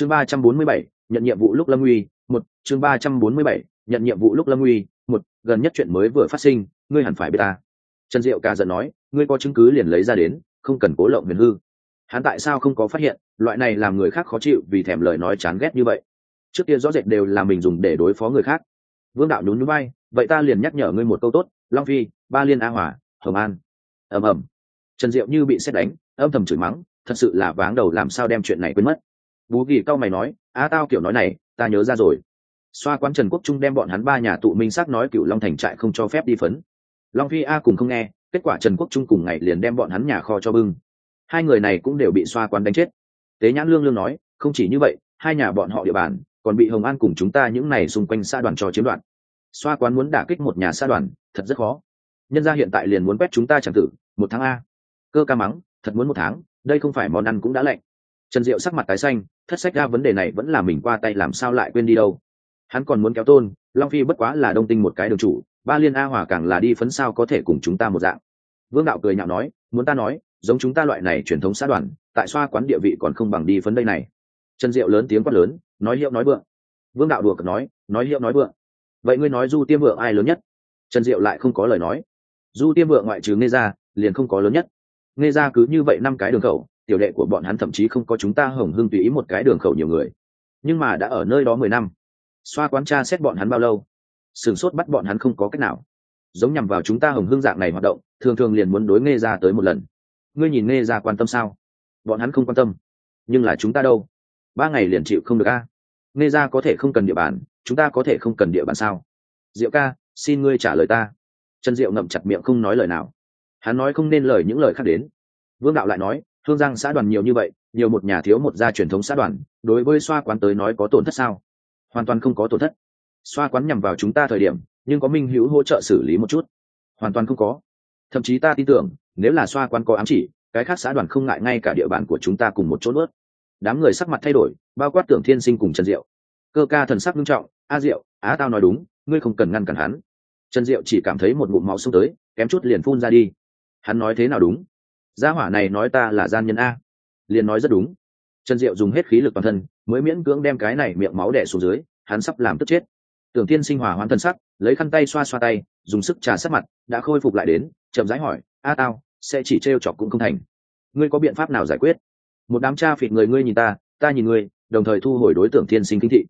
chương ba trăm bốn mươi bảy, nhận nhiệm vụ lúc lâm uy, một. Chương ba trăm bốn mươi bảy, nhận nhiệm vụ lúc lâm uy, một. Gần nhất chuyện mới vừa phát sinh, ngươi hẳn phải biết ta. Trần diệu cả giận nói, ngươi có chứng cứ liền lấy ra đến, không cần cố lộng huyền hư. Hắn tại sao không có phát hiện, loại này làm người khác khó chịu vì thèm lời nói chán ghét như vậy? Trước kia rõ rệt đều là mình dùng để đối phó người khác. Vương đạo nhún nhún bay vậy ta liền nhắc nhở ngươi một câu tốt, long phi, ba liên a hỏa hồng an. Ầm ầm. Trần diệu như bị xét đánh, âm thầm chửi mắng, thật sự là váng đầu làm sao đem chuyện này quên mất bú kỳ cao mày nói á tao kiểu nói này, ta nhớ ra rồi. Xoa quán trần quốc trung đem bọn hắn ba nhà tụ minh xác nói cựu long thành trại không cho phép đi phấn. Long phi a cùng không nghe, kết quả trần quốc trung cùng ngày liền đem bọn hắn nhà kho cho bưng. Hai người này cũng đều bị xoa quán đánh chết. Tế nhãn lương lương nói, không chỉ như vậy, hai nhà bọn họ địa bàn còn bị hồng an cùng chúng ta những này xung quanh xa đoàn cho chiếm đoạt. Xoa quán muốn đả kích một nhà xa đoàn, thật rất khó. Nhân gia hiện tại liền muốn quét chúng ta chẳng tử, một tháng a. Cơ ca mắng, thật muốn một tháng, đây không phải món ăn cũng đã lạnh trần diệu sắc mặt tái xanh, thất sách ra vấn đề này vẫn là mình qua tay làm sao lại quên đi đâu. Hắn còn muốn kéo tôn, long phi bất quá là đông tinh một cái đường chủ, ba liên a hòa càng là đi phấn sao có thể cùng chúng ta một dạng. Vương đạo cười nhạo nói, muốn ta nói, giống chúng ta loại này truyền thống xã đoàn, tại xoa quán địa vị còn không bằng đi phấn đây này. Trần diệu lớn tiếng quát lớn, nói hiệu nói vượng. Vương đạo đùa cực nói nói hiệu nói vượng. Vậy ngươi nói du tiêm vượng ai lớn nhất? Trần diệu lại không có lời nói. Du tiêm vượng ngoại trừ nghe ra liền không có lớn nhất. Nghe ra cứ như vậy năm cái đường khẩu tiểu đệ của bọn hắn thậm chí không có chúng ta hồng hưng tùy ý một cái đường khẩu nhiều người. Nhưng mà đã ở nơi đó mười năm, xoa quán tra xét bọn hắn bao lâu sửng sốt bắt bọn hắn không có cách nào. Giống nhằm vào chúng ta hồng hưng dạng này hoạt động, thường thường liền muốn đối nghe ra tới một lần. Ngươi nhìn nghe ra quan tâm sao? Bọn hắn không quan tâm. Nhưng là chúng ta đâu? Ba ngày liền chịu không được a. Nghe ra có thể không cần địa bàn, chúng ta có thể không cần địa bàn sao? Diệu ca, xin ngươi trả lời ta. Trần diệu ngậm chặt miệng không nói lời nào. Hắn nói không nên lời những lời khác đến. Vương đạo lại nói hương giang xã đoàn nhiều như vậy, nhiều một nhà thiếu một gia truyền thống xã đoàn, đối với xoa quán tới nói có tổn thất sao? Hoàn toàn không có tổn thất. Xoa quán nhằm vào chúng ta thời điểm, nhưng có minh hữu hỗ trợ xử lý một chút. Hoàn toàn không có. Thậm chí ta tin tưởng, nếu là xoa quán có ám chỉ, cái khác xã đoàn không ngại ngay cả địa bàn của chúng ta cùng một chỗ nuốt. Đám người sắc mặt thay đổi, bao quát tưởng thiên sinh cùng trần diệu. Cơ ca thần sắc nghiêm trọng, a diệu, á tao nói đúng, ngươi không cần ngăn cản hắn. Trần diệu chỉ cảm thấy một bụng máu xông tới, kém chút liền phun ra đi. Hắn nói thế nào đúng? Gia hỏa này nói ta là gian nhân a. Liền nói rất đúng. Trần diệu dùng hết khí lực toàn thân, mới miễn cưỡng đem cái này miệng máu đẻ xuống dưới, hắn sắp làm tức chết. Tưởng tiên sinh hỏa hoán thân sắc, lấy khăn tay xoa xoa tay, dùng sức trà sát mặt, đã khôi phục lại đến, chậm rãi hỏi, a tao, sẽ chỉ trêu chọc cũng không thành. Ngươi có biện pháp nào giải quyết? Một đám cha phịt người ngươi nhìn ta ta nhìn ngươi, đồng thời thu hồi đối tượng thiên sinh kinh thị.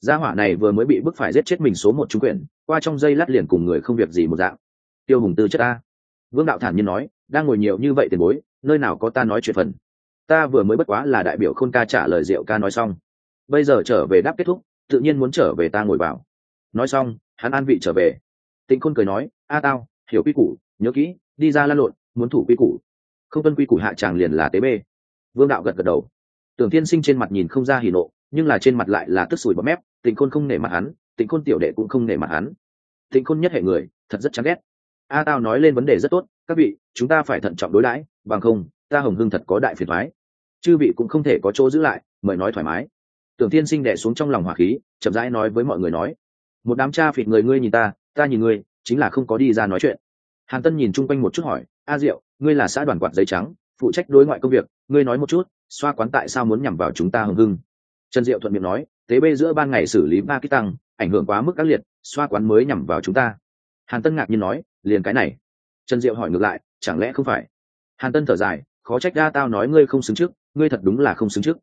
Gia hỏa này vừa mới bị bức phải giết chết mình số một trung quyển, qua trong dây lát liền cùng người không việc gì một dạng. Tiêu hùng tư chất ta vương đạo thản nhiên nói đang ngồi nhiều như vậy tiền bối, nơi nào có ta nói chuyện phần. Ta vừa mới bất quá là đại biểu khôn ca trả lời diệu ca nói xong. Bây giờ trở về đáp kết thúc, tự nhiên muốn trở về ta ngồi vào. Nói xong, hắn an vị trở về. Tịnh khôn cười nói, a tao, hiểu quy củ, nhớ kỹ, đi ra lan lộn, muốn thủ quy củ. Không tuân quy củ hạ tràng liền là tế bê. Vương đạo gật gật đầu. Tưởng tiên sinh trên mặt nhìn không ra hỉ nộ, nhưng là trên mặt lại là tức sùi bọt mép, tịnh khôn không nể mặt hắn, tịnh khôn tiểu đệ cũng không nể mặt hắn. Tịnh khôn nhất hệ người, thật rất chán ghét. A tao nói lên vấn đề rất tốt các vị, chúng ta phải thận trọng đối đãi, bằng không, ta hồng hưng thật có đại phiền thoái. Chư vị cũng không thể có chỗ giữ lại, mời nói thoải mái. Tưởng tiên sinh đẻ xuống trong lòng hỏa khí, chậm rãi nói với mọi người nói, một đám cha phịt người ngươi nhìn ta ta nhìn ngươi, chính là không có đi ra nói chuyện. Hàn tân nhìn chung quanh một chút hỏi, a diệu, ngươi là xã đoàn quạt giấy trắng, phụ trách đối ngoại công việc, ngươi nói một chút, xoa quán tại sao muốn nhằm vào chúng ta hưng hưng? Trần diệu thuận miệng nói, tế bê giữa ban ngày xử lý ba kích tăng, ảnh hưởng quá mức các liệt, xoa quán mới nhằm vào chúng ta. Hàn tân ngạc nhiên nói, liền cái này trần diệu hỏi ngược lại, chẳng lẽ không phải? Hàn tân thở dài, khó trách ra tao nói ngươi không xứng trước, ngươi thật đúng là không xứng trước.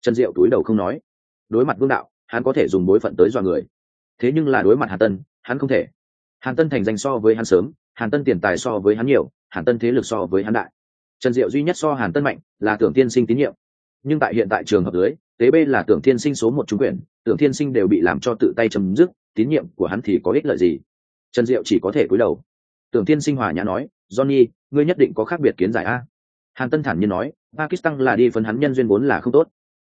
Trần diệu túi đầu không nói. Đối mặt vương đạo, hắn có thể dùng bối phận tới dọa người. Thế nhưng là đối mặt hàn tân, hắn không thể. Hàn tân thành danh so với hắn sớm, hàn tân tiền tài so với hắn nhiều, hàn tân thế lực so với hắn đại. Trần diệu duy nhất so hàn tân mạnh là tưởng tiên sinh tín nhiệm. Nhưng tại hiện tại trường hợp dưới, tế b là tưởng tiên sinh số một trung quyền, tưởng tiên sinh đều bị làm cho tự tay chấm dứt, tín nhiệm của hắn thì có ích lợi gì? Trần diệu chỉ có thể cúi đầu tưởng Thiên sinh hòa nhã nói, johnny, ngươi nhất định có khác biệt kiến giải a. Hàn tân thản nhiên nói, pakistan là đi phân hắn nhân duyên vốn là không tốt.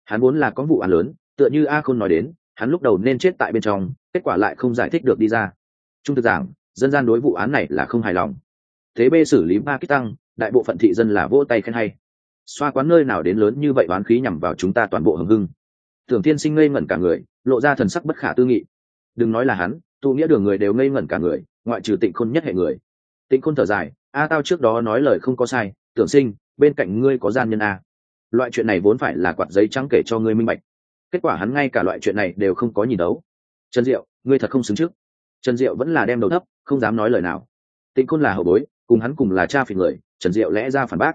Hắn vốn là có vụ án lớn, tựa như a khôn nói đến, hắn lúc đầu nên chết tại bên trong, kết quả lại không giải thích được đi ra. Trung thực giảng, dân gian đối vụ án này là không hài lòng. Thế b xử lý pakistan, đại bộ phận thị dân là vỗ tay khen hay. Xoa quán nơi nào đến lớn như vậy oán khí nhằm vào chúng ta toàn bộ hưng hưng. Tưởng Thiên sinh ngây ngẩn cả người, lộ ra thần sắc bất khả tư nghị. Đừng nói là hắn tu nghĩa đường người đều ngây ngẩn cả người, ngoại trừ tịnh khôn nhất hệ người tịnh khôn thở dài, a, tao trước đó nói lời không có sai, tưởng sinh, bên cạnh ngươi có gian nhân a. Loại chuyện này vốn phải là quạt giấy trắng kể cho ngươi minh bạch. Kết quả hắn ngay cả loại chuyện này đều không có nhìn đấu. Trần diệu, ngươi thật không xứng trước. Trần diệu vẫn là đem đầu thấp, không dám nói lời nào. Tịnh khôn là hậu bối, cùng hắn cùng là cha phỉ người, trần diệu lẽ ra phản bác.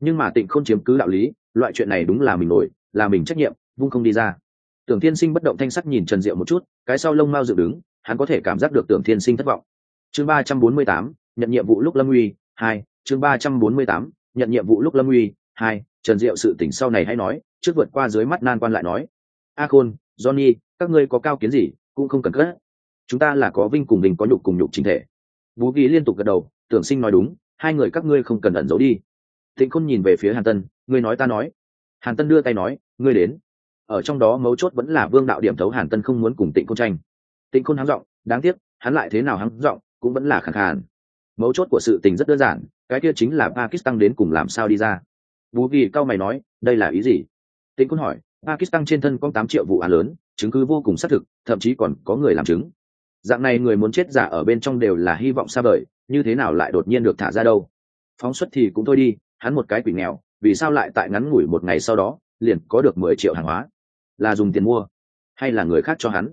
Nhưng mà tịnh khôn chiếm cứ đạo lý, loại chuyện này đúng là mình nổi, là mình trách nhiệm, vung không đi ra. Tưởng thiên sinh bất động thanh sắc nhìn trần diệu một chút, cái sau lông mau dựng đứng, hắn có thể cảm giác được tưởng thiên sinh thất vọng. Chương ba trăm bốn mươi tám nhận nhiệm vụ lúc lâm uy, hai, chương ba trăm bốn mươi tám, nhận nhiệm vụ lúc lâm uy, hai, trần diệu sự tỉnh sau này hay nói, trước vượt qua dưới mắt nan quan lại nói. A khôn, johnny, các ngươi có cao kiến gì, cũng không cần cất. Chúng ta là có vinh cùng mình có nhục cùng nhục chính thể. Bú ghi liên tục gật đầu, tưởng sinh nói đúng, hai người các ngươi không cần ẩn giấu đi. Thịnh khôn nhìn về phía hàn tân, ngươi nói ta nói. Hàn tân đưa tay nói, ngươi đến. Ở trong đó mấu chốt vẫn là vương đạo điểm thấu hàn tân không muốn cùng tịnh khôn tranh. Tịnh khôn hắng giọng, đáng tiếc, hắn lại thế nào hắng giọng, cũng vẫn là khẳng khàn mấu chốt của sự tình rất đơn giản, cái kia chính là pakistan đến cùng làm sao đi ra. Bú ghi cao mày nói, đây là ý gì? Tĩnh quân hỏi, pakistan trên thân có tám triệu vụ án lớn, chứng cứ vô cùng xác thực, thậm chí còn có người làm chứng. Dạng này người muốn chết giả ở bên trong đều là hy vọng xa vời, như thế nào lại đột nhiên được thả ra đâu? Phóng xuất thì cũng thôi đi, hắn một cái quỷ nghèo, vì sao lại tại ngắn ngủi một ngày sau đó, liền có được mười triệu hàng hóa? Là dùng tiền mua, hay là người khác cho hắn?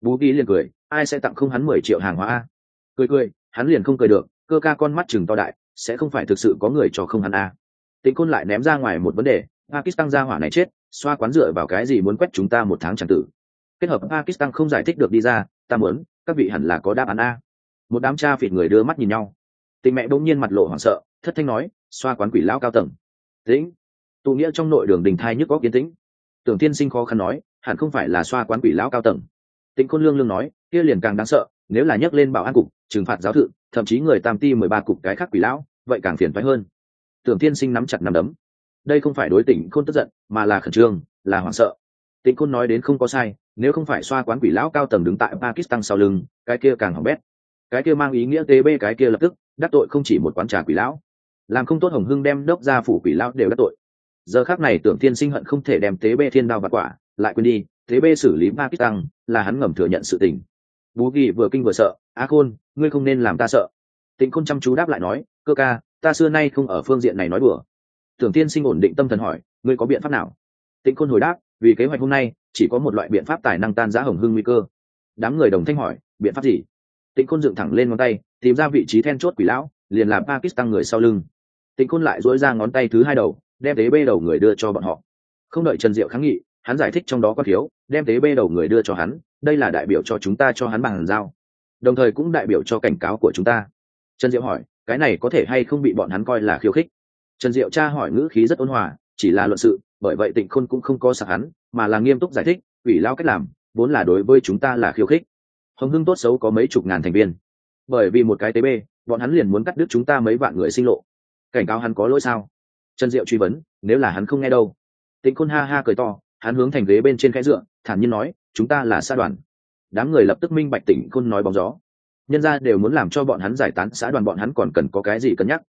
Bú ghi liền cười, ai sẽ tặng không hắn mười triệu hàng hóa a? Cười cười, hắn liền không cười được cơ ca con mắt chừng to đại, sẽ không phải thực sự có người cho không hắn a tịnh côn lại ném ra ngoài một vấn đề, pakistan ra hỏa này chết, xoa quán dựa vào cái gì muốn quét chúng ta một tháng chẳng tử. Kết hợp pakistan không giải thích được đi ra, ta muốn, các vị hẳn là có đáp án a. Một đám cha phịt người đưa mắt nhìn nhau. Tình mẹ bỗng nhiên mặt lộ hoảng sợ, thất thanh nói, xoa quán quỷ lão cao tầng. Tĩnh. Tụ nghĩa trong nội đường đình thai nhức có kiến tĩnh. Tưởng tiên sinh khó khăn nói, hẳn không phải là xoa quán quỷ lão cao tầng. Tĩnh khôn lương lương nói, kia liền càng đáng sợ, nếu là nhắc lên bảo an cục, trừng phạt giáo thự thậm chí người tam ti mười ba cục cái khác quỷ lão, vậy càng phiền phái hơn. Tưởng tiên sinh nắm chặt nắm đấm. Đây không phải đối tỉnh khôn tức giận, mà là khẩn trương, là hoảng sợ. Tịnh khôn nói đến không có sai, nếu không phải xoa quán quỷ lão cao tầng đứng tại pakistan sau lưng, cái kia càng hỏng bét. Cái kia mang ý nghĩa tb cái kia lập tức, đắc tội không chỉ một quán trà quỷ lão. Làm không tốt hồng hưng đem đốc ra phủ quỷ lão đều đắc tội. Giờ khác này tưởng thiên sinh hận không thể đem tế bê thiên đao và quả, lại quên đi, tế bê xử lý pakistan, là hắn ngầm thừa nhận sự tình. Bú ghi vừa kinh vừa sợ A khôn, ngươi không nên làm ta sợ. Tịnh khôn chăm chú đáp lại nói, cơ ca, ta xưa nay không ở phương diện này nói bừa. tưởng thiên sinh ổn định tâm thần hỏi, ngươi có biện pháp nào? Tịnh khôn hồi đáp, vì kế hoạch hôm nay, chỉ có một loại biện pháp tài năng tan giá hồng hưng nguy cơ. Đám người đồng thanh hỏi, biện pháp gì? Tịnh khôn dựng thẳng lên ngón tay, tìm ra vị trí then chốt quỷ lão, liền làm pakistan người sau lưng. Tịnh khôn lại dỗi ra ngón tay thứ hai đầu, đem tế bê đầu người đưa cho bọn họ. Không đợi trần diệu kháng nghị, hắn giải thích trong đó có thiếu, đem tế bê đầu người đưa cho hắn, đây là đại biểu cho chúng ta cho hắn bằng giao đồng thời cũng đại biểu cho cảnh cáo của chúng ta. Trần diệu hỏi, cái này có thể hay không bị bọn hắn coi là khiêu khích? Trần diệu tra hỏi ngữ khí rất ôn hòa, chỉ là luận sự, bởi vậy tịnh khôn cũng không có sạc hắn, mà là nghiêm túc giải thích, ủy lao cách làm, vốn là đối với chúng ta là khiêu khích. Hồng hưng tốt xấu có mấy chục ngàn thành viên. Bởi vì một cái tế bê, bọn hắn liền muốn cắt đứt chúng ta mấy vạn người sinh lộ. Cảnh cáo hắn có lỗi sao? Trần diệu truy vấn, nếu là hắn không nghe đâu. Tịnh khôn ha ha cười to, hắn hướng thành ghế bên trên cái dựa, thản nhiên nói, chúng ta là sa đoàn đám người lập tức minh bạch tỉnh khôn nói bóng gió. Nhân ra đều muốn làm cho bọn hắn giải tán xã đoàn bọn hắn còn cần có cái gì cân nhắc.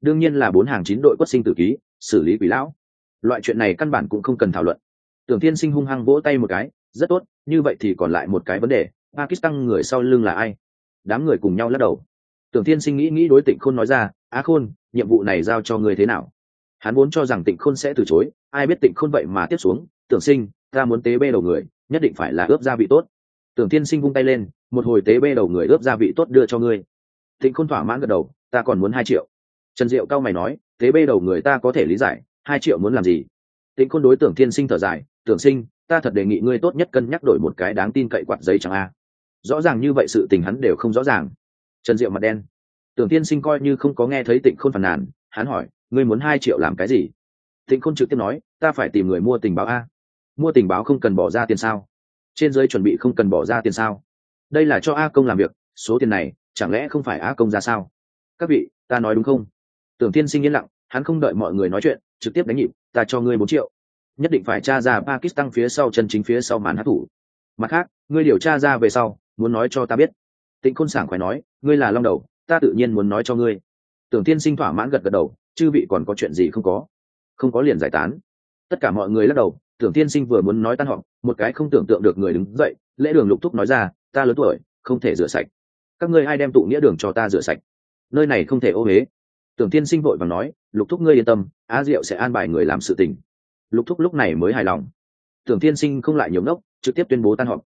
Đương nhiên là bốn hàng chín đội quất sinh tử ký, xử lý quỷ lão. Loại chuyện này căn bản cũng không cần thảo luận. Tưởng tiên sinh hung hăng vỗ tay một cái, rất tốt, như vậy thì còn lại một cái vấn đề, pakistan người sau lưng là ai? Đám người cùng nhau lắc đầu. Tưởng tiên sinh nghĩ nghĩ đối tịnh khôn nói ra á khôn, nhiệm vụ này giao cho người thế nào? Hắn vốn cho rằng tịnh khôn sẽ từ chối, ai biết tịnh khôn vậy mà tiếp xuống, tưởng sinh, ta muốn tế bê đầu người, nhất định phải là ướp gia vị tốt tưởng tiên sinh vung tay lên, một hồi tế bê đầu người ướp gia vị tốt đưa cho ngươi. Tịnh khôn thỏa mãn gật đầu, ta còn muốn hai triệu. Trần diệu cao mày nói, tế bê đầu người ta có thể lý giải, hai triệu muốn làm gì? Tịnh khôn đối tưởng tiên sinh thở dài, tưởng sinh, ta thật đề nghị ngươi tốt nhất cân nhắc đổi một cái đáng tin cậy quạt giấy chẳng a. Rõ ràng như vậy sự tình hắn đều không rõ ràng. Trần diệu mặt đen. Tưởng tiên sinh coi như không có nghe thấy tịnh khôn phàn nàn, hắn hỏi, ngươi muốn hai triệu làm cái gì? Tịnh khôn trực tiếp nói, ta phải tìm người mua tình báo a. Mua tình báo không cần bỏ ra tiền sao? Trên giới chuẩn bị không cần bỏ ra tiền sao? Đây là cho a công làm việc, số tiền này, chẳng lẽ không phải a công ra sao? Các vị, ta nói đúng không? Tưởng tiên sinh yên lặng, hắn không đợi mọi người nói chuyện, trực tiếp đánh nhịp, ta cho ngươi bốn triệu. Nhất định phải tra ra pakistan phía sau chân chính phía sau màn hát thủ. Mặt khác, ngươi điều tra ra về sau, muốn nói cho ta biết. Tịnh khôn sảng khỏe nói, ngươi là long đầu, ta tự nhiên muốn nói cho ngươi. Tưởng tiên sinh thỏa mãn gật gật đầu, chư vị còn có chuyện gì không có? Không có liền giải tán tất cả mọi người lắc đầu, tưởng tiên sinh vừa muốn nói tan họp, một cái không tưởng tượng được người đứng dậy, lễ đường lục thúc nói ra, ta lớn tuổi, không thể rửa sạch. Các ngươi ai đem tụ nghĩa đường cho ta rửa sạch? Nơi này không thể ô huế tưởng tiên sinh vội và nói, lục thúc ngươi yên tâm, á diệu sẽ an bài người làm sự tình. Lục thúc lúc này mới hài lòng. Tưởng thiên sinh không lại nhiều ngốc, trực tiếp tuyên bố tan họp.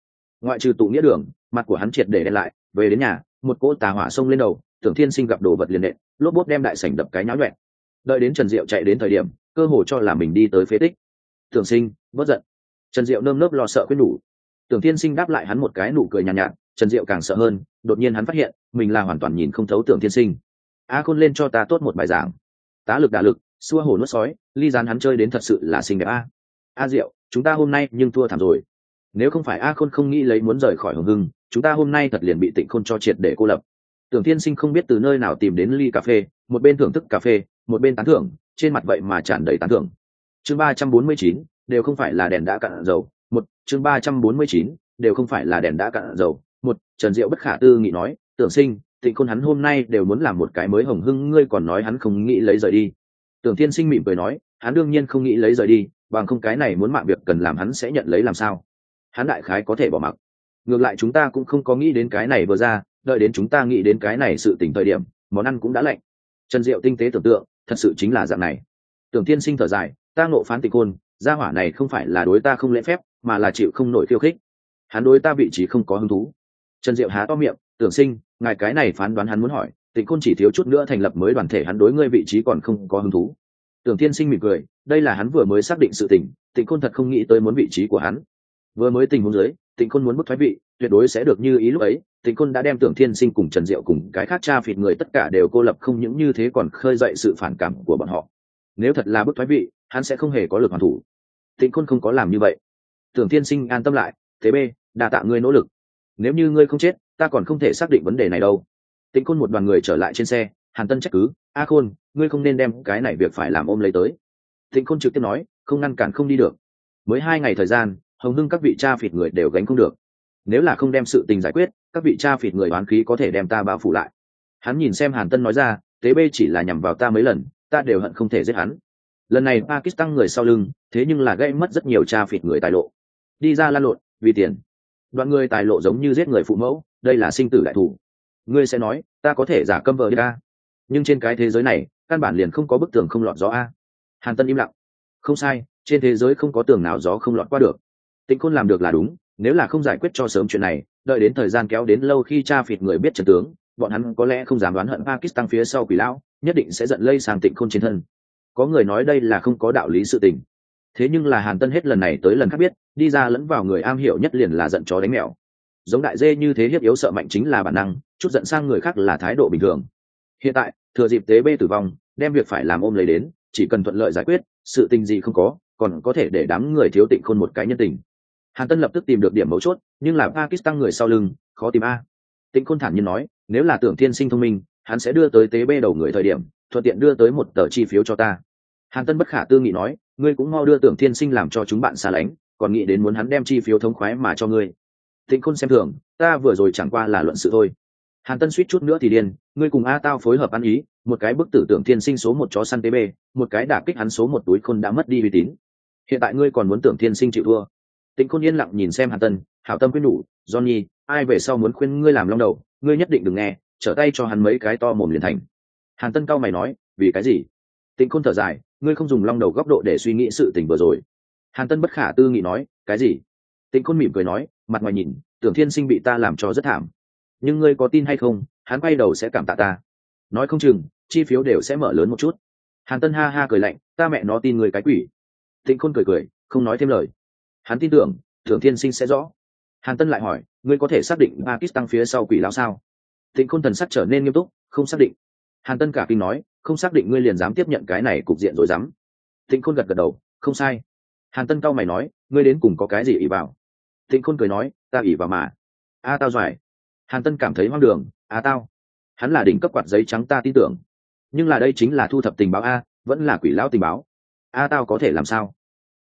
Ngoại trừ tụ nghĩa đường, mặt của hắn triệt để đen lại, về đến nhà, một cỗ tà hỏa xông lên đầu, tưởng thiên sinh gặp đồ vật liền nện, lốp bốt đem đại sảnh đập cái nháo nhuẹn đợi đến trần diệu chạy đến thời điểm cơ hồ cho là mình đi tới phế tích. Tưởng sinh bất giận. Trần diệu nơm nớp lo sợ quyết đủ tưởng thiên sinh đáp lại hắn một cái nụ cười nhàn nhạt, nhạt trần diệu càng sợ hơn đột nhiên hắn phát hiện mình là hoàn toàn nhìn không thấu tưởng thiên sinh. A khôn lên cho ta tốt một bài giảng. Tá lực đả lực xua hồ nuốt sói ly dán hắn chơi đến thật sự là xinh đẹp a. A diệu chúng ta hôm nay nhưng thua thảm rồi. Nếu không phải a khôn không nghĩ lấy muốn rời khỏi hồng hưng chúng ta hôm nay thật liền bị tịnh khôn cho triệt để cô lập. Tưởng thiên sinh không biết từ nơi nào tìm đến ly cà phê một bên thưởng thức cà phê một bên tán thưởng trên mặt vậy mà tràn đầy tán thưởng. Chương ba trăm bốn mươi chín, đều không phải là đèn đã cạn dầu. Một, chương ba trăm bốn mươi chín, đều không phải là đèn đã cạn dầu. Một, trần diệu bất khả tư nghị nói, tưởng sinh, tịnh khôn hắn hôm nay đều muốn làm một cái mới hồng hưng, ngươi còn nói hắn không nghĩ lấy rời đi. Tưởng thiên sinh mỉm cười nói, hắn đương nhiên không nghĩ lấy rời đi, bằng không cái này muốn mạng việc cần làm hắn sẽ nhận lấy làm sao? Hắn đại khái có thể bỏ mặc. Ngược lại chúng ta cũng không có nghĩ đến cái này vừa ra, đợi đến chúng ta nghĩ đến cái này sự tỉnh thời điểm, món ăn cũng đã lạnh. Trần diệu tinh tế tưởng tượng thật sự chính là dạng này. Tưởng tiên sinh thở dài, ta ngộ phán tịch côn gia hỏa này không phải là đối ta không lễ phép, mà là chịu không nổi khiêu khích. Hắn đối ta vị trí không có hứng thú. Trần diệu há to miệng, tưởng sinh, ngài cái này phán đoán hắn muốn hỏi tịch côn chỉ thiếu chút nữa thành lập mới đoàn thể hắn đối ngươi vị trí còn không có hứng thú. Tưởng tiên sinh mỉm cười, đây là hắn vừa mới xác định sự tình tịch côn thật không nghĩ tới muốn vị trí của hắn. Vừa mới tình huống dưới tịnh khôn muốn bức thoái vị, tuyệt đối sẽ được như ý lúc ấy. Tịnh khôn đã đem tưởng thiên sinh cùng trần diệu cùng cái khác cha phịt người tất cả đều cô lập không những như thế còn khơi dậy sự phản cảm của bọn họ. Nếu thật là bức thoái vị, hắn sẽ không hề có lực hoàn thủ. Tịnh khôn không có làm như vậy. Tưởng thiên sinh an tâm lại, thế b đa tạ ngươi nỗ lực. Nếu như ngươi không chết, ta còn không thể xác định vấn đề này đâu. Tịnh khôn một đoàn người trở lại trên xe, hàn tân trách cứ, a khôn, ngươi không nên đem cái này việc phải làm ôm lấy tới. Tịnh khôn trực tiếp nói, không ngăn cản không đi được. Mới hai ngày thời gian hồng hưng các vị cha phịt người đều gánh không được. Nếu là không đem sự tình giải quyết, các vị cha phịt người oán khí có thể đem ta bao phủ lại. Hắn nhìn xem hàn tân nói ra, tế bê chỉ là nhằm vào ta mấy lần, ta đều hận không thể giết hắn. Lần này pakistan người sau lưng, thế nhưng là gây mất rất nhiều cha phịt người tài lộ. Đi ra lan lộn, vì tiền. Đoạn người tài lộ giống như giết người phụ mẫu, đây là sinh tử đại thủ. Ngươi sẽ nói, ta có thể giả câm vờ đi ta nhưng trên cái thế giới này, căn bản liền không có bức tường không lọt gió a. Hàn tân im lặng. Không sai, trên thế giới không có tường nào gió không lọt qua được tịnh khôn làm được là đúng, nếu là không giải quyết cho sớm chuyện này, đợi đến thời gian kéo đến lâu khi cha phịt người biết trần tướng, bọn hắn có lẽ không dám đoán hận pakistan phía sau quỷ lão, nhất định sẽ giận lây sang tịnh khôn trên thân. Có người nói đây là không có đạo lý sự tình. Thế nhưng là hàn tân hết lần này tới lần khác biết, đi ra lẫn vào người am hiểu nhất liền là giận chó đánh mèo. Giống đại dê như thế hiếp yếu sợ mạnh chính là bản năng, chút giận sang người khác là thái độ bình thường. Hiện tại, thừa dịp tế bê tử vong, đem việc phải làm ôm lấy đến, chỉ cần thuận lợi giải quyết, sự tình gì không có, còn có thể để đám người thiếu tịnh khôn một cái nhân tình hàn tân lập tức tìm được điểm mấu chốt, nhưng là pakistan người sau lưng, khó tìm a. Tịnh khôn thản nhiên nói, nếu là tưởng thiên sinh thông minh, hắn sẽ đưa tới tế bê đầu người thời điểm, thuận tiện đưa tới một tờ chi phiếu cho ta. Hàn tân bất khả tư nghị nói, ngươi cũng mau đưa tưởng thiên sinh làm cho chúng bạn xa lánh, còn nghĩ đến muốn hắn đem chi phiếu thống khoái mà cho ngươi. Tịnh khôn xem thường, ta vừa rồi chẳng qua là luận sự thôi. Hàn tân suýt chút nữa thì điên, ngươi cùng a tao phối hợp ăn ý, một cái bức tử tưởng thiên sinh số một chó săn tb một cái đả kích hắn số một túi khôn đã mất đi uy tín. Hiện tại ngươi còn muốn tưởng thiên sinh chịu thua tĩnh khôn yên lặng nhìn xem hàn tân, hảo tâm khuyên nhủ, johnny, ai về sau muốn khuyên ngươi làm long đầu, ngươi nhất định đừng nghe, trở tay cho hắn mấy cái to mồm liền thành. Hàn tân cao mày nói, vì cái gì? Tĩnh khôn thở dài, ngươi không dùng long đầu góc độ để suy nghĩ sự tình vừa rồi. Hàn tân bất khả tư nghị nói, cái gì? Tĩnh khôn mỉm cười nói, mặt ngoài nhìn, tưởng thiên sinh bị ta làm cho rất thảm. Nhưng ngươi có tin hay không, hắn quay đầu sẽ cảm tạ ta. Nói không chừng, chi phiếu đều sẽ mở lớn một chút. Hàn tân ha ha cười lạnh, ta mẹ nó tin người cái quỷ. Tĩnh khôn cười cười, không nói thêm lời hắn tin tưởng, thường thiên sinh sẽ rõ. Hàn tân lại hỏi, ngươi có thể xác định pakistan phía sau quỷ lao sao? Tịnh khôn thần sắc trở nên nghiêm túc, không xác định. Hàn tân cả kinh nói, không xác định ngươi liền dám tiếp nhận cái này cục diện rồi dám. Tịnh khôn gật gật đầu, không sai. Hàn tân cao mày nói, ngươi đến cùng có cái gì ỉ vào tịnh khôn cười nói, ta ỉ vào mà. A tao giỏi hàn tân cảm thấy hoang đường, a tao. Hắn là đỉnh cấp quạt giấy trắng ta tin tưởng. Nhưng là đây chính là thu thập tình báo a, vẫn là quỷ lão tình báo. A tao có thể làm sao?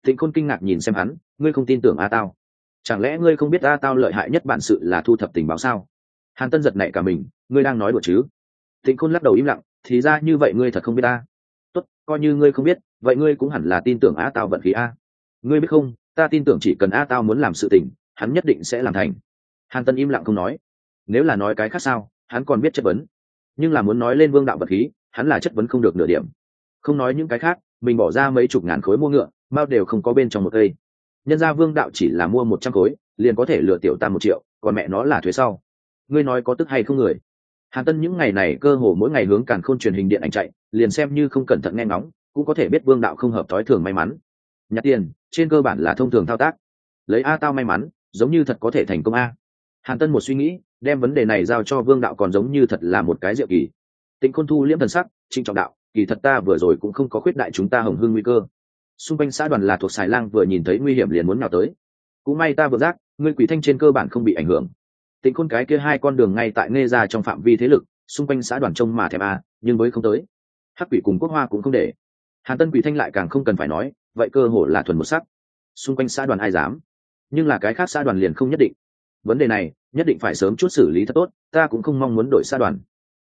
Tịnh khôn kinh ngạc nhìn xem hắn ngươi không tin tưởng a tao. Chẳng lẽ ngươi không biết a tao lợi hại nhất bản sự là thu thập tình báo sao? Hàn tân giật nảy cả mình, ngươi đang nói đùa chứ? Tịnh khôn lắc đầu im lặng, thì ra như vậy ngươi thật không biết ta tốt, coi như ngươi không biết, vậy ngươi cũng hẳn là tin tưởng a tao vận khí a. Ngươi biết không, ta tin tưởng chỉ cần a tao muốn làm sự tình, hắn nhất định sẽ làm thành. Hàn tân im lặng không nói. Nếu là nói cái khác sao, hắn còn biết chất vấn. Nhưng là muốn nói lên vương đạo vật khí, hắn là chất vấn không được nửa điểm. Không nói những cái khác, mình bỏ ra mấy chục ngàn khối mua ngựa, mao đều không có bên trong một cây nhân gia vương đạo chỉ là mua một trăm khối, liền có thể lừa tiểu tam một triệu, còn mẹ nó là thuế sau. Ngươi nói có tức hay không người? Hàn tân những ngày này cơ hồ mỗi ngày hướng càn khôn truyền hình điện ảnh chạy, liền xem như không cẩn thận nghe ngóng, cũng có thể biết vương đạo không hợp thói thường may mắn. Nhặt tiền, trên cơ bản là thông thường thao tác. Lấy a tao may mắn, giống như thật có thể thành công a. Hàn tân một suy nghĩ, đem vấn đề này giao cho vương đạo còn giống như thật là một cái diệu kỳ. Tịnh khôn thu liễm thần sắc trinh trọng đạo, kỳ thật ta vừa rồi cũng không có khuyết đại chúng ta hồng hưng nguy cơ xung quanh xã đoàn là thuộc xài lang vừa nhìn thấy nguy hiểm liền muốn nào tới. Cũng may ta vừa giác ngươi quỷ thanh trên cơ bản không bị ảnh hưởng. Tịnh khôn cái kia hai con đường ngay tại nghe ra trong phạm vi thế lực, xung quanh xã đoàn trông mà thèm à nhưng mới không tới. Hắc quỷ cùng quốc hoa cũng không để. Hàn tân quỷ thanh lại càng không cần phải nói, vậy cơ hồ là thuần một sắc. Xung quanh xã đoàn ai dám? Nhưng là cái khác xã đoàn liền không nhất định. Vấn đề này, nhất định phải sớm chút xử lý thật tốt, ta cũng không mong muốn đổi xã đoàn.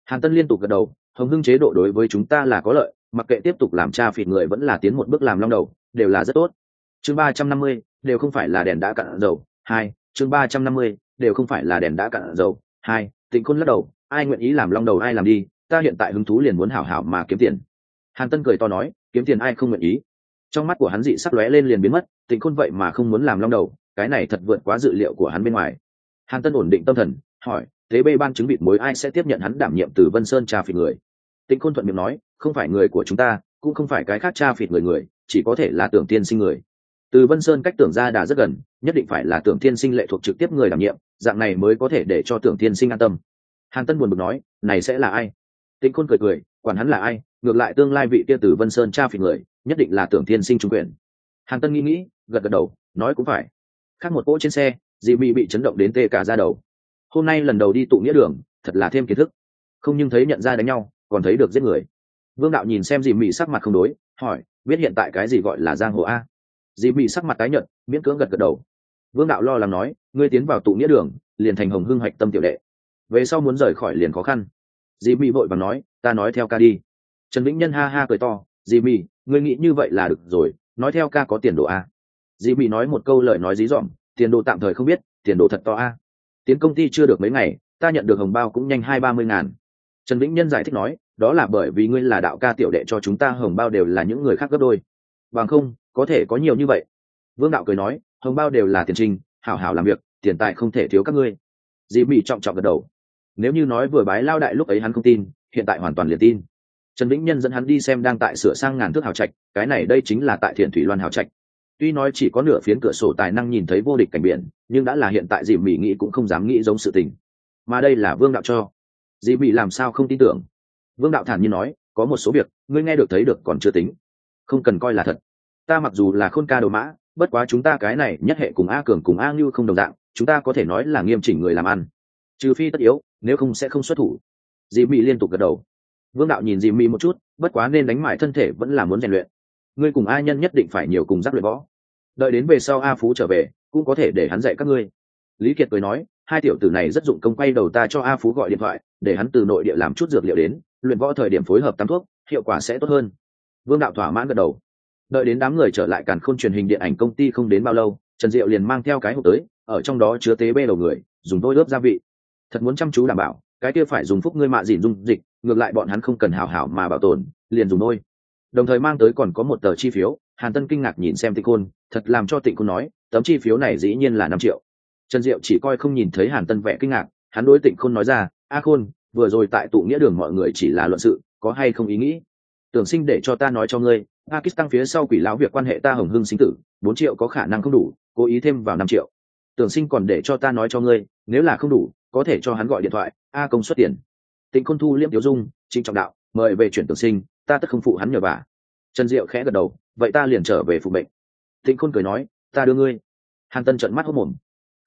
Hàn tân liên tục gật đầu, hồng hưng chế độ đối với chúng ta là có lợi mặc kệ tiếp tục làm cha phịt người vẫn là tiến một bước làm long đầu, đều là rất tốt. Chương ba trăm năm mươi, đều không phải là đèn đã cạn dầu. Hai, chương ba trăm năm mươi, đều không phải là đèn đã cạn dầu. Hai, tịnh khôn lắc đầu, ai nguyện ý làm long đầu ai làm đi, ta hiện tại hứng thú liền muốn hảo hảo mà kiếm tiền. Hàn tân cười to nói, kiếm tiền ai không nguyện ý. Trong mắt của hắn dị sắc lóe lên liền biến mất, tịnh khôn vậy mà không muốn làm long đầu, cái này thật vượt quá dự liệu của hắn bên ngoài. Hàn tân ổn định tâm thần, hỏi thế bê ban chứng bị mối ai sẽ tiếp nhận hắn đảm nhiệm từ vân sơn cha phịt người? Tịnh khôn thuận miệng nói không phải người của chúng ta, cũng không phải cái khác cha phịt người người, chỉ có thể là tưởng tiên sinh người. Từ vân sơn cách tưởng ra đà rất gần, nhất định phải là tưởng tiên sinh lệ thuộc trực tiếp người đảm nhiệm, dạng này mới có thể để cho tưởng tiên sinh an tâm. Hàn tân buồn bực nói, này sẽ là ai? Tịnh khôn cười cười, quản hắn là ai, ngược lại tương lai vị kia từ vân sơn cha phịt người, nhất định là tưởng tiên sinh trung quyền. Hàn tân nghĩ nghĩ, gật gật đầu, nói cũng phải. Khác một cỗ trên xe, dị mị bị chấn động đến tê cả ra đầu. Hôm nay lần đầu đi tụ nghĩa đường, thật là thêm kiến thức. Không nhưng thấy nhận ra đánh nhau, còn thấy được giết người vương đạo nhìn xem dì mị sắc mặt không đối, hỏi, biết hiện tại cái gì gọi là giang hồ a? Dì mị sắc mặt tái nhợt, miễn cưỡng gật gật đầu. Vương đạo lo lắng nói, ngươi tiến vào tụ nghĩa đường, liền thành hồng hưng hạch tâm tiểu đệ. Về sau muốn rời khỏi liền khó khăn. Dì mị vội bằng nói, ta nói theo ca đi. Trần vĩnh nhân ha ha cười to, dì mị, ngươi nghĩ như vậy là được rồi, nói theo ca có tiền đồ a. Dì mị nói một câu lời nói dí dỏm, tiền đồ tạm thời không biết, tiền đồ thật to a. Tiến công ty chưa được mấy ngày, ta nhận được hồng bao cũng nhanh hai ba mươi ngàn trần vĩnh nhân giải thích nói, đó là bởi vì ngươi là đạo ca tiểu đệ cho chúng ta hồng bao đều là những người khác gấp đôi. Bằng không, có thể có nhiều như vậy. Vương đạo cười nói, hồng bao đều là tiền trình, hảo hảo làm việc, tiền tài không thể thiếu các ngươi. Dị mị trọng trọng gật đầu. Nếu như nói vừa bái lao đại lúc ấy hắn không tin, hiện tại hoàn toàn liền tin. Trần vĩnh nhân dẫn hắn đi xem đang tại sửa sang ngàn thước hào trạch, cái này đây chính là tại thiện thủy loan hào trạch. Tuy nói chỉ có nửa phiến cửa sổ tài năng nhìn thấy vô địch cảnh biển, nhưng đã là hiện tại dì mỹ nghĩ cũng không dám nghĩ giống sự tình. Mà đây là vương đạo cho dì bị làm sao không tin tưởng? Vương đạo thản nhiên nói, có một số việc, ngươi nghe được thấy được còn chưa tính. Không cần coi là thật. Ta mặc dù là khôn ca đồ mã, bất quá chúng ta cái này nhất hệ cùng a cường cùng a như không đồng dạng, chúng ta có thể nói là nghiêm chỉnh người làm ăn. Trừ phi tất yếu, nếu không sẽ không xuất thủ. Dì mỹ liên tục gật đầu. Vương đạo nhìn dì mỹ một chút, bất quá nên đánh mại thân thể vẫn là muốn rèn luyện. Ngươi cùng a nhân nhất định phải nhiều cùng giác luyện võ. Đợi đến về sau a phú trở về, cũng có thể để hắn dạy các ngươi. Lý kiệt cười nói, hai tiểu tử này rất dụng công quay đầu ta cho a phú gọi điện thoại để hắn từ nội địa làm chút dược liệu đến luyện võ thời điểm phối hợp tắm thuốc hiệu quả sẽ tốt hơn. Vương đạo thỏa mãn gật đầu. Đợi đến đám người trở lại càn khôn truyền hình điện ảnh công ty không đến bao lâu trần diệu liền mang theo cái hộp tới ở trong đó chứa tế bê đầu người dùng tôi ướp gia vị. Thật muốn chăm chú đảm bảo cái kia phải dùng phúc ngươi mạ dìn dung dịch ngược lại bọn hắn không cần hảo hảo mà bảo tồn liền dùng nôi. Đồng thời mang tới còn có một tờ chi phiếu hàn tân kinh ngạc nhìn xem tịnh Côn, thật làm cho tịnh Côn nói tấm chi phiếu này dĩ nhiên là năm triệu. Trần diệu chỉ coi không nhìn thấy hàn tân vẽ kinh ngạc hắn đối tịnh khôn nói ra a khôn, vừa rồi tại tụ nghĩa đường mọi người chỉ là luận sự, có hay không ý nghĩ? Tưởng sinh để cho ta nói cho ngươi, pakistan phía sau quỷ lão việc quan hệ ta hồng hưng sinh tử, bốn triệu có khả năng không đủ, cố ý thêm vào năm triệu. Tưởng sinh còn để cho ta nói cho ngươi, nếu là không đủ, có thể cho hắn gọi điện thoại, a công xuất tiền. Tịnh khôn thu, liễm tiểu dung, trịnh trọng đạo, mời về chuyển tưởng sinh, ta tất không phụ hắn nhờ bà. Trần diệu khẽ gật đầu, vậy ta liền trở về phụ bệnh Tịnh khôn cười nói, ta đưa ngươi. Hàn tân trận mắt hốc mồm.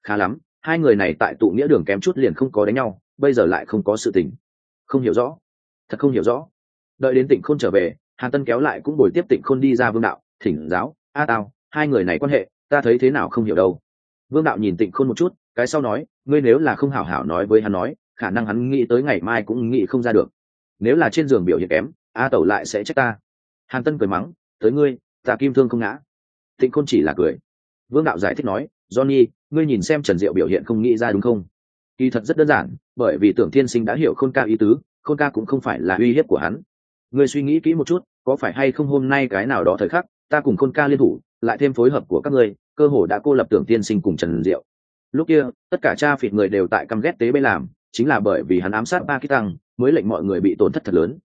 Khá lắm, hai người này tại tụ nghĩa đường kém chút liền không có đánh nhau bây giờ lại không có sự tình. Không hiểu rõ. Thật không hiểu rõ. Đợi đến tỉnh khôn trở về, hàn tân kéo lại cũng bồi tiếp tịnh khôn đi ra vương đạo, thỉnh giáo, a tao hai người này quan hệ, ta thấy thế nào không hiểu đâu. Vương đạo nhìn tịnh khôn một chút, cái sau nói, ngươi nếu là không hảo hảo nói với hắn nói, khả năng hắn nghĩ tới ngày mai cũng nghĩ không ra được. Nếu là trên giường biểu hiện kém, a tẩu lại sẽ trách ta. Hàn tân cười mắng, tới ngươi, ta kim thương không ngã. Tịnh khôn chỉ là cười. Vương đạo giải thích nói, johnny, ngươi nhìn xem trần diệu biểu hiện không nghĩ ra đúng không? Kỳ thật rất đơn giản, bởi vì tưởng thiên sinh đã hiểu khôn ca ý tứ, khôn ca cũng không phải là uy hiếp của hắn. Ngươi suy nghĩ kỹ một chút, có phải hay không hôm nay cái nào đó thời khắc, ta cùng khôn ca liên thủ, lại thêm phối hợp của các ngươi, cơ hồ đã cô lập tưởng tiên sinh cùng trần diệu. Lúc kia, tất cả cha phịt người đều tại căm ghét tế bê làm, chính là bởi vì hắn ám sát ba Kỹ tăng, mới lệnh mọi người bị tổn thất thật lớn.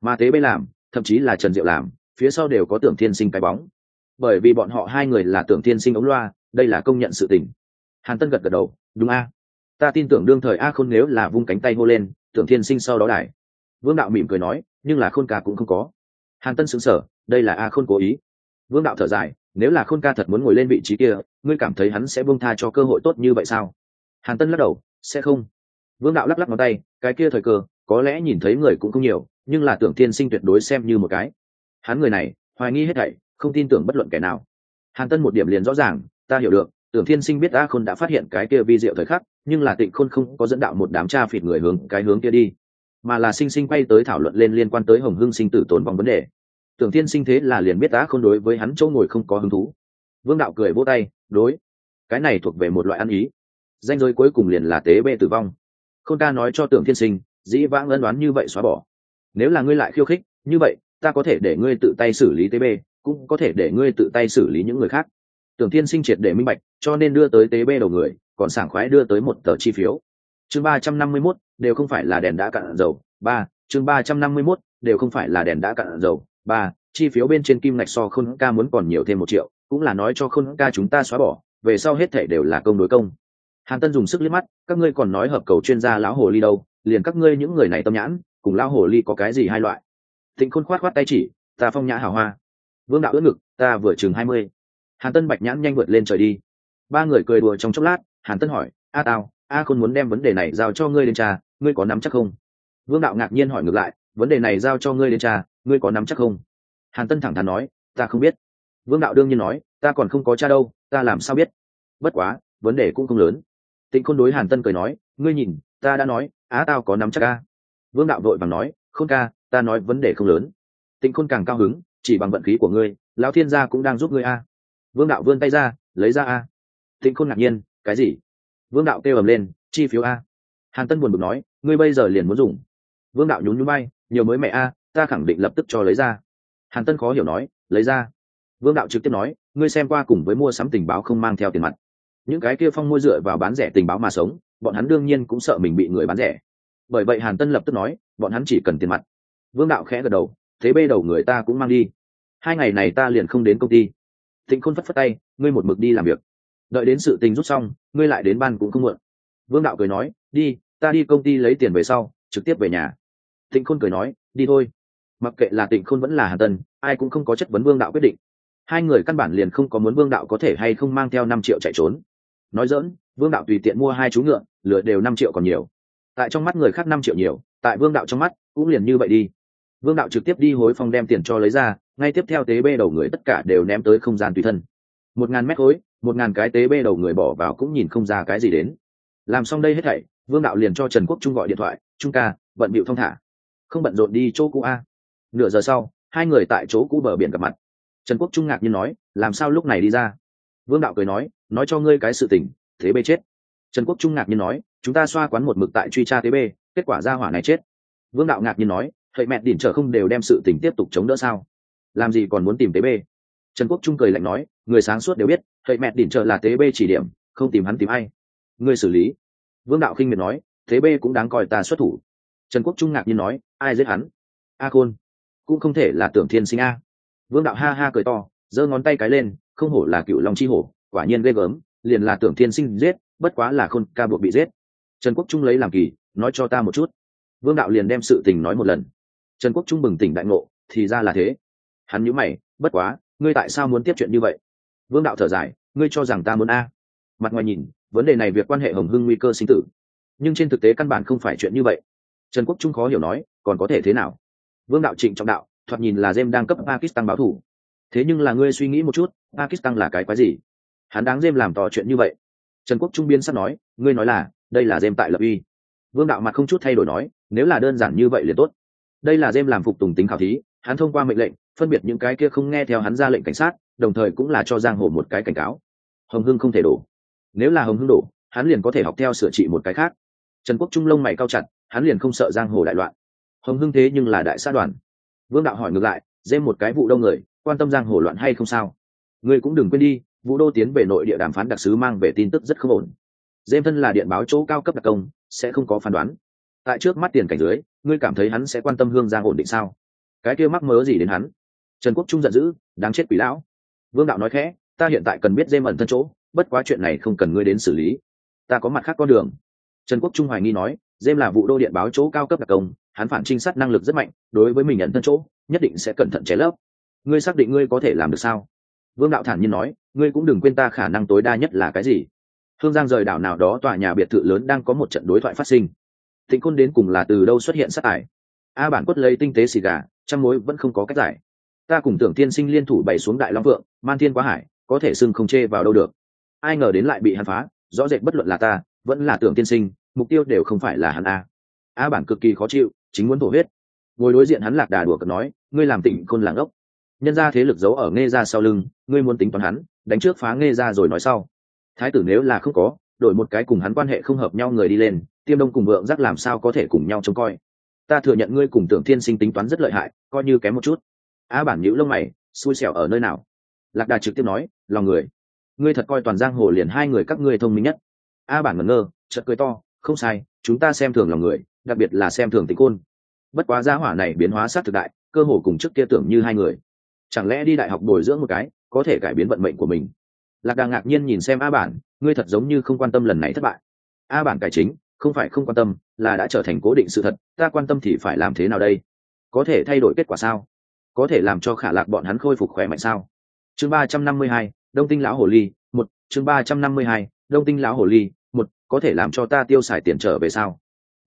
Mà tế bê làm, thậm chí là trần diệu làm, phía sau đều có tưởng thiên sinh cái bóng. Bởi vì bọn họ hai người là tưởng thiên sinh ống loa, đây là công nhận sự tình. Hàn tân gật gật đầu, đúng a ta tin tưởng đương thời a khôn nếu là vung cánh tay hô lên, tưởng thiên sinh sau đó đài. Vương đạo mỉm cười nói, nhưng là khôn ca cũng không có. Hàn tân xứng sở đây là a khôn cố ý. Vương đạo thở dài, nếu là khôn ca thật muốn ngồi lên vị trí kia, ngươi cảm thấy hắn sẽ buông tha cho cơ hội tốt như vậy sao? Hàn tân lắc đầu, sẽ không. Vương đạo lắc lắc ngón tay, cái kia thời cơ, có lẽ nhìn thấy người cũng không nhiều, nhưng là tưởng thiên sinh tuyệt đối xem như một cái. Hắn người này, hoài nghi hết thảy, không tin tưởng bất luận kẻ nào. Hàn tân một điểm liền rõ ràng, ta hiểu được, tưởng thiên sinh biết a khôn đã phát hiện cái kia vi diệu thời khắc nhưng là tịnh khôn không có dẫn đạo một đám cha phịt người hướng cái hướng kia đi, mà là sinh sinh quay tới thảo luận lên liên quan tới hồng hưng sinh tử tốn vòng vấn đề. Tưởng thiên sinh thế là liền biết đã khôn đối với hắn chỗ ngồi không có hứng thú. Vương đạo cười vỗ tay, đối, cái này thuộc về một loại ăn ý. Danh giới cuối cùng liền là tế bê tử vong. Khôn ca nói cho tưởng thiên sinh, dĩ vãng ân đoán như vậy xóa bỏ. Nếu là ngươi lại khiêu khích, như vậy, ta có thể để ngươi tự tay xử lý tế bê, cũng có thể để ngươi tự tay xử lý những người khác. Tưởng thiên sinh triệt để minh bạch, cho nên đưa tới tế bê đầu người còn sảng khoái đưa tới một tờ chi phiếu. Chương ba trăm năm mươi mốt, đều không phải là đèn đã cạn dầu. Ba, chương ba trăm năm mươi mốt, đều không phải là đèn đã cạn dầu. Ba, chi phiếu bên trên kim ngạch so khôn ca muốn còn nhiều thêm một triệu, cũng là nói cho khôn ca chúng ta xóa bỏ, về sau hết thể đều là công đối công. Hàn tân dùng sức liếc mắt, các ngươi còn nói hợp cầu chuyên gia lão hồ ly đâu, liền các ngươi những người này tâm nhãn, cùng lão hồ ly có cái gì hai loại? Thịnh khôn khoát khoát tay chỉ, ta phong nhã hào hoa. Vương đạo ưỡn ngực, ta vừa chừng hai mươi. Hàn tân bạch nhãn nhanh vượt lên trời đi. Ba người cười đùa trong chốc lát hàn tân hỏi, a tao a khôn muốn đem vấn đề này giao cho ngươi đến cha ngươi có nắm chắc không? Vương đạo ngạc nhiên hỏi ngược lại, vấn đề này giao cho ngươi đến cha ngươi có nắm chắc không? Hàn tân thẳng thắn nói, ta không biết. Vương đạo đương nhiên nói, ta còn không có cha đâu, ta làm sao biết? Bất quá, vấn đề cũng không lớn. Tịnh khôn đối hàn tân cười nói, ngươi nhìn, ta đã nói á tao có nắm chắc ca vương đạo vội vàng nói, khôn ca, ta nói vấn đề không lớn. Tịnh khôn càng cao hứng, chỉ bằng vận khí của ngươi, lão thiên gia cũng đang giúp ngươi a. Vương đạo vươn tay ra, lấy ra a. Tịnh khôn ngạc nhiên cái gì? Vương đạo kêu ầm lên, chi phiếu a. Hàn tân buồn bực nói, ngươi bây giờ liền muốn dùng. Vương đạo nhún nhún bay nhiều mới mẹ a, ta khẳng định lập tức cho lấy ra. Hàn tân khó hiểu nói, lấy ra. Vương đạo trực tiếp nói, ngươi xem qua cùng với mua sắm tình báo không mang theo tiền mặt. Những cái kia phong môi dựa vào bán rẻ tình báo mà sống, bọn hắn đương nhiên cũng sợ mình bị người bán rẻ. Bởi vậy hàn tân lập tức nói, bọn hắn chỉ cần tiền mặt. Vương đạo khẽ gật đầu, thế bê đầu người ta cũng mang đi. Hai ngày này ta liền không đến công ty. Thịnh khôn phất phất tay, ngươi một mực đi làm việc đợi đến sự tình rút xong, ngươi lại đến ban cũng không mượn vương đạo cười nói, đi, ta đi công ty lấy tiền về sau, trực tiếp về nhà. Tịnh khôn cười nói, đi thôi. Mặc kệ là tịnh khôn vẫn là hà tân, ai cũng không có chất vấn vương đạo quyết định. Hai người căn bản liền không có muốn vương đạo có thể hay không mang theo năm triệu chạy trốn. Nói dỡn vương đạo tùy tiện mua hai chú ngựa lựa đều năm triệu còn nhiều. Tại trong mắt người khác năm triệu nhiều, tại vương đạo trong mắt, cũng liền như vậy đi. Vương đạo trực tiếp đi hối phong đem tiền cho lấy ra, ngay tiếp theo tế bê đầu người tất cả đều ném tới không gian tùy thân một ngàn mét khối, một ngàn cái tế bê đầu người bỏ vào cũng nhìn không ra cái gì đến. Làm xong đây hết thảy, vương đạo liền cho trần quốc trung gọi điện thoại, trung ca, bận bịu thong thả. Không bận rộn đi chỗ cũ a. Nửa giờ sau, hai người tại chỗ cũ bờ biển gặp mặt. Trần quốc trung ngạc nhiên nói, làm sao lúc này đi ra? Vương đạo cười nói nói cho ngươi cái sự tình thế bê chết. Trần quốc trung ngạc nhiên nói, chúng ta xoa quán một mực tại truy tra tế bê, kết quả ra hỏa này chết. Vương đạo ngạc nhiên nói hệ mẹ đỉnh trở không đều đem sự tình tiếp tục chống đỡ sao? Làm gì còn muốn tìm tế bê? Trần quốc trung cười lạnh nói người sáng suốt đều biết, thầy mẹ đỉnh trợ là tế bê chỉ điểm, không tìm hắn tìm ai. Người xử lý. Vương đạo khinh miệt nói thế bê cũng đáng coi ta xuất thủ. Trần quốc trung ngạc nhiên nói, ai giết hắn? A khôn. Cũng không thể là tưởng thiên sinh a. Vương đạo ha ha cười to, giơ ngón tay cái lên, không hổ là cựu long chi hổ, quả nhiên ghê gớm, liền là tưởng thiên sinh giết, bất quá là khôn ca buộc bị giết. Trần quốc trung lấy làm kỳ, nói cho ta một chút. Vương đạo liền đem sự tình nói một lần. Trần quốc trung bừng tỉnh đại ngộ, thì ra là thế. Hắn nhũ mày, bất quá, ngươi tại sao muốn tiếp chuyện như vậy? Vương đạo thở dài, ngươi cho rằng ta muốn a? Mặt ngoài nhìn, vấn đề này việc quan hệ hồng hưng nguy cơ sinh tử. Nhưng trên thực tế căn bản không phải chuyện như vậy. Trần quốc trung khó hiểu nói, còn có thể thế nào? Vương đạo trịnh trọng đạo, thoạt nhìn là jem đang cấp pakistan báo thủ. Thế nhưng là ngươi suy nghĩ một chút, pakistan là cái quái gì? Hắn đáng jem làm tò chuyện như vậy. Trần quốc trung biên sắp nói, ngươi nói là, đây là jem tại lập uy. Vương đạo mặt không chút thay đổi nói, nếu là đơn giản như vậy liền tốt. Đây là jem làm phục tùng tính khảo thí, hắn thông qua mệnh lệnh, phân biệt những cái kia không nghe theo hắn ra lệnh cảnh sát đồng thời cũng là cho giang hồ một cái cảnh cáo. Hồng hưng không thể đổ. Nếu là hồng hưng đổ, hắn liền có thể học theo sửa trị một cái khác. Trần quốc trung lông mày cao chặt, hắn liền không sợ giang hồ đại loạn. Hồng hưng thế nhưng là đại sát đoàn. Vương đạo hỏi ngược lại dêm một cái vụ đông người, quan tâm giang hồ loạn hay không sao? Ngươi cũng đừng quên đi, vũ đô tiến về nội địa đàm phán đặc sứ mang về tin tức rất không ổn. Dêm thân là điện báo chỗ cao cấp đặc công, sẽ không có phán đoán. Tại trước mắt tiền cảnh dưới, ngươi cảm thấy hắn sẽ quan tâm hương giang ổn định sao? Cái kia mắc mớ gì đến hắn? Trần quốc trung giận dữ, đáng chết quỷ lão vương đạo nói khẽ, ta hiện tại cần biết dêm ẩn thân chỗ, bất quá chuyện này không cần ngươi đến xử lý. Ta có mặt khác con đường. Trần quốc trung hoài nghi nói dêm là vụ đô điện báo chỗ cao cấp đặc công, hắn phản trinh sát năng lực rất mạnh, đối với mình nhận thân chỗ, nhất định sẽ cẩn thận chế lớp ngươi xác định ngươi có thể làm được sao? Vương đạo thản nhiên nói, ngươi cũng đừng quên ta khả năng tối đa nhất là cái gì. Hương giang rời đảo nào đó tòa nhà biệt thự lớn đang có một trận đối thoại phát sinh. Thịnh côn đến cùng là từ đâu xuất hiện sát ải? A bản quất lấy tinh tế xì gà trong mối vẫn không có cách giải ta cùng tưởng tiên sinh liên thủ bày xuống đại long phượng, man thiên quá hải, có thể xưng không chê vào đâu được. Ai ngờ đến lại bị hắn phá, rõ rệt bất luận là ta, vẫn là tưởng tiên sinh, mục tiêu đều không phải là hắn a. A bản cực kỳ khó chịu, chính muốn thổ huyết. Ngồi đối diện hắn lạc đà đùa cợt nói, ngươi làm tỉnh khôn làng ốc. Nhân ra thế lực giấu ở nghe ra sau lưng, ngươi muốn tính toán hắn, đánh trước phá nghe ra rồi nói sau. Thái tử nếu là không có, đổi một cái cùng hắn quan hệ không hợp nhau người đi lên, tiêm đông cùng vượng giác làm sao có thể cùng nhau trông coi. Ta thừa nhận ngươi cùng tưởng thiên sinh tính toán rất lợi hại, coi như kém một chút a bản nhữ lông mày, xui xẻo ở nơi nào? Lạc đà trực tiếp nói, lòng người. Ngươi thật coi toàn giang hồ liền hai người các ngươi thông minh nhất. A bản ngẩn ngơ, chợt cười to, không sai, chúng ta xem thường lòng người, đặc biệt là xem thường tính côn. Bất quá gia hỏa này biến hóa sát thực đại, cơ hồ cùng trước kia tưởng như hai người. Chẳng lẽ đi đại học bồi dưỡng một cái, có thể cải biến vận mệnh của mình? Lạc đà ngạc nhiên nhìn xem a bản, ngươi thật giống như không quan tâm lần này thất bại. A bản cải chính, không phải không quan tâm, là đã trở thành cố định sự thật, ta quan tâm thì phải làm thế nào đây? Có thể thay đổi kết quả sao? Có thể làm cho khả lạc bọn hắn khôi phục khỏe mạnh sao? Chương ba trăm năm mươi hai, đông tinh lão hồ ly, một, chương ba trăm năm mươi hai, đông tinh lão hồ ly, một, có thể làm cho ta tiêu xài tiền trở về sao?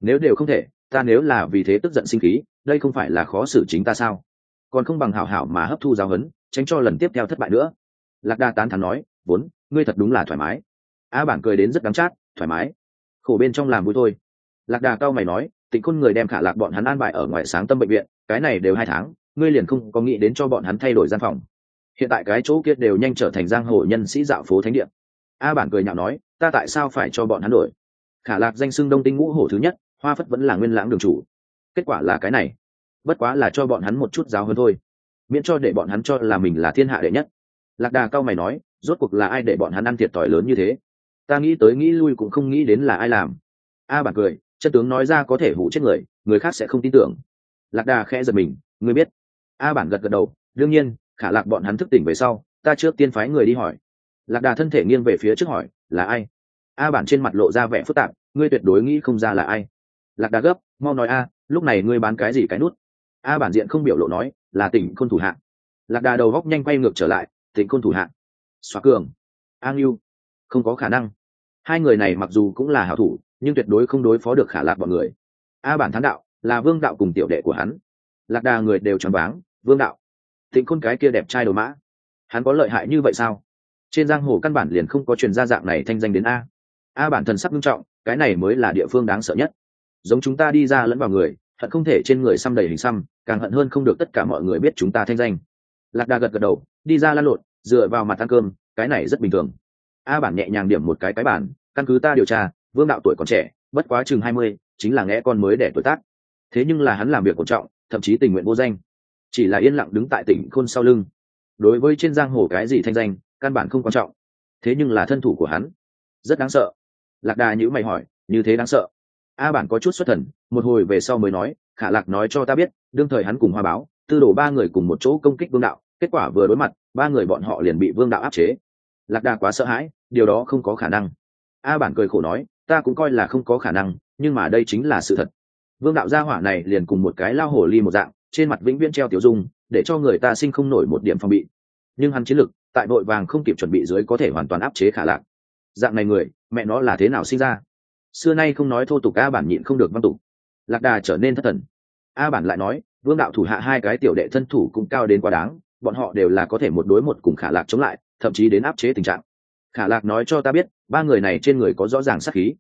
Nếu đều không thể, ta nếu là vì thế tức giận sinh khí, đây không phải là khó xử chính ta sao? Còn không bằng hảo hảo mà hấp thu giáo huấn, tránh cho lần tiếp theo thất bại nữa. Lạc đa tán thắn nói, vốn, ngươi thật đúng là thoải mái. A bản cười đến rất đắng chát, thoải mái? Khổ bên trong làm vui thôi. Lạc đà cao mày nói, tịnh khôn người đem khả lạc bọn hắn an bài ở ngoài sáng tâm bệnh viện, cái này đều hai tháng ngươi liền không có nghĩ đến cho bọn hắn thay đổi gian phòng. Hiện tại cái chỗ kia đều nhanh trở thành giang hồ nhân sĩ dạo phố thánh địa. A bản cười nhạo nói, ta tại sao phải cho bọn hắn đổi? Khả lạc danh xưng đông tinh ngũ hổ thứ nhất, hoa phất vẫn là nguyên lãng đường chủ. Kết quả là cái này. Bất quá là cho bọn hắn một chút giáo hơn thôi. Miễn cho để bọn hắn cho là mình là thiên hạ đệ nhất. Lạc đà cao mày nói, rốt cuộc là ai để bọn hắn ăn thiệt thòi lớn như thế? Ta nghĩ tới nghĩ lui cũng không nghĩ đến là ai làm. A bản cười, chân tướng nói ra có thể hủ chết người người khác sẽ không tin tưởng. Lạc đà khẽ giật mình ngươi biết a bản gật gật đầu đương nhiên khả lạc bọn hắn thức tỉnh về sau ta trước tiên phái người đi hỏi. Lạc đà thân thể nghiêng về phía trước hỏi là ai? A bản trên mặt lộ ra vẻ phức tạp ngươi tuyệt đối nghĩ không ra là ai. Lạc đà gấp mau nói a lúc này ngươi bán cái gì cái nút? A bản diện không biểu lộ nói là tỉnh khôn thủ Hạ. lạc đà đầu góc nhanh quay ngược trở lại tỉnh khôn thủ Hạ, xóa cường a ngưu không có khả năng. Hai người này mặc dù cũng là hảo thủ nhưng tuyệt đối không đối phó được khả lạc bọn người. A bản thán đạo là vương đạo cùng tiểu đệ của hắn. Lạc đà người đều choáng váng vương đạo, thịnh khôn cái kia đẹp trai đồ mã, hắn có lợi hại như vậy sao? Trên giang hồ căn bản liền không có truyền gia dạng này thanh danh đến a. A bản thần sắc nghiêm trọng, cái này mới là địa phương đáng sợ nhất. Giống chúng ta đi ra lẫn vào người, hận không thể trên người xăm đầy hình xăm, càng hận hơn không được tất cả mọi người biết chúng ta thanh danh. Lạc đà gật gật đầu, đi ra lăn lộn, dựa vào mặt ăn cơm, cái này rất bình thường. A bản nhẹ nhàng điểm một cái cái bản căn cứ ta điều tra, vương đạo tuổi còn trẻ, bất quá chừng hai mươi, chính là nghe con mới đẻ tuổi tác. Thế nhưng là hắn làm việc cổ trọng, thậm chí tình nguyện vô danh chỉ là yên lặng đứng tại tỉnh khôn sau lưng. Đối với trên giang hồ cái gì thanh danh, căn bản không quan trọng. Thế nhưng là thân thủ của hắn. Rất đáng sợ. Lạc đà nhữ mày hỏi, như thế đáng sợ? A bản có chút xuất thần, một hồi về sau mới nói, khả lạc nói cho ta biết, đương thời hắn cùng hoa báo, tư đổ ba người cùng một chỗ công kích vương đạo, kết quả vừa đối mặt, ba người bọn họ liền bị vương đạo áp chế. Lạc đà quá sợ hãi, điều đó không có khả năng. A bản cười khổ nói, ta cũng coi là không có khả năng, nhưng mà đây chính là sự thật. Vương đạo gia hỏa này liền cùng một cái lao hổ ly một dạng trên mặt vĩnh viễn treo tiểu dung, để cho người ta sinh không nổi một điểm phòng bị. Nhưng hắn chiến lực, tại vội vàng không kịp chuẩn bị dưới có thể hoàn toàn áp chế khả lạc. Dạng này người, mẹ nó là thế nào sinh ra? Xưa nay không nói thô tục a bản nhịn không được văn tục. Lạc đà trở nên thất thần. A bản lại nói, vương đạo thủ hạ hai cái tiểu đệ thân thủ cũng cao đến quá đáng, bọn họ đều là có thể một đối một cùng khả lạc chống lại, thậm chí đến áp chế tình trạng. Khả lạc nói cho ta biết, ba người này trên người có rõ ràng sát khí.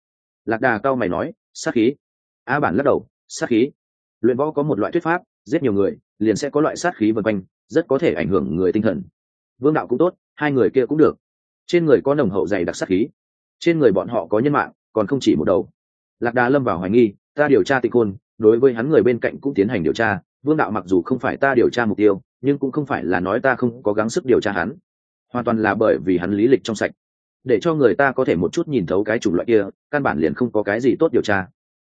Lạc đà cao mày nói, sát khí? A bản lắc đầu, sát khí? Luyện võ có một loại thuyết pháp, giết nhiều người, liền sẽ có loại sát khí vân quanh, rất có thể ảnh hưởng người tinh thần. Vương đạo cũng tốt, hai người kia cũng được. Trên người có nồng hậu dày đặc sát khí. Trên người bọn họ có nhân mạng, còn không chỉ một đầu. Lạc đà lâm vào hoài nghi, ta điều tra tịch hôn đối với hắn người bên cạnh cũng tiến hành điều tra. Vương đạo mặc dù không phải ta điều tra mục tiêu, nhưng cũng không phải là nói ta không có gắng sức điều tra hắn. Hoàn toàn là bởi vì hắn lý lịch trong sạch. Để cho người ta có thể một chút nhìn thấu cái chủng loại kia, căn bản liền không có cái gì tốt điều tra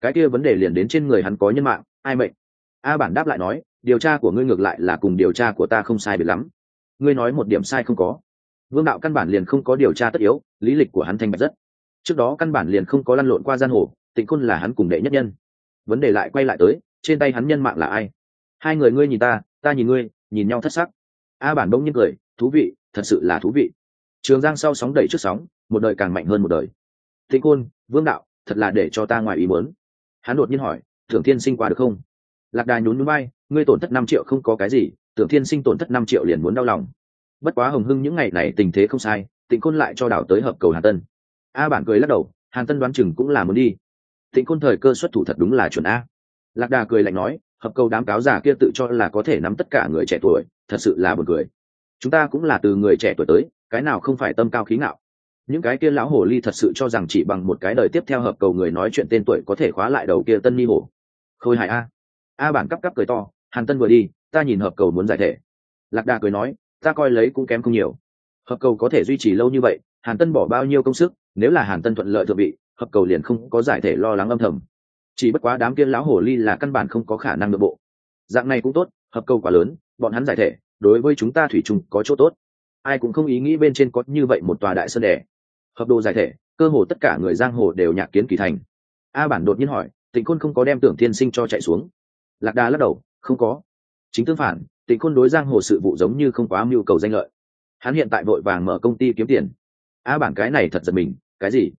cái kia vấn đề liền đến trên người hắn có nhân mạng, ai mệnh? A bản đáp lại nói, điều tra của ngươi ngược lại là cùng điều tra của ta không sai biệt lắm. Ngươi nói một điểm sai không có. Vương đạo căn bản liền không có điều tra tất yếu, lý lịch của hắn thanh bạch rất. Trước đó căn bản liền không có lăn lộn qua gian hồ, tịnh khôn là hắn cùng đệ nhất nhân. Vấn đề lại quay lại tới, trên tay hắn nhân mạng là ai? Hai người ngươi nhìn ta ta nhìn ngươi, nhìn nhau thất sắc. A bản bỗng nhiên cười, thú vị, thật sự là thú vị. Trường giang sau sóng đẩy trước sóng, một đời càng mạnh hơn một đời. Tịnh khôn, vương đạo, thật là để cho ta ngoài ý muốn hắn đột nhiên hỏi thưởng thiên sinh qua được không? Lạc đà nhún núi bay ngươi tổn thất năm triệu không có cái gì, tưởng thiên sinh tổn thất năm triệu liền muốn đau lòng. Bất quá hồng hưng những ngày này tình thế không sai, tịnh Côn lại cho đảo tới hợp cầu hàn tân. A bản cười lắc đầu, hàn tân đoán chừng cũng là muốn đi. Tịnh Côn thời cơ xuất thủ thật đúng là chuẩn a. Lạc đà cười lạnh nói, hợp cầu đám cáo giả kia tự cho là có thể nắm tất cả người trẻ tuổi, thật sự là buồn cười. Chúng ta cũng là từ người trẻ tuổi tới, cái nào không phải tâm cao khí ngạo những cái kia lão hồ ly thật sự cho rằng chỉ bằng một cái đời tiếp theo hợp cầu người nói chuyện tên tuổi có thể khóa lại đầu kia tân ni hổ. Khôi hài a. A bản cắp cắp cười to, hàn tân vừa đi, ta nhìn hợp cầu muốn giải thể. Lạc đà cười nói, ta coi lấy cũng kém không nhiều. Hợp cầu có thể duy trì lâu như vậy, hàn tân bỏ bao nhiêu công sức, nếu là hàn tân thuận lợi thượng vị, hợp cầu liền không có giải thể lo lắng âm thầm. Chỉ bất quá đám kia lão hồ ly là căn bản không có khả năng nội bộ. Dạng này cũng tốt, hợp cầu quá lớn, bọn hắn giải thể, đối với chúng ta thủy chung có chỗ tốt. Ai cũng không ý nghĩ bên trên có như vậy một tòa đại sơn đẻ hợp đồ giải thể, cơ hồ tất cả người giang hồ đều nhạc kiến kỳ thành. A bản đột nhiên hỏi, tịnh khôn không có đem tưởng thiên sinh cho chạy xuống. Lạc đà lắc đầu, không có. Chính tương phản, tịnh khôn đối giang hồ sự vụ giống như không quá mưu cầu danh lợi. Hắn hiện tại vội vàng mở công ty kiếm tiền. A bản cái này thật giật mình, cái gì?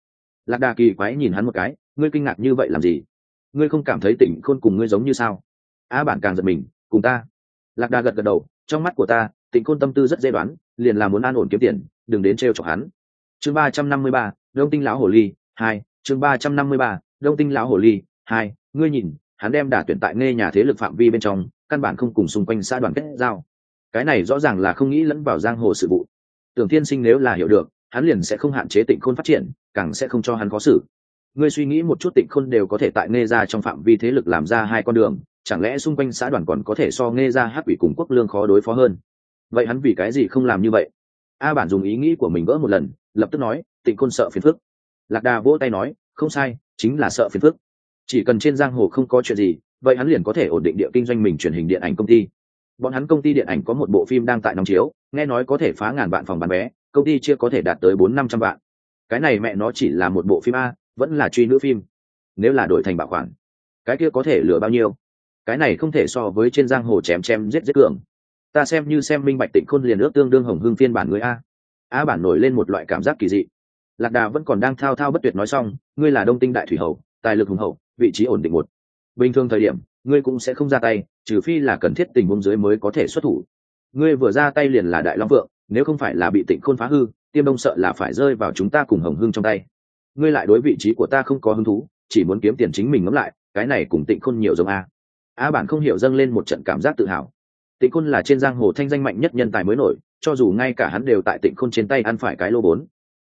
Lạc đà kỳ quái nhìn hắn một cái, ngươi kinh ngạc như vậy làm gì? Ngươi không cảm thấy tịnh khôn cùng ngươi giống như sao? A bản càng giật mình, cùng ta. Lạc đà gật gật đầu, trong mắt của ta, tịnh khôn tâm tư rất dễ đoán, liền là muốn an ổn kiếm tiền, đừng đến trêu chọc hắn chương ba trăm năm mươi ba, đông tinh lão hồ ly hai, chương ba trăm năm mươi ba, đông tinh lão hồ ly hai, ngươi nhìn, hắn đem đả tuyển tại nghe nhà thế lực phạm vi bên trong, căn bản không cùng xung quanh xã đoàn kết giao. Cái này rõ ràng là không nghĩ lẫn vào giang hồ sự vụ. Tưởng thiên sinh nếu là hiểu được, hắn liền sẽ không hạn chế tịnh khôn phát triển, càng sẽ không cho hắn có xử. Ngươi suy nghĩ một chút tịnh khôn đều có thể tại nghe ra trong phạm vi thế lực làm ra hai con đường, chẳng lẽ xung quanh xã đoàn còn có thể so nghe ra hát ủy cùng quốc lương khó đối phó hơn? Vậy hắn vì cái gì không làm như vậy? A bản dùng ý nghĩ của mình vỡ một lần lập tức nói, tịnh Côn sợ phiền phức. Lạc đà vỗ tay nói, không sai, chính là sợ phiền phức. Chỉ cần trên giang hồ không có chuyện gì, vậy hắn liền có thể ổn định địa kinh doanh mình truyền hình điện ảnh công ty. Bọn hắn công ty điện ảnh có một bộ phim đang tại nóng chiếu, nghe nói có thể phá ngàn vạn phòng bán vé, công ty chưa có thể đạt tới bốn năm trăm vạn. Cái này mẹ nó chỉ là một bộ phim a, vẫn là truy nữ phim. Nếu là đổi thành bảo khoản cái kia có thể lừa bao nhiêu? Cái này không thể so với trên giang hồ chém chém giết giết cường. Ta xem như xem minh bạch tịnh khôn liền ước tương đương hồng hương phiên bản người a a bản nổi lên một loại cảm giác kỳ dị. Lạc đà vẫn còn đang thao thao bất tuyệt nói xong, ngươi là đông tinh đại thủy hậu tài lực hùng hậu, vị trí ổn định một. Bình thường thời điểm, ngươi cũng sẽ không ra tay, trừ phi là cần thiết tình huống dưới mới có thể xuất thủ. Ngươi vừa ra tay liền là đại long vượng nếu không phải là bị tịnh khôn phá hư, tiêm đông sợ là phải rơi vào chúng ta cùng hồng hưng trong tay. Ngươi lại đối vị trí của ta không có hứng thú, chỉ muốn kiếm tiền chính mình ngẫm lại, cái này cùng tịnh khôn nhiều giống a. A bản không hiểu dâng lên một trận cảm giác tự hào. Tịnh khôn là trên giang hồ thanh danh mạnh nhất nhân tài mới nổi cho dù ngay cả hắn đều tại tịnh khôn trên tay ăn phải cái lô bốn.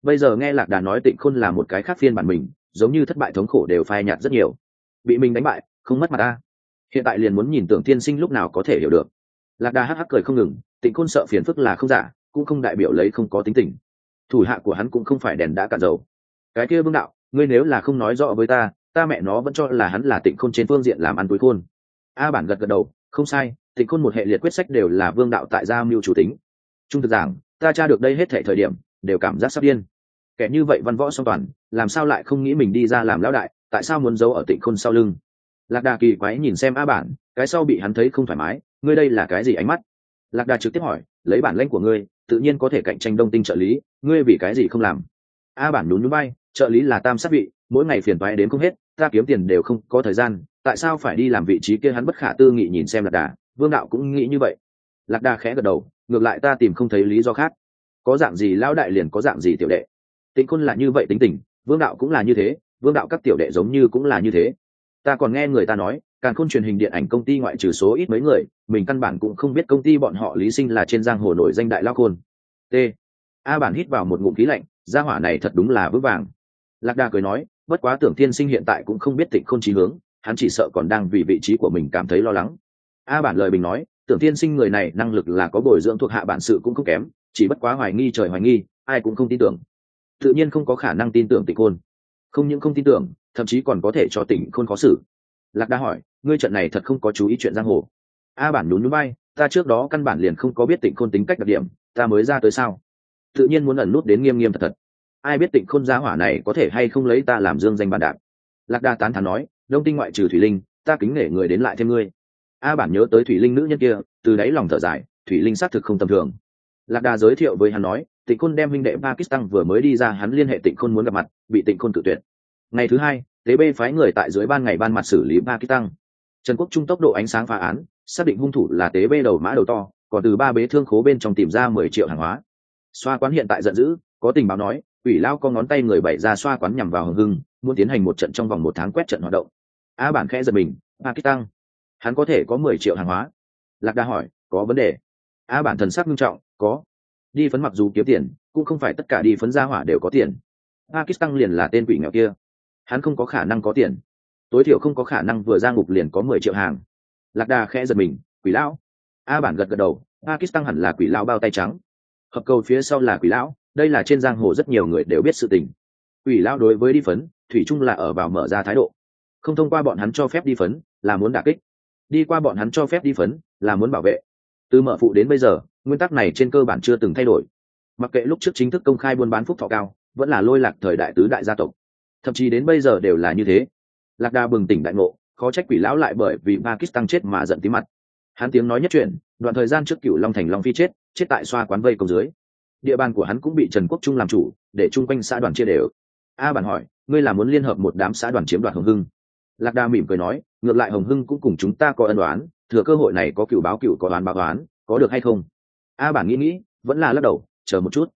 Bây giờ nghe lạc đà nói tịnh khôn là một cái khác phiên bản mình, giống như thất bại thống khổ đều phai nhạt rất nhiều. Bị mình đánh bại, không mất mặt ta hiện tại liền muốn nhìn tưởng tiên sinh lúc nào có thể hiểu được. Lạc đà hắc hắc cười không ngừng, tịnh khôn sợ phiền phức là không giả, cũng không đại biểu lấy không có tính tình. Thủ hạ của hắn cũng không phải đèn đã cạn dầu. Cái kia vương đạo, ngươi nếu là không nói rõ với ta ta mẹ nó vẫn cho là hắn là tịnh khôn trên phương diện làm ăn túi khôn. A bản gật gật đầu, không sai, tịnh khôn một hệ liệt quyết sách đều là vương đạo tại gia mưu chủ tính trung thực giảng, ta tra được đây hết thể thời điểm, đều cảm giác sắp điên. Kẻ như vậy văn võ song toàn, làm sao lại không nghĩ mình đi ra làm lão đại, tại sao muốn giấu ở tịnh khôn sau lưng? Lạc đà kỳ quái nhìn xem a bản, cái sau bị hắn thấy không thoải mái, ngươi đây là cái gì ánh mắt? Lạc đà trực tiếp hỏi, lấy bản lãnh của ngươi, tự nhiên có thể cạnh tranh đông tinh trợ lý, ngươi vì cái gì không làm? A bản nhún núi bay trợ lý là tam sát vị, mỗi ngày phiền toái đến không hết, ta kiếm tiền đều không có thời gian, tại sao phải đi làm vị trí kia hắn bất khả tư nghị nhìn xem lạc đà, vương đạo cũng nghĩ như vậy. Lạc đà khẽ gật đầu ngược lại ta tìm không thấy lý do khác. Có dạng gì lão đại liền có dạng gì tiểu đệ. Tịnh khôn là như vậy tính tình, vương đạo cũng là như thế, vương đạo các tiểu đệ giống như cũng là như thế. Ta còn nghe người ta nói càng khôn truyền hình điện ảnh công ty ngoại trừ số ít mấy người, mình căn bản cũng không biết công ty bọn họ lý sinh là trên giang hồ nổi danh đại lao khôn. T. A bản hít vào một ngụm khí lạnh, gia hỏa này thật đúng là vững vàng. Lạc đà cười nói, bất quá tưởng thiên sinh hiện tại cũng không biết tịnh khôn trí hướng, hắn chỉ sợ còn đang vì vị trí của mình cảm thấy lo lắng. A bản lời bình nói tưởng thiên sinh người này năng lực là có bồi dưỡng thuộc hạ bản sự cũng không kém, chỉ bất quá hoài nghi trời hoài nghi, ai cũng không tin tưởng. Tự nhiên không có khả năng tin tưởng tịnh khôn. Không những không tin tưởng, thậm chí còn có thể cho tỉnh khôn khó xử. Lạc đa hỏi, ngươi trận này thật không có chú ý chuyện giang hồ? A bản nhún núi bay ta trước đó căn bản liền không có biết tịnh khôn tính cách đặc điểm, ta mới ra tới sao? Tự nhiên muốn ẩn nút đến nghiêm nghiêm thật thật. Ai biết tịnh khôn gia hỏa này có thể hay không lấy ta làm dương danh bàn đạp? Lạc đa tán thán nói, đông tinh ngoại trừ thủy linh, ta kính nể người đến lại thêm ngươi a bản nhớ tới thủy linh nữ nhân kia, từ đáy lòng thở dài, thủy linh xác thực không tầm thường. Lạc đà giới thiệu với hắn nói, tịnh khôn đem minh đệ pakistan vừa mới đi ra hắn liên hệ tịnh khôn muốn gặp mặt, bị tịnh khôn cự tuyệt. Ngày thứ hai, tế bê phái người tại dưới ban ngày ban mặt xử lý pakistan. Trần quốc trung tốc độ ánh sáng phá án, xác định hung thủ là tế bê đầu mã đầu to, còn từ ba bế thương khố bên trong tìm ra mười triệu hàng hóa. Xoa quán hiện tại giận dữ, có tình báo nói ủy lao có ngón tay người bảy ra xoa quán nhằm vào hưng hưng, muốn tiến hành một trận trong vòng một tháng quét trận hoạt động. A bản khẽ giật mình, pakistan hắn có thể có mười triệu hàng hóa. Lạc đa hỏi, có vấn đề. A, bản thần sắc nghiêm trọng, có. Đi phấn mặc dù kiếm tiền, cũng không phải tất cả đi phấn gia hỏa đều có tiền. Pakistan liền là tên quỷ nghèo kia. Hắn không có khả năng có tiền. Tối thiểu không có khả năng vừa ra ngục liền có mười triệu hàng. Lạc đà khẽ giật mình, quỷ lão. A, bản gật gật đầu, pakistan hẳn là quỷ lão bao tay trắng. Hợp cầu phía sau là quỷ lão, đây là trên giang hồ rất nhiều người đều biết sự tình. Quỷ lão đối với đi phấn, thủy chung là ở vào mở ra thái độ. Không thông qua bọn hắn cho phép đi phấn, là muốn đả kích đi qua bọn hắn cho phép đi phấn, là muốn bảo vệ. Từ mở phụ đến bây giờ, nguyên tắc này trên cơ bản chưa từng thay đổi. Mặc kệ lúc trước chính thức công khai buôn bán phúc thọ cao, vẫn là lôi lạc thời đại tứ đại gia tộc. Thậm chí đến bây giờ đều là như thế. Lạc đà bừng tỉnh đại ngộ, khó trách quỷ lão lại bởi vì pakistan chết mà giận tí mặt. Hắn tiếng nói nhất chuyện đoạn thời gian trước cựu long thành long phi chết chết tại xoa quán vây cầu dưới. Địa bàn của hắn cũng bị trần quốc trung làm chủ, để chung quanh xã đoàn chia đều. A bản hỏi, ngươi là muốn liên hợp một đám xã đoàn chiếm đoạt hồng hưng. Lạc đà mỉm cười nói ngược lại hồng hưng cũng cùng chúng ta có ân đoán thừa cơ hội này có cựu báo cựu có đoán báo đoán có được hay không? A bản nghĩ nghĩ vẫn là lắc đầu chờ một chút.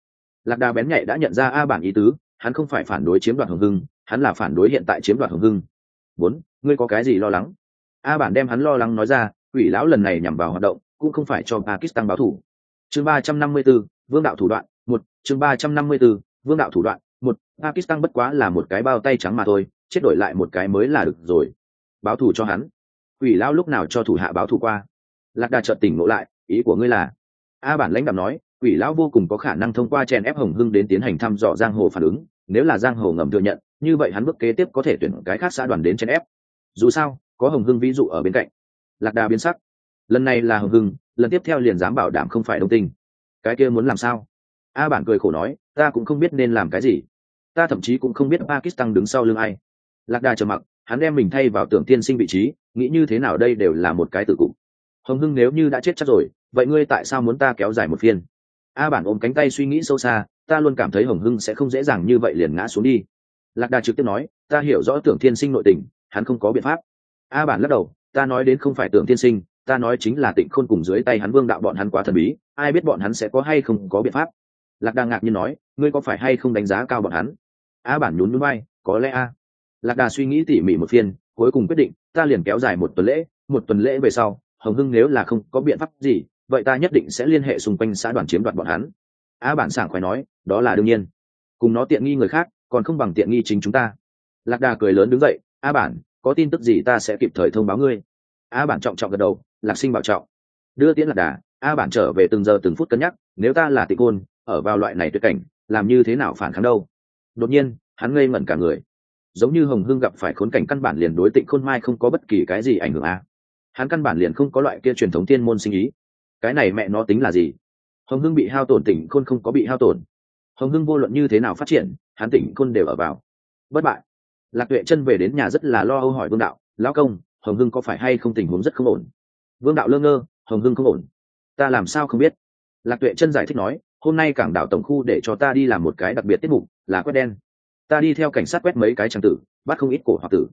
Lạc đà bén nhạy đã nhận ra a bản ý tứ hắn không phải phản đối chiếm đoạt hồng hưng hắn là phản đối hiện tại chiếm đoạt hồng hưng. Bốn ngươi có cái gì lo lắng? A bản đem hắn lo lắng nói ra ủy lão lần này nhằm vào hoạt động cũng không phải cho pakistan báo thủ. Chương ba trăm năm mươi 354, vương đạo thủ đoạn một chương ba trăm năm mươi 354, vương đạo thủ đoạn một pakistan bất quá là một cái bao tay trắng mà thôi chết đổi lại một cái mới là được rồi báo thù cho hắn. Quỷ lão lúc nào cho thủ hạ báo thù qua? Lạc đà chợt tỉnh ngộ lại, ý của ngươi là? A bản lãnh đạo nói, quỷ lão vô cùng có khả năng thông qua chèn ép hồng hưng đến tiến hành thăm dò giang hồ phản ứng. Nếu là giang hồ ngầm thừa nhận, như vậy hắn bước kế tiếp có thể tuyển cái khác xã đoàn đến chèn ép. Dù sao, có hồng hưng ví dụ ở bên cạnh. Lạc đà biến sắc. Lần này là hồng hưng, lần tiếp theo liền dám bảo đảm không phải đồng tình. cái kia muốn làm sao? A bản cười khổ nói, ta cũng không biết nên làm cái gì. Ta thậm chí cũng không biết pakistan đứng sau lưng ai. Lạc đà trầm mặc hắn đem mình thay vào tưởng tiên sinh vị trí, nghĩ như thế nào đây đều là một cái tự cụ hồng hưng nếu như đã chết chắc rồi, vậy ngươi tại sao muốn ta kéo dài một phiên? A bản ôm cánh tay suy nghĩ sâu xa, ta luôn cảm thấy hồng hưng sẽ không dễ dàng như vậy liền ngã xuống đi. Lạc đà trực tiếp nói, ta hiểu rõ tưởng thiên sinh nội tình, hắn không có biện pháp. A bản lắc đầu, ta nói đến không phải tưởng thiên sinh, ta nói chính là tịnh khôn cùng dưới tay hắn vương đạo bọn hắn quá thần bí, ai biết bọn hắn sẽ có hay không có biện pháp. Lạc đà ngạc nhiên nói, ngươi có phải hay không đánh giá cao bọn hắn? A bản nhún núi bay có lẽ a lạc đà suy nghĩ tỉ mỉ một phiên, cuối cùng quyết định, ta liền kéo dài một tuần lễ, một tuần lễ về sau, hồng hưng nếu là không có biện pháp gì, vậy ta nhất định sẽ liên hệ xung quanh xã đoàn chiếm đoạt bọn hắn. A bản sảng khoái nói, đó là đương nhiên. Cùng nó tiện nghi người khác, còn không bằng tiện nghi chính chúng ta. Lạc đà cười lớn đứng dậy a bản, có tin tức gì ta sẽ kịp thời thông báo ngươi. A bản trọng trọng gật đầu, lạc sinh bảo trọng. Đưa tiễn lạc đà a bản trở về từng giờ từng phút cân nhắc, nếu ta là tị côn, ở vào loại này tuyệt cảnh, làm như thế nào phản kháng đâu? Đột nhiên, hắn ngây ngẩn cả người giống như hồng hưng gặp phải khốn cảnh căn bản liền đối tịnh khôn mai không có bất kỳ cái gì ảnh hưởng a hắn căn bản liền không có loại kia truyền thống tiên môn sinh ý. Cái này mẹ nó tính là gì? Hồng hưng bị hao tổn tỉnh khôn không có bị hao tổn. Hồng hưng vô luận như thế nào phát triển, hắn tỉnh khôn đều ở vào. Bất bại. Lạc tuệ chân về đến nhà rất là lo âu hỏi vương đạo, lão công, hồng hưng có phải hay không tình huống rất không ổn? Vương đạo lơ ngơ, hồng hưng không ổn. Ta làm sao không biết? Lạc tuệ chân giải thích nói, hôm nay cảng đảo tổng khu để cho ta đi làm một cái đặc biệt tiết mục, là quét đen ta đi theo cảnh sát quét mấy cái trang tử, bắt không ít cổ hoặc tử.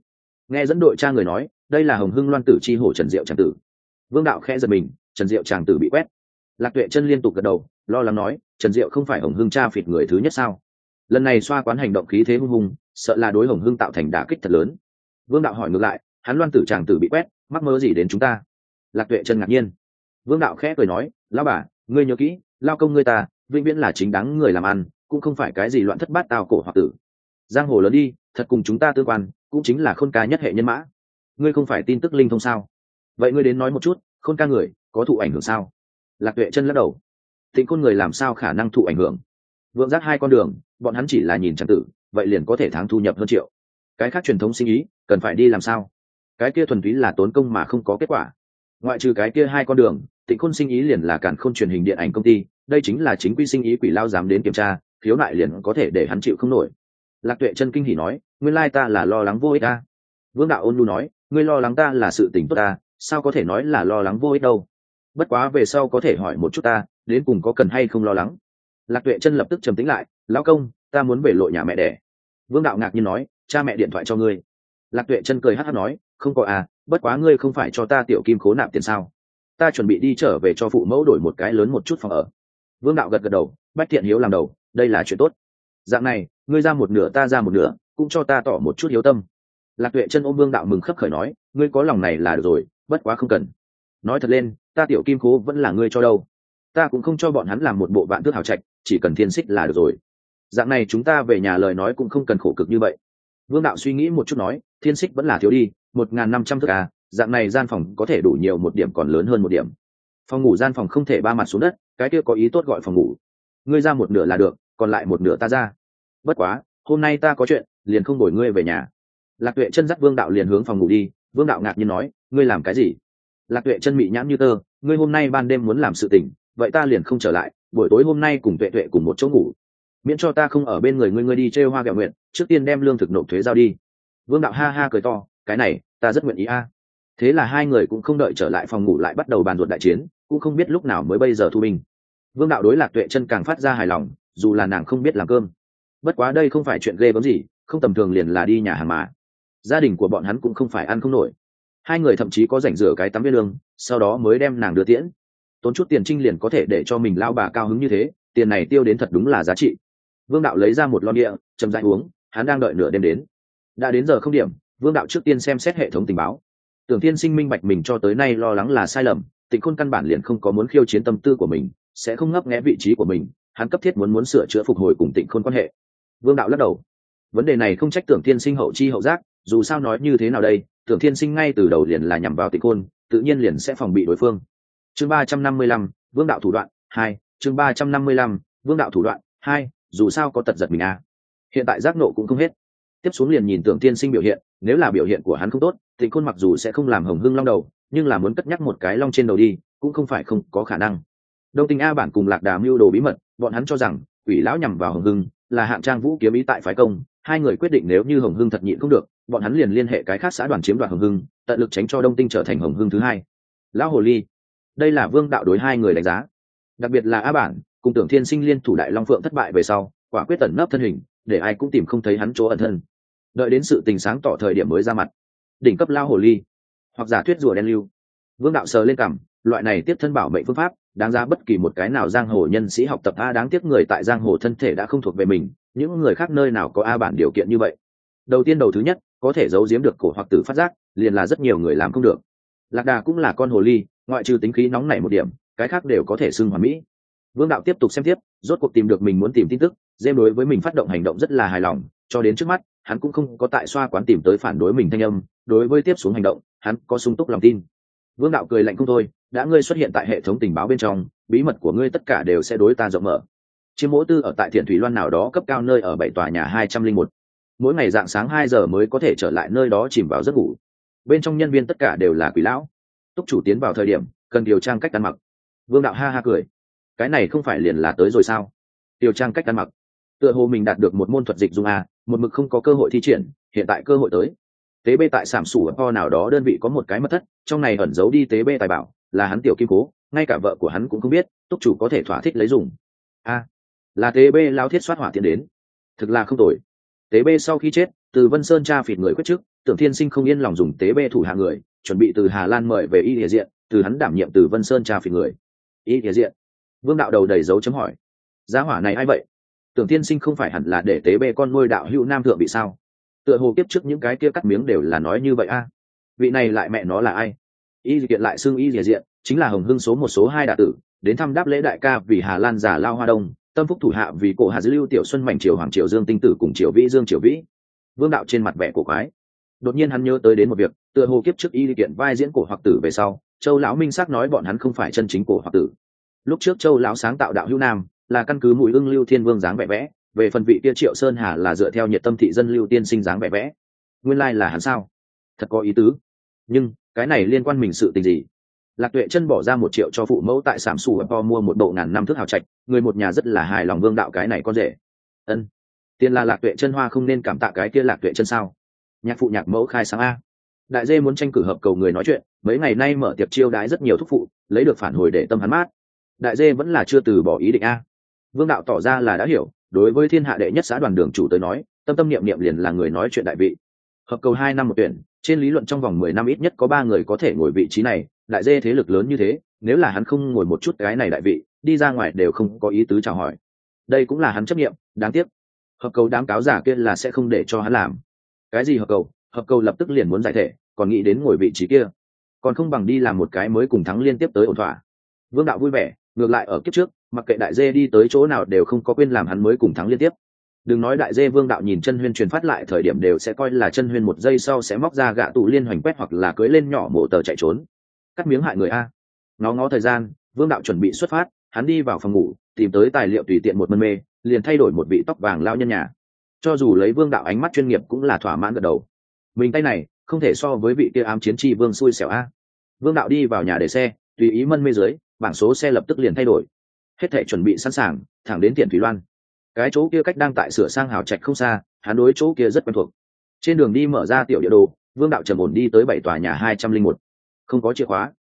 Nghe dẫn đội cha người nói, đây là hồng hưng loan tử chi hổ trần diệu trang tử. Vương đạo khẽ giật mình, trần diệu tràng tử bị quét. Lạc tuệ chân liên tục gật đầu, lo lắng nói, trần diệu không phải hồng hưng cha phịt người thứ nhất sao? Lần này xoa quán hành động khí thế hung hùng, sợ là đối hồng hưng tạo thành đả kích thật lớn. Vương đạo hỏi ngược lại, hắn loan tử tràng tử bị quét, mắc mơ gì đến chúng ta? Lạc tuệ chân ngạc nhiên. Vương đạo khẽ cười nói lao bà, ngươi nhớ kỹ, lao công ngươi ta, vĩnh viễn là chính đáng người làm ăn, cũng không phải cái gì loạn thất bát tào cổ hoặc tử giang hồ lớn đi, thật cùng chúng ta tương quan, cũng chính là khôn ca nhất hệ nhân mã. Ngươi không phải tin tức linh thông sao? Vậy ngươi đến nói một chút, khôn ca người có thụ ảnh hưởng sao? Lạc tuệ chân lắc đầu. Tịnh khôn người làm sao khả năng thụ ảnh hưởng? Vượng giác hai con đường, bọn hắn chỉ là nhìn chẳng tử, vậy liền có thể tháng thu nhập hơn triệu. Cái khác truyền thống sinh ý, cần phải đi làm sao? Cái kia thuần túy là tốn công mà không có kết quả. Ngoại trừ cái kia hai con đường tịnh khôn sinh ý liền là cản khôn truyền hình điện ảnh công ty, đây chính là chính quy sinh ý quỷ lao dám đến kiểm tra khiếu nại liền có thể để hắn chịu không nổi lạc tuệ chân kinh hỉ nói, nguyên lai ta là lo lắng vô ích ta vương đạo ôn nhu nói, ngươi lo lắng ta là sự tình tốt ta, sao có thể nói là lo lắng vô ích đâu? Bất quá về sau có thể hỏi một chút ta, đến cùng có cần hay không lo lắng? Lạc tuệ chân lập tức trầm tính lại, lão công, ta muốn về lội nhà mẹ đẻ. Vương đạo ngạc nhiên nói, cha mẹ điện thoại cho ngươi. Lạc tuệ chân cười hát hát nói, không có à bất quá ngươi không phải cho ta tiểu kim khố nạp tiền sao? Ta chuẩn bị đi trở về cho phụ mẫu đổi một cái lớn một chút phòng ở. Vương đạo gật gật đầu, bách thiện hiếu làm đầu, đây là chuyện tốt dạng này, ngươi ra một nửa ta ra một nửa, cũng cho ta tỏ một chút hiếu tâm. Lạc tuệ chân ôm vương đạo mừng khấp khởi nói, ngươi có lòng này là được rồi, bất quá không cần. Nói thật lên, ta tiểu kim cố vẫn là ngươi cho đâu. Ta cũng không cho bọn hắn làm một bộ vạn thước hào trạch, chỉ cần thiên xích là được rồi. Dạng này chúng ta về nhà lời nói cũng không cần khổ cực như vậy. Vương đạo suy nghĩ một chút nói, thiên xích vẫn là thiếu đi, một n g h n năm trăm thước à dạng này gian phòng có thể đủ nhiều một điểm còn lớn hơn một điểm. Phòng ngủ gian phòng không thể ba mặt xuống đất, cái kia có ý tốt gọi phòng ngủ. Ngươi ra một nửa là được còn lại một nửa ta ra. Bất quá, hôm nay ta có chuyện, liền không đổi ngươi về nhà. Lạc tuệ chân dắt vương đạo liền hướng phòng ngủ đi. Vương đạo ngạc nhiên nói, ngươi làm cái gì? Lạc tuệ chân mị nhãn như tơ, ngươi hôm nay ban đêm muốn làm sự tình, vậy ta liền không trở lại, buổi tối hôm nay cùng tuệ tuệ cùng một chỗ ngủ. Miễn cho ta không ở bên người ngươi ngươi đi chơi hoa kẹo nguyện, trước tiên đem lương thực nộp thuế giao đi. Vương đạo ha ha cười to, cái này, ta rất nguyện ý a. Thế là hai người cũng không đợi trở lại phòng ngủ lại bắt đầu bàn ruột đại chiến, cũng không biết lúc nào mới bây giờ thu binh. Vương đạo đối lạc tuệ chân càng phát ra hài lòng dù là nàng không biết làm cơm. Bất quá đây không phải chuyện ghê gớm gì, không tầm thường liền là đi nhà hàng mà. Gia đình của bọn hắn cũng không phải ăn không nổi. Hai người thậm chí có rảnh rửa cái tắm viên lương sau đó mới đem nàng đưa tiễn. Tốn chút tiền trinh liền có thể để cho mình lao bà cao hứng như thế, tiền này tiêu đến thật đúng là giá trị. Vương đạo lấy ra một lon địa chầm dại uống, hắn đang đợi nửa đêm đến. Đã đến giờ không điểm, vương đạo trước tiên xem xét hệ thống tình báo. Tưởng tiên sinh minh bạch mình cho tới nay lo lắng là sai lầm, tịnh khôn căn bản liền không có muốn khiêu chiến tâm tư của mình, sẽ không ngấp nghẽ vị trí của mình hắn cấp thiết muốn muốn sửa chữa phục hồi cùng tịnh khôn quan hệ. Vương đạo lắc đầu. Vấn đề này không trách tưởng Thiên sinh hậu chi hậu giác, dù sao nói như thế nào đây, tưởng Thiên sinh ngay từ đầu liền là nhằm vào tịnh khôn, tự nhiên liền sẽ phòng bị đối phương. Chương ba trăm năm mươi lăm, vương đạo thủ đoạn hai, chương ba trăm năm mươi lăm, vương đạo thủ đoạn hai, dù sao có tật giật mình à. hiện tại giác nộ cũng không hết. Tiếp xuống liền nhìn tưởng tiên sinh biểu hiện, nếu là biểu hiện của hắn không tốt thì khôn mặc dù sẽ không làm hồng hưng long đầu, nhưng là muốn cất nhắc một cái long trên đầu đi, cũng không phải không có khả năng. Đông tình a bản cùng lạc đà mưu đồ bí mật bọn hắn cho rằng, quỷ lão nhằm vào hồng hưng là hạng trang vũ kiếm ý tại phái công, hai người quyết định nếu như hồng hưng thật nhịn không được, bọn hắn liền liên hệ cái khác xã đoàn chiếm đoạt hồng hưng, tận lực tránh cho đông tinh trở thành hồng hưng thứ hai. Lão hồ ly, đây là vương đạo đối hai người đánh giá. Đặc biệt là a bản, cùng tưởng thiên sinh liên thủ đại long phượng thất bại về sau, quả quyết tẩn nấp thân hình, để ai cũng tìm không thấy hắn chỗ ẩn thân. Đợi đến sự tình sáng tỏ thời điểm mới ra mặt. Đỉnh cấp lao hồ ly, hoặc giả thuyết rùa đen lưu. Vương đạo sờ lên cằm loại này tiếp thân bảo mệnh phương pháp, đáng ra bất kỳ một cái nào giang hồ nhân sĩ học tập. A, đáng tiếc người tại giang hồ thân thể đã không thuộc về mình, những người khác nơi nào có a bản điều kiện như vậy. Đầu tiên đầu thứ nhất, có thể giấu giếm được cổ hoặc tử phát giác, liền là rất nhiều người làm không được. Lạc đà cũng là con hồ ly, ngoại trừ tính khí nóng nảy một điểm, cái khác đều có thể xưng hoàn mỹ. Vương đạo tiếp tục xem tiếp, rốt cuộc tìm được mình muốn tìm tin tức, dêm đối với mình phát động hành động rất là hài lòng, cho đến trước mắt, hắn cũng không có tại xoa quán tìm tới phản đối mình thanh âm, đối với tiếp xuống hành động, hắn có sung túc lòng tin vương đạo cười lạnh không thôi, đã ngươi xuất hiện tại hệ thống tình báo bên trong, bí mật của ngươi tất cả đều sẽ đối ta rộng mở. Chiếm mỗi tư ở tại thiện thủy loan nào đó cấp cao nơi ở bảy tòa nhà hai trăm linh một. Mỗi ngày dạng sáng hai giờ mới có thể trở lại nơi đó chìm vào giấc ngủ. Bên trong nhân viên tất cả đều là quỷ lão. Túc chủ tiến vào thời điểm, cần điều trang cách ăn mặc. Vương đạo ha ha cười. Cái này không phải liền là tới rồi sao? Điều trang cách ăn mặc. Tựa hồ mình đạt được một môn thuật dịch dung a, một mực không có cơ hội thi triển, hiện tại cơ hội tới tế bê tại sảm sủ ở po nào đó đơn vị có một cái mật thất, trong này ẩn giấu đi tế bê tài bảo, là hắn tiểu kim cố, ngay cả vợ của hắn cũng không biết, túc chủ có thể thỏa thích lấy dùng. A, là tế bê lao thiết soát hỏa tiến đến. Thực là không tội tế bê sau khi chết, từ vân sơn tra phịt người quyết chức tưởng thiên sinh không yên lòng dùng tế bê thủ hạ người, chuẩn bị từ hà lan mời về y địa diện, từ hắn đảm nhiệm từ vân sơn tra phịt người. Y địa diện. Vương đạo đầu đầy dấu chấm hỏi. Giá hỏa này ai vậy? Tưởng Thiên sinh không phải hẳn là để tế bê con nuôi đạo hữu nam thượng bị sao? Tựa hồ kiếp trước những cái kia cắt miếng đều là nói như vậy a. Vị này lại mẹ nó là ai? Y kiện lại xưng y địa diện, chính là hồng hưng số một số hai đạ tử, đến thăm đáp lễ đại ca vì hà lan giả lao hoa đông, tâm phúc thủ hạ vì cổ hà dư lưu tiểu xuân mảnh triều hoàng triều dương tinh tử cùng triều vĩ dương triều vĩ. Vương đạo trên mặt vẻ cổ quái. Đột nhiên hắn nhớ tới đến một việc, tựa hồ kiếp trước y kiện vai diễn cổ hoặc tử về sau, châu lão minh xác nói bọn hắn không phải chân chính cổ hoặc tử. Lúc trước châu lão sáng tạo đạo hữu nam, là căn cứ mùi ưng lưu thiên vương dáng vẻ vẽ về phần vị kia triệu sơn hà là dựa theo nhiệt tâm thị dân lưu tiên sinh dáng vẻ vẽ. Nguyên lai、like、là hắn sao? Thật có ý tứ. Nhưng, cái này liên quan mình sự tình gì? Lạc tuệ chân bỏ ra một triệu cho phụ mẫu tại sảm sù và po mua một bộ ngàn năm thước hào trạch, người một nhà rất là hài lòng vương đạo cái này con rể. Ân. Tiền là lạc tuệ chân hoa không nên cảm tạ cái kia lạc tuệ chân sao? Nhạc phụ nhạc mẫu khai sáng a. Đại dê muốn tranh cử hợp cầu người nói chuyện, mấy ngày nay mở tiệp chiêu đãi rất nhiều thúc phụ, lấy được phản hồi để tâm hắn mát. Đại dê vẫn là chưa từ bỏ ý định a. Vương đạo tỏ ra là đã hiểu đối với thiên hạ đệ nhất xã đoàn đường chủ tới nói, tâm tâm niệm niệm liền là người nói chuyện đại vị. Hợp cầu hai năm một tuyển, trên lý luận trong vòng mười năm ít nhất có ba người có thể ngồi vị trí này, đại dê thế lực lớn như thế, nếu là hắn không ngồi một chút cái này đại vị, đi ra ngoài đều không có ý tứ chào hỏi. Đây cũng là hắn chấp nghiệm đáng tiếc. Hợp cầu đám cáo giả kia là sẽ không để cho hắn làm. Cái gì hợp cầu? Hợp cầu lập tức liền muốn giải thể, còn nghĩ đến ngồi vị trí kia. Còn không bằng đi làm một cái mới cùng thắng liên tiếp tới ổn thỏa. Vương đạo vui vẻ, ngược lại ở kiếp trước mặc kệ đại dê đi tới chỗ nào đều không có quên làm hắn mới cùng thắng liên tiếp. Đừng nói đại dê vương đạo nhìn chân huyên truyền phát lại thời điểm đều sẽ coi là chân huyên một giây sau sẽ móc ra gạ tụ liên hoành quét hoặc là cưới lên nhỏ mộ tờ chạy trốn. Cắt miếng hại người a. Ngó ngó thời gian, vương đạo chuẩn bị xuất phát, hắn đi vào phòng ngủ, tìm tới tài liệu tùy tiện một mân mê, liền thay đổi một vị tóc vàng lao nhân nhà. Cho dù lấy vương đạo ánh mắt chuyên nghiệp cũng là thỏa mãn gật đầu. Mình tay này, không thể so với vị kia ám chiến tri vương xui xẻo a. Vương đạo đi vào nhà để xe, tùy ý mân mê dưới, bảng số xe lập tức liền thay đổi hết thể chuẩn bị sẵn sàng, thẳng đến tiền thủy loan. Cái chỗ kia cách đang tại sửa sang hào trạch không xa, hắn đối chỗ kia rất quen thuộc. Trên đường đi mở ra tiểu địa đồ, vương đạo trầm ổn đi tới bảy tòa nhà hai trăm linh một. Không có chìa khóa.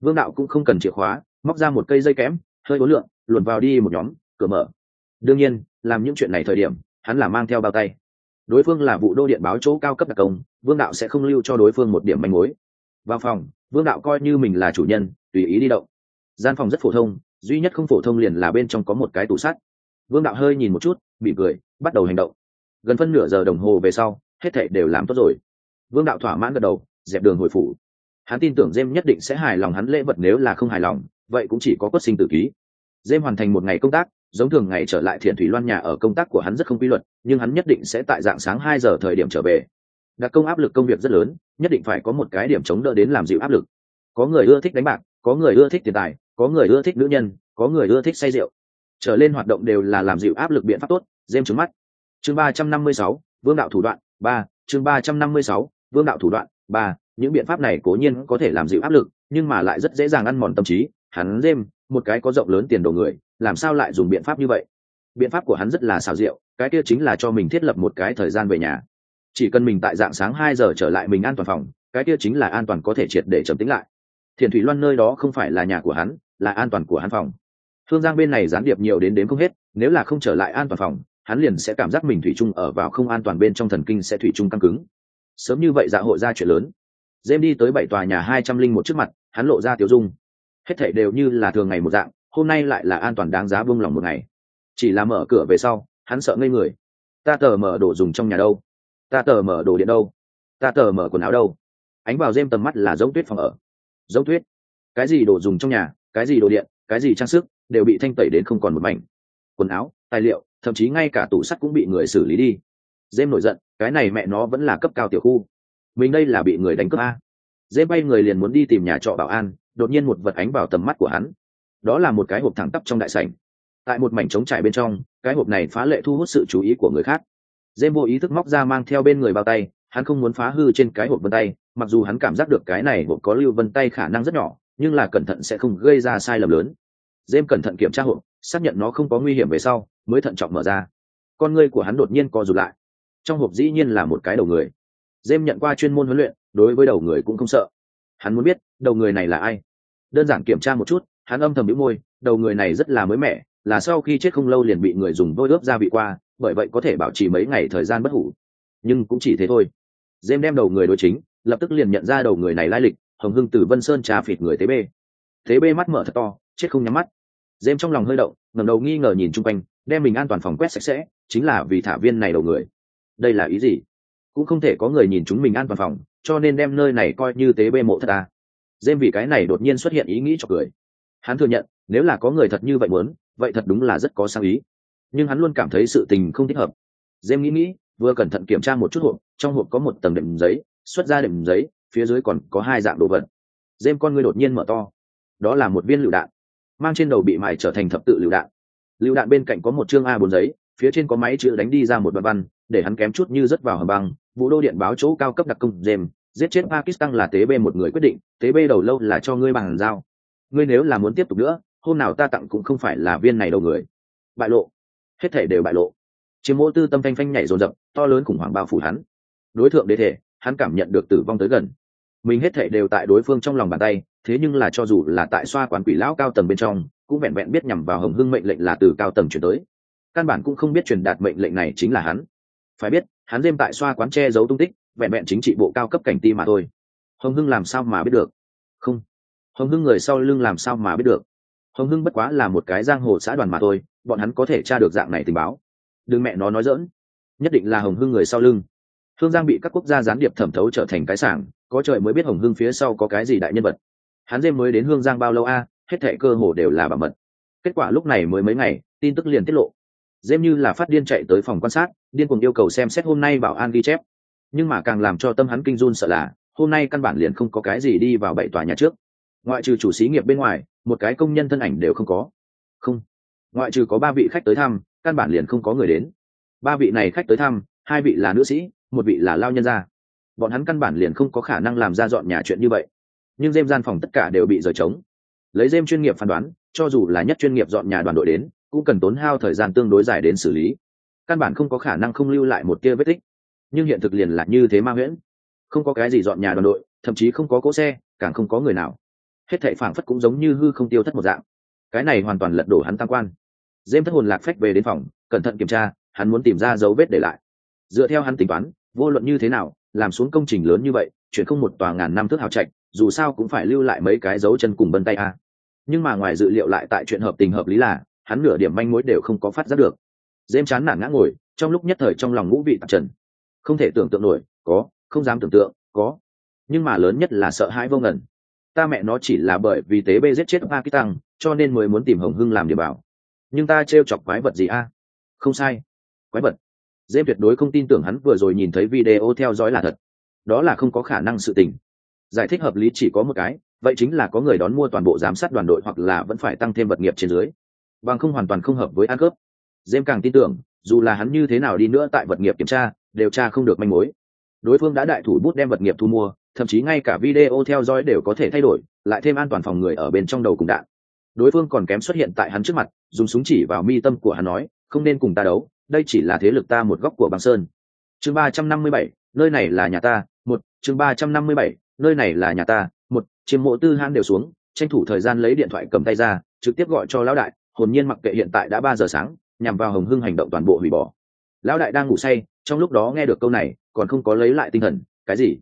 Vương đạo cũng không cần chìa khóa, móc ra một cây dây kẽm, hơi ối lượng, luồn vào đi một nhóm, cửa mở. Đương nhiên, làm những chuyện này thời điểm, hắn là mang theo bao tay. Đối phương là vụ đô điện báo chỗ cao cấp đặc công, vương đạo sẽ không lưu cho đối phương một điểm manh mối. Vào phòng, vương đạo coi như mình là chủ nhân, tùy ý đi động. Gian phòng rất phổ thông duy nhất không phổ thông liền là bên trong có một cái tủ sắt. Vương đạo hơi nhìn một chút bị cười, bắt đầu hành động. Gần phân nửa giờ đồng hồ về sau, hết thệ đều làm tốt rồi. Vương đạo thỏa mãn gật đầu, dẹp đường hồi phủ. Hắn tin tưởng jem nhất định sẽ hài lòng hắn lễ vật nếu là không hài lòng, vậy cũng chỉ có quất sinh tử ký. Jem hoàn thành một ngày công tác, giống thường ngày trở lại thiện thủy loan nhà ở công tác của hắn rất không quy luật, nhưng hắn nhất định sẽ tại dạng sáng hai giờ thời điểm trở về. Đặc công áp lực công việc rất lớn, nhất định phải có một cái điểm chống đỡ đến làm dịu áp lực. Có người ưa thích đánh bạc, có người ưa thích tiền tài có người ưa thích nữ nhân, có người ưa thích say rượu. Trở lên hoạt động đều là làm dịu áp lực biện pháp tốt, dêm trứng mắt. Chương ba trăm năm mươi sáu, vương đạo thủ đoạn ba, chương ba trăm năm mươi sáu, vương đạo thủ đoạn ba. Những biện pháp này cố nhiên có thể làm dịu áp lực, nhưng mà lại rất dễ dàng ăn mòn tâm trí, hắn dêm, một cái có rộng lớn tiền đồ người, làm sao lại dùng biện pháp như vậy? Biện pháp của hắn rất là xào rượu cái kia chính là cho mình thiết lập một cái thời gian về nhà. Chỉ cần mình tại dạng sáng hai giờ trở lại mình an toàn phòng, cái kia chính là an toàn có thể triệt để trầm tính lại. Thiền thủy loan nơi đó không phải là nhà của hắn là an toàn của hắn phòng. Thương giang bên này gián điệp nhiều đến đến không hết, nếu là không trở lại an toàn phòng, hắn liền sẽ cảm giác mình thủy chung ở vào không an toàn bên trong thần kinh sẽ thủy chung căng cứng. Sớm như vậy dạ hội ra chuyện lớn. Dêm đi tới bảy tòa nhà hai trăm linh một trước mặt, hắn lộ ra tiểu dung. Hết thảy đều như là thường ngày một dạng, hôm nay lại là an toàn đáng giá buông lòng một ngày. Chỉ là mở cửa về sau, hắn sợ ngây người. Ta tờ mở đồ dùng trong nhà đâu? Ta tờ mở đồ điện đâu? Ta tờ mở quần áo đâu? Ánh vào dêm tầm mắt là giống tuyết phòng ở. Giống tuyết, cái gì đồ dùng trong nhà? Cái gì đồ điện, cái gì trang sức, đều bị thanh tẩy đến không còn một mảnh. Quần áo, tài liệu, thậm chí ngay cả tủ sắt cũng bị người xử lý đi. Dêm nổi giận, cái này mẹ nó vẫn là cấp cao tiểu khu. Mình đây là bị người đánh cướp a. Dêm bay người liền muốn đi tìm nhà trọ bảo an, đột nhiên một vật ánh vào tầm mắt của hắn. Đó là một cái hộp thẳng tắp trong đại sảnh. Tại một mảnh trống trải bên trong, cái hộp này phá lệ thu hút sự chú ý của người khác. Dêm vô ý thức móc ra mang theo bên người bao tay, hắn không muốn phá hư trên cái hộp vân tay, mặc dù hắn cảm giác được cái này hộp có lưu vân tay khả năng rất nhỏ nhưng là cẩn thận sẽ không gây ra sai lầm lớn. Dêm cẩn thận kiểm tra hộp xác nhận nó không có nguy hiểm về sau, mới thận trọng mở ra. Con ngươi của hắn đột nhiên co rụt lại. Trong hộp dĩ nhiên là một cái đầu người. Dêm nhận qua chuyên môn huấn luyện, đối với đầu người cũng không sợ. Hắn muốn biết, đầu người này là ai? Đơn giản kiểm tra một chút, hắn âm thầm đĩu môi, đầu người này rất là mới mẻ, là sau khi chết không lâu liền bị người dùng vôi ướp gia vị qua, bởi vậy có thể bảo trì mấy ngày thời gian bất hủ. Nhưng cũng chỉ thế thôi. Dêm đem đầu người đối chính, lập tức liền nhận ra đầu người này lai lịch hồng hưng từ vân sơn trà phịt người tế bê. Tế bê mắt mở thật to, chết không nhắm mắt. Dêm trong lòng hơi động, ngẩng đầu nghi ngờ nhìn chung quanh, đem mình an toàn phòng quét sạch sẽ, chính là vì thả viên này đầu người. Đây là ý gì? Cũng không thể có người nhìn chúng mình an toàn phòng, cho nên đem nơi này coi như tế bê mộ thật à. Dêm vì cái này đột nhiên xuất hiện ý nghĩ cho cười. Hắn thừa nhận, nếu là có người thật như vậy muốn, vậy thật đúng là rất có sang ý. Nhưng hắn luôn cảm thấy sự tình không thích hợp. Dêm nghĩ nghĩ, vừa cẩn thận kiểm tra một chút hộp, trong hộp có một tầng đệm giấy, xuất ra đệm giấy phía dưới còn có hai dạng đồ vật. Dêm con ngươi đột nhiên mở to. Đó là một viên lựu đạn, mang trên đầu bị mài trở thành thập tự lựu đạn. Lựu đạn bên cạnh có một chương a bốn giấy, phía trên có máy chữ đánh đi ra một đoạn văn, để hắn kém chút như rớt vào hầm băng. Vụ đô điện báo chỗ cao cấp đặc công dêm giết chết pakistan là tế b một người quyết định, tế b đầu lâu là cho ngươi bằng dao. ngươi nếu là muốn tiếp tục nữa, hôm nào ta tặng cũng không phải là viên này đâu người. Bại lộ. Hết thể đều bại lộ. Chiếm mỗ tư tâm phanh phanh nhảy rồn rập to lớn khủng hoảng bao phủ hắn. Đối tượng đế thể hắn cảm nhận được tử vong tới gần. Mình hết thể đều tại đối phương trong lòng bàn tay, thế nhưng là cho dù là tại xoa quán quỷ lão cao tầng bên trong, cũng vẹn vẹn biết nhằm vào hồng hưng mệnh lệnh là từ cao tầng chuyển tới. Căn bản cũng không biết truyền đạt mệnh lệnh này chính là hắn. Phải biết, hắn đêm tại xoa quán che giấu tung tích, vẹn vẹn chính trị bộ cao cấp cảnh ti mà thôi. Hồng hưng làm sao mà biết được? Không. Hồng hưng người sau lưng làm sao mà biết được? Hồng hưng bất quá là một cái giang hồ xã đoàn mà thôi, bọn hắn có thể tra được dạng này tình báo. Đừng mẹ nó nói dỡn nhất định là hồng hưng người sau lưng hương giang bị các quốc gia gián điệp thẩm thấu trở thành cái sảng, có trời mới biết hồng hưng phía sau có cái gì đại nhân vật. Hắn dêm mới đến hương giang bao lâu a, hết thệ cơ hồ đều là bảo mật. Kết quả lúc này mới mấy ngày, tin tức liền tiết lộ. Dêm như là phát điên chạy tới phòng quan sát, điên cùng yêu cầu xem xét hôm nay bảo an ghi chép. Nhưng mà càng làm cho tâm hắn kinh run sợ là, hôm nay căn bản liền không có cái gì đi vào bảy tòa nhà trước. Ngoại trừ chủ xí nghiệp bên ngoài, một cái công nhân thân ảnh đều không có. Không. Ngoại trừ có ba vị khách tới thăm, căn bản liền không có người đến. Ba vị này khách tới thăm, hai vị là nữ sĩ một vị là lao nhân gia. Bọn hắn căn bản liền không có khả năng làm ra dọn nhà chuyện như vậy. Nhưng dêm gian phòng tất cả đều bị rời trống. Lấy dêm chuyên nghiệp phán đoán, cho dù là nhất chuyên nghiệp dọn nhà đoàn đội đến, cũng cần tốn hao thời gian tương đối dài đến xử lý. Căn bản không có khả năng không lưu lại một tia vết tích. Nhưng hiện thực liền là như thế ma nguyễn không có cái gì dọn nhà đoàn đội, thậm chí không có cỗ xe, càng không có người nào. Hết thệ phảng phất cũng giống như hư không tiêu thất một dạng. Cái này hoàn toàn lật đổ hắn tam quan. Dêm thất hồn lạc phách về đến phòng, cẩn thận kiểm tra, hắn muốn tìm ra dấu vết để lại. Dựa theo hắn tính toán vô luận như thế nào, làm xuống công trình lớn như vậy, chuyển không một tòa ngàn năm thước hào trạch, dù sao cũng phải lưu lại mấy cái dấu chân cùng bân tay a. Nhưng mà ngoài dự liệu lại tại chuyện hợp tình hợp lý là, hắn nửa điểm manh mối đều không có phát giác được. Dêm chán nản ngã ngồi, trong lúc nhất thời trong lòng ngũ vị tạp trần. Không thể tưởng tượng nổi, có, không dám tưởng tượng, có. Nhưng mà lớn nhất là sợ hãi vô ngần. Ta mẹ nó chỉ là bởi vì tế bê giết chết pakistan cho nên mới muốn tìm hồng hưng làm điểm bảo. Nhưng ta t chọc quái vật gì a? Không sai. Quái vật dêm tuyệt đối không tin tưởng hắn vừa rồi nhìn thấy video theo dõi là thật. Đó là không có khả năng sự tình. Giải thích hợp lý chỉ có một cái, vậy chính là có người đón mua toàn bộ giám sát đoàn đội hoặc là vẫn phải tăng thêm vật nghiệp trên dưới. Bằng không hoàn toàn không hợp với ăn cướp dêm càng tin tưởng, dù là hắn như thế nào đi nữa tại vật nghiệp kiểm tra, đều tra không được manh mối. Đối phương đã đại thủ bút đem vật nghiệp thu mua, thậm chí ngay cả video theo dõi đều có thể thay đổi, lại thêm an toàn phòng người ở bên trong đầu cùng đạn. Đối phương còn kém xuất hiện tại hắn trước mặt, dùng súng chỉ vào mi tâm của hắn nói, không nên cùng ta đấu đây chỉ là thế lực ta một góc của băng sơn. Chương ba trăm năm mươi bảy, nơi này là nhà ta, một, chương ba trăm năm mươi bảy, nơi này là nhà ta, một chiếm mộ tư hãn đều xuống, tranh thủ thời gian lấy điện thoại cầm tay ra, trực tiếp gọi cho lão đại, hồn nhiên mặc kệ hiện tại đã ba giờ sáng, nhằm vào hồng hưng hành động toàn bộ hủy bỏ. Lão đại đang ngủ say, trong lúc đó nghe được câu này, còn không có lấy lại tinh thần, cái gì?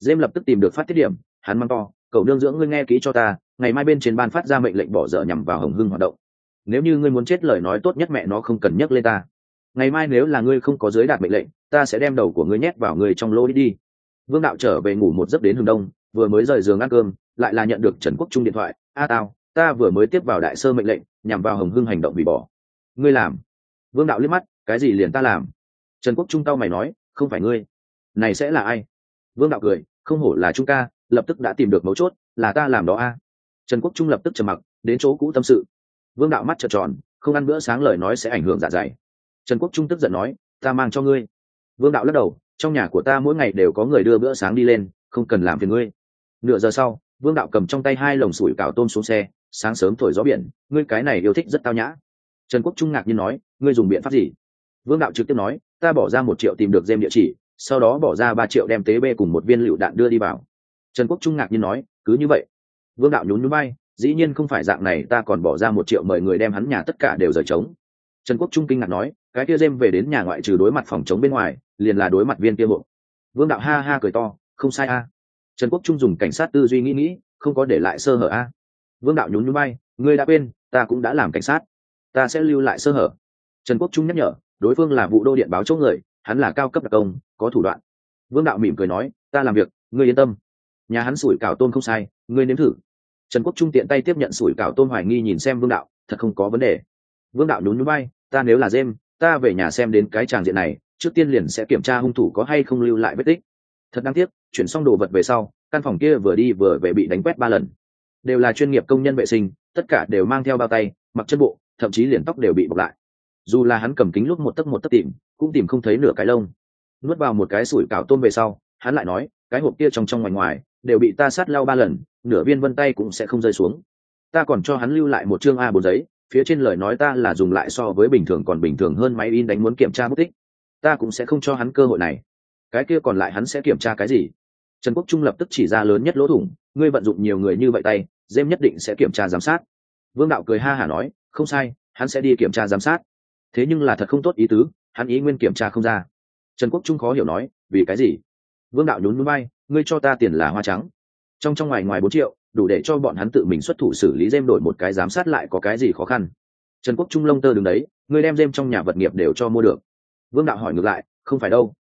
Dêm lập tức tìm được phát tiết điểm, hắn mang to cậu nương dưỡng ngươi nghe kỹ cho ta, ngày mai bên trên ban phát ra mệnh lệnh bỏ dở nhằm vào hồng hưng hoạt động. Nếu như ngươi muốn chết lời nói tốt nhất mẹ nó không cần nhắc lên ta ngày mai nếu là ngươi không có giới đạt mệnh lệnh, ta sẽ đem đầu của ngươi nhét vào ngươi trong lỗ đi vương đạo trở về ngủ một giấc đến hừng đông, vừa mới rời giường ăn cơm, lại là nhận được trần quốc trung điện thoại. A tao ta vừa mới tiếp vào đại sơ mệnh lệnh, nhằm vào hồng hưng hành động hủy bỏ. Ngươi làm? Vương đạo liếc mắt, cái gì liền ta làm? Trần quốc trung tao mày nói, không phải ngươi. Này sẽ là ai? Vương đạo cười, không hổ là trung ca, lập tức đã tìm được mấu chốt, là ta làm đó a. Trần quốc trung lập tức trầm mặc, đến chỗ cũ tâm sự. Vương đạo mắt trợn tròn, không ăn bữa sáng lời nói sẽ ảnh hưởng dạ dày trần quốc trung tức giận nói, ta mang cho ngươi. Vương đạo lắc đầu, trong nhà của ta mỗi ngày đều có người đưa bữa sáng đi lên, không cần làm phiền ngươi. Nửa giờ sau, vương đạo cầm trong tay hai lồng sủi cảo tôm xuống xe, sáng sớm thổi gió biển, ngươi cái này yêu thích rất tao nhã. Trần quốc trung ngạc nhiên nói, ngươi dùng biện pháp gì? Vương đạo trực tiếp nói, ta bỏ ra một triệu tìm được dêm địa chỉ, sau đó bỏ ra ba triệu đem tế bê cùng một viên lựu đạn đưa đi vào. Trần quốc trung ngạc nhiên nói, cứ như vậy. Vương đạo nhún nhún bay, dĩ nhiên không phải dạng này, ta còn bỏ ra một triệu mời người đem hắn nhà tất cả đều rời trống trần quốc trung kinh ngạc nói, cái kia dêm về đến nhà ngoại trừ đối mặt phòng chống bên ngoài, liền là đối mặt viên kia bộ vương đạo ha ha cười to, không sai a. Trần quốc trung dùng cảnh sát tư duy nghĩ nghĩ, không có để lại sơ hở a. Vương đạo nhún nhún bay ngươi đã quên, ta cũng đã làm cảnh sát. Ta sẽ lưu lại sơ hở. Trần quốc trung nhắc nhở, đối phương là vụ đô điện báo chỗ người, hắn là cao cấp đặc công, có thủ đoạn. Vương đạo mỉm cười nói, ta làm việc, ngươi yên tâm. Nhà hắn sủi cảo tôm không sai, ngươi nếm thử. Trần quốc trung tiện tay tiếp nhận sủi cảo tôm hoài nghi nhìn xem vương đạo, thật không có vấn đề vương đạo nhún nhún bay ta nếu là dêm ta về nhà xem đến cái tràng diện này, trước tiên liền sẽ kiểm tra hung thủ có hay không lưu lại vết tích. Thật đáng tiếc, chuyển xong đồ vật về sau, căn phòng kia vừa đi vừa về bị đánh quét ba lần. Đều là chuyên nghiệp công nhân vệ sinh, tất cả đều mang theo bao tay, mặc chân bộ, thậm chí liền tóc đều bị bọc lại. Dù là hắn cầm kính lúc một tấc một tấc tìm, cũng tìm không thấy nửa cái lông. Nuốt vào một cái sủi cảo tôm về sau, hắn lại nói, cái hộp kia trong trong ngoài ngoài, đều bị ta sát lau ba lần, nửa viên vân tay cũng sẽ không rơi xuống. Ta còn cho hắn lưu lại một chương a bốn giấy phía trên lời nói ta là dùng lại so với bình thường còn bình thường hơn máy in đánh muốn kiểm tra mất tích ta cũng sẽ không cho hắn cơ hội này. Cái kia còn lại hắn sẽ kiểm tra cái gì? Trần quốc trung lập tức chỉ ra lớn nhất lỗ thủng, ngươi vận dụng nhiều người như vậy tay dêm nhất định sẽ kiểm tra giám sát. Vương đạo cười ha hả nói, không sai, hắn sẽ đi kiểm tra giám sát. Thế nhưng là thật không tốt ý tứ, hắn ý nguyên kiểm tra không ra. Trần quốc trung khó hiểu nói, vì cái gì? Vương đạo nhún núi bay, ngươi cho ta tiền là hoa trắng. Trong trong ngoài ngoài bốn triệu đủ để cho bọn hắn tự mình xuất thủ xử lý dêm đổi một cái giám sát lại có cái gì khó khăn. Trần quốc trung lông tơ đứng đấy ngươi đem dêm trong nhà vật nghiệp đều cho mua được. Vương đạo hỏi ngược lại, không phải đâu.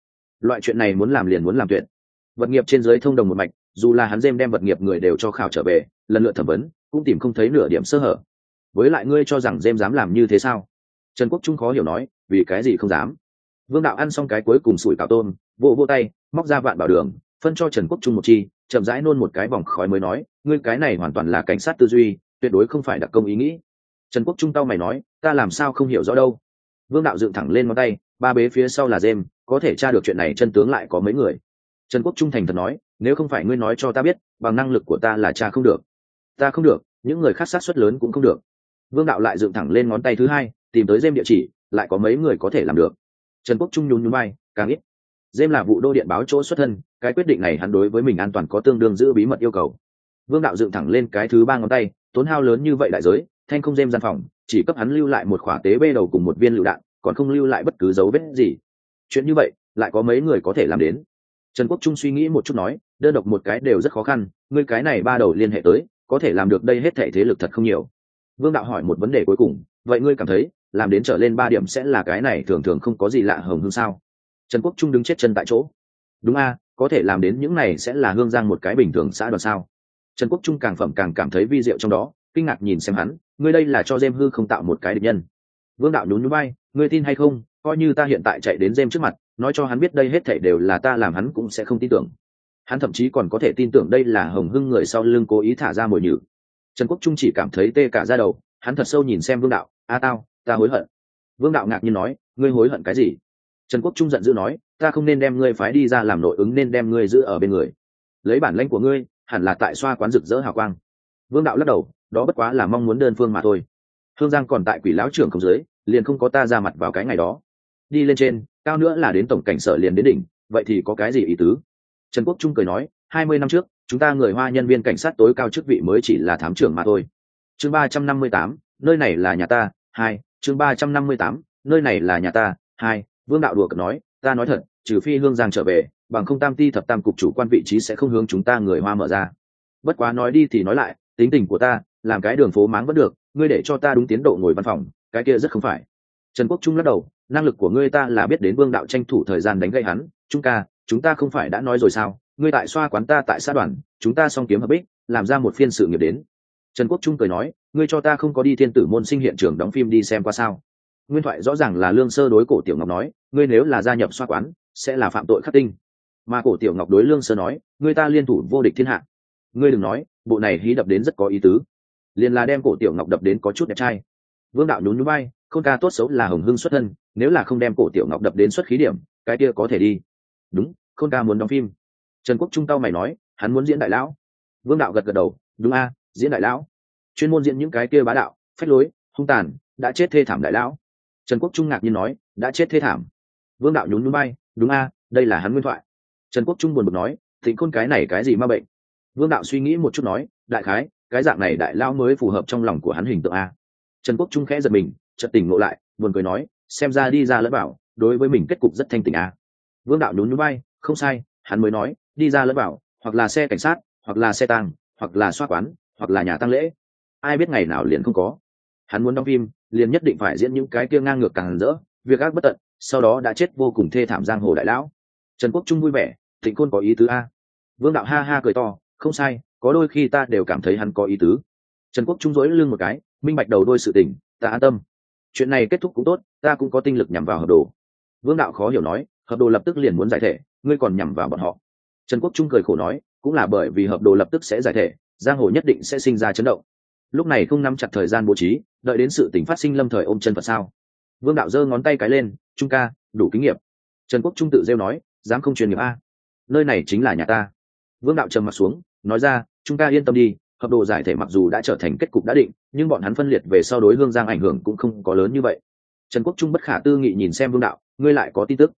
Loại chuyện này muốn làm liền muốn làm tuyệt. Vật nghiệp trên dưới thông đồng một mạch, dù là hắn dêm đem vật nghiệp người đều cho khảo trở về, lần lượt thẩm vấn, cũng tìm không thấy nửa điểm sơ hở. Với lại ngươi cho rằng dêm dám làm như thế sao? Trần quốc trung khó hiểu nói, vì cái gì không dám? Vương đạo ăn xong cái cuối cùng sủi cào tôm, vỗ vỗ tay, móc ra vạn bảo đường phân cho trần quốc trung một chi, chậm rãi nôn một cái vòng khói mới nói, ngươi cái này hoàn toàn là cảnh sát tư duy, tuyệt đối không phải đặc công ý nghĩ. Trần quốc trung tao mày nói, ta làm sao không hiểu rõ đâu? Vương đạo dựng thẳng lên ngón tay, ba bế phía sau là dêm có thể tra được chuyện này chân tướng lại có mấy người. Trần quốc trung thành thật nói, nếu không phải ngươi nói cho ta biết, bằng năng lực của ta là cha không được. Ta không được, những người khác sát xuất lớn cũng không được. Vương đạo lại dựng thẳng lên ngón tay thứ hai, tìm tới dêm địa chỉ, lại có mấy người có thể làm được. Trần quốc trung nhún nhún bay càng ít dêm là vụ đô điện báo chỗ xuất thân, cái quyết định này hắn đối với mình an toàn có tương đương giữ bí mật yêu cầu. Vương đạo dựng thẳng lên cái thứ ba ngón tay, tốn hao lớn như vậy đại giới, thanh không dêm gian phòng, chỉ cấp hắn lưu lại một khỏa tế bê đầu cùng một viên lựu đạn, còn không lưu lại bất cứ dấu vết gì. Chuyện như vậy, lại có mấy người có thể làm đến? Trần quốc trung suy nghĩ một chút nói, đơn độc một cái đều rất khó khăn, ngươi cái này ba đầu liên hệ tới, có thể làm được đây hết thể thế lực thật không nhiều. Vương đạo hỏi một vấn đề cuối cùng, vậy ngươi cảm thấy, làm đến trở lên ba điểm sẽ là cái này thường thường không có gì lạ hồng hương sao? Trần quốc trung đứng chết chân tại chỗ. Đúng a, có thể làm đến những này sẽ là hương giang một cái bình thường xã đoàn sao? Trần quốc trung càng phẩm càng cảm thấy vi diệu trong đó, kinh ngạc nhìn xem hắn, ngươi đây là cho dêm hư không tạo một cái địch nhân. Vương đạo nhún núi bay ngươi tin hay không, coi như ta hiện tại chạy đến dêm trước mặt, nói cho hắn biết đây hết thảy đều là ta làm hắn cũng sẽ không tin tưởng. Hắn thậm chí còn có thể tin tưởng đây là hồng hưng người sau lưng cố ý thả ra mồi nhử. Trần quốc trung chỉ cảm thấy tê cả ra đầu, hắn thật sâu nhìn xem vương đạo, a tao, ta hối hận. Vương đạo ngạc nhiên nói, ngươi hối hận cái gì? Trần quốc trung giận dữ nói, ta không nên đem ngươi phái đi ra làm nội ứng nên đem ngươi giữ ở bên người. Lấy bản lãnh của ngươi, hẳn là tại xoa quán rực rỡ hào quang. Vương đạo lắc đầu, đó bất quá là mong muốn đơn phương mà thôi. Hương giang còn tại quỷ lão trưởng không dưới, liền không có ta ra mặt vào cái ngày đó. Đi lên trên, cao nữa là đến tổng cảnh sở liền đến đỉnh, vậy thì có cái gì ý tứ? Trần quốc trung cười nói, hai mươi năm trước, chúng ta người hoa nhân viên cảnh sát tối cao chức vị mới chỉ là thám trưởng mà thôi. Chương ba trăm năm mươi tám, nơi này là nhà ta, hai. Chương ba trăm năm mươi tám, nơi này là nhà ta, hai vương đạo đùa cợt nói, ta nói thật, trừ phi hương giang trở về, bằng không tam ti thập tam cục chủ quan vị trí sẽ không hướng chúng ta người hoa mở ra. Bất quá nói đi thì nói lại, tính tình của ta, làm cái đường phố máng vẫn được, ngươi để cho ta đúng tiến độ ngồi văn phòng, cái kia rất không phải. Trần quốc trung lắc đầu, năng lực của ngươi ta là biết đến vương đạo tranh thủ thời gian đánh gây hắn chúng ca, chúng ta không phải đã nói rồi sao? Ngươi tại xoa quán ta tại xã đoàn, chúng ta song kiếm hợp ích làm ra một phiên sự nghiệp đến. Trần quốc trung cười nói, ngươi cho ta không có đi thiên tử môn sinh hiện trường đóng phim đi xem qua sao? Nguyên thoại rõ ràng là lương sơ đối cổ tiểu ngọc nói, ngươi nếu là gia nhập xoa quán, sẽ là phạm tội khắc tinh. Mà cổ tiểu ngọc đối lương sơ nói, ngươi ta liên thủ vô địch thiên hạ. Ngươi đừng nói, bộ này hí đập đến rất có ý tứ. Liền là đem cổ tiểu ngọc đập đến có chút đẹp trai. Vương đạo nhún nhún bay khôn ca tốt xấu là hồng hưng xuất thân, nếu là không đem cổ tiểu ngọc đập đến xuất khí điểm, cái kia có thể đi. Đúng, khôn ca muốn đóng phim. Trần quốc trung tao mày nói, hắn muốn diễn đại lão. Vương đạo gật gật đầu, đúng a, diễn đại lão. Chuyên môn diễn những cái kia bá đạo, phách lối, hung tàn, đã chết thê thảm đại lão trần quốc trung ngạc nhiên nói, đã chết thế thảm. Vương đạo nhún núi bay đúng a, đây là hắn nguyên thoại. Trần quốc trung buồn bực nói, thịnh khôn cái này cái gì ma bệnh? Vương đạo suy nghĩ một chút nói, đại khái, cái dạng này đại lao mới phù hợp trong lòng của hắn hình tượng a. Trần quốc trung khẽ giật mình, chợt tỉnh ngộ lại, buồn cười nói, xem ra đi ra lẫn bảo đối với mình kết cục rất thanh tỉnh a. Vương đạo nhún núi bay không sai, hắn mới nói, đi ra lẫn bảo hoặc là xe cảnh sát, hoặc là xe tăng hoặc là xoa quán, hoặc là nhà tăng lễ. Ai biết ngày nào liền không có hắn muốn đóng phim, liền nhất định phải diễn những cái kia ngang ngược càng rỡ, việc ác bất tận, sau đó đã chết vô cùng thê thảm giang hồ đại lão. Trần quốc trung vui vẻ, thịnh côn có ý tứ a. Vương đạo ha ha cười to, không sai, có đôi khi ta đều cảm thấy hắn có ý tứ. Trần quốc trung dỗi lưng một cái, minh bạch đầu đôi sự tình, ta an tâm. Chuyện này kết thúc cũng tốt, ta cũng có tinh lực nhằm vào hợp đồ. Vương đạo khó hiểu nói, hợp đồ lập tức liền muốn giải thể, ngươi còn nhằm vào bọn họ. Trần quốc trung cười khổ nói, cũng là bởi vì hợp đồ lập tức sẽ giải thể, giang hồ nhất định sẽ sinh ra chấn động lúc này không nắm chặt thời gian bố trí, đợi đến sự tỉnh phát sinh lâm thời ôm chân phật sao? Vương đạo giơ ngón tay cái lên, trung ca, đủ kinh nghiệm. Trần quốc trung tự rêu nói, dám không truyền nghiệp a? Nơi này chính là nhà ta. Vương đạo trầm mặt xuống, nói ra chúng ta yên tâm đi, hợp đồ giải thể mặc dù đã trở thành kết cục đã định, nhưng bọn hắn phân liệt về sau đối hương giang ảnh hưởng cũng không có lớn như vậy. Trần quốc trung bất khả tư nghị nhìn xem vương đạo, ngươi lại có tin tức?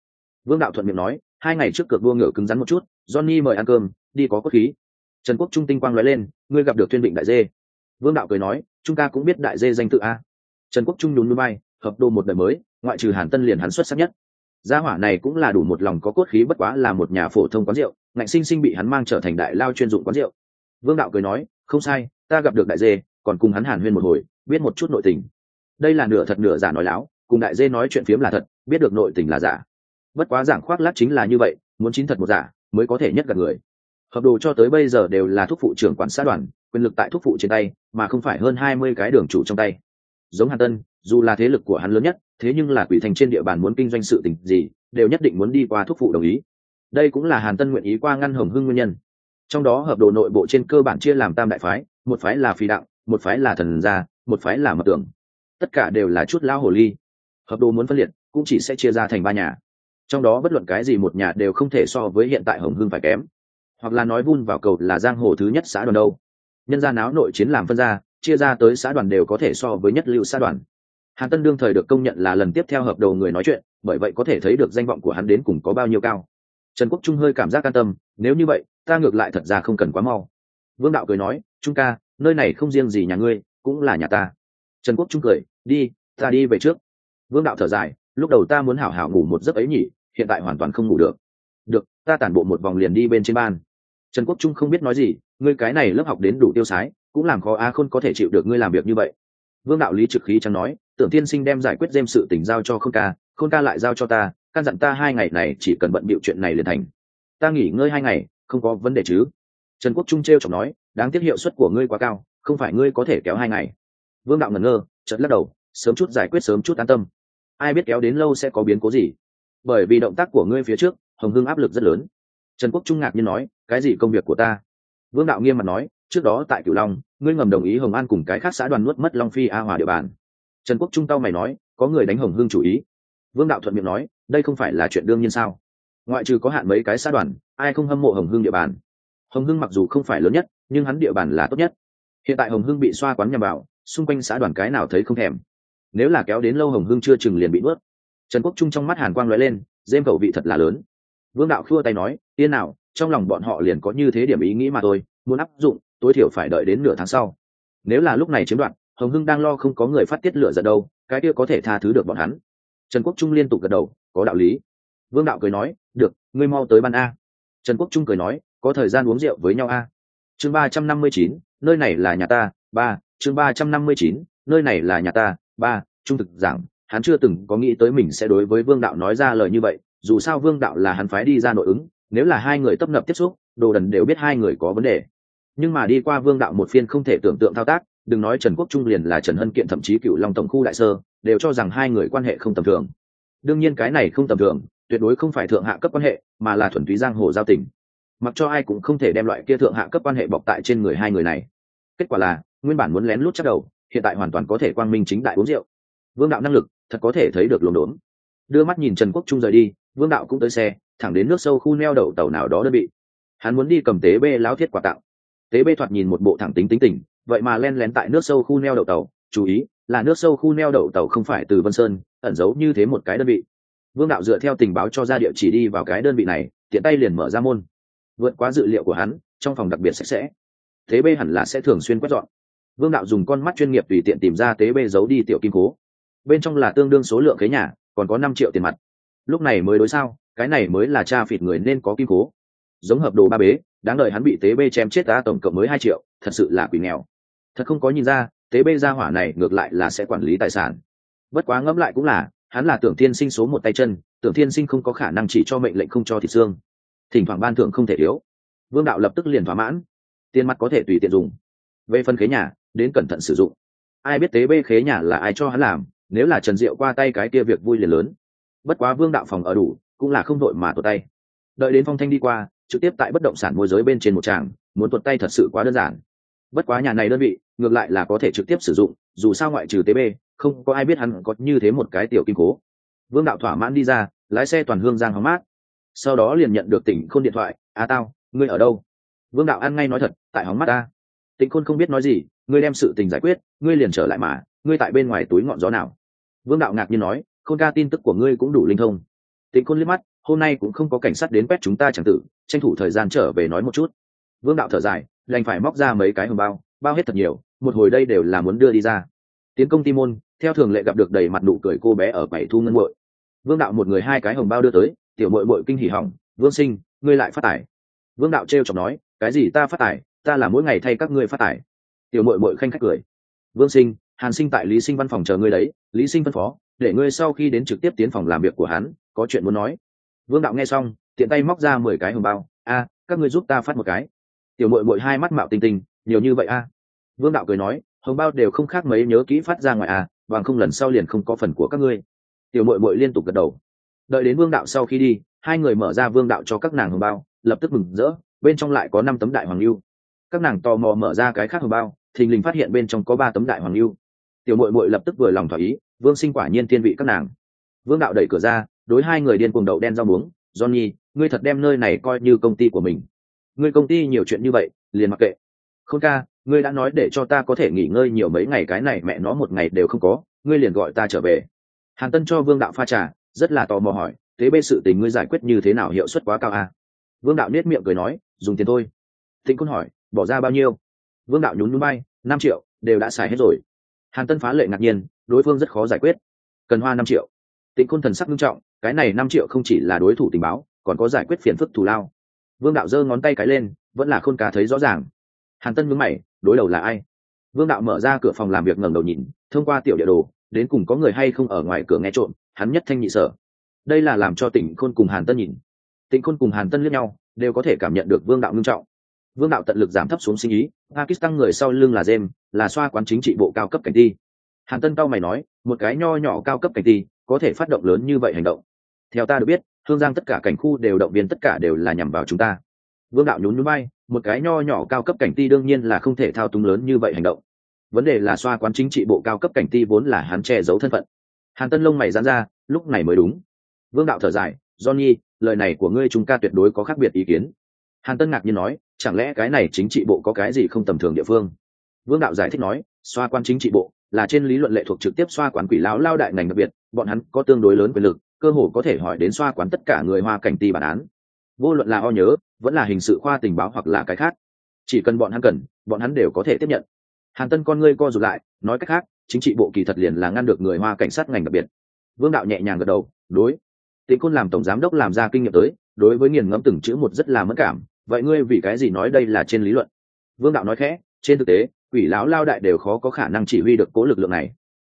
Vương đạo thuận miệng nói, hai ngày trước cược đua ngựa cứng rắn một chút, johnny mời ăn cơm, đi có cốt khí. Trần quốc trung tinh quang nói lên, ngươi gặp được tuyên định đại dê vương đạo cười nói, chúng ta cũng biết đại dê danh tự a. Trần quốc trung nhún núi bay hợp đô một đời mới, ngoại trừ hàn tân liền hắn xuất sắc nhất. Gia hỏa này cũng là đủ một lòng có cốt khí bất quá là một nhà phổ thông quán rượu, ngạnh sinh sinh bị hắn mang trở thành đại lao chuyên dụng quán rượu. Vương đạo cười nói, không sai, ta gặp được đại dê, còn cùng hắn hàn huyên một hồi, biết một chút nội tình. Đây là nửa thật nửa giả nói láo, cùng đại dê nói chuyện phiếm là thật, biết được nội tình là giả. Bất quá giảng khoác lát chính là như vậy, muốn chín thật một giả, mới có thể nhất gặp người hợp đồ cho tới bây giờ đều là thúc phụ trưởng quản xã đoàn, quyền lực tại thúc phụ trên tay, mà không phải hơn hai mươi cái đường chủ trong tay. Giống hàn tân, dù là thế lực của hắn lớn nhất, thế nhưng là quỷ thành trên địa bàn muốn kinh doanh sự tình gì, đều nhất định muốn đi qua thúc phụ đồng ý. Đây cũng là hàn tân nguyện ý qua ngăn hồng hưng nguyên nhân. Trong đó hợp đồ nội bộ trên cơ bản chia làm tam đại phái, một phái là phi đạo, một phái là thần gia, một phái là mật tưởng. Tất cả đều là chút lao hồ ly. Hợp đồ muốn phân liệt, cũng chỉ sẽ chia ra thành ba nhà. Trong đó bất luận cái gì một nhà đều không thể so với hiện tại hồng hưng phải kém hoặc là nói vun vào cầu là giang hồ thứ nhất xã đoàn đâu. Nhân gia náo nội chiến làm phân ra, chia ra tới xã đoàn đều có thể so với nhất lưu xã đoàn. Hàn tân đương thời được công nhận là lần tiếp theo hợp đầu người nói chuyện, bởi vậy có thể thấy được danh vọng của hắn đến cùng có bao nhiêu cao. Trần quốc trung hơi cảm giác an tâm, nếu như vậy, ta ngược lại thật ra không cần quá mau. Vương đạo cười nói, trung ca, nơi này không riêng gì nhà ngươi, cũng là nhà ta. Trần quốc trung cười, đi, ta đi về trước. Vương đạo thở dài, lúc đầu ta muốn hảo hảo ngủ một giấc ấy nhỉ, hiện tại hoàn toàn không ngủ được ta tản bộ một vòng liền đi bên trên ban. Trần quốc trung không biết nói gì, ngươi cái này lớp học đến đủ tiêu sái, cũng làm khó a khôn có thể chịu được ngươi làm việc như vậy. Vương đạo lý trực khí chẳng nói, tưởng tiên sinh đem giải quyết dêm sự tình giao cho khôn ca khôn ca lại giao cho ta, căn dặn ta hai ngày này chỉ cần bận bịu chuyện này liền thành. Ta nghỉ ngơi hai ngày, không có vấn đề chứ? Trần quốc trung t r e o chọc nói, đáng tiếc hiệu suất của ngươi quá cao, không phải ngươi có thể kéo hai ngày. Vương đạo ngẩn ngơ chật lắc đầu, sớm chút giải quyết sớm chút an tâm. Ai biết kéo đến lâu sẽ có biến cố gì? Bởi vì động tác của ngươi phía trước hồng hưng áp lực rất lớn. Trần quốc trung ngạc nhiên nói, cái gì công việc của ta? Vương đạo nghiêm mặt nói, trước đó tại cửu long, ngươi ngầm đồng ý hồng an cùng cái khác xã đoàn nuốt mất long phi a hòa địa bàn. Trần quốc trung tao mày nói, có người đánh hồng hưng chủ ý. Vương đạo thuận miệng nói, đây không phải là chuyện đương nhiên sao? Ngoại trừ có hạn mấy cái xã đoàn, ai không hâm mộ hồng hưng địa bàn? Hồng hưng mặc dù không phải lớn nhất, nhưng hắn địa bàn là tốt nhất. Hiện tại hồng hưng bị xoa quán nhằm vào, xung quanh xã đoàn cái nào thấy không thèm. Nếu là kéo đến lâu hồng hưng chưa chừng liền bị nuốt. Trần quốc trung trong mắt hàn quang lóe lên dêm khẩu vị thật là lớn vương đạo khua tay nói tiên nào, trong lòng bọn họ liền có như thế điểm ý nghĩ mà thôi, muốn áp dụng, tối thiểu phải đợi đến nửa tháng sau. Nếu là lúc này chiếm đoạt, hồng hưng đang lo không có người phát tiết lửa giận đâu, cái kia có thể tha thứ được bọn hắn. Trần quốc trung liên tục gật đầu, có đạo lý. Vương đạo cười nói, được, ngươi mau tới ban a. Trần quốc trung cười nói, có thời gian uống rượu với nhau a. Chương ba trăm năm mươi chín, nơi này là nhà ta, ba. Chương ba trăm năm mươi chín, nơi này là nhà ta, ba. Trung thực giảng, hắn chưa từng có nghĩ tới mình sẽ đối với vương đạo nói ra lời như vậy dù sao vương đạo là hắn phái đi ra nội ứng, nếu là hai người tấp nập tiếp xúc, đồ đần đều biết hai người có vấn đề. Nhưng mà đi qua vương đạo một phiên không thể tưởng tượng thao tác, đừng nói trần quốc trung liền là trần hân kiện thậm chí cựu long tổng khu đại sơ, đều cho rằng hai người quan hệ không tầm thường. Đương nhiên cái này không tầm thường, tuyệt đối không phải thượng hạ cấp quan hệ, mà là thuần túy giang hồ giao tình. Mặc cho ai cũng không thể đem loại kia thượng hạ cấp quan hệ bọc tại trên người hai người này. Kết quả là, nguyên bản muốn lén lút chắc đầu, hiện tại hoàn toàn có thể quang minh chính đại uống rượu. Vương đạo năng lực, thật có thể thấy được lồn đốn. Đưa mắt nhìn trần quốc trung rời đi vương đạo cũng tới xe, thẳng đến nước sâu khu neo đậu tàu nào đó đơn vị. Hắn muốn đi cầm tế bê láo thiết quà tặng tế bê thoạt nhìn một bộ thẳng tính tính tình, vậy mà len lén tại nước sâu khu neo đậu tàu. Chú ý, là nước sâu khu neo đậu tàu không phải từ vân sơn, ẩn giấu như thế một cái đơn vị. Vương đạo dựa theo tình báo cho ra địa chỉ đi vào cái đơn vị này, tiện tay liền mở ra môn. Vượt quá dự liệu của hắn, trong phòng đặc biệt sạch sẽ. Tế bê hẳn là sẽ thường xuyên quét dọn. Vương đạo dùng con mắt chuyên nghiệp tùy tiện tìm ra tế bê giấu đi tiểu kim cố. Bên trong là tương đương số lượng khế nhà, còn có năm triệu tiền mặt lúc này mới đối sao, cái này mới là cha phịt người nên có kim cố. Giống hợp đồ ba bế, đáng đợi hắn bị tế bê chém chết ta tổng cộng mới hai triệu, thật sự là quỷ nghèo. Thật không có nhìn ra, tế bê gia hỏa này ngược lại là sẽ quản lý tài sản. Bất quá ngẫm lại cũng là, hắn là tưởng thiên sinh số một tay chân, tưởng thiên sinh không có khả năng chỉ cho mệnh lệnh không cho thịt xương. Thỉnh thoảng ban thưởng không thể yếu vương đạo lập tức liền thỏa mãn. Tiền mặt có thể tùy tiện dùng. Về phân khế nhà, đến cẩn thận sử dụng. Ai biết tế bê khế nhà là ai cho hắn làm, nếu là trần diệu qua tay cái kia việc vui liền lớn bất quá vương đạo phòng ở đủ, cũng là không đội mà tuột tay. Đợi đến phong thanh đi qua, trực tiếp tại bất động sản môi giới bên trên một tràng, muốn tuột tay thật sự quá đơn giản. Bất quá nhà này đơn vị, ngược lại là có thể trực tiếp sử dụng, dù sao ngoại trừ tb không có ai biết hắn có như thế một cái tiểu kim cố. Vương đạo thỏa mãn đi ra, lái xe toàn hương giang hóng mát. Sau đó liền nhận được tỉnh khôn điện thoại à tao, ngươi ở đâu? Vương đạo ăn ngay nói thật, tại hóng mát ta. Tịnh khôn không biết nói gì, ngươi đem sự tình giải quyết, ngươi liền trở lại mà, ngươi tại bên ngoài túi ngọn gió nào? Vương đạo ngạc nhiên nói khôn ca tin tức của ngươi cũng đủ linh thông. Tịnh khôn liếc mắt hôm nay cũng không có cảnh sát đến quét chúng ta chẳng tử tranh thủ thời gian trở về nói một chút. Vương đạo thở dài đành phải móc ra mấy cái hồng bao bao hết thật nhiều một hồi đây đều là muốn đưa đi ra. Tiến công ty môn theo thường lệ gặp được đầy mặt nụ cười cô bé ở bảy thu ngân muội. Vương đạo một người hai cái hồng bao đưa tới tiểu muội muội kinh hỉ hỏng vương sinh ngươi lại phát tải. vương đạo trêu chọc nói cái gì ta phát tải, ta là mỗi ngày thay các ngươi phát tải. tiểu muội muội khanh khách cười vương sinh hàn sinh tại lý sinh văn phòng chờ ngươi đấy lý sinh phân phó để ngươi sau khi đến trực tiếp tiến phòng làm việc của hắn, có chuyện muốn nói. Vương đạo nghe xong, tiện tay móc ra mười cái hồng bao. A, các ngươi giúp ta phát một cái. Tiểu Mội Mội hai mắt mạo tinh tinh, nhiều như vậy a? Vương đạo cười nói, hồng bao đều không khác mấy nhớ kỹ phát ra ngoài à bằng không lần sau liền không có phần của các ngươi. Tiểu Mội Mội liên tục gật đầu. Đợi đến vương đạo sau khi đi, hai người mở ra vương đạo cho các nàng hồng bao, lập tức mừng rỡ, bên trong lại có năm tấm đại hoàng lưu. Các nàng tò mò mở ra cái khác hồng bao, thình lình phát hiện bên trong có ba tấm đại hoàng lưu. Tiểu Mội Mội lập tức vừa lòng thỏa ý vương sinh quả nhiên tiên vị các nàng. Vương đạo đẩy cửa ra, đối hai người điên cuồng đậu đen rau muống. Johnny, ngươi thật đem nơi này coi như công ty của mình. Ngươi công ty nhiều chuyện như vậy, liền mặc kệ. Không ca, ngươi đã nói để cho ta có thể nghỉ ngơi nhiều mấy ngày, cái này mẹ nó một ngày đều không có, ngươi liền gọi ta trở về. Hàn tân cho vương đạo pha trà, rất là tò mò hỏi, thế bê sự tình ngươi giải quyết như thế nào, hiệu suất quá cao à? vương đạo nết miệng cười nói, dùng tiền thôi. Thịnh quân hỏi, bỏ ra bao nhiêu? Vương đạo nhún núi bay, năm triệu, đều đã xài hết rồi. Hàn tân phá lệ ngạc nhiên đối phương rất khó giải quyết. Cần hoa năm triệu. Tịnh khôn thần sắc nghiêm trọng, cái này năm triệu không chỉ là đối thủ tình báo, còn có giải quyết phiền phức thù lao. Vương đạo giơ ngón tay cái lên, vẫn là khôn cá thấy rõ ràng. Hàn tân mướn mày, đối đầu là ai? Vương đạo mở ra cửa phòng làm việc ngẩng đầu nhìn, thông qua tiểu địa đồ, đến cùng có người hay không ở ngoài cửa nghe trộm, hắn nhất thanh nhị sở. Đây là làm cho tỉnh khôn cùng hàn tân nhìn. Tỉnh khôn cùng hàn tân lướt nhau, đều có thể cảm nhận được vương đạo ngưng trọng. Vương đạo tận lực giảm thấp xuống sinh ý pakistan người sau lưng là jem là xoa quán chính trị bộ cao cấp cảnh ti hàn tân cao mày nói, một cái nho nhỏ cao cấp cảnh ti có thể phát động lớn như vậy hành động. Theo ta được biết, hương giang tất cả cảnh khu đều động viên tất cả đều là nhằm vào chúng ta. Vương đạo nhún núi bay một cái nho nhỏ cao cấp cảnh ti đương nhiên là không thể thao túng lớn như vậy hành động. Vấn đề là xoa quán chính trị bộ cao cấp cảnh ti vốn là hắn che giấu thân phận. Hàn tân lông mày dán ra, lúc này mới đúng. Vương đạo thở dài, johnny, lời này của ngươi chúng ta tuyệt đối có khác biệt ý kiến. Hàn tân ngạc nhiên nói, chẳng lẽ cái này chính trị bộ có cái gì không tầm thường địa phương? Vương đạo giải thích nói, xoa quan chính trị bộ là trên lý luận lệ thuộc trực tiếp xoa quán quỷ lão lao đại ngành đặc biệt, bọn hắn có tương đối lớn quyền lực, cơ hồ có thể hỏi đến xoa quán tất cả người hoa cảnh ti bản án. Vô luận là o nhớ, vẫn là hình sự khoa tình báo hoặc là cái khác. Chỉ cần bọn hắn cần, bọn hắn đều có thể tiếp nhận. Hàn tân con ngươi co rụt lại, nói cách khác, chính trị bộ kỳ thật liền là ngăn được người hoa cảnh sát ngành đặc biệt. Vương đạo nhẹ nhàng gật đầu, đối. Tịnh côn làm tổng giám đốc làm ra kinh nghiệm tới, đối với nghiền ngẫm từng chữ một rất là mất cảm, vậy ngươi vì cái gì nói đây là trên lý luận? Vương đạo nói khẽ, trên thực tế quỷ lão lao đại đều khó có khả năng chỉ huy được cố lực lượng này.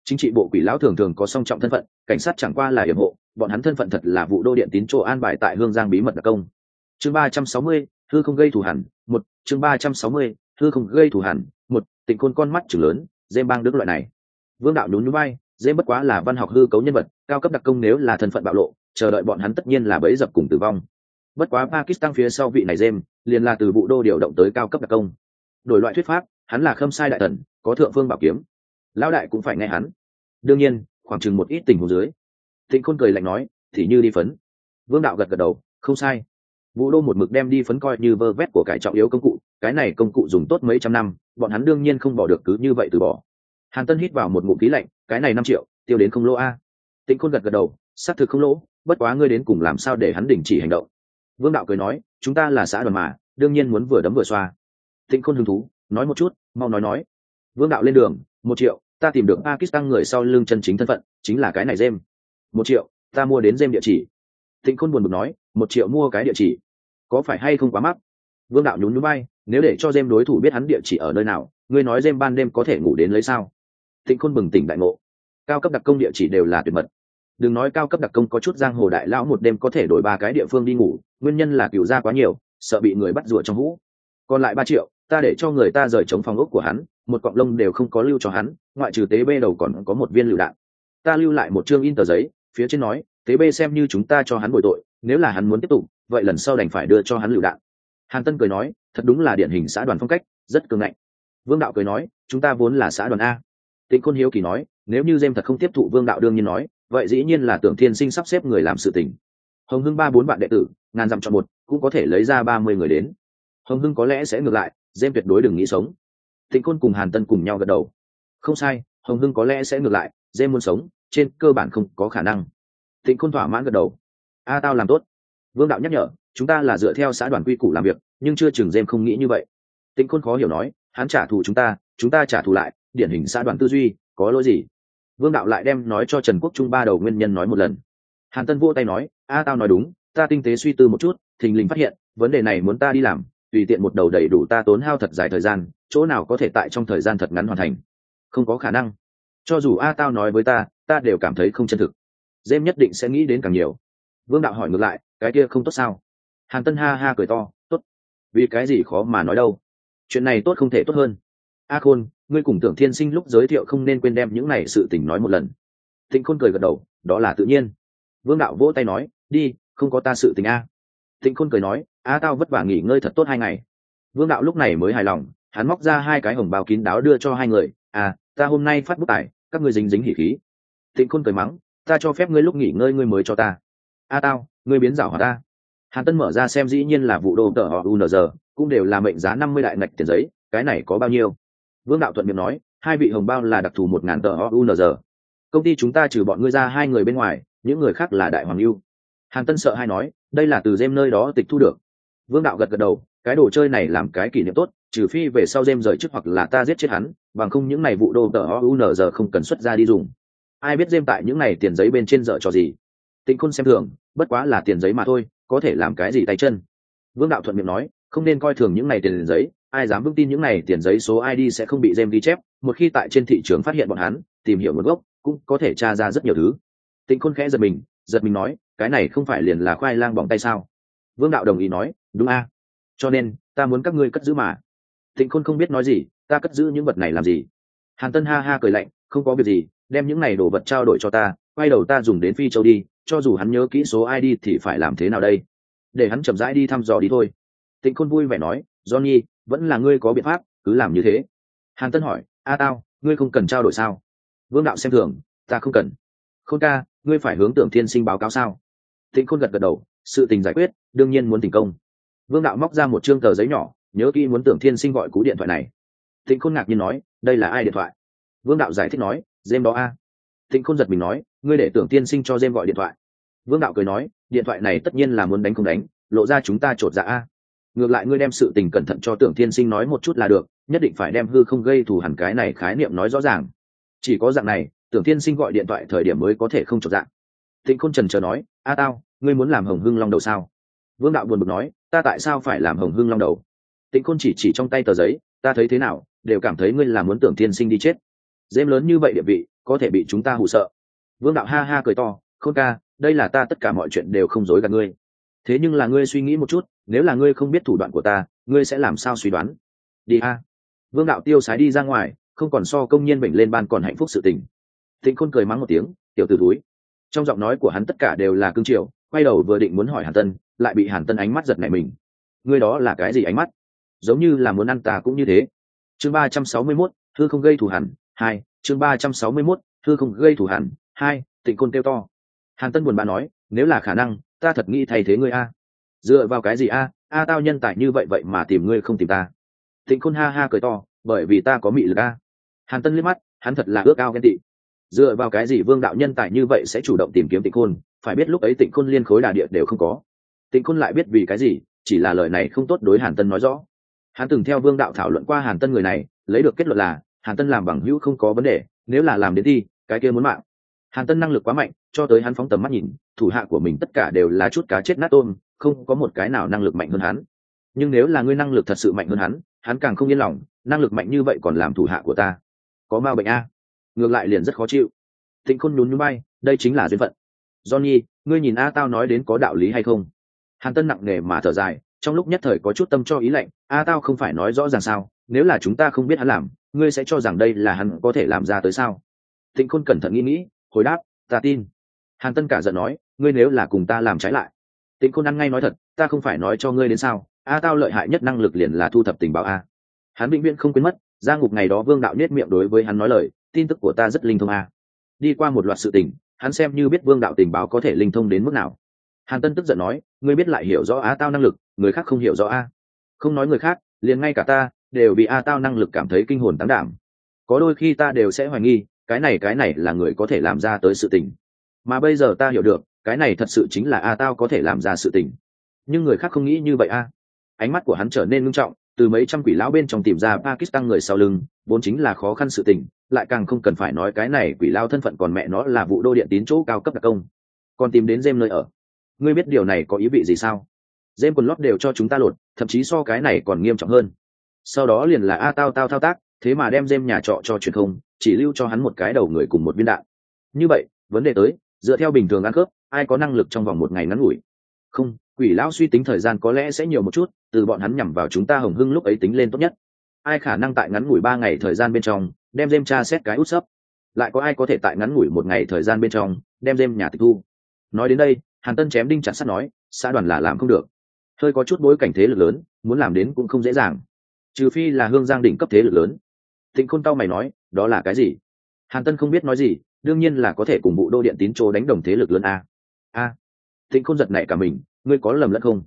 Chính trị bộ quỷ lão thường thường có song trọng thân phận, cảnh sát chẳng qua là hiểm hộ, bọn hắn thân phận thật là vụ đô điện tín chỗ an bài tại hương giang bí mật đặc công. Chương ba trăm sáu mươi thư không gây thù hẳn, một, chương ba trăm sáu mươi thư không gây thù hẳn, một tịnh côn con mắt chừng lớn dêm bang đức loại này. Vương đạo nhún núi bay dêm bất quá là văn học hư cấu nhân vật, cao cấp đặc công nếu là thân phận bạo lộ, chờ đợi bọn hắn tất nhiên là bẫy dập cùng tử vong. Bất quá pakistan phía sau vị này dêm, liền là từ vụ đô điều động tới cao cấp đặc công. Đổi loại thuyết pháp hắn là khâm sai đại tần có thượng phương bảo kiếm. Lão đại cũng phải nghe hắn. Đương nhiên, khoảng chừng một ít tình huống dưới, thịnh khôn cười lạnh nói, thì như đi phấn. Vương đạo gật gật đầu, không sai. Vũ đô một mực đem đi phấn coi như vơ vét của cải trọng yếu công cụ, cái này công cụ dùng tốt mấy trăm năm, bọn hắn đương nhiên không bỏ được cứ như vậy từ bỏ. Hàn tân hít vào một ngụm khí lạnh, cái này năm triệu, tiêu đến không lỗ a. Tịnh khôn gật gật đầu, xác thực không lỗ, bất quá ngươi đến cùng làm sao để hắn đình chỉ hành động? Vương đạo cười nói, chúng ta là xã đoàn mà, đương nhiên muốn vừa đấm vừa xoa. Thịnh khôn hứng thú nói một chút, mau nói nói. Vương đạo lên đường, một triệu, ta tìm được pakistan người sau lưng chân chính thân phận, chính là cái này jem. Một triệu, ta mua đến jem địa chỉ. Thịnh khôn buồn buồn nói, một triệu mua cái địa chỉ? Có phải hay không quá mắc? Vương đạo nhún núi bay nếu để cho jem đối thủ biết hắn địa chỉ ở nơi nào, ngươi nói jem ban đêm có thể ngủ đến lấy sao? Thịnh khôn bừng tỉnh đại ngộ. Cao cấp đặc công địa chỉ đều là tuyệt mật. Đừng nói cao cấp đặc công có chút giang hồ đại lão một đêm có thể đổi ba cái địa phương đi ngủ, nguyên nhân là cựu ra quá nhiều, sợ bị người bắt rủa trong hũ còn lại ba triệu, ta để cho người ta rời chống phòng ốc của hắn, một cọng lông đều không có lưu cho hắn, ngoại trừ tế bê đầu còn có một viên lựu đạn. Ta lưu lại một chương in tờ giấy, phía trên nói, tế bê xem như chúng ta cho hắn bồi tội, nếu là hắn muốn tiếp tục, vậy lần sau đành phải đưa cho hắn lựu đạn. Hàn tân cười nói, thật đúng là điển hình xã đoàn phong cách, rất cường ngạnh. Vương đạo cười nói, chúng ta vốn là xã đoàn a. Tịnh khôn hiếu kỳ nói, nếu như dêm thật không tiếp thụ vương đạo đương nhiên nói, vậy dĩ nhiên là tưởng thiên sinh sắp xếp người làm sự tình. Hồng hưng ba bốn bạn đệ tử, ngàn dặm chọn một, cũng có thể lấy ra ba mươi người đến hồng hưng có lẽ sẽ ngược lại dêm tuyệt đối đừng nghĩ sống. Tịnh Côn cùng hàn tân cùng nhau gật đầu. Không sai, hồng hưng có lẽ sẽ ngược lại dêm muốn sống, trên cơ bản không có khả năng. Tịnh Côn thỏa mãn gật đầu. A tao làm tốt. Vương đạo nhắc nhở, chúng ta là dựa theo xã đoàn quy củ làm việc, nhưng chưa chừng dêm không nghĩ như vậy. Tịnh khôn khó hiểu nói, hắn trả thù chúng ta chúng ta trả thù lại, điển hình xã đoàn tư duy, có lỗi gì? Vương đạo lại đem nói cho trần quốc trung ba đầu nguyên nhân nói một lần. Hàn tân vỗ tay nói, a tao nói đúng, ta tinh tế suy tư một chút, thình lình phát hiện, vấn đề này muốn ta đi làm tùy tiện một đầu đầy đủ ta tốn hao thật dài thời gian, chỗ nào có thể tại trong thời gian thật ngắn hoàn thành. Không có khả năng. Cho dù a tao nói với ta ta đều cảm thấy không chân thực. Dêm nhất định sẽ nghĩ đến càng nhiều. Vương đạo hỏi ngược lại, cái kia không tốt sao? Hàn tân ha ha cười to, tốt. Vì cái gì khó mà nói đâu? Chuyện này tốt không thể tốt hơn. A khôn, ngươi cùng tưởng thiên sinh lúc giới thiệu không nên quên đem những này sự tình nói một lần. Thịnh khôn cười gật đầu, đó là tự nhiên. Vương đạo vỗ tay nói, đi, không có ta sự tình a. Thịnh khôn cười nói a tao vất vả nghỉ ngơi thật tốt hai ngày. Vương đạo lúc này mới hài lòng, hắn móc ra hai cái hồng bao kín đáo đưa cho hai người. À ta hôm nay phát bút tài, các ngươi dính dính hỉ khí. Thịnh khôn cười mắng, ta cho phép ngươi lúc nghỉ ngơi ngươi mới cho ta. A tao, ngươi biến giảo hòa ta. Hàn tân mở ra xem dĩ nhiên là vụ đồ tờ họ unz cũng đều là mệnh giá năm mươi đại ngạch tiền giấy, cái này có bao nhiêu? Vương đạo thuận miệng nói, hai vị hồng bao là đặc thù một ngàn tờ họ unz công ty chúng ta trừ bọn ngươi ra hai người bên ngoài, những người khác là đại hoàng lưu hàn tân sợ hay nói, đây là từ dêm nơi đó tịch thu được vương đạo gật gật đầu, cái đồ chơi này làm cái kỷ niệm tốt, trừ phi về sau dêm rời chức hoặc là ta giết chết hắn, bằng không những này vụ đô tờ o u n giờ không cần xuất ra đi dùng. Ai biết dêm tại những này tiền giấy bên trên dở cho gì? Tịnh khôn xem thường, bất quá là tiền giấy mà thôi, có thể làm cái gì tay chân? Vương đạo thuận miệng nói, không nên coi thường những này tiền giấy, ai dám vững tin những này tiền giấy số id sẽ không bị dêm ghi chép, một khi tại trên thị trường phát hiện bọn hắn, tìm hiểu nguồn gốc, cũng có thể tra ra rất nhiều thứ. Tịnh khôn khẽ giật mình giật mình nói, cái này không phải liền là khoai lang bỏng tay sao? Vương đạo đồng ý nói đúng a. Cho nên, ta muốn các ngươi cất giữ mà. Tịnh khôn không biết nói gì, ta cất giữ những vật này làm gì? Hàn tân ha ha cười lạnh, không có việc gì, đem những này đồ vật trao đổi cho ta, quay đầu ta dùng đến phi châu đi, cho dù hắn nhớ kỹ số id thì phải làm thế nào đây? Để hắn chậm rãi đi thăm dò đi thôi. Tịnh khôn vui vẻ nói, johnny, vẫn là ngươi có biện pháp, cứ làm như thế. Hàn tân hỏi, a tao, ngươi không cần trao đổi sao? Vương đạo xem thường, ta không cần. Khôn ca, ngươi phải hướng tưởng thiên sinh báo cáo sao? Tịnh khôn gật gật đầu, sự tình giải quyết, đương nhiên muốn thành công vương đạo móc ra một chương tờ giấy nhỏ, nhớ kỹ muốn tưởng thiên sinh gọi cú điện thoại này. Tịnh khôn ngạc nhiên nói, đây là ai điện thoại? Vương đạo giải thích nói dêm đó a. Tịnh khôn giật mình nói, ngươi để tưởng tiên sinh cho dêm gọi điện thoại. Vương đạo cười nói, điện thoại này tất nhiên là muốn đánh không đánh, lộ ra chúng ta t r ộ t dạ a. Ngược lại ngươi đem sự tình cẩn thận cho tưởng tiên sinh nói một chút là được, nhất định phải đem hư không gây thù hẳn cái này khái niệm nói rõ ràng. Chỉ có dạng này, tưởng tiên sinh gọi điện thoại thời điểm mới có thể không trột dạng tịnh khôn trần chờ nói, a tao, ngươi muốn làm hồng hưng long đầu sao? Vương đạo buồn bực nói ta tại sao phải làm hồng hưng long đầu? Tịnh khôn chỉ chỉ trong tay tờ giấy, ta thấy thế nào? Đều cảm thấy ngươi là muốn tưởng tiên sinh đi chết. Dêm lớn như vậy địa vị, có thể bị chúng ta hụ sợ. Vương đạo ha ha cười to, khôn ca, đây là ta tất cả mọi chuyện đều không dối gạt ngươi. Thế nhưng là ngươi suy nghĩ một chút, nếu là ngươi không biết thủ đoạn của ta, ngươi sẽ làm sao suy đoán? Đi a. Vương đạo tiêu sái đi ra ngoài, không còn so công nhân bệnh lên ban còn hạnh phúc sự tình. Thịnh khôn cười mắng một tiếng, tiểu t ử túi trong giọng nói của hắn tất cả đều là cương triều, quay đầu vừa định muốn hỏi hàn tân lại bị hàn tân ánh mắt giật nảy mình. Ngươi đó là cái gì ánh mắt? Giống như là muốn ăn ta cũng như thế. Chương ba trăm sáu mươi mốt thư không gây thù hẳn, hai, chương ba trăm sáu mươi mốt thư không gây thù hẳn, hai, tịnh côn kêu to. Hàn tân buồn bã nói, nếu là khả năng, ta thật nghĩ thay thế ngươi a. Dựa vào cái gì a? A tao nhân tài như vậy vậy mà tìm ngươi không tìm ta. Tịnh côn ha ha cười to, bởi vì ta có mị lực a. Hàn tân liếc mắt, hắn thật là ước ao ghen tị. Dựa vào cái gì vương đạo nhân tài như vậy sẽ chủ động tìm kiếm tịnh khôn phải biết lúc ấy tịnh khôn liên khối đà địa đều không có tịnh khôn lại biết vì cái gì, chỉ là lời này không tốt đối hàn tân nói rõ. Hắn từng theo vương đạo thảo luận qua hàn tân người này, lấy được kết luận là, hàn tân làm bằng hữu không có vấn đề, nếu là làm đến thi cái kia muốn mạng. Hàn tân năng lực quá mạnh, cho tới hắn phóng tầm mắt nhìn, thủ hạ của mình tất cả đều là chút cá chết nát tôm, không có một cái nào năng lực mạnh hơn hắn. Nhưng nếu là ngươi năng lực thật sự mạnh hơn hắn hắn càng không yên lòng, năng lực mạnh như vậy còn làm thủ hạ của ta. Có ma bệnh a. Ngược lại liền rất khó chịu. Thịnh khôn nhún nhún bay, đây chính là duyên phận. Johnny, ngươi nhìn a tao nói đến có đạo lý hay không? Hàn tân nặng nề mà thở dài, trong lúc nhất thời có chút tâm cho ý lệnh a tao không phải nói rõ ràng sao, nếu là chúng ta không biết hắn làm, ngươi sẽ cho rằng đây là hắn có thể làm ra tới sao? Thịnh khôn cẩn thận nghĩ nghĩ, hồi đáp, ta tin. Hàn tân cả giận nói, ngươi nếu là cùng ta làm trái lại. Tịnh khôn ăn ngay nói thật, ta không phải nói cho ngươi đến sao, a tao lợi hại nhất năng lực liền là thu thập tình báo a. Hắn vĩnh viễn không quên mất gia ngục ngày đó vương đạo nết miệng đối với hắn nói lời, tin tức của ta rất linh thông a. Đi qua một loạt sự tình, hắn xem như biết vương đạo tình báo có thể linh thông đến mức nào hàn tân tức giận nói, ngươi biết lại hiểu rõ á tao năng lực, người khác không hiểu rõ a. Không nói người khác, liền ngay cả ta, đều bị a tao năng lực cảm thấy kinh hồn tán đảm. Có đôi khi ta đều sẽ hoài nghi, cái này cái này là người có thể làm ra tới sự tình. Mà bây giờ ta hiểu được, cái này thật sự chính là a tao có thể làm ra sự tình. Nhưng người khác không nghĩ như vậy a. Ánh mắt của hắn trở nên ngưng trọng, từ mấy trăm quỷ lão bên trong tìm ra pakistan người sau lưng, vốn chính là khó khăn sự tình, lại càng không cần phải nói cái này quỷ lao thân phận còn mẹ nó là vụ đô điện tín chỗ cao cấp đặc công. Còn tìm đến dêm nơi ở ngươi biết điều này có ý vị gì sao? Dêm quần lót đều cho chúng ta lột thậm chí so cái này còn nghiêm trọng hơn. Sau đó liền là a tao tao thao tác thế mà đem dêm nhà trọ cho truyền thông, chỉ lưu cho hắn một cái đầu người cùng một viên đạn. Như vậy vấn đề tới dựa theo bình thường ăn cướp, ai có năng lực trong vòng một ngày ngắn ngủi? Không quỷ lão suy tính thời gian có lẽ sẽ nhiều một chút từ bọn hắn nhằm vào chúng ta hồng hưng lúc ấy tính lên tốt nhất. Ai khả năng tại ngắn ngủi ba ngày thời gian bên trong đem dêm tra xét cái út sấp? Lại có ai có thể tại ngắn ngủi một ngày thời gian bên trong đem dêm nhà tịch thu? Nói đến đây hàn tân chém đinh chặt sắt nói, xã đoàn là làm không được. Hơi có chút bối cảnh thế lực lớn, muốn làm đến cũng không dễ dàng. Trừ phi là hương giang đỉnh cấp thế lực lớn. Thịnh khôn tao mày nói, đó là cái gì? Hàn tân không biết nói gì, đương nhiên là có thể cùng bộ đô điện tín chỗ đánh đồng thế lực lớn a. A. Thịnh khôn giật nảy cả mình, ngươi có lầm lẫn không?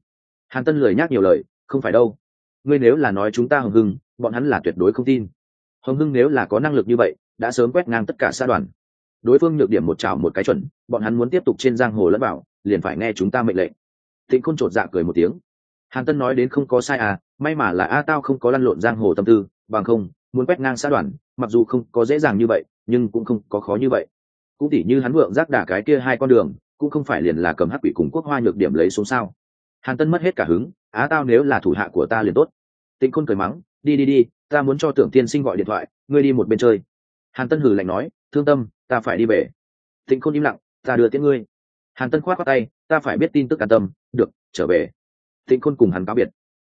Hàn tân lười nhác nhiều lời, không phải đâu. Ngươi nếu là nói chúng ta hồng hưng, bọn hắn là tuyệt đối không tin. Hồng hưng nếu là có năng lực như vậy, đã sớm quét ngang tất cả xã đoàn. Đối phương nhược điểm một chảo một cái chuẩn, bọn hắn muốn tiếp tục trên giang hồ lẫn bảo liền phải nghe chúng ta mệnh lệnh. Thịnh khôn chột dạ cười một tiếng. Hàn tân nói đến không có sai à may mà là a tao không có lăn lộn giang hồ tâm tư, bằng không, muốn quét ngang xã đoàn, mặc dù không có dễ dàng như vậy, nhưng cũng không có khó như vậy. Cũng tỉ như hắn vượng giác đả cái kia hai con đường, cũng không phải liền là cầm hắc quỷ cùng quốc hoa nhược điểm lấy xuống sao. Hàn tân mất hết cả hứng, á tao nếu là thủ hạ của ta liền tốt. Tịnh khôn cười mắng, đi đi đi, ta muốn cho tưởng tiên sinh gọi điện thoại, ngươi đi một bên chơi. Hàn tân hử lạnh nói, thương tâm, ta phải đi về. Tịnh khôn im lặng, ta đưa tiễn ngươi hàn tân khoát khoát tay, ta phải biết tin tức an tâm, được, trở về. Tịnh khôn cùng hắn cáo biệt.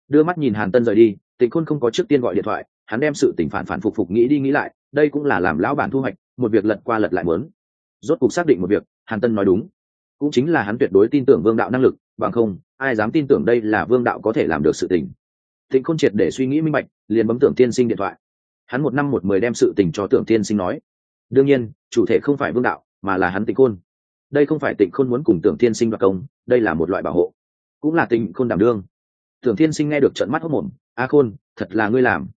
Đưa mắt nhìn hàn tân rời đi, Tịnh khôn không có trước tiên gọi điện thoại, hắn đem sự tỉnh phản phản phục phục nghĩ đi nghĩ lại, đây cũng là làm lão bản thu hoạch, một việc lật qua lật lại muốn. Rốt cuộc xác định một việc, hàn tân nói đúng. Cũng chính là hắn tuyệt đối tin tưởng vương đạo năng lực, bằng không, ai dám tin tưởng đây là vương đạo có thể làm được sự tình. Tịnh khôn triệt để suy nghĩ minh bạch, liền bấm tưởng tiên sinh điện thoại. Hắn một năm một mười đem sự tình cho tưởng tiên sinh nói. Đương nhiên, chủ thể không phải vương đạo, mà là hắn tịnh khôn đây không phải tịnh khôn muốn cùng tưởng Thiên sinh đoạt công, đây là một loại bảo hộ. Cũng là tịnh khôn đảm đương. Tưởng Thiên sinh nghe được trận mắt hốc mồm, a khôn, thật là ngươi làm.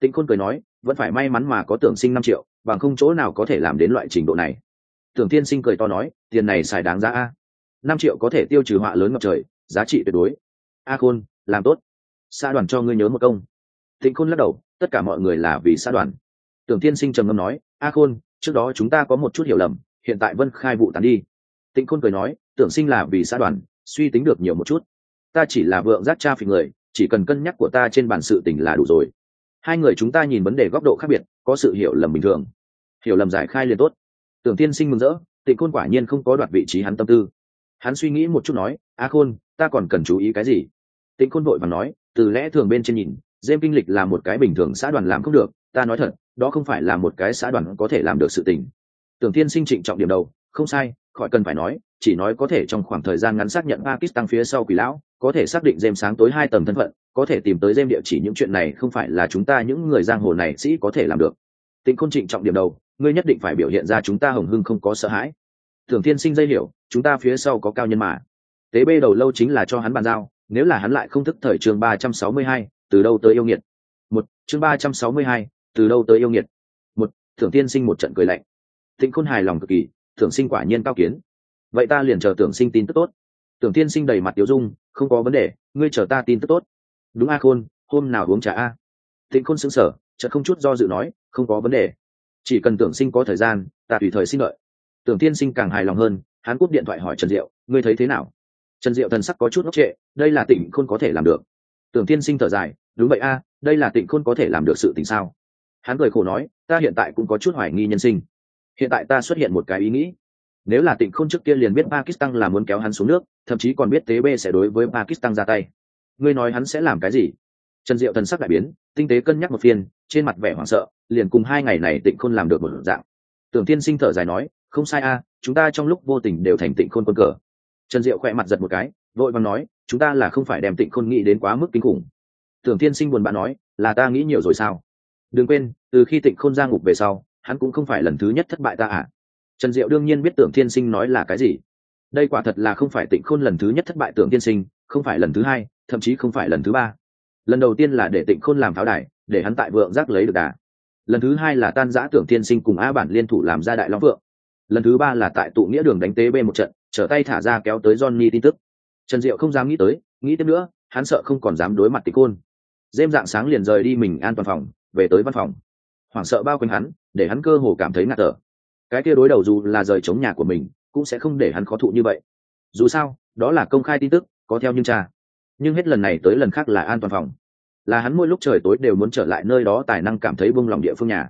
Tịnh khôn cười nói, vẫn phải may mắn mà có tưởng sinh năm triệu, bằng không chỗ nào có thể làm đến loại trình độ này. Tưởng Thiên sinh cười to nói, tiền này xài đáng giá a. Năm triệu có thể tiêu trừ họa lớn ngập trời, giá trị tuyệt đối. A khôn, làm tốt. Xã đoàn cho ngươi nhớ một công. Tịnh khôn lắc đầu, tất cả mọi người là vì xã đoàn. Tưởng Thiên sinh trầm ngâm nói, a khôn, trước đó chúng ta có một chút hiểu lầm, hiện tại vân khai vụ tàn đi tịnh khôn cười nói, tưởng sinh là vì xã đoàn, suy tính được nhiều một chút. Ta chỉ là vượng giác cha phì người, chỉ cần cân nhắc của ta trên bản sự tình là đủ rồi. Hai người chúng ta nhìn vấn đề góc độ khác biệt, có sự hiểu lầm bình thường. Hiểu lầm giải khai liền tốt. Tưởng tiên sinh mừng rỡ, tịnh khôn quả nhiên không có đoạt vị trí hắn tâm tư. Hắn suy nghĩ một chút nói, a khôn, ta còn cần chú ý cái gì? Tịnh khôn vội và nói, từ lẽ thường bên trên nhìn dêm kinh lịch là một cái bình thường xã đoàn làm không được, ta nói thật, đó không phải là một cái xã đoàn có thể làm được sự tình. Tưởng tiên sinh trịnh trọng điểm đầu, không sai khỏi cần phải nói, chỉ nói có thể trong khoảng thời gian ngắn xác nhận pakistan phía sau quỷ lão, có thể xác định dêm sáng tối hai tầng thân phận, có thể tìm tới dêm địa chỉ những chuyện này không phải là chúng ta những người giang hồ này sĩ có thể làm được. Tịnh khôn trịnh trọng điểm đầu, ngươi nhất định phải biểu hiện ra chúng ta hồng hưng không có sợ hãi. Thường thiên sinh dây hiểu, chúng ta phía sau có cao nhân mà. Tế bê đầu lâu chính là cho hắn bàn giao, nếu là hắn lại không thức thời chương ba trăm sáu mươi hai, từ đâu tới yêu nghiệt? Một, chương ba trăm sáu mươi hai, từ đâu tới yêu nghiệt? Một, thường thiên sinh một trận cười lạnh. Tịnh khôn hài lòng cực kỳ tưởng sinh quả nhiên cao kiến. Vậy ta liền chờ tưởng sinh tin tức tốt. Tưởng thiên sinh đầy mặt tiểu dung, không có vấn đề, ngươi chờ ta tin tức tốt. Đúng a khôn, hôm nào uống trà a? Tịnh khôn xứng sở chợt không chút do dự nói, không có vấn đề. Chỉ cần tưởng sinh có thời gian, ta tùy thời xin lợi. Tưởng tiên sinh càng hài lòng hơn, hắn cúp điện thoại hỏi trần diệu, ngươi thấy thế nào? Trần diệu thần sắc có chút ngốc trệ, đây là tỉnh khôn có thể làm được. Tưởng tiên sinh thở dài, đúng vậy a, đây là tỉnh khôn có thể làm được sự tình sao? Hắn cười khổ nói, ta hiện tại cũng có chút hoài nghi nhân sinh hiện tại ta xuất hiện một cái ý nghĩ. Nếu là tỉnh khôn trước kia liền biết pakistan là muốn kéo hắn xuống nước, thậm chí còn biết tế b sẽ đối với pakistan ra tay. Ngươi nói hắn sẽ làm cái gì? Trần diệu thần sắc đại biến, tinh tế cân nhắc một phiên, trên mặt vẻ hoảng sợ, liền cùng hai ngày này tịnh khôn làm được một dạng. Tưởng tiên sinh thở dài nói, không sai a, chúng ta trong lúc vô tình đều thành tịnh khôn quân cờ. Trần diệu khỏe mặt giật một cái, vội vàng nói, chúng ta là không phải đem tịnh khôn nghĩ đến quá mức kinh khủng. Tưởng tiên sinh buồn bã nói, là ta nghĩ nhiều rồi sao? Đừng quên, từ khi tịnh khôn ra ngục về sau hắn cũng không phải lần thứ nhất thất bại ta à. Trần diệu đương nhiên biết tưởng thiên sinh nói là cái gì. Đây quả thật là không phải tịnh khôn lần thứ nhất thất bại tưởng thiên sinh, không phải lần thứ hai, thậm chí không phải lần thứ ba. Lần đầu tiên là để tịnh khôn làm pháo đài, để hắn tại vượng giác lấy được đà. Lần thứ hai là tan giã tưởng thiên sinh cùng a bản liên thủ làm ra đại long vượng. Lần thứ ba là tại tụ nghĩa đường đánh tế b một trận, trở tay thả ra kéo tới johnny tin tức. Trần diệu không dám nghĩ tới, nghĩ tiếp nữa, hắn sợ không còn dám đối mặt tịnh khôn. Dêm dạng sáng liền rời đi mình an toàn phòng, về tới văn phòng hoảng sợ bao quanh hắn, để hắn cơ hồ cảm thấy ngạt thở. Cái kia đối đầu dù là rời chống nhà của mình, cũng sẽ không để hắn khó thụ như vậy. Dù sao, đó là công khai tin tức, có theo nhưng cha nhưng hết lần này tới lần khác là an toàn phòng. Là hắn mỗi lúc trời tối đều muốn trở lại nơi đó tài năng cảm thấy buông lòng địa phương nhà.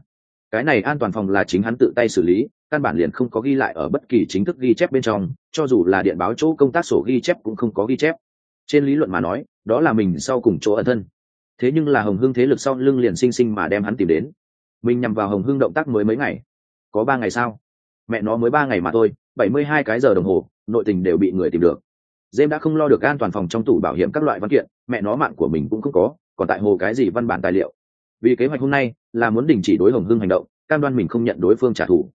Cái này an toàn phòng là chính hắn tự tay xử lý, căn bản liền không có ghi lại ở bất kỳ chính thức ghi chép bên trong, cho dù là điện báo chỗ công tác sổ ghi chép cũng không có ghi chép. Trên lý luận mà nói, đó là mình sau cùng chỗ ẩn thân. Thế nhưng là hồng hưng thế lực sau lưng liền sinh sinh mà đem hắn tìm đến mình nhằm vào hồng hưng động tác mới mấy ngày có ba ngày sao mẹ nó mới ba ngày mà thôi bảy mươi hai cái giờ đồng hồ nội tình đều bị người tìm được Dêm đã không lo được an toàn phòng trong tủ bảo hiểm các loại văn kiện, mẹ nó mạng của mình cũng không có, còn tại hồ cái gì văn bản tài liệu. Vì kế hoạch hôm nay là muốn đình chỉ đối Hồng Hưng hành động, cam đoan mình không nhận đối phương trả thù.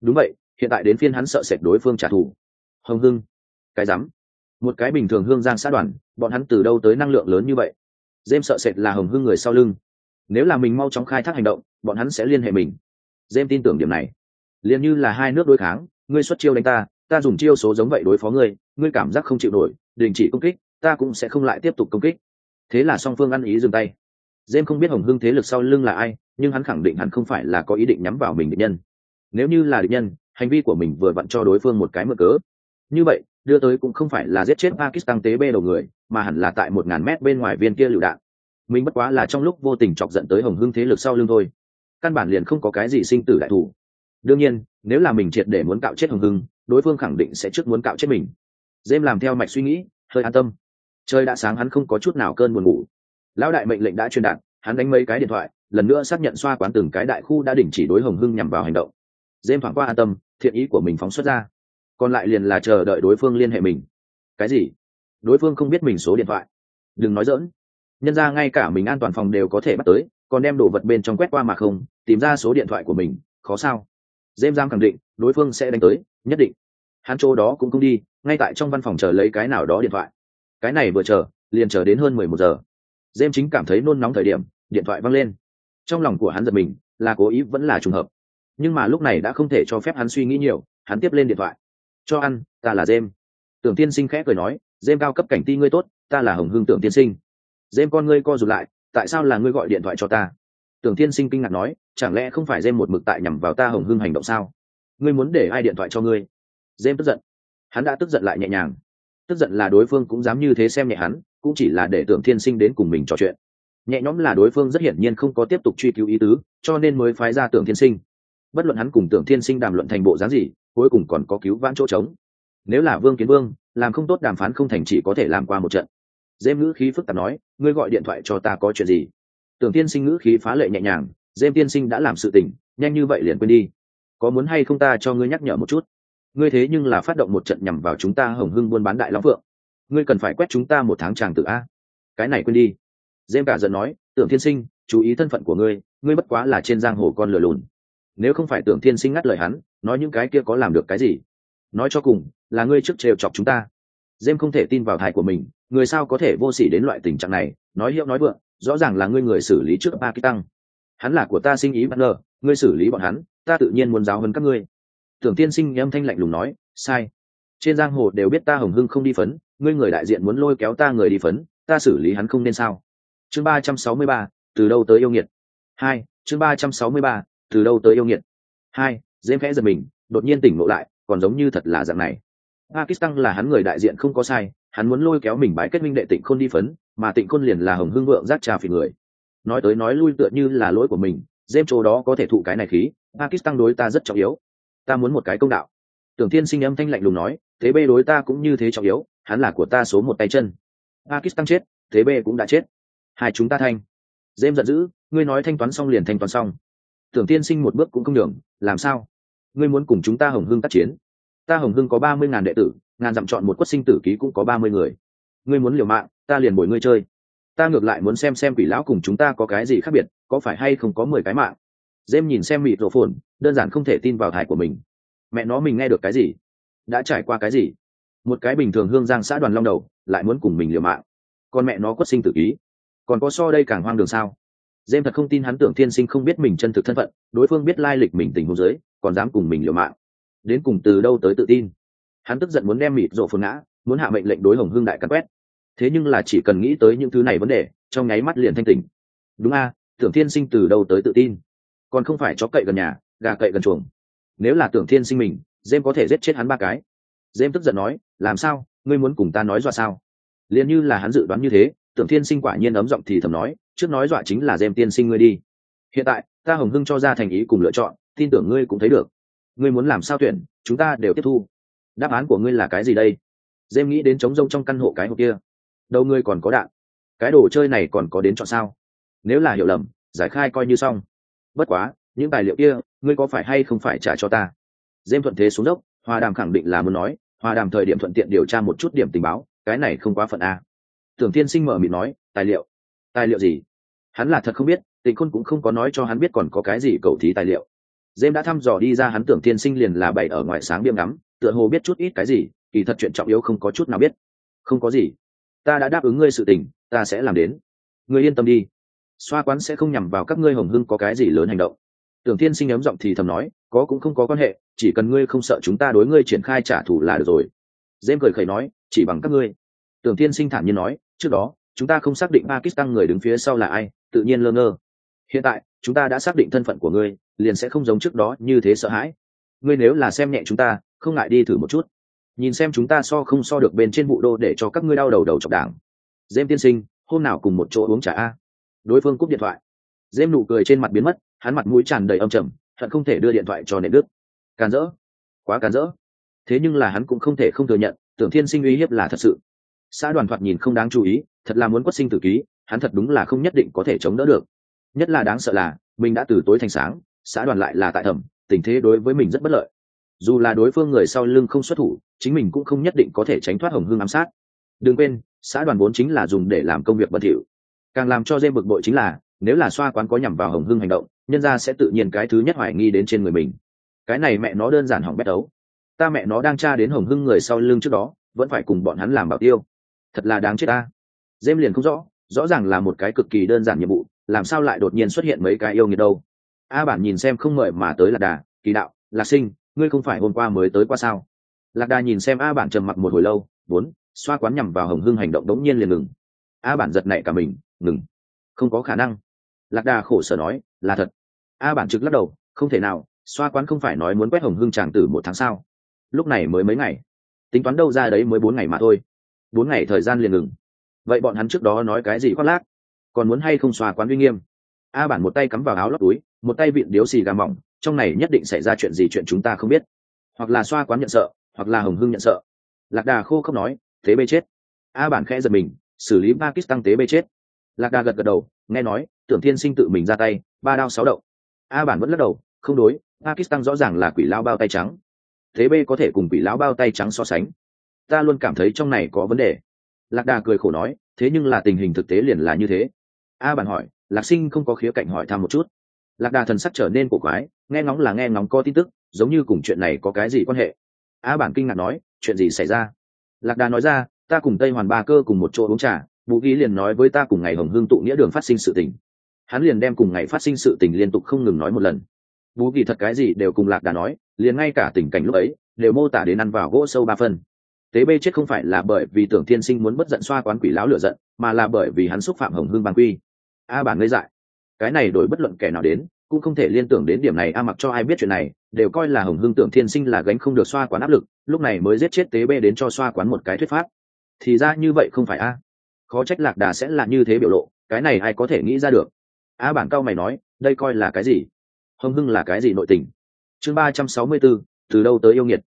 Đúng vậy, hiện tại đến phiên hắn sợ sệt đối phương trả thù. Hồng Hưng, cái rắm. Một cái bình thường hương giang xã đoàn, bọn hắn từ đâu tới năng lượng lớn như vậy? Dêm sợ sệt là Hồng Hưng người sau lưng. Nếu là mình mau chóng khai thác hành động, bọn hắn sẽ liên hệ mình. Dêm tin tưởng điểm này. Liên như là hai nước đối kháng, ngươi xuất chiêu đánh ta, ta dùng chiêu số giống vậy đối phó ngươi ngươi cảm giác không chịu nổi đình chỉ công kích ta cũng sẽ không lại tiếp tục công kích. Thế là song phương ăn ý dừng tay. Dêm không biết hồng hưng thế lực sau lưng là ai nhưng hắn khẳng định hắn không phải là có ý định nhắm vào mình địch nhân. Nếu như là địch nhân hành vi của mình vừa vặn cho đối phương một cái mở cớ. Như vậy đưa tới cũng không phải là giết chết pakistan tế bê đầu người mà hẳn là tại một ngàn mét bên ngoài viên kia lựu đạn mình bất quá là trong lúc vô tình chọc giận tới hồng hưng thế lực sau lưng thôi. Căn bản liền không có cái gì sinh tử đại thủ. Đương nhiên, nếu là mình triệt để muốn cạo chết hồng hưng, đối phương khẳng định sẽ trước muốn cạo chết mình. Dêm làm theo mạch suy nghĩ, hơi an tâm. Trời đã sáng hắn không có chút nào cơn buồn ngủ. Lão đại mệnh lệnh đã truyền đạt, hắn đánh mấy cái điện thoại, lần nữa xác nhận xoa quán từng cái đại khu đã đình chỉ đối hồng hưng nhằm vào hành động. Dêm thoảng qua an tâm, thiện ý của mình phóng xuất ra. Còn lại liền là chờ đợi đối phương liên hệ mình. Cái gì? Đối phương không biết mình số điện thoại. Đừng nói dỡn nhân ra ngay cả mình an toàn phòng đều có thể bắt tới, còn đem đồ vật bên trong quét qua mà không, tìm ra số điện thoại của mình, khó sao? Dêm Giang khẳng định, đối phương sẽ đánh tới, nhất định. Hắn chỗ đó cũng không đi, ngay tại trong văn phòng chờ lấy cái nào đó điện thoại. Cái này vừa chờ, liền chờ đến hơn mười một giờ. Dêm chính cảm thấy nôn nóng thời điểm, điện thoại văng lên. Trong lòng của hắn giật mình, là cố ý vẫn là trùng hợp. Nhưng mà lúc này đã không thể cho phép hắn suy nghĩ nhiều, hắn tiếp lên điện thoại. Cho ăn, ta là dêm tưởng tiên sinh khẽ cười nói dêm cao cấp cảnh ti ngươi tốt, ta là hồng hương tưởng tiên sinh dêm con ngươi co rụt lại, tại sao là ngươi gọi điện thoại cho ta? Tưởng Thiên sinh kinh ngạc nói, chẳng lẽ không phải dêm một mực tại nhằm vào ta hồng hưng hành động sao? Ngươi muốn để ai điện thoại cho ngươi? Dêm tức giận. Hắn đã tức giận lại nhẹ nhàng. Tức giận là đối phương cũng dám như thế xem nhẹ hắn, cũng chỉ là để tưởng thiên sinh đến cùng mình trò chuyện. Nhẹ nhõm là đối phương rất hiển nhiên không có tiếp tục truy cứu ý tứ, cho nên mới phái ra tưởng thiên sinh. Bất luận hắn cùng tưởng thiên sinh đàm luận thành bộ dáng gì, cuối cùng còn có cứu vãn chỗ trống. Nếu là vương kiến vương, làm không tốt đàm phán không thành chỉ có thể làm qua một trận dêm ngữ khí phức tạp nói, ngươi gọi điện thoại cho ta có chuyện gì? Tưởng tiên sinh ngữ khí phá lệ nhẹ nhàng dêm tiên sinh đã làm sự tình, nhanh như vậy liền quên đi. Có muốn hay không ta cho ngươi nhắc nhở một chút? Ngươi thế nhưng là phát động một trận nhằm vào chúng ta hồng hưng buôn bán đại long phượng ngươi cần phải quét chúng ta một tháng tràng tự a. Cái này quên đi. Dêm cả giận nói, tưởng thiên sinh, chú ý thân phận của ngươi ngươi bất quá là trên giang hồ con lừa lùn. Nếu không phải tưởng thiên sinh ngắt lời hắn, nói những cái kia có làm được cái gì? Nói cho cùng, là ngươi trước trêu chọc chúng ta dêm không thể tin vào thai của mình, người sao có thể vô s ỉ đến loại tình trạng này? Nói hiệu nói vượng, rõ ràng là ngươi người xử lý trước ba tăng. Hắn là của ta sinh ý bất ngờ ngươi xử lý bọn hắn, ta tự nhiên muốn giáo hơn các ngươi. Tưởng tiên sinh âm thanh lạnh lùng nói, sai. Trên giang hồ đều biết ta hồng hưng không đi phấn, ngươi người đại diện muốn lôi kéo ta người đi phấn, ta xử lý hắn không nên sao? Chương ba trăm sáu mươi ba, từ đâu tới yêu nghiệt? Hai, chương ba trăm sáu mươi ba, từ đâu tới yêu nghiệt? Hai dêm khẽ giật mình, đột nhiên tỉnh ngộ lại, còn giống như thật là dạng này pakistan là hắn người đại diện không có sai, hắn muốn lôi kéo mình bái kết minh đệ tịnh khôn đi phấn, mà tịnh khôn liền là hồng hưng vượng giác trà phỉ người. Nói tới nói lui tựa như là lỗi của mình dêm chỗ đó có thể thụ cái này khí, pakistan đối ta rất trọng yếu. Ta muốn một cái công đạo. Tưởng thiên sinh âm thanh lạnh lùng nói, thế bê đối ta cũng như thế trọng yếu, hắn là của ta số một tay chân. Pakistan chết, thế bê cũng đã chết. Hai chúng ta thanh dêm giận dữ, ngươi nói thanh toán xong liền thanh toán xong. Tưởng Thiên sinh một bước cũng không đường làm sao? Ngươi muốn cùng chúng ta hồng hưng tác chiến? Ta hồng hưng có ba mươi ngàn đệ tử, ngàn dặm chọn một quất sinh tử ký cũng có ba mươi người. Ngươi muốn liều mạng, ta liền bồi ngươi chơi. Ta ngược lại muốn xem xem quỷ lão cùng chúng ta có cái gì khác biệt, có phải hay không có mười cái mạng. Dêm nhìn xem mịt rổ phồn, đơn giản không thể tin vào thải của mình. Mẹ nó mình nghe được cái gì? Đã trải qua cái gì? Một cái bình thường hương giang xã đoàn long đầu, lại muốn cùng mình liều mạng. Còn mẹ nó quất sinh tử ký. Còn có so đây càng hoang đường sao? Dêm thật không tin hắn tưởng thiên sinh không biết mình chân thực thân phận, đối phương biết lai lịch mình tình huống giới, còn dám cùng mình liều mạng đến cùng từ đâu tới tự tin. Hắn tức giận muốn đem mịt rổ phường ngã, muốn hạ mệnh lệnh đối hồng hương đại cắn quét. Thế nhưng là chỉ cần nghĩ tới những thứ này vấn đề, trong nháy mắt liền thanh tỉnh. Đúng a, tưởng thiên sinh từ đâu tới tự tin? Còn không phải chó cậy gần nhà, gà cậy gần chuồng. Nếu là tưởng thiên sinh mình dêm có thể giết chết hắn ba cái. Dêm tức giận nói, làm sao? Ngươi muốn cùng ta nói dọa sao? Liền như là hắn dự đoán như thế, tưởng thiên sinh quả nhiên ấm giọng thì thầm nói, trước nói dọa chính là dêm tiên sinh ngươi đi. Hiện tại, ta hồng hưng cho ra thành ý cùng lựa chọn, tin tưởng ngươi cũng thấy được ngươi muốn làm sao tuyển, chúng ta đều tiếp thu. Đáp án của ngươi là cái gì đây? Dêm nghĩ đến trống rông trong căn hộ cái hộp kia. Đâu ngươi còn có đạn. Cái đồ chơi này còn có đến chọn sao? Nếu là hiểu lầm, giải khai coi như xong. Bất quá, những tài liệu kia, ngươi có phải hay không phải trả cho ta? Dêm thuận thế xuống dốc hòa đàm khẳng định là muốn nói hòa đàm thời điểm thuận tiện điều tra một chút điểm tình báo, cái này không quá phận a. Tưởng Thiên sinh mở mịt nói, tài liệu? Tài liệu gì? Hắn là thật không biết, tịnh khôn cũng không có nói cho hắn biết còn có cái gì cầu thí tài liệu dêm đã thăm dò đi ra hắn tưởng thiên sinh liền là bày ở ngoài sáng biêm ngắm, tựa hồ biết chút ít cái gì, kỳ thật chuyện trọng yếu không có chút nào biết. Không có gì. Ta đã đáp ứng ngươi sự tình, ta sẽ làm đến. Ngươi yên tâm đi. Xoa quán sẽ không nhằm vào các ngươi hồng hưng có cái gì lớn hành động. Tưởng Thiên sinh ấm giọng thì thầm nói, có cũng không có quan hệ, chỉ cần ngươi không sợ chúng ta đối ngươi triển khai trả thù là được rồi. Dêm cười khẩy nói, chỉ bằng các ngươi. Tưởng Thiên sinh thản nhiên nói, trước đó, chúng ta không xác định pakistan người đứng phía sau là ai, tự nhiên lơ ngơ. Hiện tại, chúng ta đã xác định thân phận của ngươi liền sẽ không giống trước đó như thế sợ hãi. Ngươi nếu là xem nhẹ chúng ta, không ngại đi thử một chút. Nhìn xem chúng ta so không so được bên trên vụ đô để cho các ngươi đau đầu đầu chọc đảng. Dêm tiên sinh, hôm nào cùng một chỗ uống trà a? Đối phương cúp điện thoại. Dêm nụ cười trên mặt biến mất, hắn mặt mũi tràn đầy âm trầm thật không thể đưa điện thoại cho nệ đức. Càn rỡ. Quá càn rỡ. Thế nhưng là hắn cũng không thể không thừa nhận, tưởng thiên sinh uy hiếp là thật sự. Xã đoàn thoạt nhìn không đáng chú ý, thật là muốn quất sinh tử ký, hắn thật đúng là không nhất định có thể chống đỡ được. Nhất là đáng sợ là, mình đã từ tối thành sáng xã đoàn lại là tại thẩm, tình thế đối với mình rất bất lợi. Dù là đối phương người sau lưng không xuất thủ, chính mình cũng không nhất định có thể tránh thoát hồng hương ám sát. Đừng quên, xã đoàn vốn chính là dùng để làm công việc bẩn thỉu. Càng làm cho dê bực bội chính là, nếu là xoa quán có nhằm vào hồng hưng hành động, nhân ra sẽ tự nhiên cái thứ nhất hoài nghi đến trên người mình. Cái này mẹ nó đơn giản hỏng bét đấu. Ta mẹ nó đang tra đến hồng hưng người sau lưng trước đó, vẫn phải cùng bọn hắn làm bảo tiêu. Thật là đáng chết ta. Dêm liền không rõ rõ ràng là một cái cực kỳ đơn giản nhiệm vụ, làm sao lại đột nhiên xuất hiện mấy cái yêu nghiệt đâu a bản nhìn xem không mời mà tới lạc đà, kỳ đạo, lạc sinh, ngươi không phải hôm qua mới tới qua sao? Lạc đà nhìn xem a bản trầm mặc một hồi lâu bốn xoa quán nhằm vào hồng hưng hành động đống nhiên liền ngừng. A bản giật nảy cả mình, ngừng, không có khả năng. Lạc đà khổ sở nói, là thật. A bản trực lắc đầu, không thể nào, xoa quán không phải nói muốn quét hồng hưng tràng tử một tháng sau lúc này mới mấy ngày, tính toán đâu ra đấy mới bốn ngày mà thôi. Bốn ngày thời gian liền ngừng. Vậy bọn hắn trước đó nói cái gì khoác lác? Còn muốn hay không xoa quán uy nghiêm? A bản một tay cắm vào áo lót túi một tay vịn điếu xì gà mỏng, trong này nhất định xảy ra chuyện gì chuyện chúng ta không biết. Hoặc là xoa quán nhận sợ, hoặc là hồng hưng nhận sợ. Lạc đà khô không nói, thế bê chết. A bản khẽ giật mình, xử lý pakistan tế bê chết. Lạc đà gật gật đầu, nghe nói, tưởng thiên sinh tự mình ra tay, ba đao sáu đậu a bản vẫn lắc đầu, không đối, pakistan rõ ràng là quỷ lao bao tay trắng. Thế b có thể cùng quỷ lão bao tay trắng so sánh. Ta luôn cảm thấy trong này có vấn đề. Lạc đà cười khổ nói, thế nhưng là tình hình thực tế liền là như thế. A bản hỏi, lạc sinh không có khía cạnh hỏi thăm một chút lạc đà thần sắc trở nên cổ quái, nghe ngóng là nghe ngóng có tin tức, giống như cùng chuyện này có cái gì quan hệ. A bản kinh ngạc nói, chuyện gì xảy ra? Lạc đà nói ra, ta cùng tây hoàn ba cơ cùng một chỗ uống trà vũ ghi liền nói với ta cùng ngày hồng hương tụ nghĩa đường phát sinh sự tình. Hắn liền đem cùng ngày phát sinh sự tình liên tục không ngừng nói một lần. Vũ ghi thật cái gì đều cùng lạc đà nói, liền ngay cả tình cảnh lúc ấy, đều mô tả đến ăn vào gỗ sâu ba phân tế bê chết không phải là bởi vì tưởng thiên sinh muốn bất giận xoa quán quỷ lão lựa giận, mà là bởi vì hắn xúc phạm hồng hương ban quy. A bản ngây dại cái này đổi bất luận kẻ nào đến cũng không thể liên tưởng đến điểm này. A mặc cho ai biết chuyện này đều coi là hồng hương tưởng thiên sinh là gánh không được xoa quán áp lực lúc này mới giết chết tế bê đến cho xoa quán một cái thuyết pháp. Thì ra như vậy không phải a. Khó trách lạc đà sẽ là như thế biểu lộ cái này ai có thể nghĩ ra được? A bản cao mày nói đây coi là cái gì? Hồng hưng là cái gì nội tình? Chương ba trăm sáu mươi 364, từ đâu tới yêu nghiệt?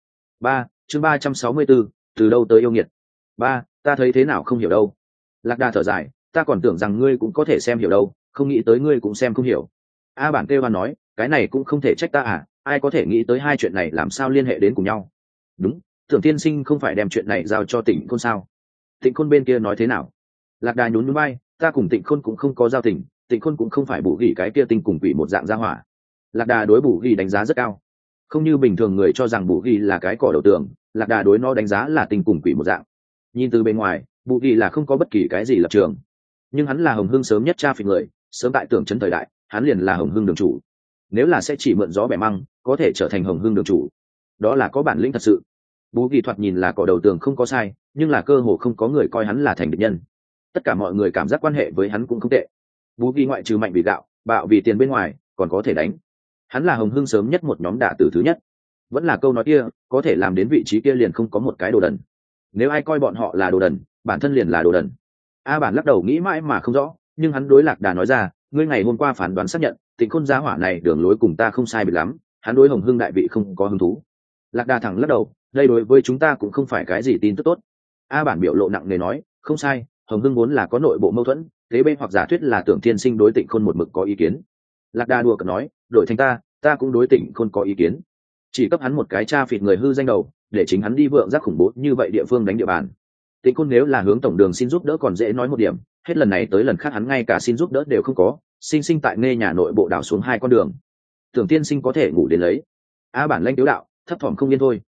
Ba chương ba trăm sáu mươi 364, từ đâu tới yêu nghiệt? Ba ta thấy thế nào không hiểu đâu? Lạc đà thở dài ta còn tưởng rằng ngươi cũng có thể xem hiểu đâu không nghĩ tới ngươi cũng xem không hiểu. A bản kêu hoan nói, cái này cũng không thể trách ta à ai có thể nghĩ tới hai chuyện này làm sao liên hệ đến cùng nhau? Đúng tưởng tiên sinh không phải đem chuyện này giao cho tỉnh côn sao? Tỉnh khôn bên kia nói thế nào? Lạc đà nhún núi bay ta cùng tịnh khôn cũng không có giao tình, tịnh khôn cũng không phải bù ghi cái kia tinh cùng quỷ một dạng gia hỏa. Lạc đà đối bù ghi đánh giá rất cao. Không như bình thường người cho rằng bù ghi là cái cỏ đầu tường, lạc đà đối nó đánh giá là tinh cùng quỷ một dạng. Nhìn từ bên ngoài, bù ghi là không có bất kỳ cái gì lập trường. Nhưng hắn là hồng hưng sớm nhất cha phỉ người sớm tại tưởng trấn thời đại, hắn liền là hồng hưng đường chủ. Nếu là sẽ chỉ mượn gió bẻ măng, có thể trở thành hồng hưng đường chủ. Đó là có bản lĩnh thật sự. Bố kỳ thoạt nhìn là cỏ đầu tường không có sai, nhưng là cơ hồ không có người coi hắn là thành địch nhân. Tất cả mọi người cảm giác quan hệ với hắn cũng không tệ. Bố kỳ ngoại trừ mạnh vì gạo, bạo vì tiền bên ngoài, còn có thể đánh. Hắn là hồng hưng sớm nhất một nhóm đả tử thứ nhất. Vẫn là câu nói kia, có thể làm đến vị trí kia liền không có một cái đồ đần. Nếu ai coi bọn họ là đồ đần, bản thân liền là đồ đần. A bản lắc đầu nghĩ mãi mà không rõ nhưng hắn đối lạc đà nói ra, ngươi ngày hôm qua phán đoán xác nhận, tịnh khôn giá hỏa này đường lối cùng ta không sai bị lắm, hắn đối hồng hưng đại vị không có hứng thú. Lạc đà thẳng lắc đầu, đây đối với chúng ta cũng không phải cái gì tin tức tốt. A bản biểu lộ nặng nề nói, không sai, hồng hưng vốn là có nội bộ mâu thuẫn thế bên hoặc giả thuyết là tưởng thiên sinh đối tịnh khôn một mực có ý kiến. Lạc đà đùa cợt nói đội thành ta ta cũng đối tịnh khôn có ý kiến. Chỉ cấp hắn một cái cha phịt người hư danh đầu, để chính hắn đi vượng giác khủng bố như vậy địa phương đánh địa bàn. Tịnh khôn nếu là hướng tổng đường xin giúp đỡ còn dễ nói một điểm hết lần này tới lần khác hắn ngay cả xin giúp đỡ đều không có, sinh sinh tại nghe nhà nội bộ đảo xuống hai con đường. Tưởng tiên sinh có thể ngủ đến lấy. A bản lanh tiếu đạo, thấp thỏm không yên thôi.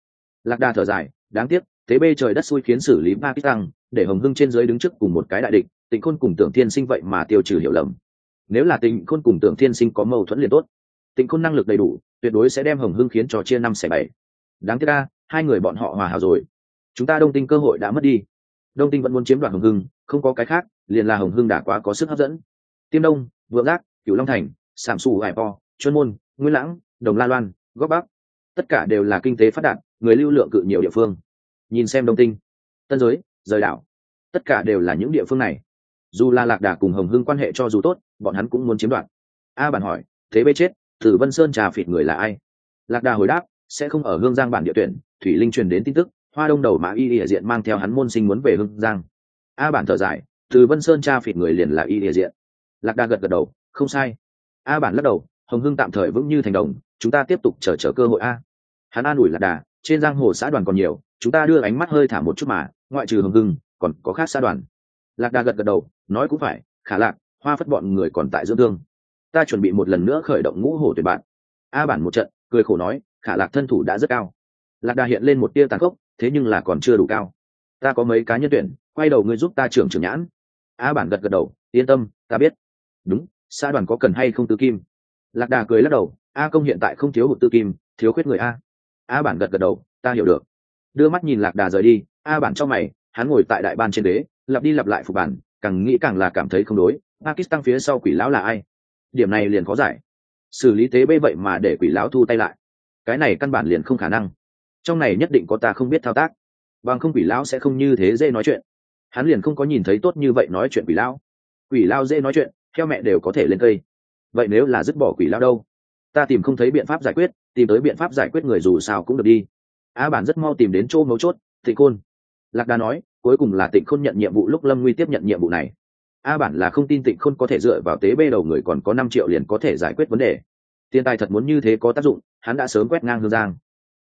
Lạc đà thở dài, đáng tiếc, thế bê trời đất xui khiến xử lý ba kích tăng, để hồng hưng trên dưới đứng trước cùng một cái đại địch, tịnh khôn cùng tưởng thiên sinh vậy mà tiêu trừ hiểu lầm. Nếu là tịnh khôn cùng tưởng thiên sinh có mâu thuẫn liền tốt. Tịnh khôn năng lực đầy đủ, tuyệt đối sẽ đem hồng hưng khiến cho chia năm xẻ bảy. Đáng tiếc ca hai người bọn họ hòa hảo rồi. Chúng ta đông tinh cơ hội đã mất đi. Đông tinh vẫn muốn chiếm đoạt hồng hưng, không có cái khác liền là hồng hưng đã quá có sức hấp dẫn. Tiêm đông, vượng giác, cửu long thành, sảm xù hải po, chuyên môn, nguyên lãng, đồng la loan, góc bắc. Tất cả đều là kinh tế phát đạt, người lưu lượng cự nhiều địa phương. Nhìn xem đông tinh, tân giới, rời đảo, tất cả đều là những địa phương này. Dù là lạc đà cùng hồng hưng quan hệ cho dù tốt, bọn hắn cũng muốn chiếm đoạt. A bản hỏi, thế bê chết thử vân sơn trà phịt người là ai? Lạc đà hồi đáp, sẽ không ở hương giang bản địa tuyển, thủy linh truyền đến tin tức, hoa đông đầu mã y địa diện mang theo hắn môn sinh muốn về hương giang. A bản thở dài từ vân sơn cha phịt người liền là y địa diện. Lạc đà gật gật đầu, không sai. A bản lắc đầu, hồng hưng tạm thời vững như thành đồng, chúng ta tiếp tục chờ chờ cơ hội a. Hắn an ủi lạc đà trên giang hồ xã đoàn còn nhiều, chúng ta đưa ánh mắt hơi thả một chút mà, ngoại trừ hồng hưng, còn có khác xã đoàn. Lạc đà gật gật đầu, nói cũng phải, khả lạc hoa phất bọn người còn tại dưỡng thương. Ta chuẩn bị một lần nữa khởi động ngũ hổ tuyệt bạn. A bản một trận, cười khổ nói, khả lạc thân thủ đã rất cao. Lạc đà hiện lên một tia tàn khốc, thế nhưng là còn chưa đủ cao. Ta có mấy cá nhân tuyển, quay đầu ngươi giúp ta trưởng trưởng nhãn a bản gật gật đầu, yên tâm, ta biết. Đúng, xã đoàn có cần hay không tư kim? Lạc đà cười lắc đầu, a công hiện tại không thiếu hụt tư kim, thiếu khuyết người a. A bản gật gật đầu, ta hiểu được. Đưa mắt nhìn lạc đà rời đi, a bản cho mày, hắn ngồi tại đại ban trên đế lặp đi lặp lại phục bản, càng nghĩ càng là cảm thấy không đối, pakistan phía sau quỷ lão là ai? Điểm này liền khó giải. Xử lý tế bê vậy mà để quỷ lão thu tay lại. Cái này căn bản liền không khả năng. Trong này nhất định có ta không biết thao tác. Bằng không quỷ lão sẽ không như thế dễ nói chuyện hắn liền không có nhìn thấy tốt như vậy nói chuyện quỷ lao, quỷ lao dễ nói chuyện theo mẹ đều có thể lên cây. Vậy nếu là dứt bỏ quỷ lao đâu? Ta tìm không thấy biện pháp giải quyết tìm tới biện pháp giải quyết người dù sao cũng được đi. A bản rất mau tìm đến chỗ mấu chốt tịnh khôn. Lạc đà nói cuối cùng là tịnh khôn nhận nhiệm vụ lúc lâm nguy tiếp nhận nhiệm vụ này. A bản là không tin tịnh khôn có thể dựa vào tế bê đầu người còn có năm triệu liền có thể giải quyết vấn đề. Tiền tài thật muốn như thế có tác dụng hắn đã sớm quét ngang hương giang.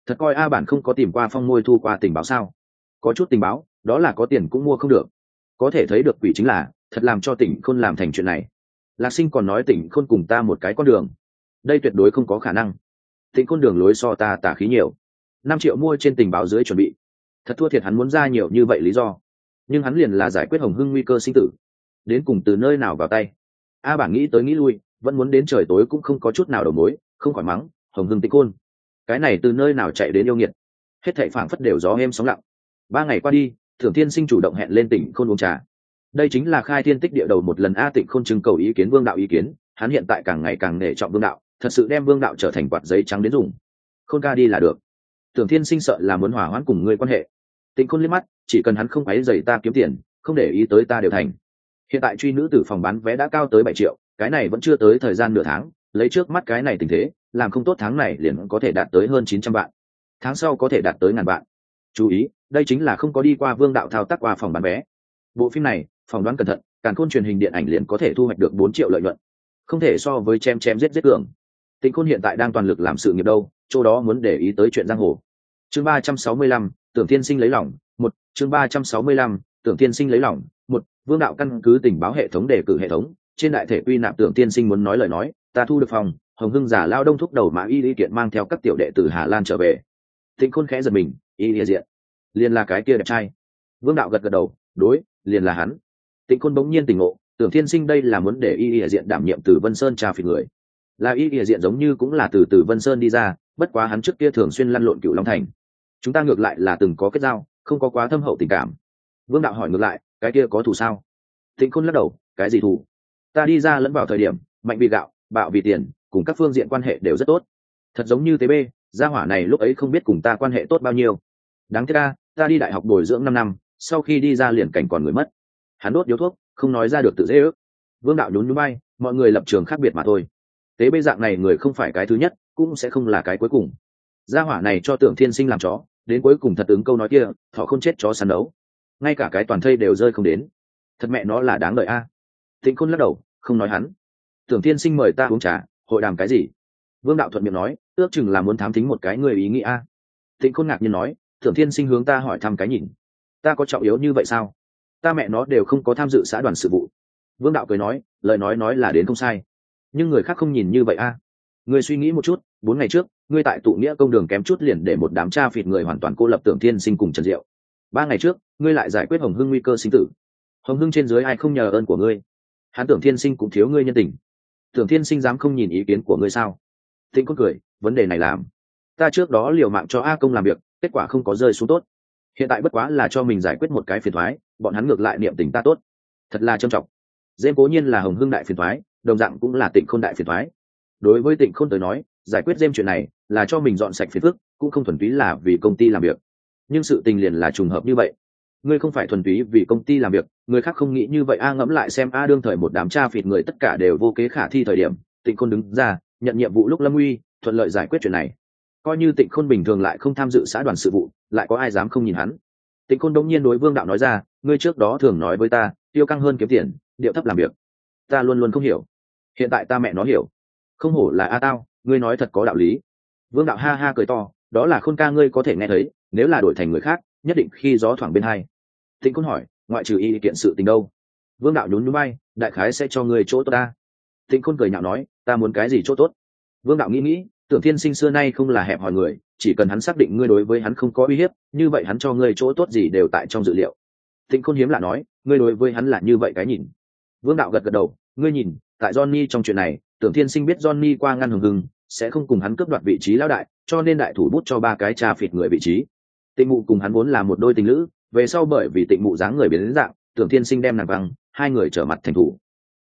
Thật coi a bản không có tìm qua phong môi thu qua tình báo sao? Có chút tình báo đó là có tiền cũng mua không được. Có thể thấy được quỷ chính là, thật làm cho tỉnh khôn làm thành chuyện này. Lạc sinh còn nói tỉnh khôn cùng ta một cái con đường. Đây tuyệt đối không có khả năng. Tỉnh khôn đường lối so ta tả khí nhiều. Năm triệu mua trên tình báo dưới chuẩn bị. Thật thua thiệt hắn muốn ra nhiều như vậy lý do. Nhưng hắn liền là giải quyết hồng hưng nguy cơ sinh tử. Đến cùng từ nơi nào vào tay? A bản nghĩ tới nghĩ lui, vẫn muốn đến trời tối cũng không có chút nào đầu mối, không khỏi mắng, hồng hưng tĩnh khôn, cái này từ nơi nào chạy đến yêu nghiệt? Hết thệ phảng phất đều gió êm sóng lặng. Ba ngày qua đi thưởng thiên sinh chủ động hẹn lên tỉnh khôn uống trà. Đây chính là khai thiên tích địa đầu một lần a tịnh khôn trưng cầu ý kiến vương đạo ý kiến, hắn hiện tại càng ngày càng nể trọng vương đạo, thật sự đem vương đạo trở thành quạt giấy trắng đến dùng. Khôn ca đi là được. Tưởng thiên sinh sợ là muốn hỏa hoãn cùng ngươi quan hệ. Tịnh khôn liếc mắt, chỉ cần hắn không ấy dày ta kiếm tiền, không để ý tới ta đều thành. Hiện tại truy nữ tử phòng bán vé đã cao tới bảy triệu, cái này vẫn chưa tới thời gian nửa tháng, lấy trước mắt cái này tình thế, làm không tốt tháng này liền có thể đạt tới hơn chín trăm vạn. Tháng sau có thể đạt tới ngàn vạn chú ý, đây chính là không có đi qua vương đạo thao tác qua phòng bán vé. Bộ phim này, phỏng đoán cẩn thận, càng khôn truyền hình điện ảnh liền có thể thu hoạch được bốn triệu lợi nhuận. Không thể so với chém chém giết giết cường. Tịnh khôn hiện tại đang toàn lực làm sự nghiệp đâu, chỗ đó muốn để ý tới chuyện giang hồ. Chương ba trăm sáu mươi lăm, tưởng tiên sinh lấy lòng, một, chương ba trăm sáu mươi lăm, tưởng tiên sinh lấy lòng, một, vương đạo căn cứ tình báo hệ thống đề cử hệ thống, trên đại thể quy nạp tưởng tiên sinh muốn nói lời nói, ta thu được phòng, hồng hưng giả lao đông thúc đầu mã y lý kiện mang theo các tiểu đệ từ hà lan trở về. Tịnh khôn khẽ giật mình y địa diện. Liền là cái kia đẹp trai. Vương đạo gật gật đầu đối liền là hắn. Tịnh khôn bỗng nhiên tỉnh ngộ tưởng thiên sinh đây là muốn để y địa diện đảm nhiệm từ vân sơn trà phỉ người. Là y địa diện giống như cũng là từ từ vân sơn đi ra bất quá hắn trước kia thường xuyên lăn lộn cựu long thành. Chúng ta ngược lại là từng có kết giao không có quá thâm hậu tình cảm. Vương đạo hỏi ngược lại cái kia có thù sao? Tịnh khôn lắc đầu cái gì thù ta đi ra lẫn vào thời điểm mạnh vì gạo bạo vì tiền cùng các phương diện quan hệ đều rất tốt. Thật giống như tế bê, gia hỏa này lúc ấy không biết cùng ta quan hệ tốt bao nhiêu đáng tiếc ta ta đi đại học bồi dưỡng năm năm, sau khi đi ra liền cảnh còn người mất. Hắn đốt điếu thuốc, không nói ra được tự dễ ước. Vương đạo nhún nhún bay mọi người lập trường khác biệt mà thôi. Tế bê dạng này người không phải cái thứ nhất, cũng sẽ không là cái cuối cùng. Gia hỏa này cho tưởng thiên sinh làm chó, đến cuối cùng thật ứng câu nói kia, thọ không chết chó săn đấu. Ngay cả cái toàn thây đều rơi không đến. Thật mẹ nó là đáng đợi a. Tịnh khôn lắc đầu, không nói hắn. Tưởng thiên sinh mời ta uống trà, hội đàm cái gì? Vương đạo thuận miệng nói, ước chừng là muốn thám thính một cái người ý nghĩ a. Tịnh khôn ngạc nhiên nói tưởng thiên sinh hướng ta hỏi thăm cái nhìn. Ta có trọng yếu như vậy sao? Ta mẹ nó đều không có tham dự xã đoàn sự vụ. Vương đạo cười nói, lời nói nói là đến không sai. Nhưng người khác không nhìn như vậy a. À. người suy nghĩ một chút, bốn ngày trước, ngươi tại tụ nghĩa công đường kém chút liền để một đám cha phịt người hoàn toàn cô lập tưởng thiên sinh cùng trần diệu. Ba ngày trước, ngươi lại giải quyết hồng hưng nguy cơ sinh tử. Hồng hưng trên dưới ai không nhờ ơn của ngươi? Hắn tưởng thiên sinh cũng thiếu ngươi nhân tình. Tưởng thiên sinh dám không nhìn ý kiến của ngươi sao? Thịnh có cười, vấn đề này làm. Ta trước đó liều mạng cho a công làm việc kết quả không có rơi xuống tốt. Hiện tại bất quá là cho mình giải quyết một cái phiền thoái, bọn hắn ngược lại niệm tình ta tốt. Thật là trầm trọng. Dêm cố nhiên là hồng hưng đại phiền thoái, đồng dạng cũng là tịnh k h ô n đại phiền thoái. Đối với tịnh k h ô n tới nói, giải quyết dêm chuyện này là cho mình dọn sạch phiền phức, cũng không thuần túy là vì công ty làm việc. Nhưng sự tình liền là trùng hợp như vậy. Ngươi không phải thuần túy vì công ty làm việc, người khác không nghĩ như vậy, a ngẫm lại xem, a đương thời một đám cha phịt người tất cả đều vô kế khả thi thời điểm, tịnh khôn đứng ra, nhận nhiệm vụ lúc lâm uy, thuận lợi giải quyết chuyện này coi như tịnh khôn bình thường lại không tham dự xã đoàn sự vụ, lại có ai dám không nhìn hắn? Tịnh khôn đông nhiên đối vương đạo nói ra, ngươi trước đó thường nói với ta, tiêu căng hơn kiếm tiền, điệu thấp làm việc. Ta luôn luôn không hiểu. Hiện tại ta mẹ nó hiểu. Không hổ là a tao, ngươi nói thật có đạo lý. Vương đạo ha ha cười to, đó là khôn ca ngươi có thể nghe thấy, nếu là đổi thành người khác, nhất định khi gió thoảng bên hai. Tịnh khôn hỏi, ngoại trừ y kiện sự tình đâu? Vương đạo nhún núi bay đại khái sẽ cho ngươi chỗ tốt ta. Tịnh khôn cười nhạo nói, ta muốn cái gì chỗ tốt? Vương đạo nghĩ nghĩ tưởng thiên sinh xưa nay không là hẹp hòi người, chỉ cần hắn xác định ngươi đối với hắn không có uy hiếp, như vậy hắn cho ngươi chỗ tốt gì đều tại trong dự liệu. Tịnh khôn hiếm lạ nói, ngươi đối với hắn là như vậy cái nhìn. Vương đạo gật gật đầu, ngươi nhìn, tại johnny trong chuyện này, tưởng thiên sinh biết johnny qua ngăn hừng hừng, sẽ không cùng hắn cướp đoạt vị trí lão đại, cho nên đại thủ bút cho ba cái trà phịt người vị trí. Tịnh mụ cùng hắn vốn là một đôi tình lữ, về sau bởi vì tịnh mụ dáng người biến đến dạng, tưởng thiên sinh đem nàng văng, hai người trở mặt thành thủ.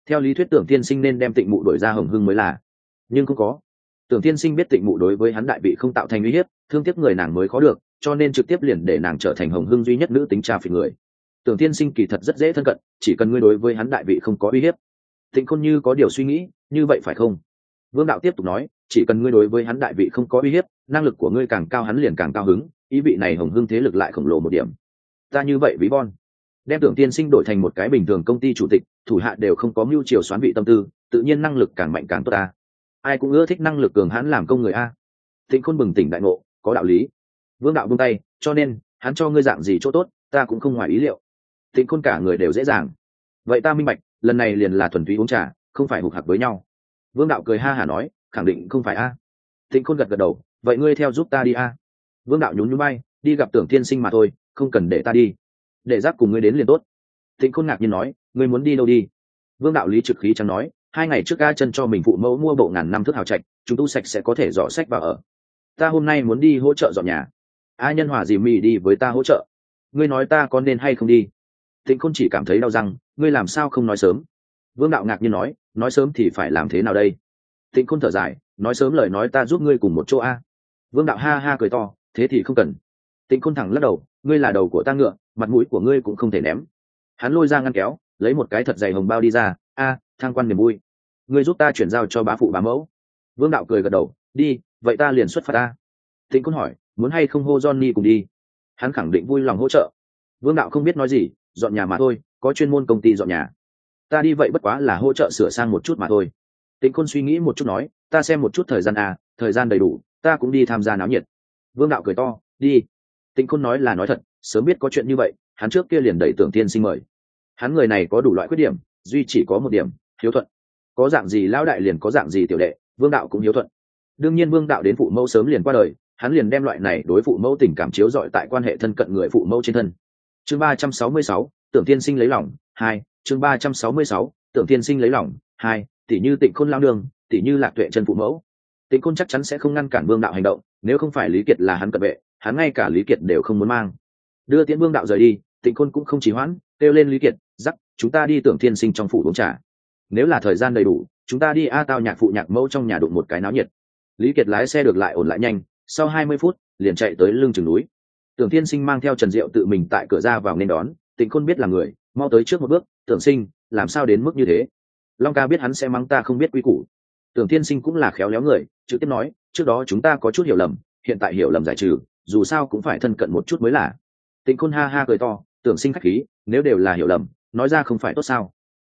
Theo lý thuyết tưởng thiên sinh nên đem tịnh mụ đổi ra hồng hưng mới là. Nhưng không có tưởng thiên sinh biết tịnh mụ đối với hắn đại vị không tạo thành uy hiếp, thương tiếc người nàng mới khó được, cho nên trực tiếp liền để nàng trở thành hồng hưng duy nhất nữ tính trà phỉ người. Tưởng thiên sinh kỳ thật rất dễ thân cận, chỉ cần ngươi đối với hắn đại vị không có uy hiếp. Tịnh khôn như có điều suy nghĩ, như vậy phải không? Vương đạo tiếp tục nói, chỉ cần ngươi đối với hắn đại vị không có uy hiếp, năng lực của ngươi càng cao hắn liền càng cao hứng, ý vị này hồng hưng thế lực lại khổng lồ một điểm. Ta như vậy ví von. Đem tưởng tiên sinh đổi thành một cái bình thường công ty chủ tịch, thủ hạ đều không có mưu chiều xoán vị tâm tư, tự nhiên năng lực càng mạnh càng tốt ta ai cũng ưa thích năng lực cường hãn làm công người a. Tịnh khôn bừng tỉnh đại ngộ, có đạo lý. Vương đạo buông tay, cho nên, hắn cho ngươi dạng gì chỗ tốt, ta cũng không ngoài ý liệu. Tịnh khôn cả người đều dễ dàng. Vậy ta minh bạch, lần này liền là thuần túy uống trà, không phải hụt hạc với nhau. Vương đạo cười ha hả nói, khẳng định không phải a. Tịnh khôn gật gật đầu, vậy ngươi theo giúp ta đi a. Vương đạo nhún nhún bay đi gặp tưởng thiên sinh mà thôi, không cần để ta đi. Để giáp cùng ngươi đến liền tốt. Tịnh khôn ngạc nhiên nói, ngươi muốn đi đâu đi? Vương đạo lý trực khí chẳng nói hai ngày trước ga chân cho mình phụ mẫu mua bộ ngàn năm thức hào trạch, chúng tu sạch sẽ có thể dọn sách vào ở. Ta hôm nay muốn đi hỗ trợ dọn nhà. A nhân hòa dì mì đi với ta hỗ trợ. Ngươi nói ta có nên hay không đi? Tịnh khôn chỉ cảm thấy đau răng, ngươi làm sao không nói sớm? Vương đạo ngạc nhiên nói nói sớm thì phải làm thế nào đây? Tịnh khôn thở dài, nói sớm lời nói ta giúp ngươi cùng một chỗ a. Vương đạo ha ha cười to, thế thì không cần. Tịnh khôn thẳng lắc đầu, ngươi là đầu của ta ngựa, mặt mũi của ngươi cũng không thể ném. Hắn lôi ra ngăn kéo, lấy một cái thật dày hồng bao đi ra, a thang quan niềm vui. Ngươi giúp ta chuyển giao cho bá phụ bá mẫu. Vương đạo cười gật đầu, đi, vậy ta liền xuất phát ta. Tịnh Côn hỏi, muốn hay không hô johnny cùng đi? Hắn khẳng định vui lòng hỗ trợ. Vương đạo không biết nói gì, dọn nhà mà thôi, có chuyên môn công ty dọn nhà. Ta đi vậy bất quá là hỗ trợ sửa sang một chút mà thôi. Tịnh khôn suy nghĩ một chút nói, ta xem một chút thời gian à thời gian đầy đủ, ta cũng đi tham gia náo nhiệt. Vương đạo cười to, đi. Tịnh khôn nói là nói thật, sớm biết có chuyện như vậy, hắn trước kia liền đẩy tưởng tiên sinh mời. Hắn người này có đủ loại khuyết điểm, duy chỉ có một điểm hiếu thuận. Có dạng gì lão đại liền có dạng gì tiểu đệ, vương đạo cũng hiếu thuận. Đương nhiên vương đạo đến phụ mẫu sớm liền qua đời, hắn liền đem loại này đối phụ mẫu tình cảm chiếu dọi tại quan hệ thân cận người phụ mẫu trên thân. Chương ba trăm sáu mươi sáu, tưởng tiên sinh lấy lòng, hai, chương ba trăm sáu mươi sáu, tưởng tiên sinh lấy lòng, hai tỷ như tịnh khôn lao đường tỷ như lạc tuệ chân phụ mẫu. Tịnh khôn chắc chắn sẽ không ngăn cản vương đạo hành động, nếu không phải lý kiệt là hắn cận vệ, hắn ngay cả lý kiệt đều không muốn mang. Đưa tiễn vương đạo rời đi, tịnh khôn cũng không chỉ hoãn, kêu lên lý kiệt giắc chúng ta đi tưởng thiên sinh trong phủ uống trà nếu là thời gian đầy đủ, chúng ta đi a tao nhạc phụ nhạc mẫu trong nhà đụng một cái náo nhiệt. Lý kiệt lái xe được lại ổn lại nhanh, sau hai mươi phút, liền chạy tới lưng chừng núi. Tưởng thiên sinh mang theo trần diệu tự mình tại cửa ra vào nên đón, tịnh khôn biết là người, mau tới trước một bước, tưởng sinh, làm sao đến mức như thế? Long ca biết hắn sẽ mắng ta không biết quy củ. Tưởng thiên sinh cũng là khéo léo người, trực tiếp nói, trước đó chúng ta có chút hiểu lầm, hiện tại hiểu lầm giải trừ, dù sao cũng phải thân cận một chút mới là. Tịnh khôn ha ha cười to, tưởng sinh khách khí, nếu đều là hiểu lầm, nói ra không phải tốt sao?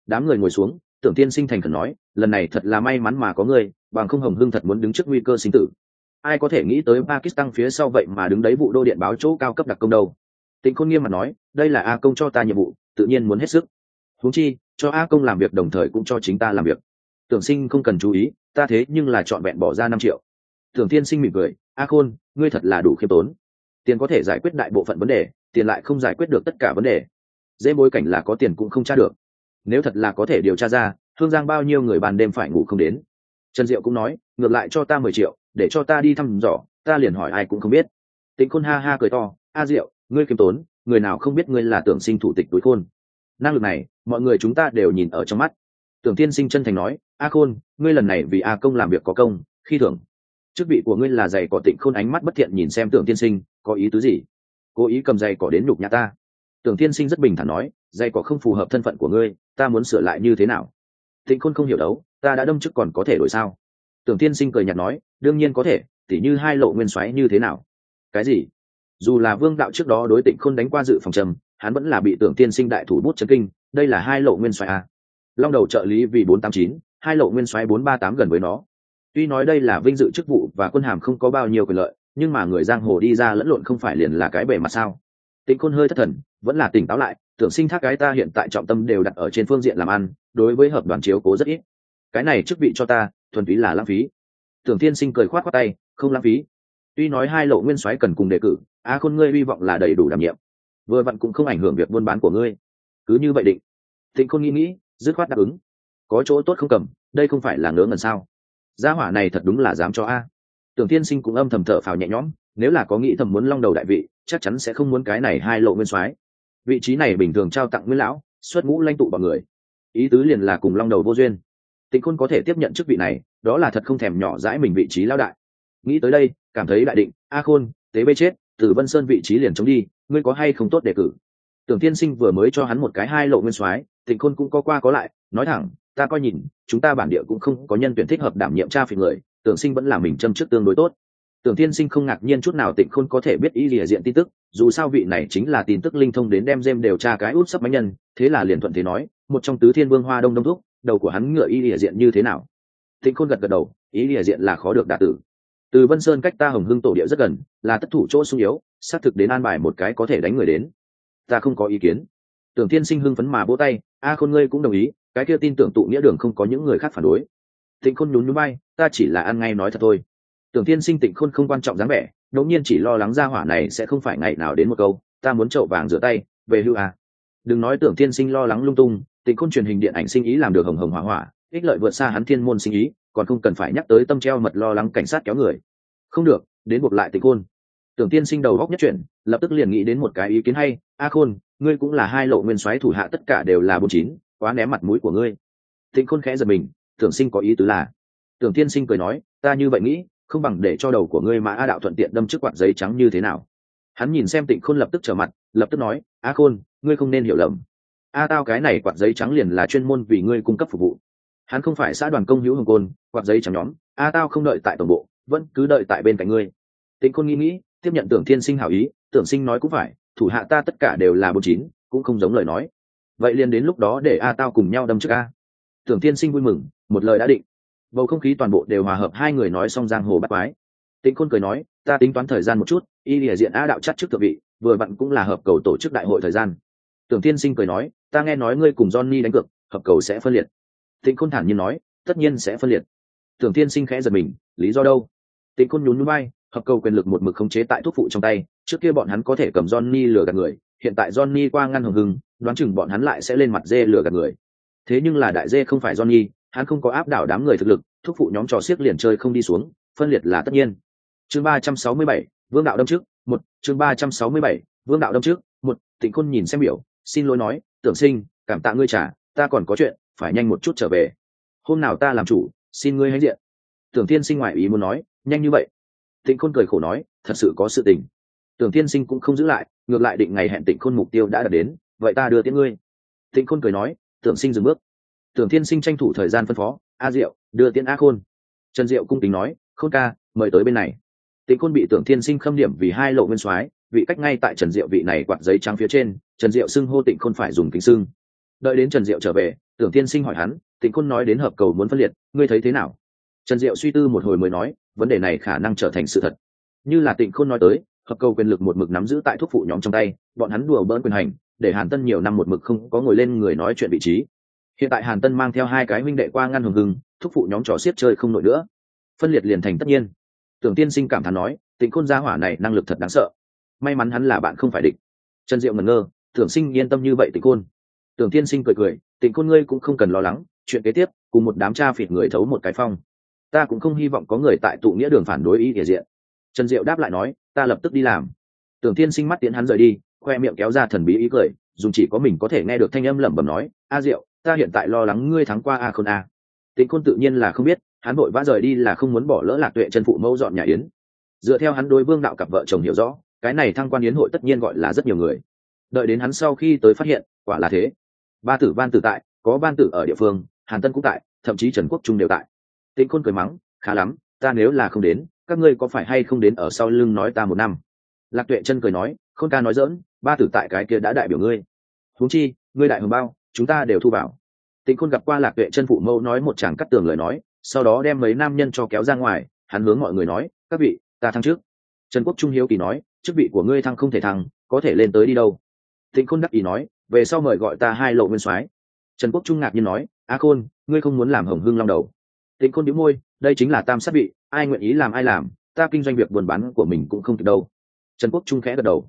Đám người ngồi xuống tưởng tiên sinh thành khẩn nói lần này thật là may mắn mà có ngươi, bằng không hồng hưng thật muốn đứng trước nguy cơ sinh tử. Ai có thể nghĩ tới pakistan phía sau vậy mà đứng đấy vụ đô điện báo chỗ cao cấp đặc công đâu. Tịnh khôn nghiêm mặt nói đây là a công cho ta nhiệm vụ tự nhiên muốn hết sức. Huống chi cho a công làm việc đồng thời cũng cho chính ta làm việc. Tưởng sinh không cần chú ý ta thế nhưng là chọn vẹn bỏ ra năm triệu. Tưởng tiên sinh mỉm cười a khôn ngươi thật là đủ khiêm tốn. Tiền có thể giải quyết đại bộ phận vấn đề tiền lại không giải quyết được tất cả vấn đề. Dễ bối cảnh là có tiền cũng không tra được nếu thật là có thể điều tra ra, hương giang bao nhiêu người ban đêm phải ngủ không đến. Trần diệu cũng nói, ngược lại cho ta mười triệu, để cho ta đi thăm dò, ta liền hỏi ai cũng không biết. Tĩnh khôn ha ha cười to, a diệu, ngươi kiêm tốn, người nào không biết ngươi là tưởng sinh thủ tịch túi khôn? Năng lực này, mọi người chúng ta đều nhìn ở trong mắt. Tưởng tiên sinh chân thành nói, a khôn, ngươi lần này vì a công làm việc có công, khi thưởng. Chức vị của ngươi là giày cỏ tịnh khôn ánh mắt bất thiện nhìn xem tưởng tiên sinh, có ý tứ gì? Cố ý cầm giày cỏ đến nhục nhà ta tưởng tiên sinh rất bình thản nói, dây cỏ không phù hợp thân phận của ngươi, ta muốn sửa lại như thế nào? Tịnh khôn không hiểu đấu, ta đã đâm chức còn có thể đổi sao? Tưởng tiên sinh cười nhạt nói, đương nhiên có thể, tỉ như hai lộ nguyên xoáy như thế nào? Cái gì? Dù là vương đạo trước đó đối tịnh khôn đánh qua dự phòng trầm, hắn vẫn là bị tưởng tiên sinh đại thủ bút chấn kinh, đây là hai lộ nguyên xoáy a. Long đầu trợ lý vì bốn tám chín, hai lộ nguyên xoáy bốn ba tám gần với nó. Tuy nói đây là vinh dự chức vụ và quân hàm không có bao nhiêu quyền lợi, nhưng mà người giang hồ đi ra lẫn lộn không phải liền là cái bề mặt sao? Tịnh khôn hơi thất thần vẫn là tỉnh táo lại, tưởng sinh thác cái ta hiện tại trọng tâm đều đặt ở trên phương diện làm ăn, đối với hợp đoàn chiếu cố rất ít. Cái này chức vị cho ta, thuần túy là lãng phí. Tưởng tiên sinh cười khoát khoát tay, không lãng phí. Tuy nói hai lộ nguyên soái cần cùng đề cử, a khôn ngươi hy vọng là đầy đủ đảm nhiệm. Vừa vặn cũng không ảnh hưởng việc buôn bán của ngươi. Cứ như vậy định. Thịnh khôn nghĩ nghĩ, dứt khoát đáp ứng. Có chỗ tốt không cầm, đây không phải là ngớ ngẩn sao? Gia hỏa này thật đúng là dám cho a. Tưởng tiên sinh cũng âm thầm thở phào nhẹ nhõm, nếu là có nghĩ thầm muốn long đầu đại vị, chắc chắn sẽ không muốn cái này hai lộ nguyên soái vị trí này bình thường trao tặng nguyên lão, xuất ngũ lãnh tụ bọn người. Ý tứ liền là cùng long đầu vô duyên. Tịnh khôn có thể tiếp nhận chức vị này, đó là thật không thèm nhỏ dãi mình vị trí lao đại. Nghĩ tới đây, cảm thấy đại định, a khôn, tế bê chết, từ vân sơn vị trí liền chống đi, ngươi có hay không tốt đề cử? Tưởng tiên sinh vừa mới cho hắn một cái hai lộ nguyên soái, tịnh khôn cũng có qua có lại, nói thẳng, ta coi nhìn, chúng ta bản địa cũng không có nhân tuyển thích hợp đảm nhiệm cha phỉ người, tưởng sinh vẫn là mình châm chức tương đối tốt tưởng tiên sinh không ngạc nhiên chút nào tịnh khôn có thể biết ý lìa diện tin tức, dù sao vị này chính là tin tức linh thông đến đem dêm đều tra cái út sắp bánh nhân, thế là liền thuận thế nói, một trong tứ thiên vương hoa đông đông thúc, đầu của hắn ngựa ý lìa diện như thế nào? Tịnh khôn gật gật đầu, ý lìa diện là khó được đả tử. Từ vân sơn cách ta hồng hưng tổ địa rất gần, là tất thủ chỗ sung yếu, xác thực đến an bài một cái có thể đánh người đến. Ta không có ý kiến. Tưởng tiên sinh hưng phấn mà vỗ tay, a khôn ngươi cũng đồng ý, cái kia tin tưởng tụ nghĩa đường không có những người khác phản đối. Tịnh khôn nhún nhún bay ta chỉ là ăn ngay nói thật thôi tưởng tiên sinh tịnh khôn không quan trọng dáng vẻ đỗng nhiên chỉ lo lắng ra hỏa này sẽ không phải ngày nào đến một câu, ta muốn chậu vàng rửa tay, về hưu à. đừng nói tưởng tiên sinh lo lắng lung tung, tịnh khôn truyền hình điện ảnh sinh ý làm được hồng hồng hỏa hỏa, ích lợi vượt xa hắn thiên môn sinh ý, còn không cần phải nhắc tới tâm treo mật lo lắng cảnh sát kéo người. Không được, đến buộc lại tịnh khôn. Tưởng tiên sinh đầu góc nhất chuyển, lập tức liền nghĩ đến một cái ý kiến hay, a khôn, ngươi cũng là hai lộ nguyên soái thủ hạ tất cả đều là bốn chín, quá ném mặt mũi của ngươi. Tịnh khôn khẽ giật mình, tưởng sinh có ý tứ là, tưởng tiên sinh cười nói, ta như vậy nghĩ không bằng để cho đầu của ngươi mà a đạo thuận tiện đâm trước quạt giấy trắng như thế nào. Hắn nhìn xem tịnh khôn lập tức trở mặt, lập tức nói, a khôn, ngươi không nên hiểu lầm. A tao cái này quạt giấy trắng liền là chuyên môn vì ngươi cung cấp phục vụ. Hắn không phải xã đoàn công hữu hồng côn, quạt giấy trắng nhóm, a tao không đợi tại tổng bộ, vẫn cứ đợi tại bên cạnh ngươi. Tịnh khôn nghĩ nghĩ, tiếp nhận tưởng thiên sinh hảo ý, tưởng sinh nói cũng phải, thủ hạ ta tất cả đều là bốn chín, cũng không giống lời nói. Vậy liền đến lúc đó để a tao cùng nhau đâm trước a. Tưởng thiên sinh vui mừng, một lời đã định bầu không khí toàn bộ đều hòa hợp, hai người nói xong giang hồ bắt quái. Tĩnh khôn cười nói, ta tính toán thời gian một chút, y địa diện a đạo chắc trước thượng vị, vừa vặn cũng là hợp cầu tổ chức đại hội thời gian. Tưởng tiên sinh cười nói, ta nghe nói ngươi cùng johnny đánh cược, hợp cầu sẽ phân liệt. Tịnh khôn thản nhiên nói, tất nhiên sẽ phân liệt. Tưởng tiên sinh khẽ giật mình, lý do đâu? Tịnh khôn nhún núi bay hợp cầu quyền lực một mực khống chế tại thuốc phụ trong tay, trước kia bọn hắn có thể cầm johnny lừa gạt người, hiện tại johnny qua ngăn hồng hưng, đoán chừng bọn hắn lại sẽ lên mặt dê lừa gạt người. Thế nhưng là đại dê không phải johnny hắn không có áp đảo đám người thực lực, thúc phụ nhóm trò xiếc liền chơi không đi xuống, phân liệt là tất nhiên. Chương ba trăm sáu mươi bảy, vương đạo đâm trước, một, chương ba trăm sáu mươi bảy, vương đạo đâm trước, một, tịnh khôn nhìn xem biểu, xin lỗi nói, tưởng sinh, cảm tạ ngươi trả, ta còn có chuyện, phải nhanh một chút trở về. Hôm nào ta làm chủ, xin ngươi hãnh diện. Tưởng thiên sinh ngoại ý muốn nói, nhanh như vậy? Tịnh khôn cười khổ nói, thật sự có sự tình. Tưởng thiên sinh cũng không giữ lại, ngược lại định ngày hẹn tịnh khôn mục tiêu đã đạt đến, vậy ta đưa tiễn ngươi. Tịnh khôn cười nói, tưởng sinh dừng bước tưởng thiên sinh tranh thủ thời gian phân phó, a diệu, đưa tiễn a khôn. Trần diệu cung kính nói, khôn ca, mời tới bên này. Tịnh khôn bị tưởng thiên sinh khâm điểm vì hai lộ nguyên soái, vị cách ngay tại trần diệu vị này quạt giấy trắng phía trên, trần diệu xưng hô tịnh khôn phải dùng kính xưng. Đợi đến trần diệu trở về, tưởng thiên sinh hỏi hắn, tịnh khôn nói đến hợp cầu muốn phân liệt, ngươi thấy thế nào? Trần diệu suy tư một hồi mới nói, vấn đề này khả năng trở thành sự thật. Như là tịnh khôn nói tới, hợp cầu quyền lực một mực nắm giữ tại thuốc phụ nhóm trong tay, bọn hắn đùa bỡn quyền hành, để hàn tân nhiều năm một mực không có ngồi lên người nói chuyện vị trí hiện tại hàn tân mang theo hai cái minh đệ qua ngăn hường hưng thúc phụ nhóm trò xiết chơi không nổi nữa. Phân liệt liền thành tất nhiên. Tưởng tiên sinh cảm thán nói, tịnh khôn gia hỏa này năng lực thật đáng sợ. May mắn hắn là bạn không phải địch. Trần diệu ngẩn ngơ, tưởng sinh yên tâm như vậy tịnh khôn. Tưởng tiên sinh cười cười, tịnh khôn ngươi cũng không cần lo lắng, chuyện kế tiếp, cùng một đám cha phịt người thấu một cái phong. Ta cũng không hy vọng có người tại tụ nghĩa đường phản đối ý thể diện. Trần diệu đáp lại nói, ta lập tức đi làm. Tưởng tiên sinh mắt tiến hắn rời đi, khoe miệng kéo ra thần bí ý cười dùng chỉ có mình có thể nghe được thanh âm lẩm bẩm nói, a diệu ta hiện tại lo lắng ngươi thắng qua a khôn a. Tịnh khôn tự nhiên là không biết, hắn vội vã rời đi là không muốn bỏ lỡ lạc tuệ chân phụ mẫu dọn nhà yến. Dựa theo hắn đối vương đạo cặp vợ chồng hiểu rõ, cái này thăng quan yến hội tất nhiên gọi là rất nhiều người. Đợi đến hắn sau khi tới phát hiện, quả là thế. Ba tử ban tử tại, có ban tử ở địa phương, hàn tân cũng tại, thậm chí trần quốc trung đều tại. Tịnh khôn cười mắng, khá lắm, ta nếu là không đến, các ngươi có phải hay không đến ở sau lưng nói ta một năm? Lạc tuệ chân cười nói, khôn ca nói dỡn ba tử tại cái kia đã đại biểu ngươi. Huống chi, ngươi đại hồng bao chúng ta đều thu vào. Tịnh khôn gặp qua lạc tuệ chân phụ mẫu nói một chàng cắt tường lời nói, sau đó đem mấy nam nhân cho kéo ra ngoài, hắn hướng mọi người nói, các vị, ta thăng trước. Trần quốc trung hiếu kỳ nói, chức vị của ngươi thăng không thể thăng, có thể lên tới đi đâu? Tịnh khôn đắc ý nói, về sau mời gọi ta hai lộ nguyên soái. Trần quốc trung ngạc nhiên nói, a khôn, ngươi không muốn làm hồng hưng long đầu. Tịnh khôn đĩu môi, đây chính là tam sát vị, ai nguyện ý làm ai làm, ta kinh doanh việc buôn bán của mình cũng không kịp đâu. Trần quốc trung khẽ gật đầu.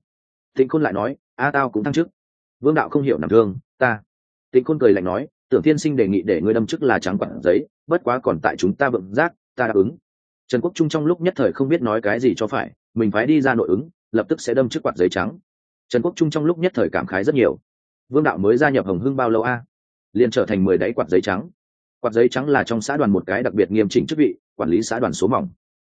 Tịnh khôn lại nói, a tao cũng thăng chức. Vương đạo không hiểu nằm thương, ta tịnh khôn cười lạnh nói, tưởng thiên sinh đề nghị để ngươi đâm chức là trắng quản giấy, bất quá còn tại chúng ta vượng giác, ta đáp ứng. Trần quốc trung trong lúc nhất thời không biết nói cái gì cho phải, mình phải đi ra nội ứng, lập tức sẽ đâm chức quạt giấy trắng. Trần quốc trung trong lúc nhất thời cảm khái rất nhiều. Vương đạo mới gia nhập hồng hưng bao lâu a? Liền trở thành mười đáy quạt giấy trắng. Quạt giấy trắng là trong xã đoàn một cái đặc biệt nghiêm chỉnh chức vị, quản lý xã đoàn số mỏng.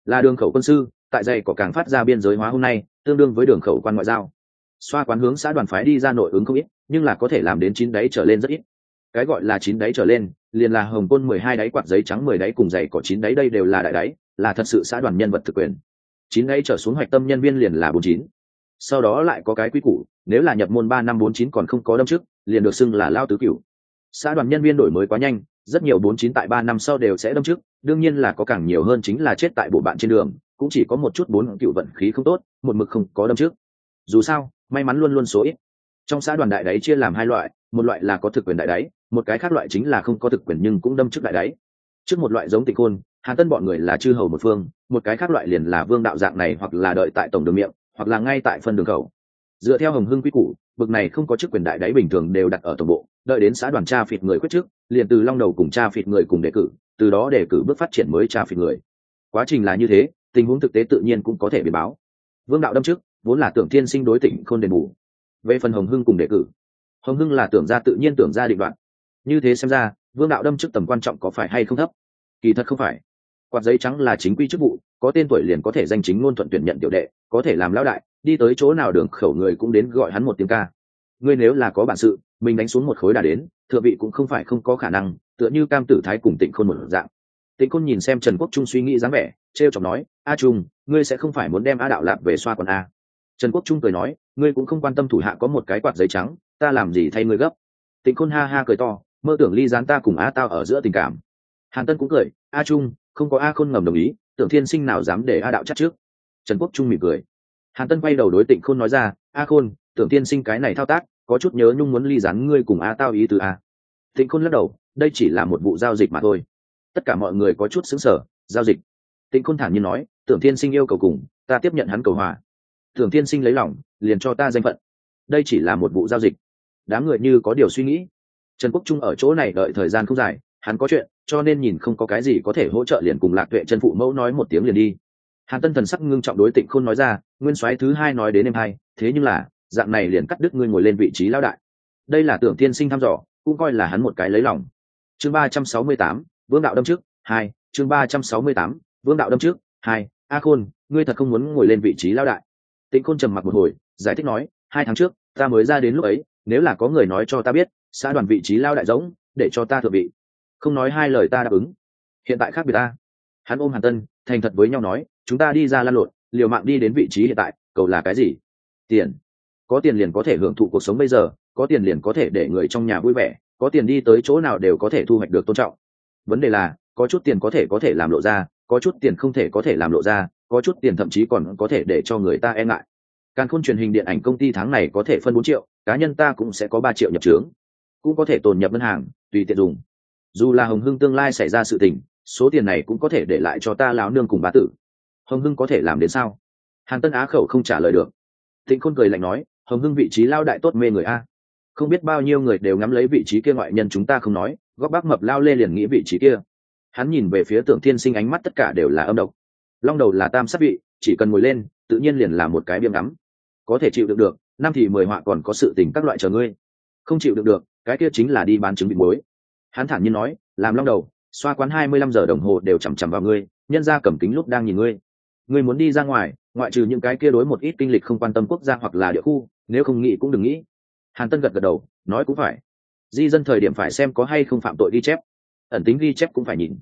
Là đường khẩu quân sư, tại dây có càng phát ra biên giới hóa hôm nay, tương đương với đường khẩu quan ngoại giao. Xoa quán hướng xã đoàn phái đi ra nội ứng không ít nhưng là có thể làm đến chín đáy trở lên rất ít. Cái gọi là chín đáy trở lên, liền là hồng côn mười hai đáy, quạt giấy trắng mười đáy cùng dày có chín đáy, đây đều là đại đáy, là thật sự xã đoàn nhân vật thực quyền. Chín đáy trở xuống hoạch tâm nhân viên liền là bốn chín. Sau đó lại có cái quy củ, nếu là nhập môn ba năm bốn chín còn không có đâm trước, liền được xưng là lao tứ cửu. Xã đoàn nhân viên đổi mới quá nhanh, rất nhiều bốn chín tại ba năm sau đều sẽ đâm trước, đương nhiên là có càng nhiều hơn chính là chết tại bộ bạn trên đường, cũng chỉ có một chút bốn cựu vận khí không tốt, một mực không có đâm trước. Dù sao, may mắn luôn luôn số ít trong xã đoàn đại đáy chia làm hai loại, một loại là có thực quyền đại đáy, một cái khác loại chính là không có thực quyền nhưng cũng đâm trước đại đáy. Trước một loại giống tịnh khôn hàn tân bọn người là chư hầu một phương, một cái khác loại liền là vương đạo dạng này hoặc là đợi tại tổng đường miệng, hoặc là ngay tại phân đường khẩu. Dựa theo hồng hưng quy củ bực này không có chức quyền đại đáy bình thường đều đặt ở tổng bộ, đợi đến xã đoàn cha phịt người quyết trước, liền từ long đầu cùng cha phịt người cùng đề cử, từ đó đề cử bước phát triển mới cha phịt người. Quá trình là như thế, tình huống thực tế tự nhiên cũng có thể biến báo. Vương đạo đâm trước, vốn là tưởng thiên sinh đối tỉnh khôn đền bù về phần hồng hưng cùng đề cử. Hồng hưng là tưởng ra tự nhiên tưởng ra định đoạn như thế xem ra, vương đạo đâm chức tầm quan trọng có phải hay không thấp? Kỳ thật không phải. Quạt giấy trắng là chính quy chức vụ, có tên tuổi liền có thể danh chính ngôn thuận tuyển nhận tiểu đệ, có thể làm lão đại, đi tới chỗ nào đường khẩu người cũng đến gọi hắn một tiếng ca. Ngươi nếu là có bản sự, mình đánh xuống một khối đà đến, thượng vị cũng không phải không có khả năng, tựa như cam tử thái cùng tịnh khôn một dạng. Tịnh khôn nhìn xem trần quốc trung suy nghĩ dáng vẻ t r e o chọc nói, a trung, ngươi sẽ không phải muốn đem a đạo lạp về xoa còn a trần quốc trung cười nói, ngươi cũng không quan tâm thủ hạ có một cái quạt giấy trắng, ta làm gì thay ngươi gấp? Tịnh khôn ha ha cười to, mơ tưởng ly gián ta cùng a tao ở giữa tình cảm. Hàn tân cũng cười, a trung, không có a khôn ngầm đồng ý, tưởng thiên sinh nào dám để a đạo chắc trước. Trần quốc trung mỉm cười. Hàn tân quay đầu đối tịnh khôn nói ra, a khôn, tưởng thiên sinh cái này thao tác, có chút nhớ nhung muốn ly gián ngươi cùng a tao ý từ a. Tịnh khôn lắc đầu, đây chỉ là một vụ giao dịch mà thôi. Tất cả mọi người có chút xứng sở giao dịch. Tịnh khôn thản nhiên nói, tưởng thiên sinh yêu cầu cùng, ta tiếp nhận hắn cầu hòa tưởng thiên sinh lấy lòng, liền cho ta danh phận. Đây chỉ là một vụ giao dịch. Đám người như có điều suy nghĩ. Trần quốc trung ở chỗ này đợi thời gian không dài, hắn có chuyện, cho nên nhìn không có cái gì có thể hỗ trợ liền cùng lạc tuệ chân phụ mẫu nói một tiếng liền đi. Hàn tân thần sắc ngưng trọng đối tịnh khôn nói ra, nguyên soái thứ hai nói đến em hai thế nhưng là, dạng này liền cắt đứt ngươi ngồi lên vị trí lão đại. Đây là tưởng tiên sinh thăm dò, cũng coi là hắn một cái lấy lòng. Chương ba trăm sáu mươi tám, vương đạo đâm trước, hai, chương ba trăm sáu mươi tám, vương đạo đâm trước, hai, a khôn, ngươi thật không muốn ngồi lên vị trí lão đại tịnh khôn trầm mặc một hồi, giải thích nói, hai tháng trước, ta mới ra đến lúc ấy, nếu là có người nói cho ta biết, xã đoàn vị trí lao đại giống để cho ta thượng vị. Không nói hai lời ta đáp ứng. Hiện tại khác biệt ta. Hắn ôm hàn tân, thành thật với nhau nói, chúng ta đi ra lan lộn, liều mạng đi đến vị trí hiện tại, cầu là cái gì? Tiền. Có tiền liền có thể hưởng thụ cuộc sống bây giờ, có tiền liền có thể để người trong nhà vui vẻ, có tiền đi tới chỗ nào đều có thể thu hoạch được tôn trọng. Vấn đề là, có chút tiền có thể có thể làm lộ ra, có chút tiền không thể có thể làm lộ ra có chút tiền thậm chí còn có thể để cho người ta e ngại. Càng khôn truyền hình điện ảnh công ty tháng này có thể phân bốn triệu, cá nhân ta cũng sẽ có ba triệu nhập trướng. Cũng có thể tồn nhập ngân hàng, tùy tiện dùng. Dù là hồng hưng tương lai xảy ra sự tình, số tiền này cũng có thể để lại cho ta lão nương cùng bá tử. Hồng hưng có thể làm đến sao? Hàn tân á khẩu không trả lời được. Thịnh khôn cười lạnh nói, hồng hưng vị trí lao đại tốt mê người a. Không biết bao nhiêu người đều ngắm lấy vị trí kia ngoại nhân chúng ta không nói góp bác mập lao lê liền nghĩ vị trí kia. Hắn nhìn về phía tưởng thiên sinh ánh mắt tất cả đều là âm độc long đầu là tam sát vị, chỉ cần ngồi lên, tự nhiên liền là một cái biêm ngắm. Có thể chịu được được, năm thì mười họa còn có sự tình các loại chờ ngươi. Không chịu được được, cái kia chính là đi bán trứng bị muối. Hắn thản nhiên nói, làm long đầu, xoa quán hai mươi lăm giờ đồng hồ đều chằm chằm vào ngươi, nhân ra cầm kính lúc đang nhìn ngươi. Ngươi muốn đi ra ngoài, ngoại trừ những cái kia đối một ít kinh lịch không quan tâm quốc gia hoặc là địa khu, nếu không nghĩ cũng đừng nghĩ. Hàn tân gật gật đầu, nói cũng phải. Di dân thời điểm phải xem có hay không phạm tội ghi chép. Ẩn tính ghi chép cũng phải nhìn.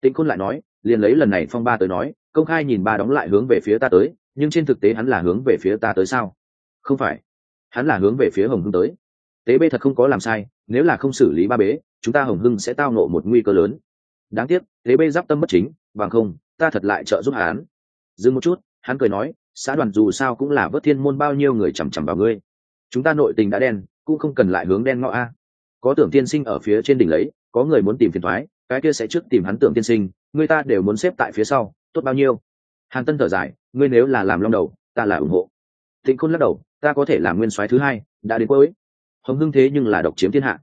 Tĩnh khôn lại nói, liền lấy lần này phong ba tới nói công khai nhìn ba đóng lại hướng về phía ta tới, nhưng trên thực tế hắn là hướng về phía ta tới sao? Không phải. Hắn là hướng về phía hồng hưng tới. Tế bê thật không có làm sai, nếu là không xử lý ba bế, chúng ta hồng hưng sẽ tao nộ một nguy cơ lớn. Đáng tiếc, tế bê giáp tâm bất chính, bằng không, ta thật lại trợ giúp hắn. Dừng một chút, hắn cười nói, xã đoàn dù sao cũng là vớt thiên môn bao nhiêu người chằm chằm vào ngươi. Chúng ta nội tình đã đen, cũng không cần lại hướng đen ngõ a. Có tưởng tiên sinh ở phía trên đỉnh lấy, có người muốn tìm phiền thoái, cái kia sẽ trước tìm hắn tưởng tiên sinh, người ta đều muốn xếp tại phía sau tốt bao nhiêu? Hàn tân thở dài, ngươi nếu là làm long đầu, ta là ủng hộ. Thịnh khôn lắc đầu, ta có thể làm nguyên soái thứ hai, đã đến cuối. Hồng hưng thế nhưng là độc chiếm thiên hạ.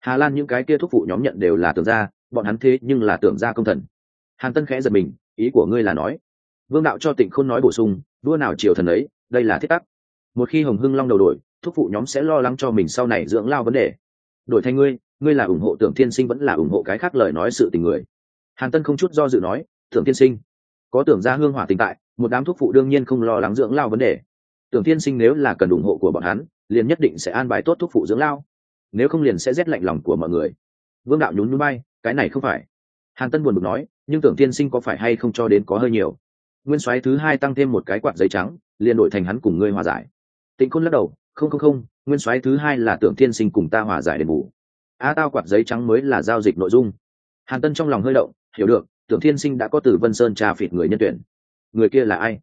Hà lan những cái kia thúc phụ nhóm nhận đều là tưởng ra bọn hắn thế nhưng là tưởng ra công thần. Hàn tân khẽ giật mình, ý của ngươi là nói. Vương đạo cho tịnh khôn nói bổ sung đua nào triều thần ấy, đây là thiết tắc một khi hồng hưng long đầu đổi, thúc phụ nhóm sẽ lo lắng cho mình sau này dưỡng lao vấn đề. Đổi thành ngươi ngươi là ủng hộ tưởng thiên sinh vẫn là ủng hộ cái khác lời nói sự tình người. Hàn tân không chút do dự nói, tưởng thiên sinh có tưởng ra hương hỏa tình tại, một đám thuốc phụ đương nhiên không lo lắng dưỡng lao vấn đề. Tưởng thiên sinh nếu là cần ủng hộ của bọn hắn, liền nhất định sẽ an bài tốt thuốc phụ dưỡng lao. Nếu không liền sẽ rét lạnh lòng của mọi người. Vương đạo nhún núi bay, cái này không phải. Hàn tân buồn bực nói, nhưng tưởng thiên sinh có phải hay không cho đến có hơi nhiều? Nguyên soái thứ hai tăng thêm một cái quạt giấy trắng, liền đổi thành hắn cùng ngươi hòa giải. Tịnh khôn lắc đầu, không không không, nguyên soái thứ hai là tưởng thiên sinh cùng ta hòa giải đền bù. A tao quạt giấy trắng mới là giao dịch nội dung. Hàn tân trong lòng hơi động, hiểu được tưởng thiên sinh đã có từ vân sơn tra phịt người nhân tuyển. Người kia là ai?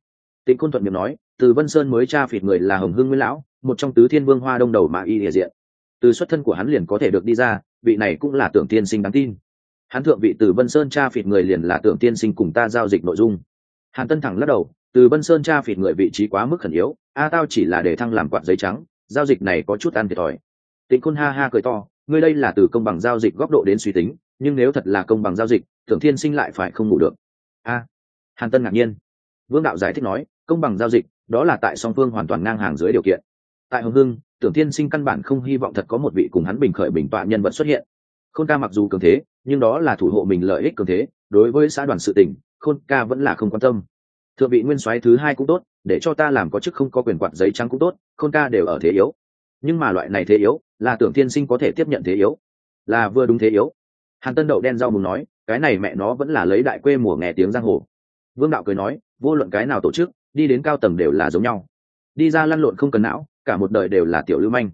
Tịnh Côn thuận miệng nói, từ vân sơn mới tra phịt người là hồng hưng nguyên lão, một trong tứ thiên vương hoa đông đầu mà y địa diện. Từ xuất thân của hắn liền có thể được đi ra, vị này cũng là tưởng tiên sinh đáng tin. Hắn thượng vị từ vân sơn tra phịt người liền là tưởng tiên sinh cùng ta giao dịch nội dung. Hàn tân thẳng lắc đầu, từ vân sơn tra phịt người vị trí quá mức khẩn yếu, a tao chỉ là để thăng làm quạt giấy trắng, giao dịch này có chút ăn thiệt thòi. Tịnh Côn ha ha cười to, ngươi đây là từ công bằng giao dịch góc độ đến suy tính, nhưng nếu thật là công bằng giao dịch tưởng thiên sinh lại phải không ngủ được. A, hàn tân ngạc nhiên. Vương đạo giải thích nói, công bằng giao dịch, đó là tại song phương hoàn toàn ngang hàng dưới điều kiện. Tại hồng hưng, tưởng thiên sinh căn bản không hy vọng thật có một vị cùng hắn bình khởi bình tọa nhân vật xuất hiện. Khôn ca mặc dù cường thế, nhưng đó là thủ hộ mình lợi ích cường thế, đối với xã đoàn sự tỉnh khôn ca vẫn là không quan tâm. Thượng vị nguyên soái thứ hai cũng tốt, để cho ta làm có chức không có quyền quản giấy trắng cũng tốt, khôn ca đều ở thế yếu. Nhưng mà loại này thế yếu, là tưởng thiên sinh có thể tiếp nhận thế yếu. Là vừa đúng thế yếu. Hàn tân đậu đen rau mùng nói cái này mẹ nó vẫn là lấy đại quê mùa nghe tiếng giang hồ. Vương đạo cười nói, vô luận cái nào tổ chức, đi đến cao tầng đều là giống nhau. Đi ra lăn lộn không cần não, cả một đời đều là tiểu lưu manh.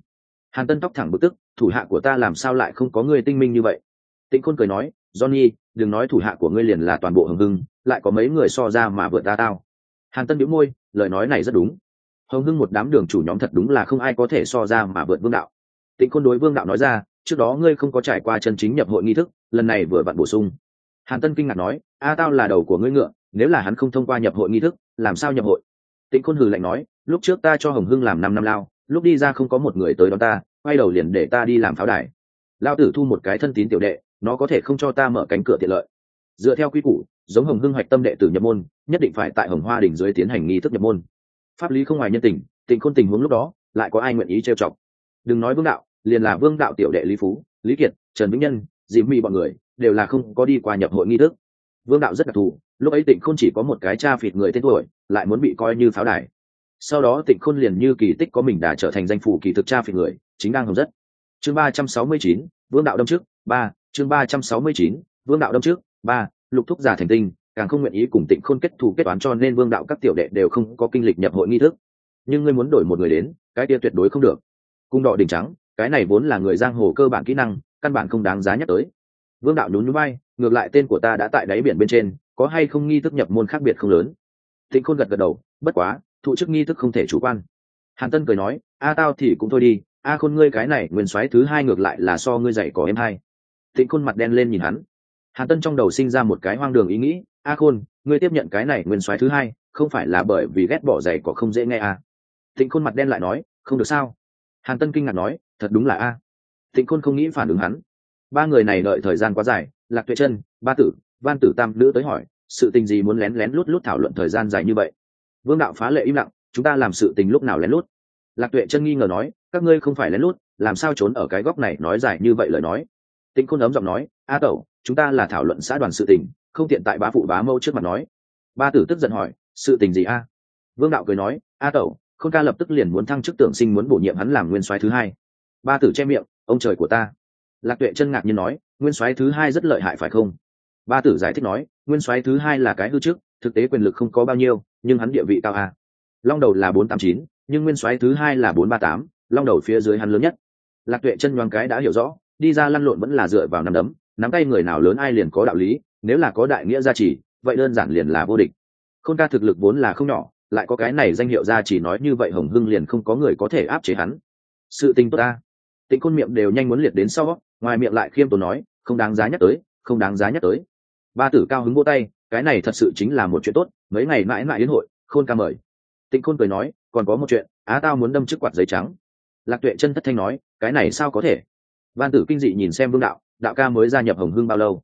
Hàn tân tóc thẳng bực tức, thủ hạ của ta làm sao lại không có người tinh minh như vậy? Tịnh khôn cười nói, johnny, đừng nói thủ hạ của ngươi liền là toàn bộ hồng hưng, lại có mấy người so ra mà vượt ta tao. Hàn tân biễu môi, lời nói này rất đúng. Hồng hưng một đám đường chủ nhóm thật đúng là không ai có thể so ra mà vượt vương đạo. Tịnh khôn đối vương đạo nói ra, trước đó ngươi không có trải qua chân chính nhập hội nghi thức, lần này vừa vặn bổ sung hàn tân kinh ngạc nói, a tao là đầu của ngươi ngựa, nếu là hắn không thông qua nhập hội nghi thức, làm sao nhập hội? Tịnh khôn hừ lạnh nói, lúc trước ta cho hồng hưng làm năm năm lao, lúc đi ra không có một người tới đón ta, quay đầu liền để ta đi làm pháo đài. Lao tử thu một cái thân tín tiểu đệ, nó có thể không cho ta mở cánh cửa tiện lợi. Dựa theo quy củ, giống hồng hưng hoạch tâm đệ tử nhập môn, nhất định phải tại hồng hoa đỉnh dưới tiến hành nghi thức nhập môn. Pháp lý không ngoài nhân tình, Tịnh khôn tình huống lúc đó, lại có ai nguyện ý trêu chọc? Đừng nói vương đạo, liền là vương đạo tiểu đệ lý phú, lý kiệt, trần vĩnh nhân dìm mỹ bọn người đều là không có đi qua nhập hội nghi thức. Vương đạo rất đặc thù, lúc ấy tịnh khôn chỉ có một cái cha phịt người tên tuổi, lại muốn bị coi như pháo đài. Sau đó tịnh khôn liền như kỳ tích có mình đã trở thành danh phủ kỳ thực cha phịt người, chính đang hồng rất. Chương ba trăm sáu mươi chín, vương đạo đâm trước, ba, chương ba trăm sáu mươi chín, vương đạo đâm trước, ba, lục thúc giả thành tinh, càng không nguyện ý cùng tịnh khôn kết thù kết toán cho nên vương đạo các tiểu đệ đều không có kinh lịch nhập hội nghi thức. Nhưng ngươi muốn đổi một người đến, cái kia tuyệt đối không được. Cung đỏ đỉnh trắng, cái này vốn là người giang hồ cơ bản kỹ năng, căn bản không đáng giá nhắc tới vương đạo nhún nhún bay ngược lại tên của ta đã tại đáy biển bên trên, có hay không nghi thức nhập môn khác biệt không lớn? Tịnh khôn gật gật đầu, bất quá, thụ chức nghi thức không thể chủ quan. Hàn tân cười nói, a tao thì cũng thôi đi, a khôn ngươi cái này nguyên soái thứ hai ngược lại là so ngươi dạy có em hai. Tịnh khôn mặt đen lên nhìn hắn. Hàn tân trong đầu sinh ra một cái hoang đường ý nghĩ, a khôn, ngươi tiếp nhận cái này nguyên soái thứ hai, không phải là bởi vì ghét bỏ dạy có không dễ nghe à. tịnh khôn mặt đen lại nói, không được sao? Hàn tân kinh ngạc nói, thật đúng là a. Tịnh khôn không nghĩ phản ứng hắn ba người này đợi thời gian quá dài, lạc tuệ chân, ba tử, van tử tam nữ tới hỏi, sự tình gì muốn lén lén lút lút thảo luận thời gian dài như vậy? Vương đạo phá lệ im lặng, chúng ta làm sự tình lúc nào lén lút? Lạc tuệ chân nghi ngờ nói, các ngươi không phải lén lút, làm sao trốn ở cái góc này nói dài như vậy lời nói? Tĩnh khôn ấm giọng nói, a tẩu, chúng ta là thảo luận xã đoàn sự tình, không tiện tại bá phụ bá mâu trước mặt nói. Ba tử tức giận hỏi, sự tình gì a? Vương đạo cười nói, a tẩu không ca lập tức liền muốn thăng chức tưởng sinh muốn bổ nhiệm hắn làm nguyên soái thứ hai. Ba tử che miệng, ông trời của ta lạc tuệ chân ngạc nhiên nói, nguyên soái thứ hai rất lợi hại phải không? Ba tử giải thích nói, nguyên soái thứ hai là cái hư trước, thực tế quyền lực không có bao nhiêu, nhưng hắn địa vị cao a. Long đầu là bốn tám chín, nhưng nguyên soái thứ hai là bốn ba tám, long đầu phía dưới hắn lớn nhất. Lạc tuệ chân nhoáng cái đã hiểu rõ, đi ra lăn lộn vẫn là dựa vào nắm đấm, nắm tay người nào lớn ai liền có đạo lý, nếu là có đại nghĩa gia trì, vậy đơn giản liền là vô địch. Khôn ca thực lực vốn là không nhỏ, lại có cái này danh hiệu gia trì nói như vậy hồng hưng liền không có người có thể áp chế hắn. Sự tình tốt ta. Tịnh khôn miệng đều nhanh muốn liệt đến sau ngoài miệng lại khiêm tốn nói, không đáng giá nhắc tới, không đáng giá nhắc tới. Ba tử cao hứng vô tay, cái này thật sự chính là một chuyện tốt, mấy ngày mãi mãi đến hội, khôn ca mời. Tịnh khôn cười nói, còn có một chuyện, á tao muốn đâm chiếc quạt giấy trắng. Lạc tuệ chân thất thanh nói, cái này sao có thể? Ban tử kinh dị nhìn xem vương đạo đạo ca mới gia nhập hồng hưng bao lâu?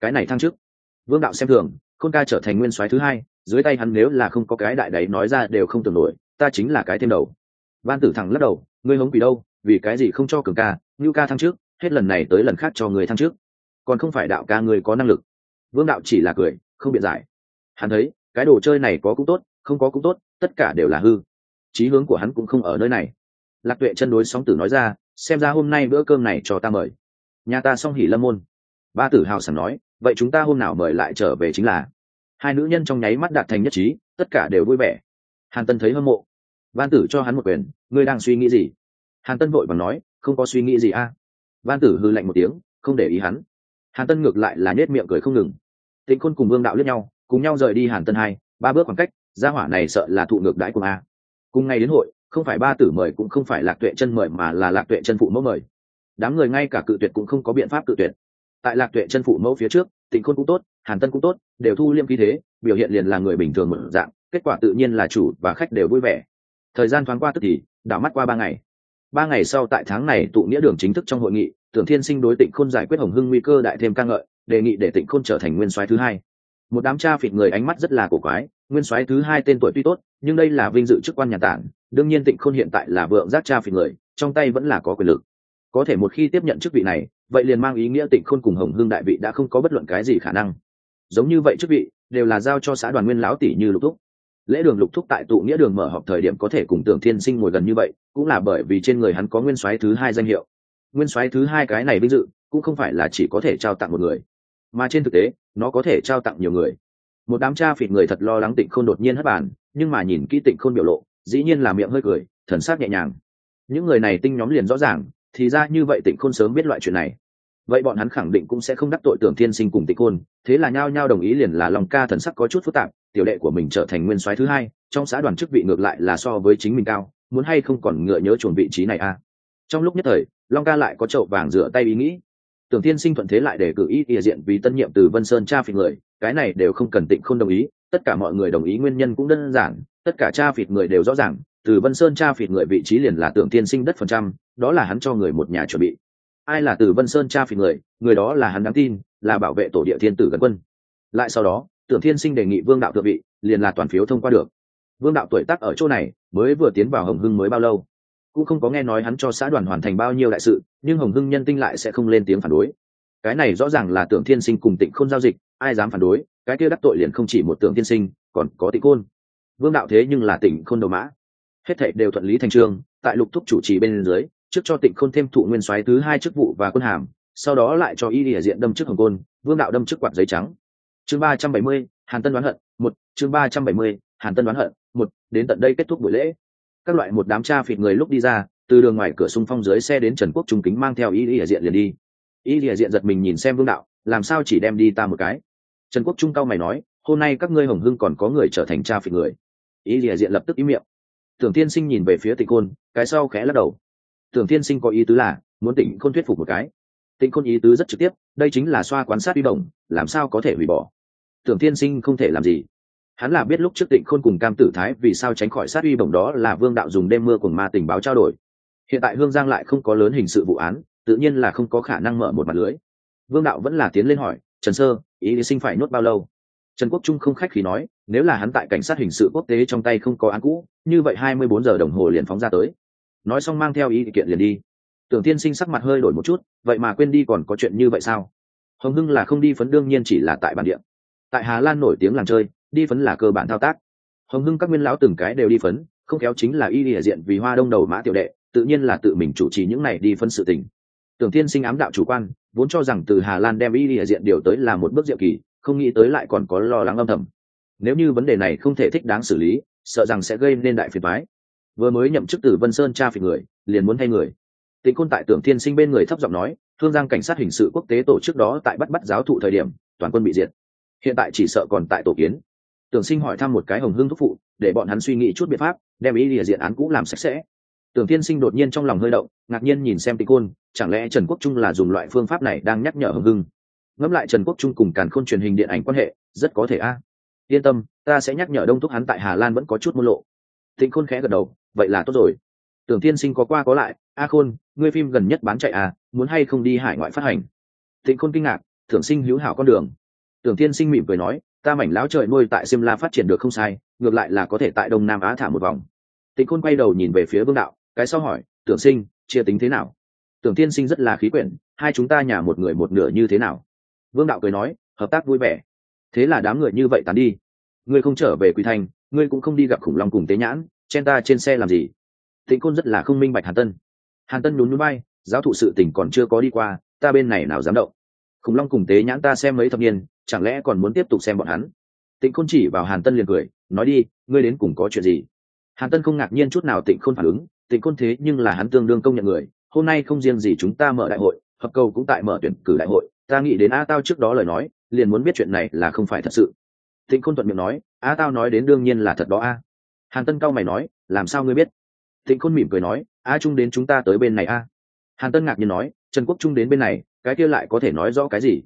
Cái này thăng chức vương đạo xem thường, khôn ca trở thành nguyên soái thứ hai, dưới tay hắn nếu là không có cái đại đấy nói ra đều không tưởng nổi, ta chính là cái thêm đầu. Ban tử thẳng lắc đầu, ngươi hống vì đâu, vì cái gì không cho cường ca như ca thăng trước hết lần này tới lần khác cho người thăng trước còn không phải đạo ca người có năng lực. Vương đạo chỉ là cười, không biện giải. Hắn thấy, cái đồ chơi này có cũng tốt, không có cũng tốt, tất cả đều là hư. Chí hướng của hắn cũng không ở nơi này. Lạc tuệ chân đối sóng tử nói ra, xem ra hôm nay bữa cơm này cho ta mời. Nhà ta xong hỉ lâm môn. Ba tử hào sảng nói, vậy chúng ta hôm nào mời lại trở về chính là. Hai nữ nhân trong nháy mắt đạt thành nhất trí, tất cả đều vui vẻ. Hàn tân thấy hâm mộ. Ban tử cho hắn một quyền, ngươi đang suy nghĩ gì? Hàn tân vội bằng nói, không có suy nghĩ gì a. à? Ban tử hư lạnh một tiếng, không để ý hắn. Hàn tân ngược lại là nhét miệng cười không ngừng. Tịnh khôn cùng vương đạo lướt nhau, cùng nhau rời đi hàn tân hai, ba bước khoảng cách, gia hỏa này sợ là thụ ngược đãi của a. Cùng ngày đến hội, không phải ba tử mời cũng không phải lạc tuệ chân mời mà là lạc tuệ chân phụ mẫu mời. Đám người ngay cả cự tuyệt cũng không có biện pháp cự tuyệt. Tại lạc tuệ chân phụ mẫu phía trước, tịnh khôn cũng tốt, hàn tân cũng tốt, đều thu liêm khí thế, biểu hiện liền là người bình thường một dạng, kết quả tự nhiên là chủ và khách đều vui vẻ. Thời gian thoáng qua tức thì, đảo mắt qua ba ngày ba ngày sau tại tháng này tụ nghĩa đường chính thức trong hội nghị, tưởng thiên sinh đối tịnh khôn giải quyết hồng hưng nguy cơ đại thêm ca ngợi, đề nghị để tịnh khôn trở thành nguyên soái thứ hai. Một đám cha phịt người ánh mắt rất là cổ quái, nguyên soái thứ hai tên tuổi tuy tốt, nhưng đây là vinh dự chức quan nhà tản đương nhiên tịnh khôn hiện tại là vượng giác cha phịt người, trong tay vẫn là có quyền lực. Có thể một khi tiếp nhận chức vị này, vậy liền mang ý nghĩa tịnh khôn cùng hồng hưng đại vị đã không có bất luận cái gì khả năng. Giống như vậy chức vị, đều là giao cho xã đoàn nguyên lão tỷ như lục thúc lễ đường lục thúc tại tụ nghĩa đường mở họp thời điểm có thể cùng tưởng thiên sinh ngồi gần như vậy, cũng là bởi vì trên người hắn có nguyên soái thứ hai danh hiệu. Nguyên soái thứ hai cái này vinh dự, cũng không phải là chỉ có thể trao tặng một người, mà trên thực tế, nó có thể trao tặng nhiều người. Một đám cha phịt người thật lo lắng tịnh khôn đột nhiên hất bàn, nhưng mà nhìn kỹ tịnh khôn biểu lộ, dĩ nhiên là miệng hơi cười, thần sắc nhẹ nhàng. Những người này tinh nhóm liền rõ ràng, thì ra như vậy tịnh khôn sớm biết loại chuyện này. Vậy bọn hắn khẳng định cũng sẽ không đắc tội tưởng thiên sinh cùng tịnh khôn, thế là nhao nhao đồng ý liền là lòng ca thần sắc có chút phức tạp tiểu đệ của mình trở thành nguyên soái thứ hai, trong xã đoàn chức vị ngược lại là so với chính mình cao, muốn hay không còn ngựa nhớ chuồn vị trí này à? Trong lúc nhất thời, long ca lại có chậu vàng rửa tay ý nghĩ. Tưởng tiên sinh thuận thế lại để cử ý ỉa diện vì tân nhiệm từ vân sơn cha phịt người, cái này đều không cần tịnh không đồng ý, tất cả mọi người đồng ý nguyên nhân cũng đơn giản, tất cả cha phịt người đều rõ ràng, từ vân sơn cha phịt người vị trí liền là tưởng tiên sinh đất phần trăm, đó là hắn cho người một nhà chuẩn bị. Ai là từ vân sơn cha phịt người người đó là hắn đáng tin, là bảo vệ tổ địa thiên tử gần quân. Lại sau đó tưởng thiên sinh đề nghị vương đạo thượng vị, liền là toàn phiếu thông qua được. Vương đạo tuổi tác ở chỗ này, mới vừa tiến vào hồng hưng mới bao lâu? Cũng không có nghe nói hắn cho xã đoàn hoàn thành bao nhiêu đại sự, nhưng hồng hưng nhân tinh lại sẽ không lên tiếng phản đối. Cái này rõ ràng là tưởng thiên sinh cùng tịnh Không giao dịch, ai dám phản đối, cái kia đắc tội liền không chỉ một tưởng thiên sinh, còn có tịnh Côn. vương đạo thế nhưng là tịnh khôn đầu mã. Hết thảy đều thuận lý thành trường, tại lục thúc chủ trì bên dưới, trước cho tịnh khôn thêm thụ nguyên soái thứ hai chức vụ và quân hàm, sau đó lại cho y địa diện đâm chức hồng côn, vương đạo đâm chức quạt giấy trắng chương ba trăm bảy mươi, hàn tân đoán hận, một, chương ba trăm bảy mươi, hàn tân đoán hận, một, đến tận đây kết thúc buổi lễ. Các loại một đám cha phịt người lúc đi ra, từ đường ngoài cửa xung phong dưới xe đến trần quốc trung kính mang theo y địa diện liền đi. Y địa diện giật mình nhìn xem vương đạo, làm sao chỉ đem đi ta một cái? Trần quốc trung cao mày nói, hôm nay các ngươi hồng hưng còn có người trở thành cha phịt người. Y địa diện lập tức ý miệng. Tưởng tiên sinh nhìn về phía tịnh côn, cái sau khẽ lắc đầu. Tưởng tiên sinh có ý tứ là, muốn tỉnh Côn thuyết phục một cái tịnh khôn ý tứ rất trực tiếp, đây chính là xoa quan sát uy động làm sao có thể hủy bỏ? Tưởng tiên sinh không thể làm gì. Hắn là biết lúc trước tịnh khôn cùng cam tử thái vì sao tránh khỏi sát uy bổng đó là vương đạo dùng đêm mưa cùng ma tình báo trao đổi. Hiện tại hương giang lại không có lớn hình sự vụ án, tự nhiên là không có khả năng mở một mặt lưới. Vương đạo vẫn là tiến lên hỏi, trần sơ, ý sinh phải nuốt bao lâu? Trần quốc trung không khách khí nói, nếu là hắn tại cảnh sát hình sự quốc tế trong tay không có án cũ, như vậy hai mươi bốn giờ đồng hồ liền phóng ra tới. Nói xong mang theo ý kiện liền đi tưởng tiên sinh sắc mặt hơi đổi một chút, vậy mà quên đi còn có chuyện như vậy sao? Hồng hưng là không đi phấn đương nhiên chỉ là tại bản địa. Tại hà lan nổi tiếng làng chơi, đi phấn là cơ bản thao tác. Hồng hưng các nguyên lão từng cái đều đi phấn, không kéo chính là y địa diện vì hoa đông đầu mã tiểu đệ, tự nhiên là tự mình chủ trì những này đi phân sự tình. Tưởng tiên sinh ám đạo chủ quan, vốn cho rằng từ hà lan đem y địa diện điều tới là một bước diệu kỳ, không nghĩ tới lại còn có lo lắng âm thầm. Nếu như vấn đề này không thể thích đáng xử lý, sợ rằng sẽ gây nên đại phiền toái. Vừa mới nhậm chức từ vân sơn cha phỉ người, liền muốn thay người tịnh côn tại tưởng thiên sinh bên người thấp giọng nói, thương giang cảnh sát hình sự quốc tế tổ chức đó tại bắt bắt giáo thụ thời điểm, toàn quân bị diệt. Hiện tại chỉ sợ còn tại tổ kiến. Tưởng sinh hỏi thăm một cái hồng hưng thúc phụ, để bọn hắn suy nghĩ chút biện pháp, đem ý địa diện án cũ làm sạch sẽ. Tưởng thiên sinh đột nhiên trong lòng hơi động, ngạc nhiên nhìn xem tịnh côn, chẳng lẽ trần quốc trung là dùng loại phương pháp này đang nhắc nhở hồng hưng? Ngẫm lại trần quốc trung cùng càn khôn truyền hình điện ảnh quan hệ, rất có thể a. Yên tâm, ta sẽ nhắc nhở đông thúc hắn tại hà lan vẫn có chút môn lộ. Tịnh khôn khẽ gật đầu, vậy là tốt rồi. Tưởng Thiên sinh có qua có lại a khôn, ngươi phim gần nhất bán chạy à muốn hay không đi hải ngoại phát hành? Tịnh khôn kinh ngạc, thưởng sinh hữu hảo con đường. Tưởng tiên sinh mỉm cười nói, ta mảnh láo trời nuôi tại simla phát triển được không sai, ngược lại là có thể tại đông nam á thả một vòng. Tịnh khôn quay đầu nhìn về phía vương đạo, cái sau hỏi, tưởng sinh, chia tính thế nào? Tưởng tiên sinh rất là khí quyển, hai chúng ta nhà một người một nửa như thế nào? Vương đạo cười nói, hợp tác vui vẻ. Thế là đám người như vậy tán đi. Ngươi không trở về quy thành, ngươi cũng không đi gặp khủng long cùng tế nhãn, chen ta trên xe làm gì? Tịnh Khôn rất là không minh bạch hàn tân hàn tân nhún núi bay giáo thụ sự tỉnh còn chưa có đi qua, ta bên này nào dám động? Khủng long cùng tế nhãn ta xem mấy thập niên, chẳng lẽ còn muốn tiếp tục xem bọn hắn? Tịnh khôn chỉ vào hàn tân liền cười, nói đi, ngươi đến cùng có chuyện gì? Hàn tân không ngạc nhiên chút nào tịnh khôn phản ứng, tịnh khôn thế nhưng là hắn tương đương công nhận người, hôm nay không riêng gì chúng ta mở đại hội, hợp cầu cũng tại mở tuyển cử đại hội, ta nghĩ đến a tao trước đó lời nói, liền muốn biết chuyện này là không phải thật sự. Tịnh khôn thuận miệng nói, a tao nói đến đương nhiên là thật đó a. Hàn tân cao mày nói, làm sao ngươi biết? Tịnh khôn mỉm cười nói, a trung đến chúng ta tới bên này a. Hàn tân ngạc nhiên nói, trần quốc trung đến bên này, cái kia lại có thể nói rõ cái gì?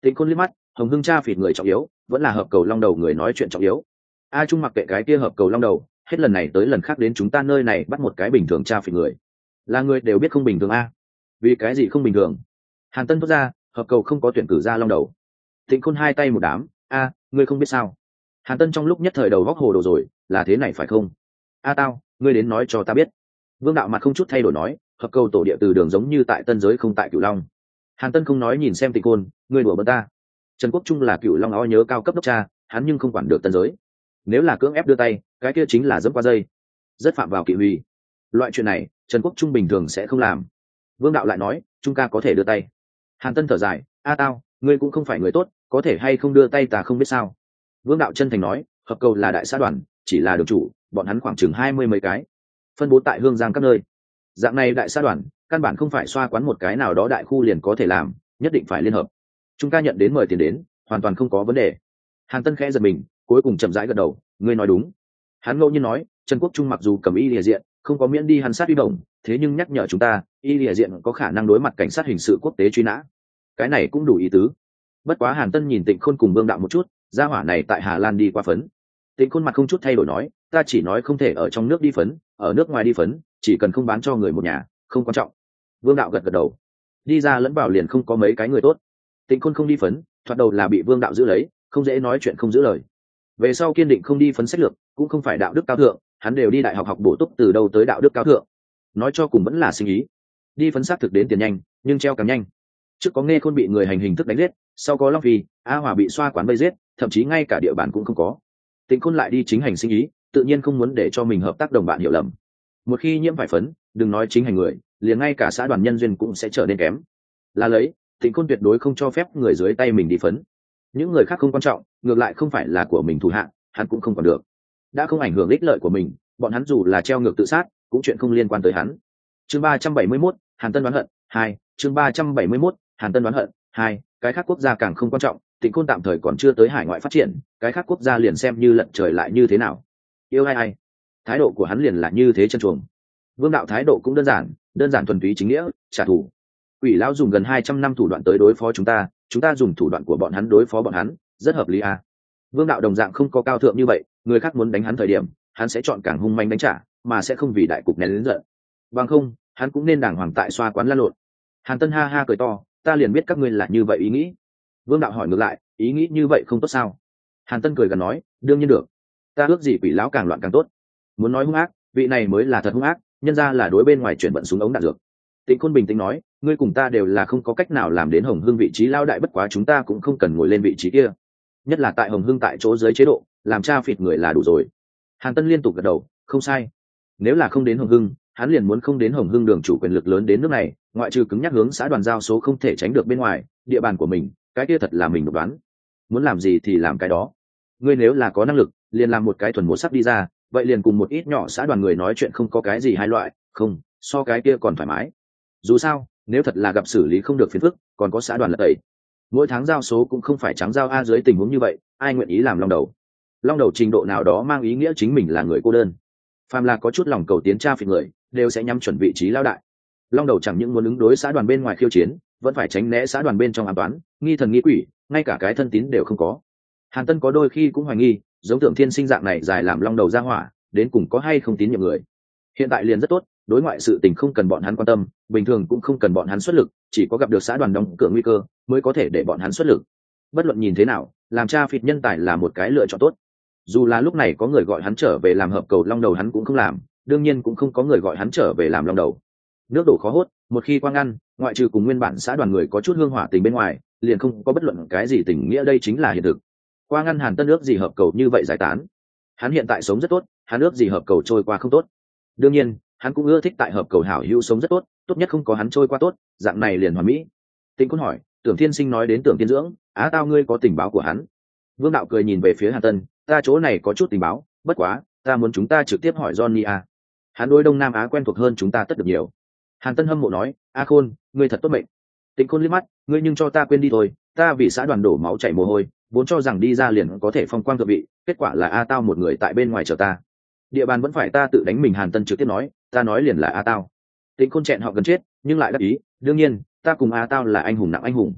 Tịnh khôn liếc mắt, hồng hưng cha phịt người trọng yếu, vẫn là hợp cầu long đầu người nói chuyện trọng yếu. A trung mặc kệ cái kia hợp cầu long đầu, hết lần này tới lần khác đến chúng ta nơi này bắt một cái bình thường cha phịt người. Là người đều biết không bình thường a. Vì cái gì không bình thường? Hàn tân thốt ra, hợp cầu không có tuyển cử ra long đầu. Tịnh khôn hai tay một đám, a, ngươi không biết sao? Hàn tân trong lúc nhất thời đầu góc hồ đồ rồi, là thế này phải không? A tao ngươi đến nói cho ta biết. Vương đạo mặt không chút thay đổi nói, hợp cầu tổ địa từ đường giống như tại tân giới không tại cửu long. Hàn tân không nói nhìn xem Tịch côn, ngươi đùa bật ta. Trần quốc trung là cửu long o nhớ cao cấp đốc cha, hắn nhưng không quản được tân giới. Nếu là cưỡng ép đưa tay, cái kia chính là dẫm qua dây. Rất phạm vào kỵ huy. Loại chuyện này, trần quốc trung bình thường sẽ không làm. Vương đạo lại nói trung ca có thể đưa tay. Hàn tân thở dài, a tao, ngươi cũng không phải người tốt, có thể hay không đưa tay ta không biết sao? Vương đạo chân thành nói, hợp cầu là đại xã đoàn, chỉ là đường chủ bọn hắn khoảng chừng hai mươi mấy cái, phân bố tại hương giang các nơi. Dạng này đại sa đoàn, căn bản không phải xoa quán một cái nào đó đại khu liền có thể làm, nhất định phải liên hợp. Chúng ta nhận đến mời tiền đến, hoàn toàn không có vấn đề. Hàn tân khẽ giật mình, cuối cùng chậm rãi gật đầu, ngươi nói đúng. Hắn ngẫu nhiên nói, trần quốc trung mặc dù cầm y địa diện, không có miễn đi hắn sát uy bổng, thế nhưng nhắc nhở chúng ta, y địa diện có khả năng đối mặt cảnh sát hình sự quốc tế truy nã. Cái này cũng đủ ý tứ. Bất quá hàn tân nhìn tịnh khôn cùng vương đạo một chút, gia hỏa này tại hà lan đi qua phấn tịnh khuôn mặt không chút thay đổi nói, ta chỉ nói không thể ở trong nước đi phấn, ở nước ngoài đi phấn, chỉ cần không bán cho người một nhà, không quan trọng. Vương đạo gật gật đầu. Đi ra lẫn vào liền không có mấy cái người tốt. Tịnh khôn không đi phấn, thoạt đầu là bị vương đạo giữ lấy, không dễ nói chuyện không giữ lời. Về sau kiên định không đi phấn sách lược, cũng không phải đạo đức cao thượng, hắn đều đi đại học học bổ túc từ đâu tới đạo đức cao thượng. Nói cho cùng vẫn là sinh ý. Đi phấn xác thực đến tiền nhanh, nhưng treo càng nhanh. Trước có nghe khôn bị người hành hình thức đánh giết, sau có long phi, a hòa bị xoa quán vây giết, thậm chí ngay cả địa bàn cũng không có tịnh khôn lại đi chính hành sinh ý tự nhiên không muốn để cho mình hợp tác đồng bạn hiểu lầm. Một khi nhiễm phải phấn đừng nói chính hành người liền ngay cả xã đoàn nhân duyên cũng sẽ trở nên kém. Là lấy tịnh khôn tuyệt đối không cho phép người dưới tay mình đi phấn. Những người khác không quan trọng ngược lại không phải là của mình thủ hạng hắn cũng không còn được. Đã không ảnh hưởng ích lợi của mình bọn hắn dù là treo ngược tự sát cũng chuyện không liên quan tới hắn. Chương ba trăm bảy mươi 371, hàn tân đoán hận hai. Chương ba trăm bảy mươi 371, hàn tân đoán hận hai. Cái khác quốc gia càng không quan trọng tỉnh côn tạm thời còn chưa tới hải ngoại phát triển, cái khác quốc gia liền xem như lận trời lại như thế nào. Yêu ai ai. Thái độ của hắn liền là như thế chân chuồng. Vương đạo thái độ cũng đơn giản đơn giản thuần túy chính nghĩa, trả thù. Ủy lão dùng gần hai trăm năm thủ đoạn tới đối phó chúng ta chúng ta dùng thủ đoạn của bọn hắn đối phó bọn hắn, rất hợp lý à. vương đạo đồng dạng không có cao thượng như vậy, người khác muốn đánh hắn thời điểm, hắn sẽ chọn càng hung manh đánh trả, mà sẽ không vì đại cục nén lớn giận. Bằng không, hắn cũng nên đàng hoàng tại xoa quán la lộn. Hàn tân ha ha cười to, ta liền biết các ngươi là như vậy ý nghĩ vương đạo hỏi ngược lại, ý nghĩ như vậy không tốt sao? Hàn tân cười gần nói, đương nhiên được. Ta ước gì quỷ lão càng loạn càng tốt. Muốn nói hung ác, vị này mới là thật hung ác, nhân ra là đối bên ngoài chuyển vận súng ống đạn dược. Tịnh khôn bình tĩnh nói, ngươi cùng ta đều là không có cách nào làm đến hồng hưng vị trí lao đại bất quá chúng ta cũng không cần ngồi lên vị trí kia. Nhất là tại hồng hưng tại chỗ dưới chế độ, làm cha phịt người là đủ rồi. Hàn tân liên tục gật đầu, không sai. Nếu là không đến hồng hưng, hắn liền muốn không đến hồng hưng đường chủ quyền lực lớn đến nước này, ngoại trừ cứng nhắc hướng xã đoàn giao số không thể tránh được bên ngoài, địa bàn của mình cái kia thật là mình độc đoán. Muốn làm gì thì làm cái đó. Ngươi nếu là có năng lực, liền làm một cái thuần một sắc đi ra, vậy liền cùng một ít nhỏ xã đoàn người nói chuyện không có cái gì hai loại, không, so cái kia còn thoải mái. Dù sao, nếu thật là gặp xử lý không được phiền phức, còn có xã đoàn lật tẩy. Mỗi tháng giao số cũng không phải trắng giao a dưới tình huống như vậy, ai nguyện ý làm long đầu? Long đầu trình độ nào đó mang ý nghĩa chính mình là người cô đơn. Phàm là có chút lòng cầu tiến tra phỉ người, đều sẽ nhắm chuẩn vị trí lao đại. Long đầu chẳng những muốn ứng đối xã đoàn bên ngoài khiêu chiến vẫn phải tránh né xã đoàn bên trong an toán nghi thần nghi quỷ, ngay cả cái thân tín đều không có. Hàn tân có đôi khi cũng hoài nghi, giống tưởng thiên sinh dạng này dài làm long đầu ra hỏa, đến cùng có hay không tín nhiệm người. Hiện tại liền rất tốt, đối ngoại sự tình không cần bọn hắn quan tâm, bình thường cũng không cần bọn hắn xuất lực, chỉ có gặp được xã đoàn đóng cửa nguy cơ, mới có thể để bọn hắn xuất lực. Bất luận nhìn thế nào, làm cha phịt nhân tài là một cái lựa chọn tốt. Dù là lúc này có người gọi hắn trở về làm hợp cầu long đầu hắn cũng không làm, đương nhiên cũng không có người gọi hắn trở về làm long đầu. Nước đổ khó hốt, một khi quang ngăn ngoại trừ cùng nguyên bản xã đoàn người có chút hương hỏa tình bên ngoài, liền không có bất luận cái gì tình nghĩa đây chính là hiện thực. Qua ngăn hàn tân ước gì hợp cầu như vậy giải tán, hắn hiện tại sống rất tốt, hắn ước gì hợp cầu trôi qua không tốt. Đương nhiên, hắn cũng ưa thích tại hợp cầu hảo hữu sống rất tốt tốt nhất không có hắn trôi qua tốt, dạng này liền hoàn mỹ. Tinh quân hỏi, tưởng thiên sinh nói đến tưởng thiên dưỡng, á tao ngươi có tình báo của hắn? Vương đạo cười nhìn về phía hàn tân, ta chỗ này có chút tình báo, bất quá, ta muốn chúng ta trực tiếp hỏi johnny a. Hắn đôi đông nam á quen thuộc hơn chúng ta tất được nhiều. Hàn tân hâm mộ nói a khôn, ngươi thật tốt mệnh. Tịnh khôn liếc mắt, ngươi nhưng cho ta quên đi thôi, ta vì xã đoàn đổ máu chảy mồ hôi, vốn cho rằng đi ra liền có thể phong quang thượng vị, kết quả là a tao một người tại bên ngoài chờ ta. Địa bàn vẫn phải ta tự đánh mình hàn tân trực tiếp nói, ta nói liền là a tao. Tịnh khôn chẹn họ gần chết, nhưng lại đáp ý, đương nhiên, ta cùng a tao là anh hùng nặng anh hùng.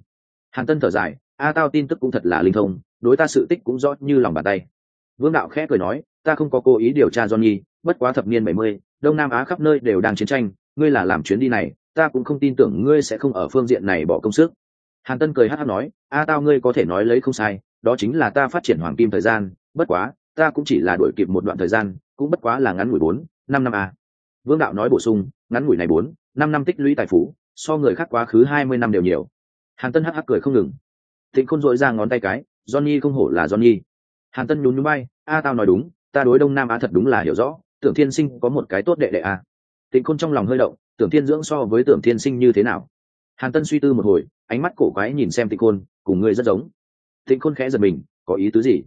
Hàn tân thở dài, a tao tin tức cũng thật là linh thông, đối ta sự tích cũng rõ như lòng bàn tay. Vương đạo khẽ cười nói, ta không có cố ý điều tra johnny, bất quá thập niên bảy mươi, đông nam á khắp nơi đều đang chiến tranh, ngươi là làm chuyến đi này ta cũng không tin tưởng ngươi sẽ không ở phương diện này bỏ công sức. Hàn tân cười hát hát nói, a tao ngươi có thể nói lấy không sai, đó chính là ta phát triển hoàng kim thời gian, bất quá, ta cũng chỉ là đuổi kịp một đoạn thời gian, cũng bất quá là ngắn ngủi bốn, năm năm a. Vương đạo nói bổ sung, ngắn ngủi này bốn, năm năm tích lũy tài phú, so người khác quá khứ hai mươi năm đều nhiều. Hàn tân hắc hắc cười không ngừng. Thịnh khôn dội ra ngón tay cái, johnny không hổ là johnny. Hàn tân nhún nhún bay a tao nói đúng, ta đối đông nam á thật đúng là hiểu rõ, tưởng thiên sinh có một cái tốt đệ đệ a. Thịnh khôn trong lòng hơi động tưởng thiên dưỡng so với tưởng thiên sinh như thế nào. Hàn tân suy tư một hồi, ánh mắt cổ quái nhìn xem tịnh khôn, cùng ngươi rất giống. Tịnh khôn khẽ giật mình, có ý tứ gì?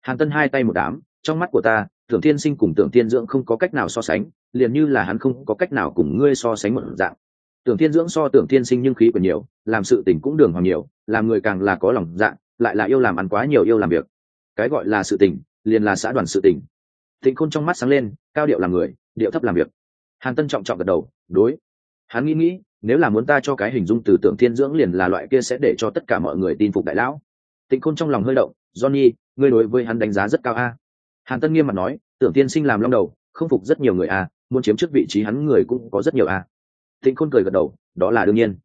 Hàn tân hai tay một đám, trong mắt của ta, tưởng thiên sinh cùng tưởng thiên dưỡng không có cách nào so sánh, liền như là hắn không có cách nào cùng ngươi so sánh một dạng. Tưởng thiên dưỡng so tưởng thiên sinh nhưng khí còn nhiều, làm sự tình cũng đường hoàng nhiều, làm người càng là có lòng dạng lại là yêu làm ăn quá nhiều yêu làm việc. Cái gọi là sự tình, liền là xã đoàn sự tình. Tịnh khôn trong mắt sáng lên, cao điệu làm người, điệu thấp làm việc hàn tân trọng trọng gật đầu, đối. Hắn nghĩ nghĩ, nếu là muốn ta cho cái hình dung từ tưởng thiên dưỡng liền là loại kia sẽ để cho tất cả mọi người tin phục đại lão. Tịnh khôn trong lòng hơi động, johnny, ngươi đối với hắn đánh giá rất cao a. Hàn tân nghiêm mặt nói, tưởng tiên sinh làm long đầu, không phục rất nhiều người a, muốn chiếm trước vị trí hắn người cũng có rất nhiều a. Tịnh khôn cười gật đầu, đó là đương nhiên.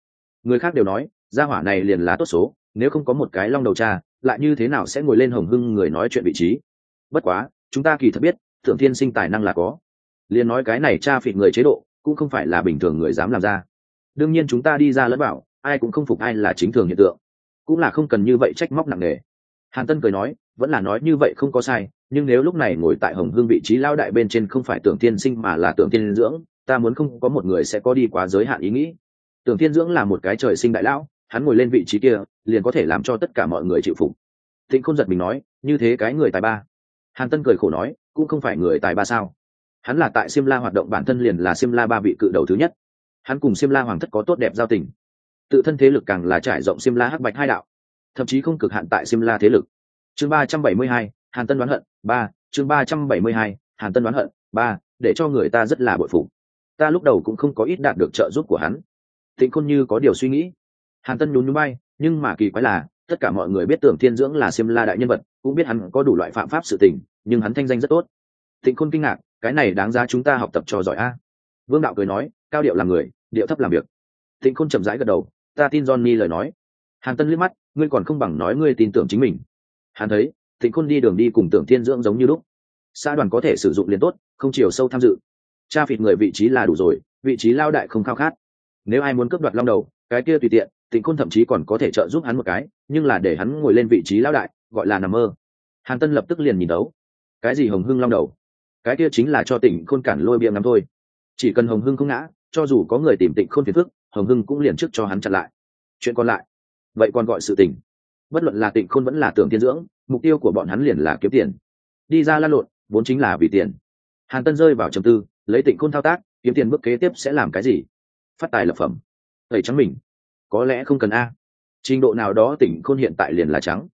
Người khác đều nói, gia hỏa này liền lá tốt số, nếu không có một cái long đầu cha, lại như thế nào sẽ ngồi lên hồng hưng người nói chuyện vị trí? Bất quá, chúng ta kỳ thật biết, Tưởng thiên sinh tài năng là có liền nói cái này cha phịt người chế độ, cũng không phải là bình thường người dám làm ra. Đương nhiên chúng ta đi ra lẫn bảo, ai cũng không phục ai là chính thường hiện tượng. Cũng là không cần như vậy trách móc nặng nề. Hàn tân cười nói, vẫn là nói như vậy không có sai, nhưng nếu lúc này ngồi tại hồng hương vị trí lao đại bên trên không phải tưởng tiên sinh mà là tưởng tiên dưỡng, ta muốn không có một người sẽ có đi quá giới hạn ý nghĩ. Tưởng tiên dưỡng là một cái trời sinh đại lão, hắn ngồi lên vị trí kia, liền có thể làm cho tất cả mọi người chịu phục. Thịnh không giật mình nói, như thế cái người tài ba. Hàn tân cười khổ nói, cũng không phải người tài ba sao hắn là tại Siêm La hoạt động bản thân liền là Siêm La ba vị cự đầu thứ nhất. Hắn cùng Siêm La hoàng thất có tốt đẹp giao tình. Tự thân thế lực càng là trải rộng Siêm La hắc bạch hai đạo, thậm chí không cực hạn tại Siêm La thế lực. Chương ba trăm bảy mươi hai, hàn tân đoán hận, ba, chương ba trăm bảy mươi hai, hàn tân đoán hận, ba, để cho người ta rất là bội phụ ta lúc đầu cũng không có ít đạt được trợ giúp của hắn. Tịnh khôn như có điều suy nghĩ. Hàn tân nhún nhún bay nhưng mà kỳ quái là, tất cả mọi người biết tưởng thiên dưỡng là siêm la đại nhân vật, cũng biết hắn có đủ loại phạm pháp sự tình, nhưng hắn thanh danh rất tốt. Tịnh khôn kinh ngạc cái này đáng giá chúng ta học tập cho giỏi a. Vương đạo cười nói, cao điệu làm người, điệu thấp làm việc. Thịnh khôn chậm rãi gật đầu, ta tin johnny lời nói. Hàn tân liếc mắt, ngươi còn không bằng nói ngươi tin tưởng chính mình. Hàn thấy, thịnh khôn đi đường đi cùng tưởng thiên dưỡng giống như lúc. Xã đoàn có thể sử dụng liền tốt, không chiều sâu tham dự. Cha phịt người vị trí là đủ rồi, vị trí lao đại không khao khát. Nếu ai muốn cướp đoạt long đầu, cái kia tùy tiện tịnh khôn thậm chí còn có thể trợ giúp hắn một cái, nhưng là để hắn ngồi lên vị trí lao đại, gọi là nằm mơ. Hàn tân lập tức liền nhìn đấu. Cái gì hồng hưng long đầu? Cái kia chính là cho tỉnh khôn cản lôi bia ngắm thôi. Chỉ cần hồng hưng không ngã, cho dù có người tìm tịnh khôn phiền phức, hồng hưng cũng liền trước cho hắn chặn lại. Chuyện còn lại? Vậy còn gọi sự tình. Bất luận là tịnh khôn vẫn là tưởng tiên dưỡng, mục tiêu của bọn hắn liền là kiếm tiền. Đi ra lan lộn, vốn chính là vì tiền. Hàn tân rơi vào trầm tư, lấy tịnh khôn thao tác, kiếm tiền bước kế tiếp sẽ làm cái gì? Phát tài lập phẩm. Tẩy trắng mình. Có lẽ không cần a. Trình độ nào đó tỉnh khôn hiện tại liền là trắng.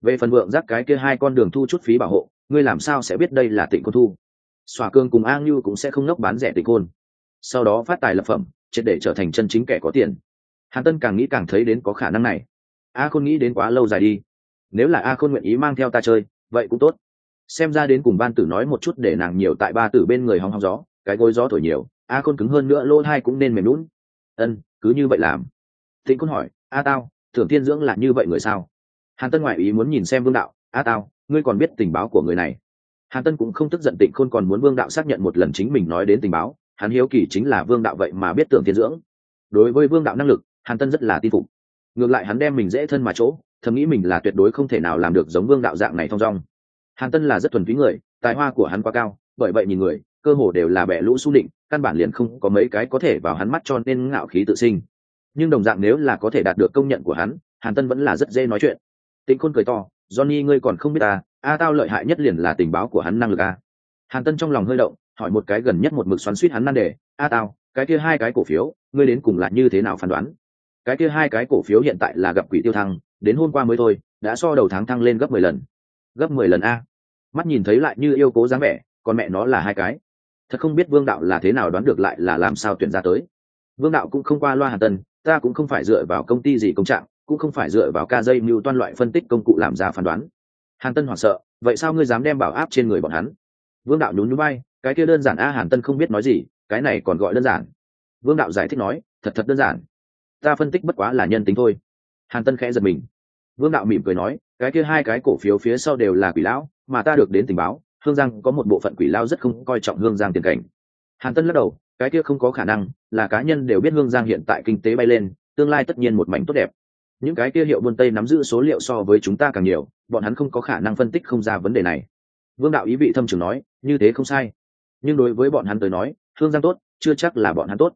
Về phần vượng giác cái kia hai con đường thu chút phí bảo hộ, ngươi làm sao sẽ biết đây là tỉnh khôn thu? Xòa cương cùng a ngưu cũng sẽ không nốc bán rẻ tịch hôn. Sau đó phát tài lập phẩm, triệt để trở thành chân chính kẻ có tiền. Hàn tân càng nghĩ càng thấy đến có khả năng này. A khôn nghĩ đến quá lâu dài đi. Nếu là a khôn nguyện ý mang theo ta chơi, vậy cũng tốt. Xem ra đến cùng ban tử nói một chút để nàng nhiều tại ba tử bên người hóng hóng gió, cái gối gió thổi nhiều, a khôn cứng hơn nữa lỗ hai cũng nên mềm lún ân, cứ như vậy làm. Thịnh khôn hỏi, a tao, thưởng tiên dưỡng là như vậy người sao? Hàn tân ngoại ý muốn nhìn xem vương đạo, a tao, ngươi còn biết tình báo của người này? Hàn tân cũng không tức giận tịnh khôn còn muốn vương đạo xác nhận một lần chính mình nói đến tình báo, hắn hiếu kỳ chính là vương đạo vậy mà biết tưởng tiên dưỡng. Đối với vương đạo năng lực, hàn tân rất là tin phục. Ngược lại hắn đem mình dễ thân mà chỗ, thầm nghĩ mình là tuyệt đối không thể nào làm được giống vương đạo dạng này thong dong. Hàn tân là rất thuần túy người, tài hoa của hắn quá cao, bởi vậy nhìn người, cơ hồ đều là bẻ lũ s định căn bản liền không có mấy cái có thể vào hắn mắt cho nên ngạo khí tự sinh. Nhưng đồng dạng nếu là có thể đạt được công nhận của hắn, hàn tân vẫn là rất dễ nói chuyện tịnh khôn cười to, johnny, ngươi còn không biết ta, a tao lợi hại nhất liền là tình báo của hắn năng lực a. Hàn tân trong lòng hơi động, hỏi một cái gần nhất một mực xoắn suýt hắn nan đề, a tao, cái kia hai cái cổ phiếu, ngươi đến cùng là như thế nào phán đoán? Cái kia hai cái cổ phiếu hiện tại là gặp quỷ tiêu thăng, đến hôm qua mới thôi, đã so đầu tháng thăng lên gấp mười lần. Gấp mười lần a? Mắt nhìn thấy lại như yêu cố dáng vẻ còn mẹ nó là hai cái. Thật không biết vương đạo là thế nào đoán được lại là làm sao tuyển ra tới. Vương đạo cũng không qua loa hàn tân, ta cũng không phải dựa vào công ty gì công trạng cũng không phải dựa vào ca dây mưu toan loại phân tích công cụ làm ra phán đoán. Hàn tân hoảng sợ, vậy sao ngươi dám đem bảo áp trên người bọn hắn? Vương đạo nhún nhún bay cái kia đơn giản a, hàn tân không biết nói gì, cái này còn gọi đơn giản. Vương đạo giải thích nói, thật thật đơn giản. Ta phân tích bất quá là nhân tính thôi. Hàn tân khẽ giật mình. Vương đạo mỉm cười nói, cái kia hai cái cổ phiếu phía sau đều là quỷ lão, mà ta được đến tình báo, hương giang có một bộ phận quỷ lao rất không coi trọng hương giang tiền cảnh. Hàn tân lắc đầu, cái kia không có khả năng, là cá nhân đều biết hương giang hiện tại kinh tế bay lên, tương lai tất nhiên một mảnh tốt đẹp những cái kia hiệu buôn tây nắm giữ số liệu so với chúng ta càng nhiều, bọn hắn không có khả năng phân tích không ra vấn đề này. Vương đạo ý vị thâm trường nói, như thế không sai. Nhưng đối với bọn hắn tới nói, hương giang tốt, chưa chắc là bọn hắn tốt.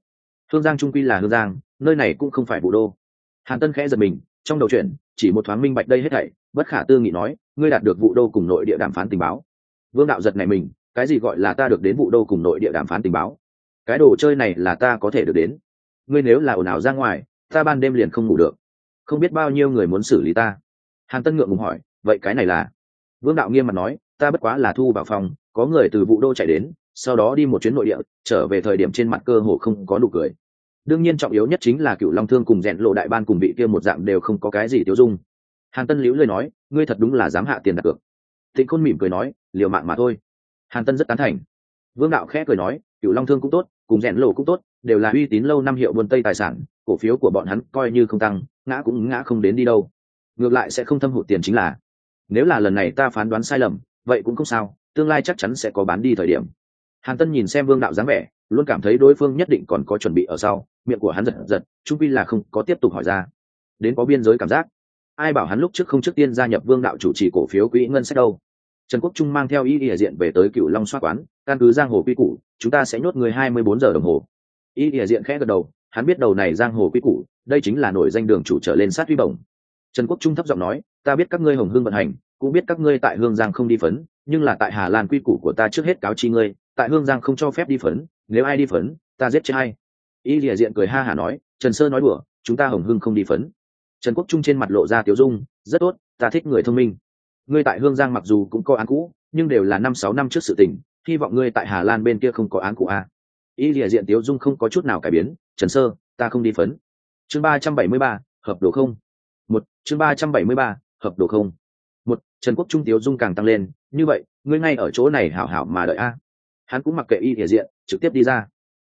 Hương giang trung quy là hương giang, nơi này cũng không phải vụ đô. Hàn tân khẽ giật mình, trong đầu chuyện, chỉ một thoáng minh bạch đây hết thảy, bất khả tư nghị nói, ngươi đạt được vụ đô cùng nội địa đàm phán tình báo. Vương đạo giật này mình, cái gì gọi là ta được đến vụ đô cùng nội địa đàm phán tình báo? Cái đồ chơi này là ta có thể được đến. Ngươi nếu là ồn ào ra ngoài, ta ban đêm liền không ngủ được không biết bao nhiêu người muốn xử lý ta. Hàn tân ngượng ngùng hỏi, vậy cái này là? Vương đạo nghiêm mặt nói, ta bất quá là thu vào phòng có người từ vụ đô chạy đến, sau đó đi một chuyến nội địa, trở về thời điểm trên mặt cơ hồ không có nụ cười. Đương nhiên trọng yếu nhất chính là cựu long thương cùng rèn lộ đại ban cùng vị kia một dạng đều không có cái gì tiêu dung. Hàn tân liễu lời nói, ngươi thật đúng là dám hạ tiền đặt cược. Thịnh khôn mỉm cười nói, liều mạng mà thôi. Hàn tân rất tán thành. Vương đạo khẽ cười nói cựu long thương cũng tốt cùng rèn lộ cũng tốt, đều là uy tín lâu năm hiệu buôn tây tài sản, cổ phiếu của bọn hắn coi như không tăng, ngã cũng ngã không đến đi đâu. Ngược lại sẽ không thâm hụt tiền chính là, nếu là lần này ta phán đoán sai lầm, vậy cũng không sao, tương lai chắc chắn sẽ có bán đi thời điểm. Hàn tân nhìn xem vương đạo dáng vẻ, luôn cảm thấy đối phương nhất định còn có chuẩn bị ở sau, miệng của hắn giật giật trung vi là không có tiếp tục hỏi ra. Đến có biên giới cảm giác, ai bảo hắn lúc trước không trước tiên gia nhập vương đạo chủ trì cổ phiếu quỹ ngân sách đâu. Trần quốc trung mang theo ý ỉa diện về tới cựu long soát quán căn cứ giang hồ quy củ, chúng ta sẽ nhốt người hai mươi bốn giờ đồng hồ. Y địa diện khẽ gật đầu, hắn biết đầu này giang hồ quy củ, đây chính là nổi danh đường chủ trở lên sát huy bổng. Trần quốc trung thấp giọng nói, ta biết các ngươi hồng hương vận hành, cũng biết các ngươi tại hương giang không đi phấn, nhưng là tại hà lan quy củ của ta trước hết cáo chi ngươi, tại hương giang không cho phép đi phấn, nếu ai đi phấn, ta giết chết hay y lìa diện cười ha hả nói, trần sơ nói đùa, chúng ta hồng hưng không đi phấn. Trần quốc trung trên mặt lộ ra tiểu dung, rất tốt, ta thích người thông minh. Ngươi tại hương giang mặc dù cũng có án cũ, nhưng đều là năm sáu năm trước sự tình hy vọng ngươi tại hà lan bên kia không có án cũ a à. y diện Tiếu dung không có chút nào cải biến, trần sơ, ta không đi phấn. Chương ba trăm bảy mươi ba, hợp đồ không. Một, chương ba trăm bảy mươi ba, hợp đồ không. Một, trần quốc trung Tiếu dung càng tăng lên, như vậy, ngươi ngay ở chỗ này hảo hảo mà đợi a. Hắn cũng mặc kệ y địa diện, trực tiếp đi ra.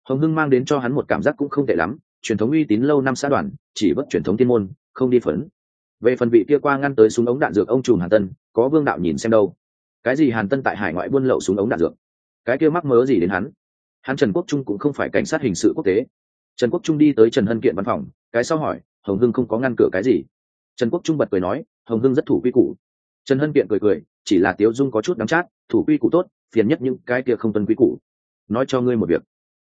Hồng hưng mang đến cho hắn một cảm giác cũng không tệ lắm, truyền thống uy tín lâu năm xã đoàn, chỉ bất truyền thống tiên môn, không đi phấn. Về phần vị kia qua ngăn tới súng ống đạn dược ông trùm hàn tân, có vương đạo nhìn xem đâu cái gì hàn tân tại hải ngoại buôn lậu súng ống đạn dược? Cái kia mắc mớ gì đến hắn? Hắn trần quốc trung cũng không phải cảnh sát hình sự quốc tế. Trần quốc trung đi tới trần hân kiện văn phòng, cái sau hỏi, hồng hưng không có ngăn cửa cái gì? Trần quốc trung bật cười nói, hồng hưng rất thủ quy củ. Trần hân kiện cười cười, chỉ là tiếu dung có chút đắm chát, thủ quy củ tốt, phiền nhất những cái kia không tuân quy củ. Nói cho ngươi một việc.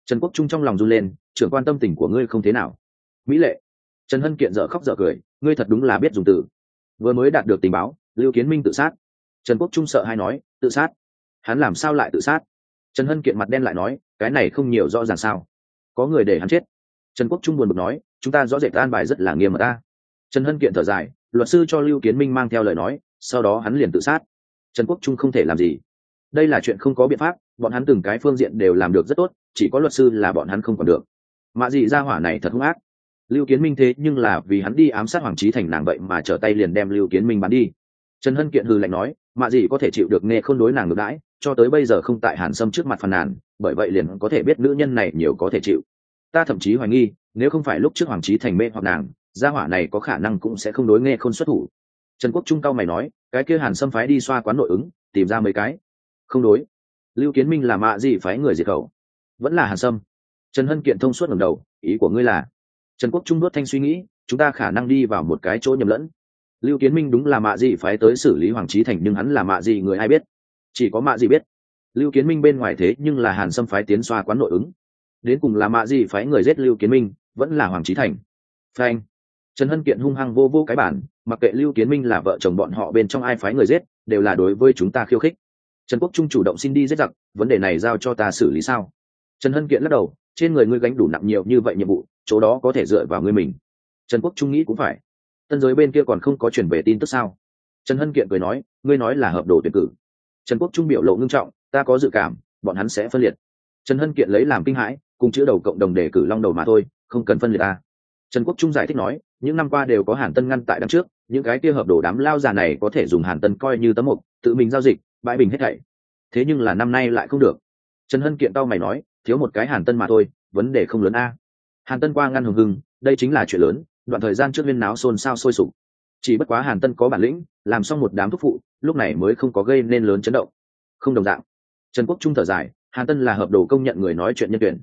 Trần quốc trung trong lòng run lên, trưởng quan tâm tình của ngươi không thế nào. Mỹ lệ. Trần hân kiện dở khóc dở cười, ngươi thật đúng là biết dùng từ. Vừa mới đạt được tình báo, lưu kiến minh tự sát trần quốc trung sợ hay nói, tự sát. Hắn làm sao lại tự sát? Trần hân kiện mặt đen lại nói, cái này không nhiều rõ ràng sao? Có người để hắn chết. Trần quốc trung buồn bực nói, chúng ta rõ rệt an bài rất là nghiêm mật ta trần hân kiện thở dài, luật sư cho lưu kiến minh mang theo lời nói, sau đó hắn liền tự sát. Trần quốc trung không thể làm gì. Đây là chuyện không có biện pháp, bọn hắn từng cái phương diện đều làm được rất tốt, chỉ có luật sư là bọn hắn không còn được. Mạ dị ra hỏa này thật hung ác. Lưu kiến minh thế nhưng là vì hắn đi ám sát hoàng trí thành nàng vậy mà trở tay liền đem lưu kiến minh bắn đi trần hân kiện hừ lạnh nói, mạ gì có thể chịu được nghe không đối nàng ngược đãi, cho tới bây giờ không tại hàn sâm trước mặt phàn nàn, bởi vậy liền có thể biết nữ nhân này nhiều có thể chịu. Ta thậm chí hoài nghi, nếu không phải lúc trước hoàng trí thành mê hoặc nàng, gia hỏa này có khả năng cũng sẽ không đối nghe không xuất thủ. Trần quốc trung cao mày nói, cái kia hàn sâm phái đi xoa quán nội ứng, tìm ra mấy cái. Không đối. Lưu kiến minh là mạ gì phái người diệt khẩu? Vẫn là hàn sâm. Trần hân kiện thông suốt ngầm đầu, ý của ngươi là trần quốc trung nuốt thanh suy nghĩ, chúng ta khả năng đi vào một cái chỗ nhầm lẫn lưu kiến minh đúng là mạ gì phái tới xử lý hoàng trí thành nhưng hắn là mạ gì người ai biết? Chỉ có mạ gì biết. Lưu kiến minh bên ngoài thế nhưng là hàn sâm phái tiến xoa quán nội ứng. Đến cùng là mạ gì phái người giết lưu kiến minh, vẫn là hoàng trí thành. Frank trần hân kiện hung hăng vô vô cái bản, mặc kệ lưu kiến minh là vợ chồng bọn họ bên trong ai phái người giết, đều là đối với chúng ta khiêu khích. Trần quốc trung chủ động xin đi giết giặc, vấn đề này giao cho ta xử lý sao? Trần hân kiện lắc đầu, trên người ngươi gánh đủ nặng nhiều như vậy nhiệm vụ, chỗ đó có thể dựa vào ngươi mình. Trần quốc trung nghĩ cũng phải tân giới bên kia còn không có chuyển về tin tức sao? Trần hân kiện cười nói, ngươi nói là hợp đồ tuyển cử. Trần quốc trung biểu lộ ngưng trọng, ta có dự cảm, bọn hắn sẽ phân liệt. Trần hân kiện lấy làm kinh hãi, cùng chữ đầu cộng đồng đề cử long đầu mà thôi, không cần phân liệt ta. Trần quốc trung giải thích nói, những năm qua đều có hàn tân ngăn tại đằng trước, những cái kia hợp đồ đám lao già này có thể dùng hàn tân coi như tấm mục, tự mình giao dịch, bãi bình hết thảy. Thế nhưng là năm nay lại không được. Trần hân kiện tao mày nói, thiếu một cái hàn tân mà thôi, vấn đề không lớn a. Hàn tân qua ngăn hừng hưng, đây chính là chuyện lớn đoạn thời gian trước viên náo xôn xao sôi sục. Chỉ bất quá hàn tân có bản lĩnh, làm xong một đám thúc phụ, lúc này mới không có gây nên lớn chấn động. Không đồng dạng. Trần quốc trung thở dài, hàn tân là hợp đồ công nhận người nói chuyện nhân tuyển.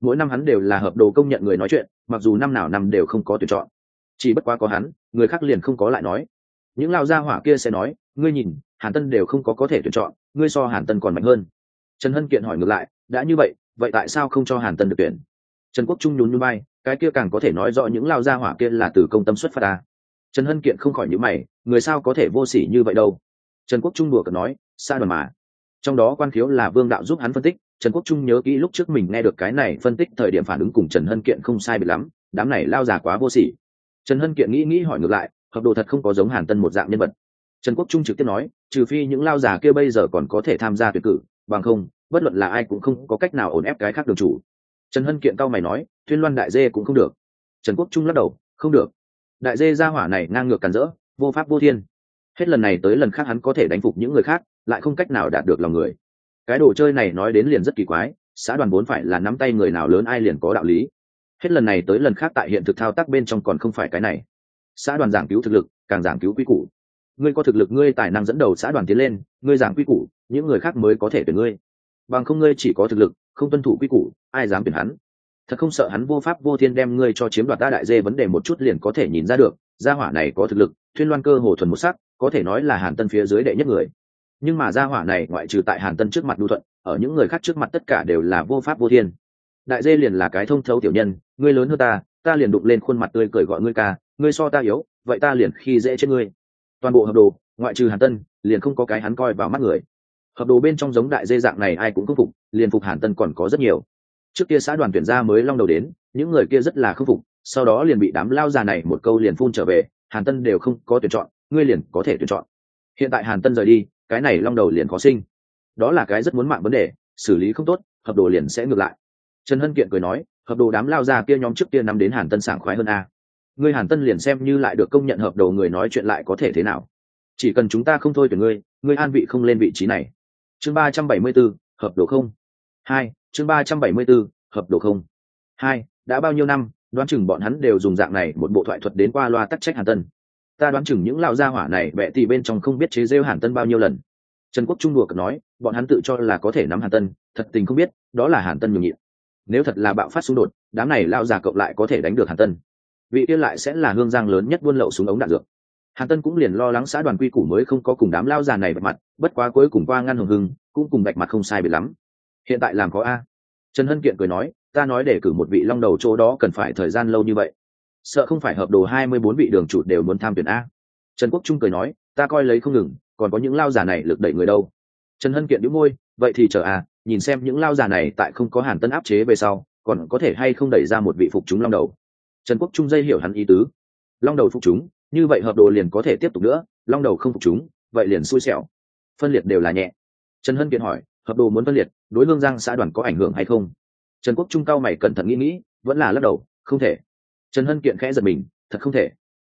Mỗi năm hắn đều là hợp đồ công nhận người nói chuyện, mặc dù năm nào năm đều không có tuyển chọn. Chỉ bất quá có hắn, người khác liền không có lại nói. Những lao gia hỏa kia sẽ nói, ngươi nhìn, hàn tân đều không có có thể tuyển chọn, ngươi so hàn tân còn mạnh hơn. Trần hân kiện hỏi ngược lại, đã như vậy vậy tại sao không cho hàn tân được tuyển? Trần quốc trung nhún nhún bay cái kia càng có thể nói rõ những lao gia hỏa kia là từ công tâm xuất phát ta. Trần hân kiện không khỏi nhữ mày, người sao có thể vô sỉ như vậy đâu? Trần quốc trung đùa cợt nói xa đoàn mà. Trong đó quan khiếu là vương đạo giúp hắn phân tích, trần quốc trung nhớ kỹ lúc trước mình nghe được cái này phân tích thời điểm phản ứng cùng trần hân kiện không sai biệt lắm, đám này lao già quá vô sỉ. Trần hân kiện nghĩ nghĩ hỏi ngược lại, hợp đồ thật không có giống hàn tân một dạng nhân vật. Trần quốc trung trực tiếp nói, trừ phi những lao già kia bây giờ còn có thể tham gia tuyển cử, bằng không, bất luận là ai cũng không có cách nào ổn ép cái khác đường chủ trần hân kiện cao mày nói Thuyên loan đại dê cũng không được. Trần quốc trung lắc đầu, không được. Đại dê ra hỏa này ngang ngược càn rỡ, vô pháp vô thiên. Hết lần này tới lần khác hắn có thể đánh phục những người khác, lại không cách nào đạt được lòng người. Cái đồ chơi này nói đến liền rất kỳ quái, xã đoàn vốn phải là nắm tay người nào lớn ai liền có đạo lý. Hết lần này tới lần khác tại hiện thực thao tác bên trong còn không phải cái này. Xã đoàn giảng cứu thực lực, càng giảng cứu quy củ. Ngươi có thực lực, ngươi tài năng dẫn đầu xã đoàn tiến lên, ngươi giảng quy củ, những người khác mới có thể tuyển ngươi. Bằng không ngươi chỉ có thực lực không tuân thủ quy củ, ai dám tuyển hắn? Thật không sợ hắn vô pháp vô thiên đem ngươi cho chiếm đoạt ta đại dê vấn đề một chút liền có thể nhìn ra được, gia hỏa này có thực lực thuyên loan cơ hồ thuần một sắc, có thể nói là hàn tân phía dưới đệ nhất người. Nhưng mà gia hỏa này ngoại trừ tại hàn tân trước mặt đu thuận, ở những người khác trước mặt tất cả đều là vô pháp vô thiên. Đại dê liền là cái thông thấu tiểu nhân, ngươi lớn hơn ta ta liền đụng lên khuôn mặt tươi cười gọi ngươi ca, ngươi so ta yếu, vậy ta liền khi dễ trên ngươi. Toàn bộ hợp đồ, ngoại trừ hàn tân, liền không có cái hắn coi vào mắt người hợp đồ bên trong giống đại dê dạng này ai cũng khâm phục, liền phục hàn tân còn có rất nhiều. Trước kia xã đoàn tuyển ra mới long đầu đến, những người kia rất là khâm phục, sau đó liền bị đám lao già này một câu liền phun trở về, hàn tân đều không có tuyển chọn, ngươi liền có thể tuyển chọn. Hiện tại hàn tân rời đi, cái này long đầu liền khó sinh. Đó là cái rất muốn mạng vấn đề, xử lý không tốt, hợp đồ liền sẽ ngược lại. Trần hân kiện cười nói, hợp đồ đám lao già kia nhóm trước kia nắm đến hàn tân sảng khoái hơn a. Ngươi hàn tân liền xem như lại được công nhận hợp đồ người nói chuyện lại có thể thế nào. Chỉ cần chúng ta không thôi tuyển ngươi ngươi an vị không lên vị trí này chương ba trăm bảy mươi b ố hợp đồ không. Hai, chương ba trăm bảy mươi b ố hợp đồ không. Hai, đã bao nhiêu năm, đoán chừng bọn hắn đều dùng dạng này một bộ thoại thuật đến qua loa tắc trách hàn tân. Ta đoán chừng những lão gia hỏa này bẹ thì bên trong không biết chế rêu hàn tân bao nhiêu lần. Trần quốc trung đùa cợt nói, bọn hắn tự cho là có thể nắm hàn tân, thật tình không biết, đó là hàn tân nhường nhịn. Nếu thật là bạo phát xung đột, đám này lao già cộng lại có thể đánh được hàn tân. Vị kia lại sẽ là hương giang lớn nhất buôn lậu súng ống đạn dược hàn tân cũng liền lo lắng xã đoàn quy củ mới không có cùng đám lao già này bạch mặt, bất quá cuối cùng qua ngăn hồng hưng, cũng cùng bạch mặt không sai biệt lắm. Hiện tại làm có a. Trần hân kiện cười nói, ta nói để cử một vị long đầu chỗ đó cần phải thời gian lâu như vậy. Sợ không phải hợp đồ hai mươi bốn vị đường chủ đều muốn tham tuyển a. Trần quốc trung cười nói, ta coi lấy không ngừng, còn có những lao già này lực đẩy người đâu. Trần hân kiện đĩu môi, vậy thì chờ à nhìn xem những lao già này tại không có hàn tân áp chế về sau, còn có thể hay không đẩy ra một vị phục chúng long đầu. Trần quốc trung dây hiểu hắn ý tứ. Long đầu phục chúng như vậy hợp đồ liền có thể tiếp tục nữa, long đầu không phục chúng, vậy liền xui xẻo. Phân liệt đều là nhẹ. Trần hân kiện hỏi, hợp đồ muốn phân liệt, đối hương giang xã đoàn có ảnh hưởng hay không? Trần quốc trung cao mày cẩn thận nghĩ nghĩ, vẫn là lắc đầu, không thể. Trần hân kiện khẽ giật mình, thật không thể.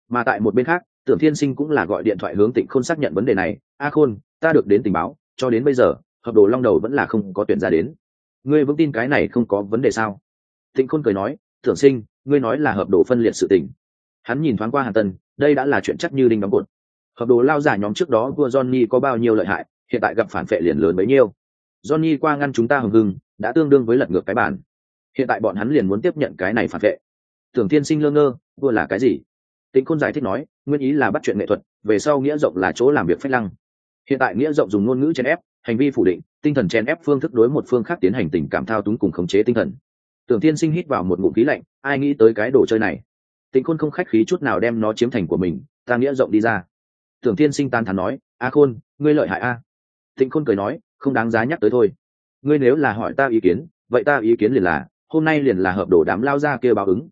Mà tại một bên khác, tưởng thiên sinh cũng là gọi điện thoại hướng tịnh khôn xác nhận vấn đề này. A khôn, ta được đến tình báo, cho đến bây giờ, hợp đồ long đầu vẫn là không có tuyển ra đến. Ngươi vững tin cái này không có vấn đề sao? Tịnh khôn cười nói, tưởng sinh, ngươi nói là hợp đồ phân liệt sự tình. Hắn nhìn thoáng qua hàn tân đây đã là chuyện chắc như đinh đóng cột. Hợp đồ lao giả nhóm trước đó vua johnny có bao nhiêu lợi hại, hiện tại gặp phản vệ liền lớn bấy nhiêu. Johnny qua ngăn chúng ta hừng hừng, đã tương đương với lật ngược cái bản hiện tại bọn hắn liền muốn tiếp nhận cái này phản vệ tưởng thiên sinh lơ ngơ, vua là cái gì? Tịnh khôn giải thích nói, nguyên ý là bắt chuyện nghệ thuật, về sau nghĩa rộng là chỗ làm việc phách lăng. Hiện tại nghĩa rộng dùng ngôn ngữ chèn ép, hành vi phủ định, tinh thần chèn ép phương thức đối một phương khác tiến hành tình cảm thao túng cùng khống chế tinh thần. Tưởng tiên sinh hít vào một ngụm khí lạnh, ai nghĩ tới cái đồ chơi này? Tịnh khôn không khách khí chút nào đem nó chiếm thành của mình, ta nghĩa rộng đi ra. Tưởng Thiên sinh tan thắn nói, a khôn, ngươi lợi hại a. Tịnh khôn cười nói, không đáng giá nhắc tới thôi. Ngươi nếu là hỏi ta ý kiến, vậy ta ý kiến liền là, hôm nay liền là hợp đồ đám lao ra kia báo ứng.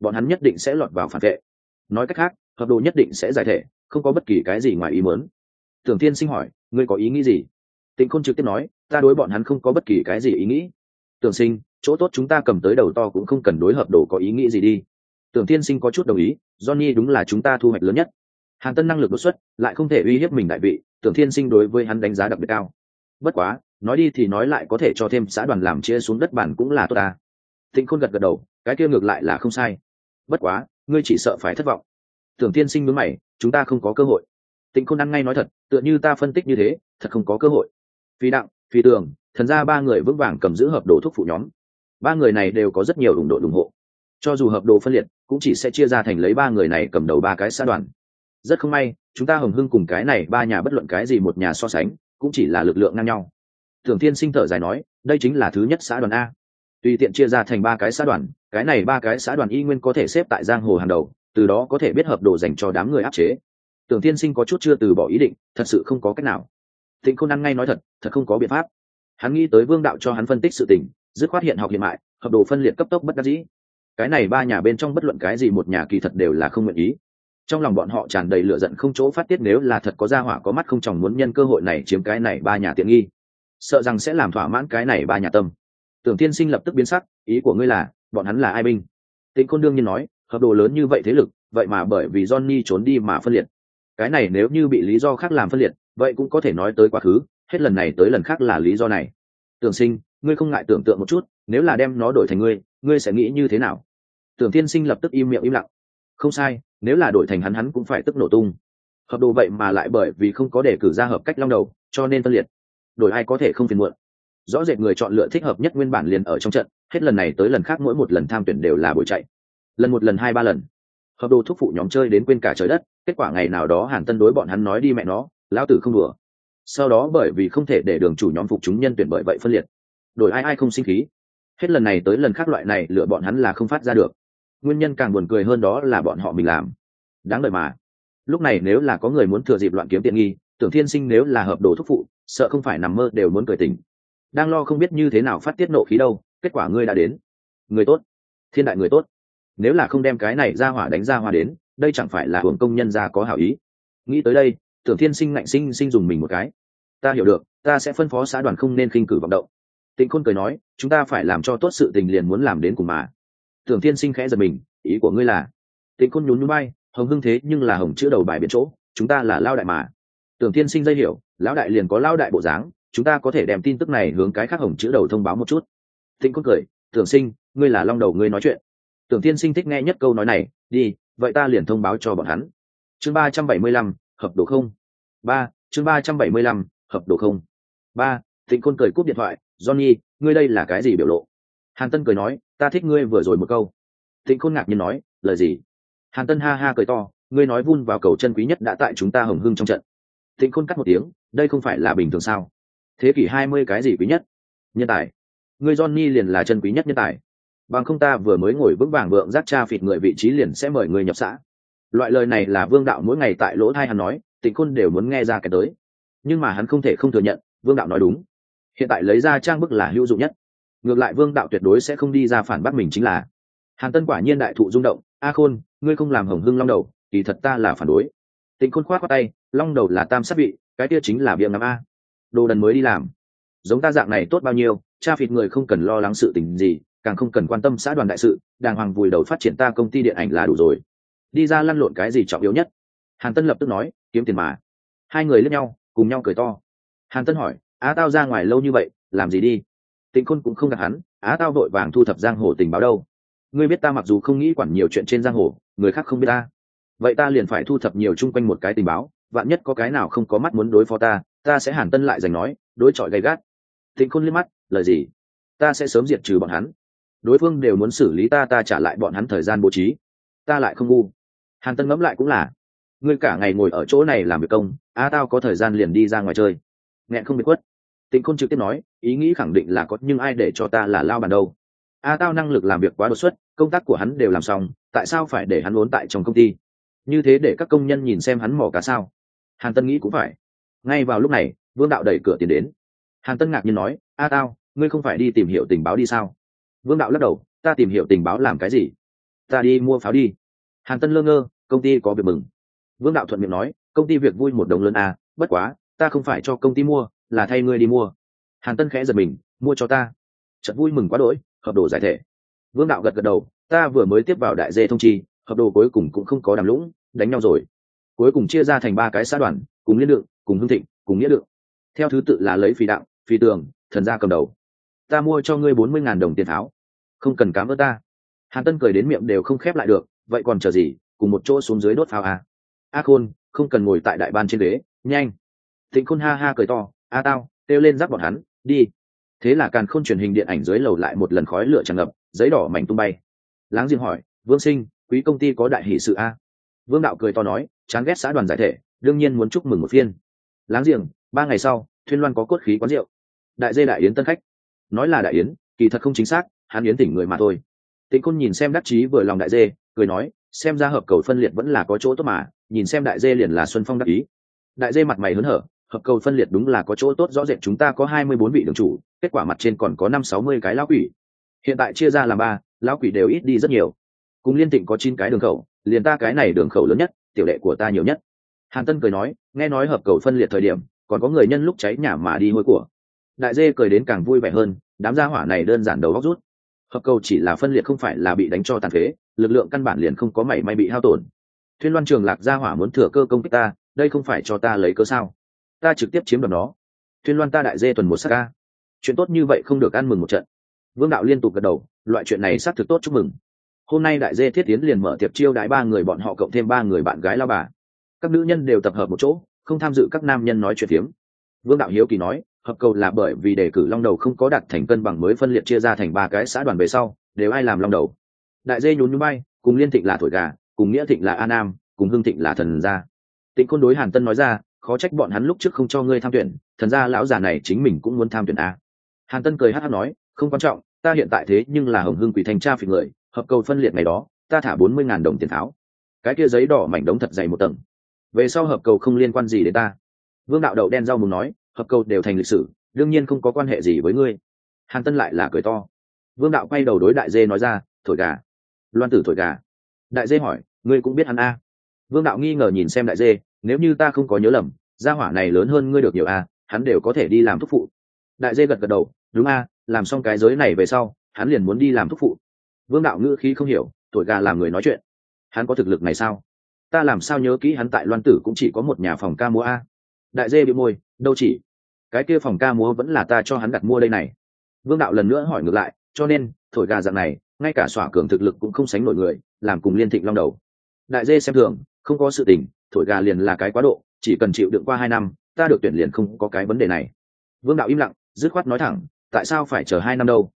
Bọn hắn nhất định sẽ lọt vào phản vệ. Nói cách khác, hợp đồ nhất định sẽ giải thể, không có bất kỳ cái gì ngoài ý muốn. Tưởng Thiên sinh hỏi, ngươi có ý nghĩ gì? Tịnh khôn trực tiếp nói, ta đối bọn hắn không có bất kỳ cái gì ý nghĩ. Tưởng sinh, chỗ tốt chúng ta cầm tới đầu to cũng không cần đối hợp đồ có ý nghĩ gì đi tưởng tiên sinh có chút đồng ý, johnny đúng là chúng ta thu hoạch lớn nhất. Hàn tân năng lực đột xuất, lại không thể uy hiếp mình đại vị, tưởng thiên sinh đối với hắn đánh giá đặc biệt cao. Bất quá, nói đi thì nói lại có thể cho thêm xã đoàn làm chia xuống đất bản cũng là tốt ta. Tịnh khôn gật gật đầu, cái kia ngược lại là không sai. Bất quá, ngươi chỉ sợ phải thất vọng. Tưởng tiên sinh mướn mày, chúng ta không có cơ hội. Tịnh khôn ăn ngay nói thật, tựa như ta phân tích như thế, thật không có cơ hội. Phi đặng, phi tường, thần ra ba người vững vàng cầm giữ hợp đồ thuốc phụ nhóm. Ba người này đều có rất nhiều ủng độ ủng hộ cho dù hợp đồ phân liệt, cũng chỉ sẽ chia ra thành lấy ba người này cầm đầu ba cái xã đoàn. Rất không may, chúng ta hồng hưng cùng cái này ba nhà bất luận cái gì một nhà so sánh, cũng chỉ là lực lượng ngang nhau. Thường thiên sinh thở dài nói, đây chính là thứ nhất xã đoàn a. Tùy tiện chia ra thành ba cái xã đoàn, cái này ba cái xã đoàn y nguyên có thể xếp tại giang hồ hàng đầu, từ đó có thể biết hợp đồ dành cho đám người áp chế. Tưởng tiên sinh có chút chưa từ bỏ ý định, thật sự không có cách nào. Thịnh Không ăn ngay nói thật thật không có biện pháp. Hắn nghĩ tới vương đạo cho hắn phân tích sự tình, dứt khoát hiện học hiện mại, hợp đồ phân liệt cấp tốc bất đắc dĩ cái này ba nhà bên trong bất luận cái gì một nhà kỳ thật đều là không nguyện ý. Trong lòng bọn họ tràn đầy lửa giận không chỗ phát tiết nếu là thật có gia hỏa có mắt không chồng muốn nhân cơ hội này chiếm cái này ba nhà tiện nghi. Sợ rằng sẽ làm thỏa mãn cái này ba nhà tâm. Tưởng tiên sinh lập tức biến sắc, ý của ngươi là, bọn hắn là ai binh? Tịnh côn đương nhiên nói, hợp đồ lớn như vậy thế lực, vậy mà bởi vì johnny trốn đi mà phân liệt. Cái này nếu như bị lý do khác làm phân liệt, vậy cũng có thể nói tới quá khứ, hết lần này tới lần khác là lý do này. Tưởng sinh ngươi không ngại tưởng tượng một chút, nếu là đem nó đổi thành ngươi ngươi sẽ nghĩ như thế nào? Tưởng tiên sinh lập tức im miệng im lặng. Không sai, nếu là đổi thành hắn hắn cũng phải tức nổ tung. Hợp đồ vậy mà lại bởi vì không có để cử ra hợp cách long đầu, cho nên phân liệt. Đổi ai có thể không phiền muộn. Rõ rệt người chọn lựa thích hợp nhất nguyên bản liền ở trong trận, hết lần này tới lần khác mỗi một lần tham tuyển đều là buổi chạy. Lần một, lần hai, ba lần. Hợp đồ thúc phụ nhóm chơi đến quên cả trời đất, kết quả ngày nào đó hàn tân đối bọn hắn nói đi mẹ nó, lão tử không đùa. Sau đó bởi vì không thể để đường chủ nhóm phục chúng nhân tuyển bởi vậy phân liệt đổi ai ai không sinh khí. Hết lần này tới lần khác loại này, lựa bọn hắn là không phát ra được. Nguyên nhân càng buồn cười hơn đó là bọn họ mình làm. Đáng đời mà. Lúc này nếu là có người muốn thừa dịp loạn kiếm tiện nghi, tưởng thiên sinh nếu là hợp đồ thúc phụ, sợ không phải nằm mơ đều muốn cười tình đang lo không biết như thế nào phát tiết nộ khí đâu, kết quả ngươi đã đến. Người tốt. Thiên đại người tốt. Nếu là không đem cái này ra hỏa đánh ra hỏa đến, đây chẳng phải là hưởng công nhân ra có hảo ý. Nghĩ tới đây, tưởng thiên sinh ngạnh sinh sinh dùng mình một cái. Ta hiểu được, ta sẽ phân phó xã đoàn không nên khinh cử vọng động tịnh khôn cười nói, chúng ta phải làm cho tốt sự tình liền muốn làm đến cùng mà. Tưởng thiên sinh khẽ giật mình, ý của ngươi là? Tịnh khôn nhún núi bay hồng hưng thế nhưng là hồng chữ đầu bài biển chỗ, chúng ta là lao đại mà. Tưởng thiên sinh dây hiểu, lão đại liền có lao đại bộ dáng, chúng ta có thể đem tin tức này hướng cái khác hồng chữ đầu thông báo một chút. Tịnh khôn cười, tưởng sinh, ngươi là long đầu ngươi nói chuyện. Tưởng thiên sinh thích nghe nhất câu nói này, đi, vậy ta liền thông báo cho bọn hắn. Chương ba trăm bảy mươi lăm, hợp đồ không. Ba, chương ba trăm bảy mươi lăm, hợp đồ không. Ba, tịnh khôn cười cúp điện thoại johnny, ngươi đây là cái gì biểu lộ? Hàn tân cười nói, ta thích ngươi vừa rồi một câu. Tịnh khôn ngạc nhiên nói, lời gì? Hàn tân ha ha cười to, ngươi nói vun vào cầu chân quý nhất đã tại chúng ta hồng hưng trong trận. Tịnh khôn cắt một tiếng, đây không phải là bình thường sao? Thế kỷ hai mươi cái gì quý nhất? Nhân tài. Ngươi johnny liền là chân quý nhất nhân tài. Bằng không ta vừa mới ngồi vững vàng vượng giác cha phịt người vị trí liền sẽ mời người nhập xã. Loại lời này là vương đạo mỗi ngày tại lỗ thai hắn nói tịnh khôn đều muốn nghe ra cái tới. Nhưng mà hắn không thể không thừa nhận, vương đạo nói đúng hiện tại lấy ra trang bức là hữu dụng nhất. Ngược lại vương đạo tuyệt đối sẽ không đi ra phản bác mình chính là. Hàn tân quả nhiên đại thụ rung động, a khôn, ngươi không làm hồng hưng long đầu thì thật ta là phản đối. Tịnh khôn khoát qua tay, long đầu là tam sát vị, cái kia chính là biếng ngắm a. Đồ đần mới đi làm. Giống ta dạng này tốt bao nhiêu, cha phịt người không cần lo lắng sự tình gì, càng không cần quan tâm xã đoàn đại sự, đàng hoàng vùi đầu phát triển ta công ty điện ảnh là đủ rồi. Đi ra lăn lộn cái gì trọng yếu nhất? Hàn tân lập tức nói, kiếm tiền mà. Hai người lướt nhau, cùng nhau cười to. Hàn tân hỏi á tao ra ngoài lâu như vậy, làm gì đi? Tịnh khôn cũng không gặp hắn, á tao vội vàng thu thập giang hồ tình báo đâu. Ngươi biết ta mặc dù không nghĩ quản nhiều chuyện trên giang hồ, người khác không biết ta. Vậy ta liền phải thu thập nhiều chung quanh một cái tình báo, vạn nhất có cái nào không có mắt muốn đối phó ta ta sẽ hàn tân lại giành nói, đối chọi gay gắt. Tịnh khôn liếc mắt, lời gì? Ta sẽ sớm diệt trừ bọn hắn. Đối phương đều muốn xử lý ta ta trả lại bọn hắn thời gian bố trí. Ta lại không ngu. Hàn tân ngẫm lại cũng là. Ngươi cả ngày ngồi ở chỗ này làm việc công a tao có thời gian liền đi ra ngoài chơi. Nghẹn không bị quất tịnh khôn trực tiếp nói ý nghĩ khẳng định là có nhưng ai để cho ta là lao bàn đâu? A tao năng lực làm việc quá đột xuất công tác của hắn đều làm xong tại sao phải để hắn ốn tại trong công ty? Như thế để các công nhân nhìn xem hắn mỏ cá sao? Hàn tân nghĩ cũng phải. Ngay vào lúc này vương đạo đẩy cửa tiến đến. Hàn tân ngạc nhiên nói a tao ngươi không phải đi tìm hiểu tình báo đi sao? Vương đạo lắc đầu ta tìm hiểu tình báo làm cái gì? Ta đi mua pháo đi. Hàn tân lơ ngơ công ty có việc mừng. Vương đạo thuận miệng nói công ty việc vui một đồng lớn à, bất quá ta không phải cho công ty mua là thay ngươi đi mua. Hàn tân khẽ giật mình mua cho ta. Chật vui mừng quá đỗi hợp đồ giải thể. Vương đạo gật gật đầu ta vừa mới tiếp vào đại dê thông chi hợp đồ cuối cùng cũng không có đàm lũng đánh nhau rồi. Cuối cùng chia ra thành ba cái xã đoàn cùng liên lượng, cùng hưng thịnh cùng nghĩa lượng, theo thứ tự là lấy phi đạo phi tường thần gia cầm đầu. Ta mua cho ngươi bốn mươi ngàn đồng tiền tháo. Không cần cám ơn ta. Hàn tân cười đến miệng đều không khép lại được vậy còn chờ gì cùng một chỗ xuống dưới đốt pháo à. a khôn không cần ngồi tại đại ban trên ghế nhanh. Thịnh khôn ha ha cười to a tao, kêu lên giáp bọn hắn, đi. Thế là càn khôn truyền hình điện ảnh dưới lầu lại một lần khói lửa tràn ngập, giấy đỏ mảnh tung bay. Láng giềng hỏi, vương sinh, quý công ty có đại hỷ sự a? Vương đạo cười to nói, chán ghét xã đoàn giải thể, đương nhiên muốn chúc mừng một phiên. Láng giềng, ba ngày sau, thuyên loan có cốt khí quán rượu. Đại dê đại yến tân khách. Nói là đại yến, kỳ thật không chính xác, hắn yến tỉnh người mà thôi. Tịnh côn nhìn xem đắc chí vừa lòng đại dê, cười nói, xem ra hợp cầu phân liệt vẫn là có chỗ tốt mà, nhìn xem đại dê liền là xuân phong đắc ý. Đại dê mặt mày hớn hở hợp cầu phân liệt đúng là có chỗ tốt, rõ rệt chúng ta có hai mươi bốn vị đường chủ, kết quả mặt trên còn có năm sáu mươi cái lão quỷ. Hiện tại chia ra làm ba, lão quỷ đều ít đi rất nhiều. Cùng liên tịnh có chín cái đường khẩu, liền ta cái này đường khẩu lớn nhất, tiểu lệ của ta nhiều nhất. Hàn tân cười nói, nghe nói hợp cầu phân liệt thời điểm, còn có người nhân lúc cháy nhà mà đi hôi của. Đại dê cười đến càng vui vẻ hơn, đám gia hỏa này đơn giản đầu góc rút. Hợp cầu chỉ là phân liệt không phải là bị đánh cho tàn phế, lực lượng căn bản liền không có mảy may bị hao tổn. Thuyên loan trường lạc gia hỏa muốn thừa cơ công kích ta, đây không phải cho ta lấy cớ sao? Ta trực tiếp chiếm đoạt nó. Thuyên loan ta đại dê tuần một sát ca. Chuyện tốt như vậy không được ăn mừng một trận. Vương đạo liên tục gật đầu, loại chuyện này xác thực tốt, chúc mừng. Hôm nay đại dê thiết tiến liền mở tiệc chiêu đãi ba người bọn họ cộng thêm ba người bạn gái lao bà. Các nữ nhân đều tập hợp một chỗ, không tham dự các nam nhân nói chuyện tiếng vương đạo hiếu kỳ nói, hợp cầu là bởi vì đề cử long đầu không có đạt thành cân bằng mới phân liệt chia ra thành ba cái xã đoàn về sau, đều ai làm long đầu? Đại dê nhún nhún bay cùng liên thịnh là thổi gà, cùng nghĩa thịnh là a nam, cùng hương thịnh là thần gia. Tịnh côn đối hàn tân nói ra khó trách bọn hắn lúc trước không cho ngươi tham tuyển, thần gia lão già này chính mình cũng muốn tham tuyển a. Hàn tân cười hát hát nói, không quan trọng, ta hiện tại thế nhưng là hồng hưng quỷ thành Tra phỉ người, hợp cầu phân liệt ngày đó, ta thả bốn mươi ngàn đồng tiền tháo. Cái kia giấy đỏ mảnh đống thật dày một tầng. Về sau hợp cầu không liên quan gì đến ta. Vương đạo đậu đen rau mùng nói, hợp cầu đều thành lịch sử, đương nhiên không có quan hệ gì với ngươi. Hàn tân lại là cười to. Vương đạo quay đầu đối đại dê nói ra, thổi gà. Loan tử thổi gà. Đại dê hỏi, ngươi cũng biết hắn a? Vương đạo nghi ngờ nhìn xem đại dê nếu như ta không có nhớ lầm, gia hỏa này lớn hơn ngươi được nhiều a hắn đều có thể đi làm thúc phụ. Đại dê gật gật đầu, đúng a, làm xong cái giới này về sau, hắn liền muốn đi làm thúc phụ. Vương đạo ngữ khí không hiểu thổi gà làm người nói chuyện. Hắn có thực lực này sao? Ta làm sao nhớ kỹ hắn tại loan tử cũng chỉ có một nhà phòng ca múa a? Đại dê bị môi, đâu chỉ, cái kia phòng ca múa vẫn là ta cho hắn đặt mua đây này. Vương đạo lần nữa hỏi ngược lại, cho nên thổi gà dạng này, ngay cả xỏa cường thực lực cũng không sánh nổi người, làm cùng liên thịnh long đầu. Đại dê xem thường, không có sự tình thổi gà liền là cái quá độ, chỉ cần chịu đựng qua hai năm, ta được tuyển liền không có cái vấn đề này. Vương đạo im lặng, dứt khoát nói thẳng, tại sao phải chờ hai năm đâu?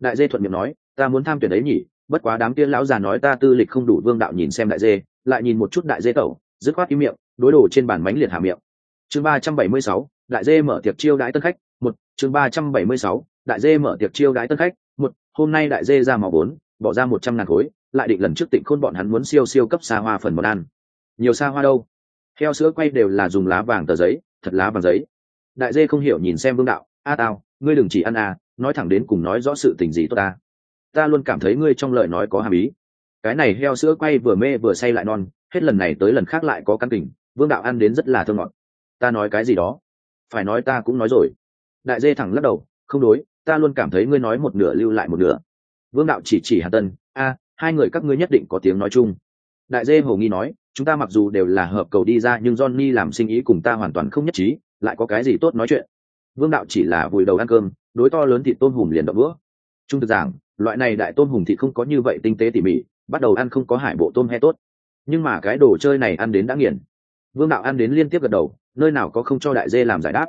Đại dê thuận miệng nói, ta muốn tham tuyển đấy nhỉ, bất quá đám kia lão già nói ta tư lịch không đủ, vương đạo nhìn xem đại dê, lại nhìn một chút đại dê tẩu, dứt khoát im miệng, đối đồ trên bàn mánh liệt hà miệng. Chương ba trăm bảy mươi sáu, đại dê mở tiệc chiêu đãi tân khách, một, chương ba trăm bảy mươi sáu, đại dê mở tiệc chiêu đãi tân khách, một, hôm nay đại dê ra màu bốn, bỏ ra một trăm ngàn khối, lại định lần trước tịnh khôn bọn hắn muốn siêu siêu cấp xa hoa phần món ăn nhiều xa hoa đâu? Heo sữa quay đều là dùng lá vàng tờ giấy, thật lá vàng giấy. Đại dê không hiểu nhìn xem vương đạo, a tao, ngươi đừng chỉ ăn à nói thẳng đến cùng nói rõ sự tình gì tốt ta. Ta luôn cảm thấy ngươi trong lời nói có hàm ý. Cái này heo sữa quay vừa mê vừa say lại non, hết lần này tới lần khác lại có căn tình vương đạo ăn đến rất là thơ ngọt. Ta nói cái gì đó? Phải nói ta cũng nói rồi. Đại dê thẳng lắc đầu, không đối, ta luôn cảm thấy ngươi nói một nửa lưu lại một nửa. Vương đạo chỉ chỉ hà tân, a, hai người các ngươi nhất định có tiếng nói chung. Đại dê hồ nghi nói chúng ta mặc dù đều là hợp cầu đi ra nhưng johnny làm sinh ý cùng ta hoàn toàn không nhất trí, lại có cái gì tốt nói chuyện? Vương đạo chỉ là vùi đầu ăn cơm, đối to lớn thịt tôm hùm liền đập bữa. trung thực giảng, loại này đại tôm hùm thịt không có như vậy tinh tế tỉ mỉ, bắt đầu ăn không có hải bộ tôm he tốt. Nhưng mà cái đồ chơi này ăn đến đã nghiền. Vương đạo ăn đến liên tiếp gật đầu, nơi nào có không cho đại dê làm giải đáp.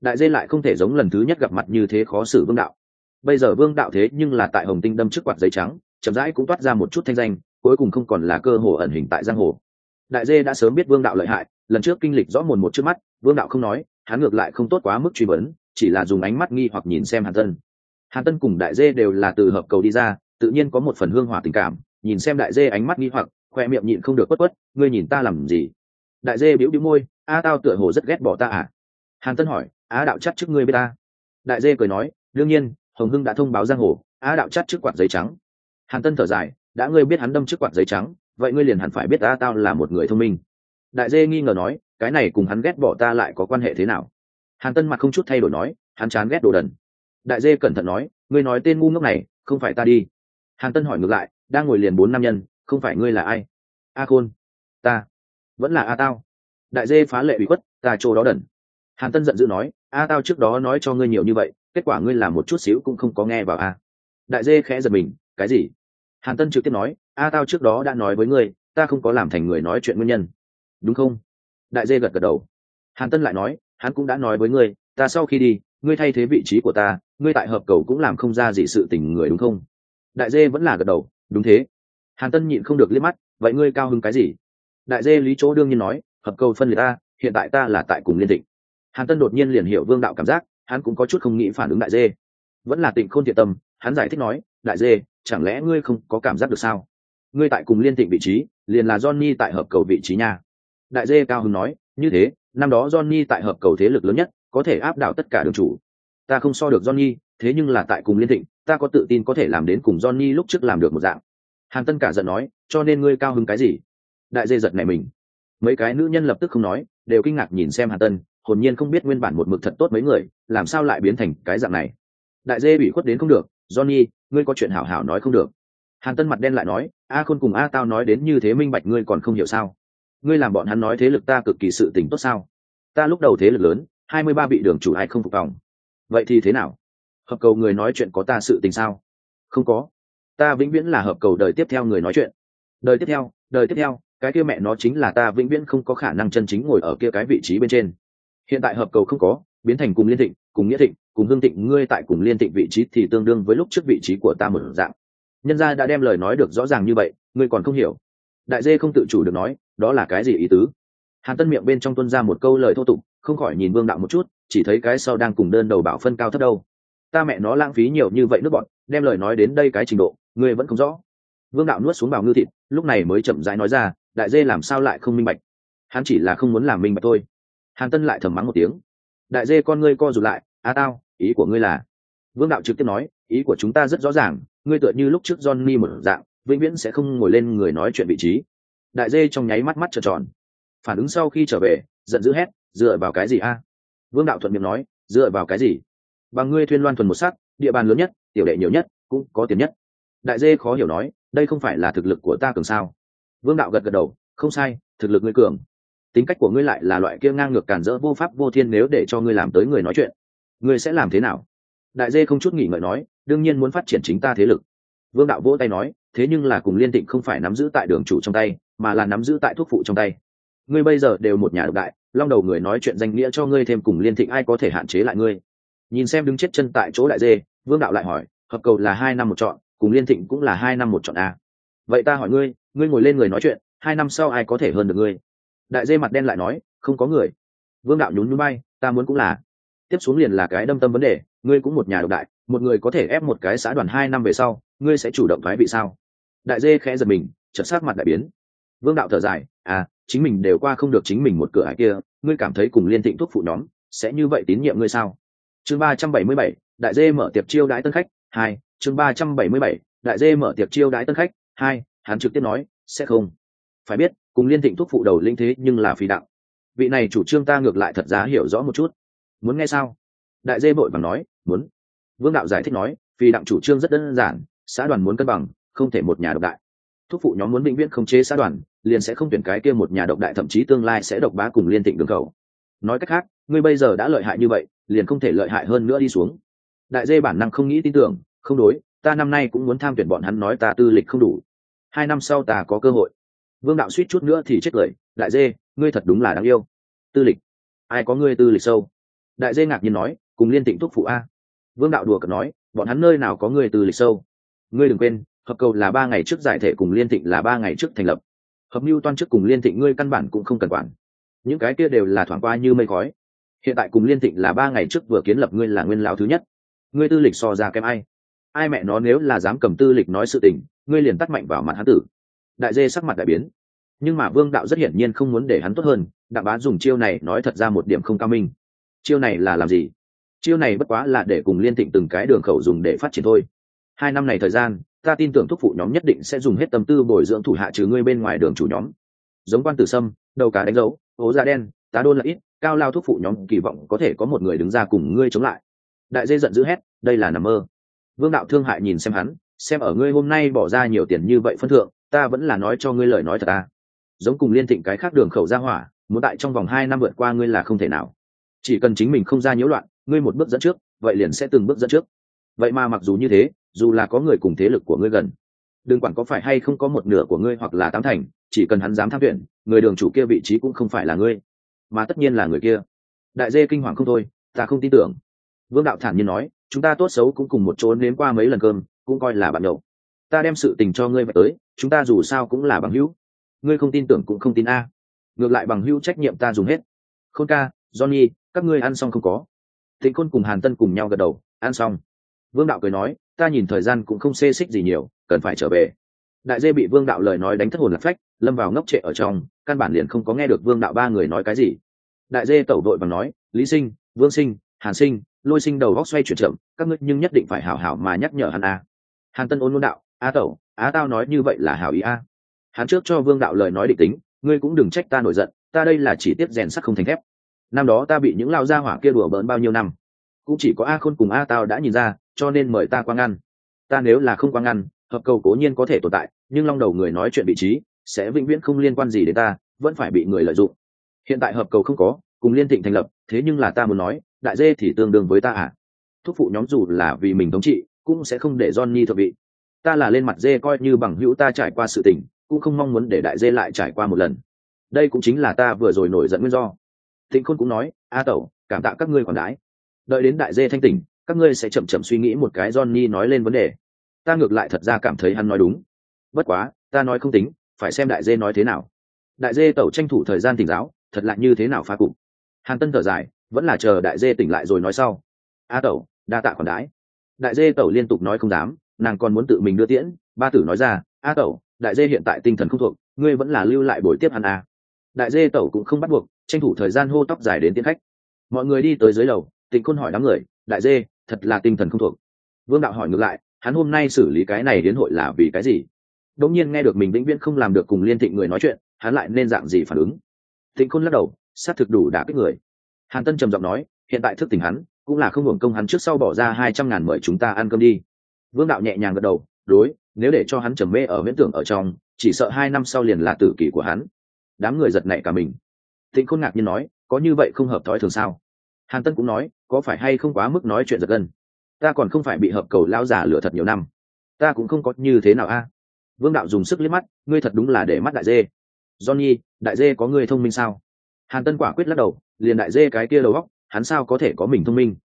Đại dê lại không thể giống lần thứ nhất gặp mặt như thế khó xử vương đạo. Bây giờ vương đạo thế nhưng là tại hồng tinh đâm trước quạt giấy trắng, chậm rãi cũng toát ra một chút thanh danh, cuối cùng không còn là cơ hồ ẩn hình tại giang hồ đại dê đã sớm biết vương đạo lợi hại, lần trước kinh lịch rõ mồn một trước mắt, vương đạo không nói, hắn ngược lại không tốt quá mức truy vấn, chỉ là dùng ánh mắt nghi hoặc nhìn xem hàn tân. Hàn tân cùng đại dê đều là từ hợp cầu đi ra, tự nhiên có một phần hương hỏa tình cảm, nhìn xem đại dê ánh mắt nghi hoặc, khoe miệng nhịn không được quất quất, ngươi nhìn ta làm gì? Đại dê biểu biểu môi, a, tao tựa hồ rất ghét bỏ ta à? Hàn tân hỏi á đạo chắc trước ngươi biết ta? Đại dê cười nói, đương nhiên, hồng hưng đã thông báo giang hồ á đạo chắc trước quạt giấy trắng. Hàn tân thở dài, đã ngươi biết hắn đâm trước quạt giấy trắng vậy ngươi liền hẳn phải biết ta tao là một người thông minh. Đại dê nghi ngờ nói, cái này cùng hắn ghét bỏ ta lại có quan hệ thế nào? Hàn tân mặt không chút thay đổi nói, hắn chán ghét đồ đần. Đại dê cẩn thận nói, ngươi nói tên ngu ngốc này, không phải ta đi. Hàn tân hỏi ngược lại, đang ngồi liền bốn nam nhân, không phải ngươi là ai? A khôn. Ta. Vẫn là a tao. Đại dê phá lệ bị khuất, ta chỗ đó đần. Hàn tân giận dữ nói, a tao trước đó nói cho ngươi nhiều như vậy, kết quả ngươi làm một chút xíu cũng không có nghe vào a. Đại dê khẽ giật mình, cái gì? Hàn tân trực tiếp nói, a, tao trước đó đã nói với ngươi, ta không có làm thành người nói chuyện nguyên nhân. Đúng không? Đại dê gật gật đầu. Hàn tân lại nói, hắn cũng đã nói với ngươi, ta sau khi đi, ngươi thay thế vị trí của ta, ngươi tại hợp cầu cũng làm không ra gì sự tình người đúng không? Đại dê vẫn là gật đầu, đúng thế. Hàn tân nhịn không được liếc mắt, vậy ngươi cao hứng cái gì? Đại dê lý chỗ đương nhiên nói, hợp cầu phân liệt ta, hiện tại ta là tại cùng liên tịnh hàn tân đột nhiên liền hiểu vương đạo cảm giác, hắn cũng có chút không nghĩ phản ứng đại dê. Vẫn là tịnh khôn thiện tâm, hắn giải thích nói, đại dê chẳng lẽ ngươi không có cảm giác được sao? Ngươi tại cùng liên tịnh vị trí, liền là johnny tại hợp cầu vị trí nha. Đại dê cao hứng nói, như thế, năm đó johnny tại hợp cầu thế lực lớn nhất, có thể áp đảo tất cả đường chủ. Ta không so được johnny, thế nhưng là tại cùng liên thịnh, ta có tự tin có thể làm đến cùng johnny lúc trước làm được một dạng. Hàn tân cả giận nói, cho nên ngươi cao hứng cái gì? Đại dê giật này mình. Mấy cái nữ nhân lập tức không nói, đều kinh ngạc nhìn xem hàn tân, hồn nhiên không biết nguyên bản một mực thật tốt mấy người, làm sao lại biến thành cái dạng này? Đại dê bị khuất đến không được, johnny ngươi có chuyện hảo hảo nói không được. Hàn tân mặt đen lại nói, a khôn cùng a tao nói đến như thế minh bạch ngươi còn không hiểu sao? Ngươi làm bọn hắn nói thế lực ta cực kỳ sự tình tốt sao? Ta lúc đầu thế lực lớn, hai mươi ba vị đường chủ ai không phục vòng vậy thì thế nào? Hợp cầu người nói chuyện có ta sự tình sao? Không có. Ta vĩnh viễn là hợp cầu đời tiếp theo người nói chuyện. Đời tiếp theo, đời tiếp theo, cái kia mẹ nó chính là ta vĩnh viễn không có khả năng chân chính ngồi ở kia cái vị trí bên trên. Hiện tại hợp cầu không có, biến thành cùng liên thịnh, cùng nghĩa thịnh cùng hương thịnh ngươi tại cùng liên thịnh vị trí thì tương đương với lúc trước vị trí của ta một dạng. Nhân gia đã đem lời nói được rõ ràng như vậy, ngươi còn không hiểu. Đại dê không tự chủ được nói, đó là cái gì ý tứ? Hàn tân miệng bên trong tuân ra một câu lời thô tục, không khỏi nhìn vương đạo một chút, chỉ thấy cái sau đang cùng đơn đầu bảo phân cao thấp đâu. Ta mẹ nó lãng phí nhiều như vậy nước bọn, đem lời nói đến đây cái trình độ, ngươi vẫn không rõ. Vương đạo nuốt xuống bảo ngư thịt, lúc này mới chậm rãi nói ra, đại dê làm sao lại không minh bạch? Hắn chỉ là không muốn làm minh bạch thôi. Hàn tân lại thầm mắng một tiếng. Đại dê con ngươi co rụt lại a tao, ý của ngươi là? Vương đạo trực tiếp nói, ý của chúng ta rất rõ ràng, ngươi tựa như lúc trước johnny một dạng, vĩnh viễn sẽ không ngồi lên người nói chuyện vị trí. Đại dê trong nháy mắt mắt trợn tròn. Phản ứng sau khi trở về, giận dữ hét, dựa vào cái gì a? Vương đạo thuận miệng nói, dựa vào cái gì? Bằng ngươi thuyên loan thuần một sắc, địa bàn lớn nhất, tiểu đệ nhiều nhất, cũng có tiền nhất. Đại dê khó hiểu nói, đây không phải là thực lực của ta cường sao? Vương đạo gật gật đầu, không sai, thực lực ngươi cường. Tính cách của ngươi lại là loại kia ngang ngược cản rỡ vô pháp vô thiên nếu để cho ngươi làm tới người nói chuyện ngươi sẽ làm thế nào? Đại dê không chút nghỉ ngợi nói, đương nhiên muốn phát triển chính ta thế lực. Vương đạo vỗ tay nói, thế nhưng là cùng liên tịnh không phải nắm giữ tại đường chủ trong tay, mà là nắm giữ tại thuốc phụ trong tay. Ngươi bây giờ đều một nhà độc đại, long đầu người nói chuyện danh nghĩa cho ngươi thêm cùng liên thịnh ai có thể hạn chế lại ngươi? Nhìn xem đứng chết chân tại chỗ đại dê, vương đạo lại hỏi, hợp cầu là hai năm một chọn, cùng liên thịnh cũng là hai năm một chọn a vậy ta hỏi ngươi ngươi ngồi lên người nói chuyện, hai năm sau ai có thể hơn được ngươi? Đại dê mặt đen lại nói, không có người. Vương đạo nhún núi bay, ta muốn cũng là tiếp xuống liền là cái đâm tâm vấn đề, ngươi cũng một nhà độc đại, một người có thể ép một cái xã đoàn hai năm về sau, ngươi sẽ chủ động thoái vị sao? Đại dê khẽ giật mình, chợt sát mặt đại biến. Vương đạo thở dài à chính mình đều qua không được chính mình một cửa ải kia, ngươi cảm thấy cùng liên Thịnh thuốc phụ nhóm, sẽ như vậy tín nhiệm ngươi sao? Chương ba trăm bảy mươi bảy, đại dê mở tiệp chiêu đãi tân khách, hai, chương ba trăm bảy mươi bảy, đại dê mở tiệp chiêu đãi tân khách, hai, hắn trực tiếp nói, sẽ không. Phải biết, cùng liên Thịnh thuốc phụ đầu linh thế nhưng là phi đạo. Vị này chủ trương ta ngược lại thật giá hiểu rõ một chút muốn nghe sao? Đại dê bội vàng nói, muốn. Vương đạo giải thích nói vì đặng chủ trương rất đơn giản, xã đoàn muốn cân bằng, không thể một nhà độc đại. Thúc phụ nhóm muốn bệnh viện không chế xã đoàn, liền sẽ không tuyển cái kia một nhà độc đại, thậm chí tương lai sẽ độc bá cùng liên tịnh đường cầu. Nói cách khác, ngươi bây giờ đã lợi hại như vậy, liền không thể lợi hại hơn nữa đi xuống. Đại dê bản năng không nghĩ tin tưởng, không đối, ta năm nay cũng muốn tham tuyển bọn hắn nói ta tư lịch không đủ. Hai năm sau ta có cơ hội. Vương đạo suýt chút nữa thì chết lời, đại dê, ngươi thật đúng là đáng yêu. Tư lịch. Ai có ngươi tư lịch sâu? Đại dê ngạc nhiên nói, cùng liên tịnh thúc phụ a. Vương đạo đùa cợt nói, bọn hắn nơi nào có người tư lịch sâu? Ngươi đừng quên, hợp cầu là ba ngày trước giải thể cùng liên thịnh là ba ngày trước thành lập. Hợp mưu toan trước cùng liên thịnh ngươi căn bản cũng không cần quản. Những cái kia đều là thoảng qua như mây khói. Hiện tại cùng liên thịnh là ba ngày trước vừa kiến lập ngươi là nguyên lão thứ nhất. Ngươi tư lịch so ra kém ai? Ai mẹ nó nếu là dám cầm tư lịch nói sự tình, ngươi liền tắt mạnh vào mặt hắn tử. Đại dê sắc mặt đại biến. Nhưng mà vương đạo rất hiển nhiên không muốn để hắn tốt hơn, đặng bá dùng chiêu này nói thật ra một điểm không cao minh chiêu này là làm gì? Chiêu này bất quá là để cùng liên thịnh từng cái đường khẩu dùng để phát triển thôi. Hai năm này thời gian, ta tin tưởng thúc phụ nhóm nhất định sẽ dùng hết tâm tư bồi dưỡng thủ hạ trừ ngươi bên ngoài đường chủ nhóm. Giống quan tử sâm, đầu cá đánh dấu ố da đen, tá đôn là ít, cao lao thúc phụ nhóm kỳ vọng có thể có một người đứng ra cùng ngươi chống lại. Đại dê giận dữ hét, đây là nằm mơ. Vương đạo thương hại nhìn xem hắn, xem ở ngươi hôm nay bỏ ra nhiều tiền như vậy phân thượng, ta vẫn là nói cho ngươi lời nói thật ta giống cùng liên thịnh cái khác đường khẩu ra hỏa, muốn tại trong vòng hai năm vượt qua ngươi là không thể nào chỉ cần chính mình không ra nhiễu loạn, ngươi một bước dẫn trước, vậy liền sẽ từng bước dẫn trước. Vậy mà mặc dù như thế, dù là có người cùng thế lực của ngươi gần, đừng quản có phải hay không có một nửa của ngươi hoặc là tám thành, chỉ cần hắn dám tham tuyển, người đường chủ kia vị trí cũng không phải là ngươi, mà tất nhiên là người kia. Đại dê kinh hoàng không thôi, ta không tin tưởng. Vương đạo thản nhiên nói, chúng ta tốt xấu cũng cùng một chỗ nếm qua mấy lần cơm, cũng coi là bạn nhậu. Ta đem sự tình cho ngươi vậy tới, chúng ta dù sao cũng là bằng hữu. Ngươi không tin tưởng cũng không tin a. Ngược lại bằng hữu trách nhiệm ta dùng hết. Khôn ca johnny, các ngươi ăn xong không có? Thịnh Côn cùng hàn tân cùng nhau gật đầu, ăn xong. Vương đạo cười nói, ta nhìn thời gian cũng không xê xích gì nhiều, cần phải trở về. Đại dê bị vương đạo lời nói đánh thất hồn lạc phách, lâm vào ngốc trệ ở trong, căn bản liền không có nghe được vương đạo ba người nói cái gì. Đại dê tẩu đội và nói, lý sinh, vương sinh, hàn sinh, lôi sinh đầu góc xoay chuyển chậm, các ngươi nhưng nhất định phải hảo hảo mà nhắc nhở hắn a. Hàn tân ôn ngôn đạo, a tẩu, á tao nói như vậy là hảo ý a. Hắn trước cho vương đạo lời nói định tính, ngươi cũng đừng trách ta nổi giận, ta đây là chỉ tiếp rèn sắc không thành thép năm đó ta bị những lao gia hỏa kia đùa bỡn bao nhiêu năm. Cũng chỉ có a khôn cùng a tao đã nhìn ra, cho nên mời ta quang ngăn ta nếu là không quang ngăn hợp cầu cố nhiên có thể tồn tại, nhưng long đầu người nói chuyện vị trí, sẽ vĩnh viễn không liên quan gì đến ta, vẫn phải bị người lợi dụng. Hiện tại hợp cầu không có, cùng liên thịnh thành lập, thế nhưng là ta muốn nói, đại dê thì tương đương với ta à? Thúc phụ nhóm dù là vì mình thống trị, cũng sẽ không để johnny thợ vị. Ta là lên mặt dê coi như bằng hữu ta trải qua sự tình, cũng không mong muốn để đại dê lại trải qua một lần. Đây cũng chính là ta vừa rồi nổi giận nguyên do thịnh khôn cũng nói, a tẩu, cảm tạ các ngươi còn đái đợi đến đại dê thanh tỉnh, các ngươi sẽ chậm chậm suy nghĩ một cái johnny nói lên vấn đề. Ta ngược lại thật ra cảm thấy hắn nói đúng. Bất quá, ta nói không tính, phải xem đại dê nói thế nào. Đại dê tẩu tranh thủ thời gian tỉnh giáo, thật lạ như thế nào phá cục. Hàn tân thở dài, vẫn là chờ đại dê tỉnh lại rồi nói sau. A tẩu, đa tạ còn đái đại dê tẩu liên tục nói không dám, nàng còn muốn tự mình đưa tiễn. Ba tử nói ra, a tẩu, đại dê hiện tại tinh thần không thuộc, ngươi vẫn là lưu lại buổi tiếp hắn à đại dê tẩu cũng không bắt buộc, tranh thủ thời gian hô tóc dài đến tiến khách. Mọi người đi tới dưới lầu, tịnh khôn hỏi đám người, đại dê, thật là tinh thần không thuộc. Vương đạo hỏi ngược lại, hắn hôm nay xử lý cái này đến hội là vì cái gì? Đống nhiên nghe được mình vĩnh viễn không làm được cùng liên thịnh người nói chuyện, hắn lại nên dạng gì phản ứng? Tịnh khôn lắc đầu, xác thực đủ đã kích người. Hàn tân trầm giọng nói, hiện tại thức tỉnh hắn, cũng là không hưởng công hắn trước sau bỏ ra hai trăm ngàn mời chúng ta ăn cơm đi. Vương đạo nhẹ nhàng gật đầu, đối, nếu để cho hắn trầm mê ở viễn tưởng ở trong, chỉ sợ hai năm sau liền là tử kỷ của hắn đám người giật nảy cả mình. Thịnh khôn ngạc nhiên nói, có như vậy không hợp thói thường sao? Hàn tân cũng nói, có phải hay không quá mức nói chuyện giật gân? Ta còn không phải bị hợp cầu lao giả lửa thật nhiều năm. Ta cũng không có như thế nào a. Vương đạo dùng sức liếc mắt, ngươi thật đúng là để mắt đại dê. Johnny, đại dê có ngươi thông minh sao? Hàn tân quả quyết lắc đầu, liền đại dê cái kia đầu góc hắn sao có thể có mình thông minh?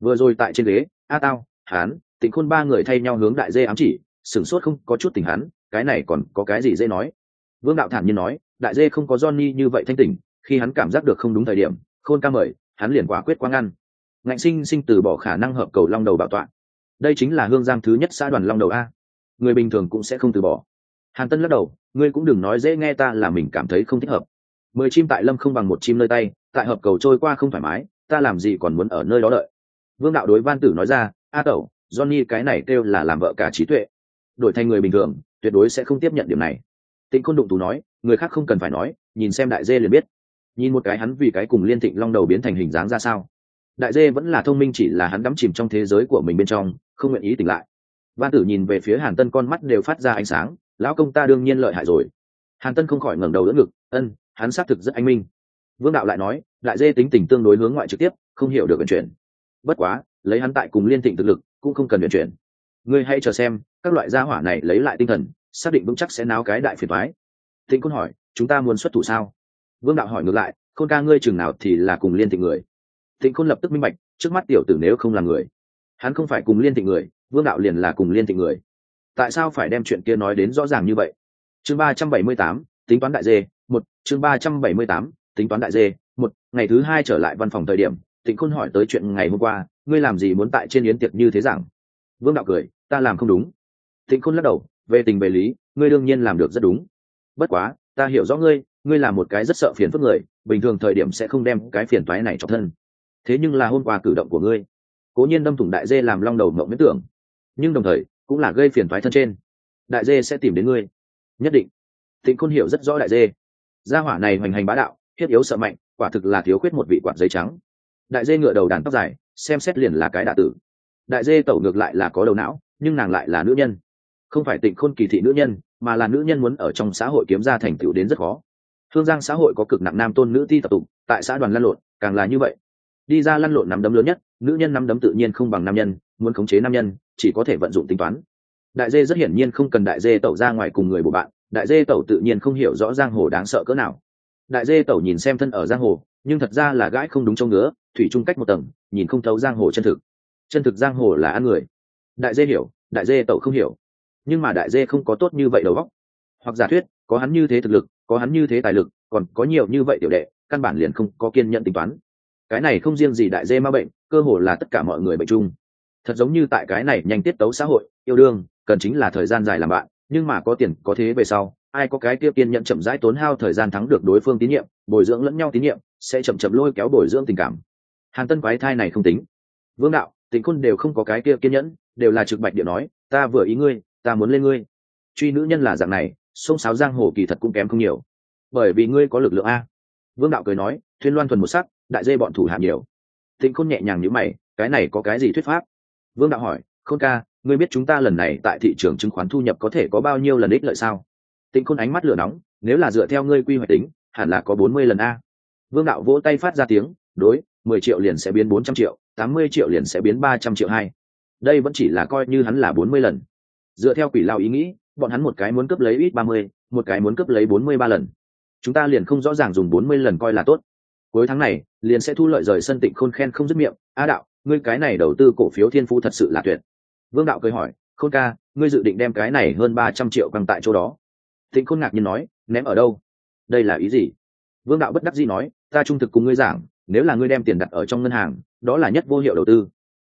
Vừa rồi tại trên ghế, a tao, hắn tịnh khôn ba người thay nhau hướng đại dê ám chỉ, sửng sốt không có chút tình hắn, cái này còn có cái gì dễ nói? Vương đạo thản nhiên nói đại dê không có johnny như vậy thanh tỉnh, khi hắn cảm giác được không đúng thời điểm, khôn ca mời, hắn liền quả quyết quang ăn. Ngạnh sinh sinh từ bỏ khả năng hợp cầu long đầu bảo tọa. Đây chính là hương giang thứ nhất xã đoàn long đầu a. Người bình thường cũng sẽ không từ bỏ. Hàn tân lắc đầu, ngươi cũng đừng nói dễ nghe ta là mình cảm thấy không thích hợp. Mười chim tại lâm không bằng một chim nơi tay, tại hợp cầu trôi qua không thoải mái, ta làm gì còn muốn ở nơi đó đợi? Vương đạo đối văn tử nói ra, a tẩu, johnny cái này kêu là làm vợ cả trí tuệ. Đổi thành người bình thường, tuyệt đối sẽ không tiếp nhận điểm này. Tịnh khôn đụng tú nói người khác không cần phải nói, nhìn xem đại dê liền biết. Nhìn một cái hắn vì cái cùng liên thịnh long đầu biến thành hình dáng ra sao. Đại dê vẫn là thông minh chỉ là hắn đắm chìm trong thế giới của mình bên trong, không nguyện ý tỉnh lại. Văn tử nhìn về phía hàn tân con mắt đều phát ra ánh sáng, lão công ta đương nhiên lợi hại rồi. Hàn tân không khỏi ngẩng đầu đỡ ngực, ân, hắn xác thực rất anh minh. Vương đạo lại nói, đại dê tính tình tương đối hướng ngoại trực tiếp, không hiểu được vận chuyển. Bất quá, lấy hắn tại cùng liên thịnh thực lực, cũng không cần vận chuyển. Ngươi hãy chờ xem, các loại gia hỏa này lấy lại tinh thần, xác định vững chắc sẽ náo cái đại phiền thoái thịnh côn hỏi, chúng ta muốn xuất thủ sao? Vương đạo hỏi ngược lại, khôn ca ngươi chừng nào thì là cùng liên thịnh người? Thịnh côn lập tức minh bạch, trước mắt tiểu tử nếu không là người, hắn không phải cùng liên thịnh người, vương đạo liền là cùng liên thịnh người. Tại sao phải đem chuyện kia nói đến rõ ràng như vậy? Chương ba trăm bảy mươi tám, tính toán đại dê, một, chương ba trăm bảy mươi tám, tính toán đại dê, một, ngày thứ hai trở lại văn phòng thời điểm, thịnh khôn hỏi tới chuyện ngày hôm qua, ngươi làm gì muốn tại trên yến tiệc như thế rằng vương đạo cười, ta làm không đúng. Thịnh khôn lắc đầu, về tình về lý, ngươi đương nhiên làm được rất đúng bất quá, ta hiểu rõ ngươi ngươi là một cái rất sợ phiền phức người, bình thường thời điểm sẽ không đem cái phiền toái này cho thân. Thế nhưng là hôm qua cử động của ngươi. Cố nhiên đâm thủng đại dê làm long đầu mộng miễn tưởng. Nhưng đồng thời, cũng là gây phiền toái thân trên. Đại dê sẽ tìm đến ngươi. Nhất định. Tịnh khôn hiểu rất rõ đại dê. Gia hỏa này hoành hành bá đạo, thiết yếu sợ mạnh, quả thực là thiếu khuyết một vị quạt giấy trắng. Đại dê ngựa đầu đàn tóc dài, xem xét liền là cái đạ tử. Đại dê tẩu ngược lại là có đầu não, nhưng nàng lại là nữ nhân. Không phải tịnh khôn kỳ thị nữ nhân mà là nữ nhân muốn ở trong xã hội kiếm ra thành tựu đến rất khó. Thương giang xã hội có cực nặng nam tôn nữ ti tập tục tại xã đoàn lăn lộn, càng là như vậy. Đi ra lăn lộn nắm đấm lớn nhất, nữ nhân nắm đấm tự nhiên không bằng nam nhân, muốn khống chế nam nhân, chỉ có thể vận dụng tính toán. Đại dê rất hiển nhiên không cần đại dê tẩu ra ngoài cùng người của bạn, đại dê tẩu tự nhiên không hiểu rõ giang hồ đáng sợ cỡ nào. Đại dê tẩu nhìn xem thân ở giang hồ, nhưng thật ra là gãi không đúng trong ngứa, thủy chung cách một tầng, nhìn không thấu giang hồ chân thực. Chân thực giang hồ là ăn người. Đại dê hiểu, đại dê tẩu không hiểu nhưng mà đại dê không có tốt như vậy đầu óc. Hoặc giả thuyết, có hắn như thế thực lực, có hắn như thế tài lực, còn có nhiều như vậy tiểu đệ, căn bản liền không có kiên nhận tính toán. Cái này không riêng gì đại dê ma bệnh, cơ hồ là tất cả mọi người bệnh chung. Thật giống như tại cái này nhanh tiết tấu xã hội, yêu đương, cần chính là thời gian dài làm bạn, nhưng mà có tiền, có thế về sau, ai có cái kia kiên nhận chậm rãi tốn hao thời gian thắng được đối phương tín nhiệm, bồi dưỡng lẫn nhau tín nhiệm, sẽ chậm chậm lôi kéo bồi dưỡng tình cảm. Hàn tân quái thai này không tính. Vương đạo tình khôn đều không có cái kia kiên nhẫn, đều là trực bạch điệu nói, ta vừa ý ngươi ta muốn lên ngươi. Truy nữ nhân là dạng này, sông sáo giang hồ kỳ thật cũng kém không nhiều. Bởi vì ngươi có lực lượng a. Vương đạo cười nói thuyên loan thuần một sắc, đại dê bọn thủ hạ nhiều. Tịnh khôn nhẹ nhàng như mày, cái này có cái gì thuyết pháp? Vương đạo hỏi, khôn ca, ngươi biết chúng ta lần này tại thị trường chứng khoán thu nhập có thể có bao nhiêu lần ích lợi sao? Tịnh khôn ánh mắt lửa nóng, nếu là dựa theo ngươi quy hoạch tính, hẳn là có bốn mươi lần a. Vương đạo vỗ tay phát ra tiếng, đối, mười triệu liền sẽ biến bốn trăm triệu, tám mươi triệu liền sẽ biến ba trăm triệu hai. Đây vẫn chỉ là coi như hắn là bốn mươi lần dựa theo quỷ lao ý nghĩ, bọn hắn một cái muốn cướp lấy ít ba mươi, một cái muốn cướp lấy bốn mươi ba lần. Chúng ta liền không rõ ràng dùng bốn mươi lần coi là tốt. Cuối tháng này, liền sẽ thu lợi rời sân tịnh khôn khen không dứt miệng. A đạo, ngươi cái này đầu tư cổ phiếu thiên phú thật sự là tuyệt. Vương đạo cười hỏi, khôn ca, ngươi dự định đem cái này hơn ba trăm triệu căng tại chỗ đó. Tịnh khôn ngạc nhiên nói, ném ở đâu? Đây là ý gì? Vương đạo bất đắc dĩ nói, ta trung thực cùng ngươi giảng, nếu là ngươi đem tiền đặt ở trong ngân hàng, đó là nhất vô hiệu đầu tư.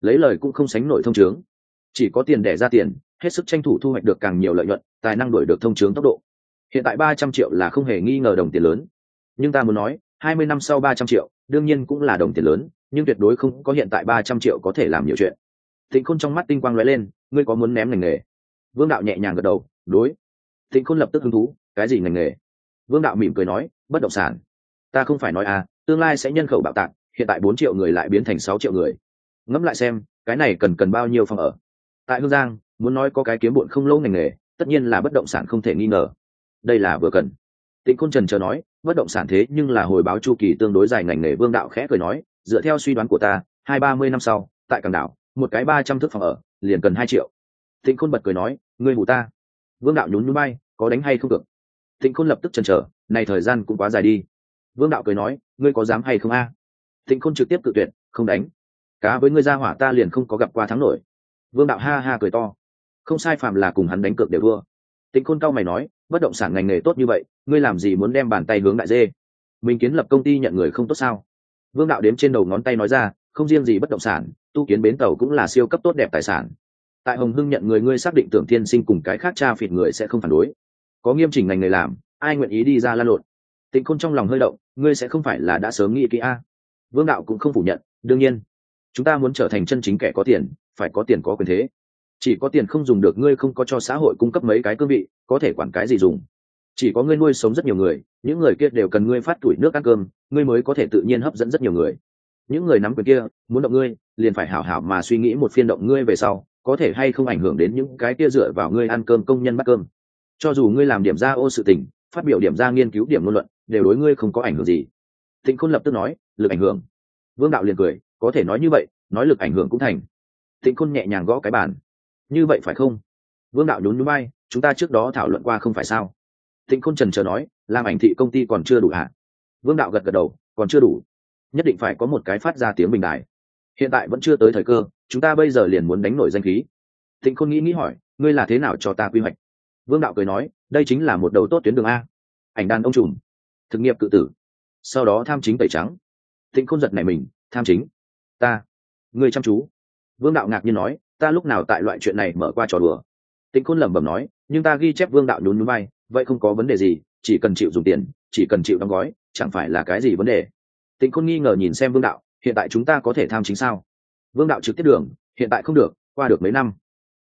Lấy lời cũng không sánh nổi thông trướng chỉ có tiền để ra tiền hết sức tranh thủ thu hoạch được càng nhiều lợi nhuận, tài năng đổi được thông chướng tốc độ. Hiện tại ba trăm triệu là không hề nghi ngờ đồng tiền lớn. Nhưng ta muốn nói, hai mươi năm sau ba trăm triệu, đương nhiên cũng là đồng tiền lớn, nhưng tuyệt đối không có hiện tại ba trăm triệu có thể làm nhiều chuyện. Thịnh khôn trong mắt tinh quang lóe lên, ngươi có muốn ném ngành nghề? Vương đạo nhẹ nhàng gật đầu, đối. Thịnh khôn lập tức hứng thú, cái gì ngành nghề? Vương đạo mỉm cười nói, bất động sản. Ta không phải nói à tương lai sẽ nhân khẩu bạo tạc, hiện tại bốn triệu người lại biến thành sáu triệu người. Ngẫm lại xem, cái này cần cần bao nhiêu phòng ở? Tại hương giang muốn nói có cái kiếm bụn không lâu ngành nghề, tất nhiên là bất động sản không thể nghi ngờ. Đây là vừa cần. Tịnh khôn trần chờ nói, bất động sản thế nhưng là hồi báo chu kỳ tương đối dài ngành nghề, vương đạo khẽ cười nói, dựa theo suy đoán của ta, hai ba mươi năm sau, tại cảng đảo, một cái ba trăm thước phòng ở, liền cần hai triệu. Tịnh khôn bật cười nói, ngươi hủ ta. Vương đạo nhún núi bay có đánh hay không được. Tịnh khôn lập tức chần chờ, này thời gian cũng quá dài đi. Vương đạo cười nói, ngươi có dám hay không a? Tịnh khôn trực tiếp cự tuyệt không đánh. Cá với ngươi ra hỏa ta liền không có gặp qua thắng nổi. Vương đạo ha ha cười to không sai phạm là cùng hắn đánh cược đều thua. Tịnh khôn cao mày nói, bất động sản ngành nghề tốt như vậy, ngươi làm gì muốn đem bàn tay hướng đại dê? Mình kiến lập công ty nhận người không tốt sao? Vương đạo đếm trên đầu ngón tay nói ra, không riêng gì bất động sản, tu kiến bến tàu cũng là siêu cấp tốt đẹp tài sản. Tại hồng hưng nhận người ngươi xác định tưởng tiên sinh cùng cái khác cha phịt người sẽ không phản đối. Có nghiêm chỉnh ngành nghề làm, ai nguyện ý đi ra lan lộn? Tịnh khôn trong lòng hơi động, ngươi sẽ không phải là đã sớm nghĩ kỹ a? Vương đạo cũng không phủ nhận, đương nhiên, chúng ta muốn trở thành chân chính kẻ có tiền, phải có tiền có quyền thế chỉ có tiền không dùng được, ngươi không có cho xã hội cung cấp mấy cái cương vị, có thể quản cái gì dùng? Chỉ có ngươi nuôi sống rất nhiều người, những người kia đều cần ngươi phát tuổi nước ăn cơm, ngươi mới có thể tự nhiên hấp dẫn rất nhiều người. Những người nắm quyền kia, muốn động ngươi, liền phải hảo hảo mà suy nghĩ một phiên động ngươi về sau, có thể hay không ảnh hưởng đến những cái kia dựa vào ngươi ăn cơm công nhân bắt cơm. Cho dù ngươi làm điểm ra ô sự tình, phát biểu điểm ra nghiên cứu điểm ngôn luận, đều đối ngươi không có ảnh hưởng gì. Thịnh khôn lập tức nói, lực ảnh hưởng. Vương đạo liền cười, có thể nói như vậy, nói lực ảnh hưởng cũng thành. Thịnh khôn nhẹ nhàng gõ cái bàn như vậy phải không? Vương đạo nhún núi bay chúng ta trước đó thảo luận qua không phải sao? Thịnh khôn trần chờ nói, làm ảnh thị công ty còn chưa đủ hả? Vương đạo gật gật đầu, còn chưa đủ. Nhất định phải có một cái phát ra tiếng bình đại hiện tại vẫn chưa tới thời cơ, chúng ta bây giờ liền muốn đánh nổi danh khí. Thịnh khôn nghĩ nghĩ hỏi, ngươi là thế nào cho ta quy hoạch? Vương đạo cười nói, đây chính là một đầu tốt tuyến đường a. Ảnh đàn ông trùm. Thực nghiệp cự tử. Sau đó tham chính tẩy trắng. Thịnh khôn giật này mình, tham chính. Ta, ngươi chăm chú. Vương đạo ngạc nhiên nói ta lúc nào tại loại chuyện này mở qua trò đùa? Tịnh khôn lẩm bẩm nói, nhưng ta ghi chép vương đạo nhún nhún bay vậy không có vấn đề gì, chỉ cần chịu dùng tiền, chỉ cần chịu đóng gói, chẳng phải là cái gì vấn đề? Tịnh khôn nghi ngờ nhìn xem vương đạo, hiện tại chúng ta có thể tham chính sao? Vương đạo trực tiếp đường, hiện tại không được, qua được mấy năm?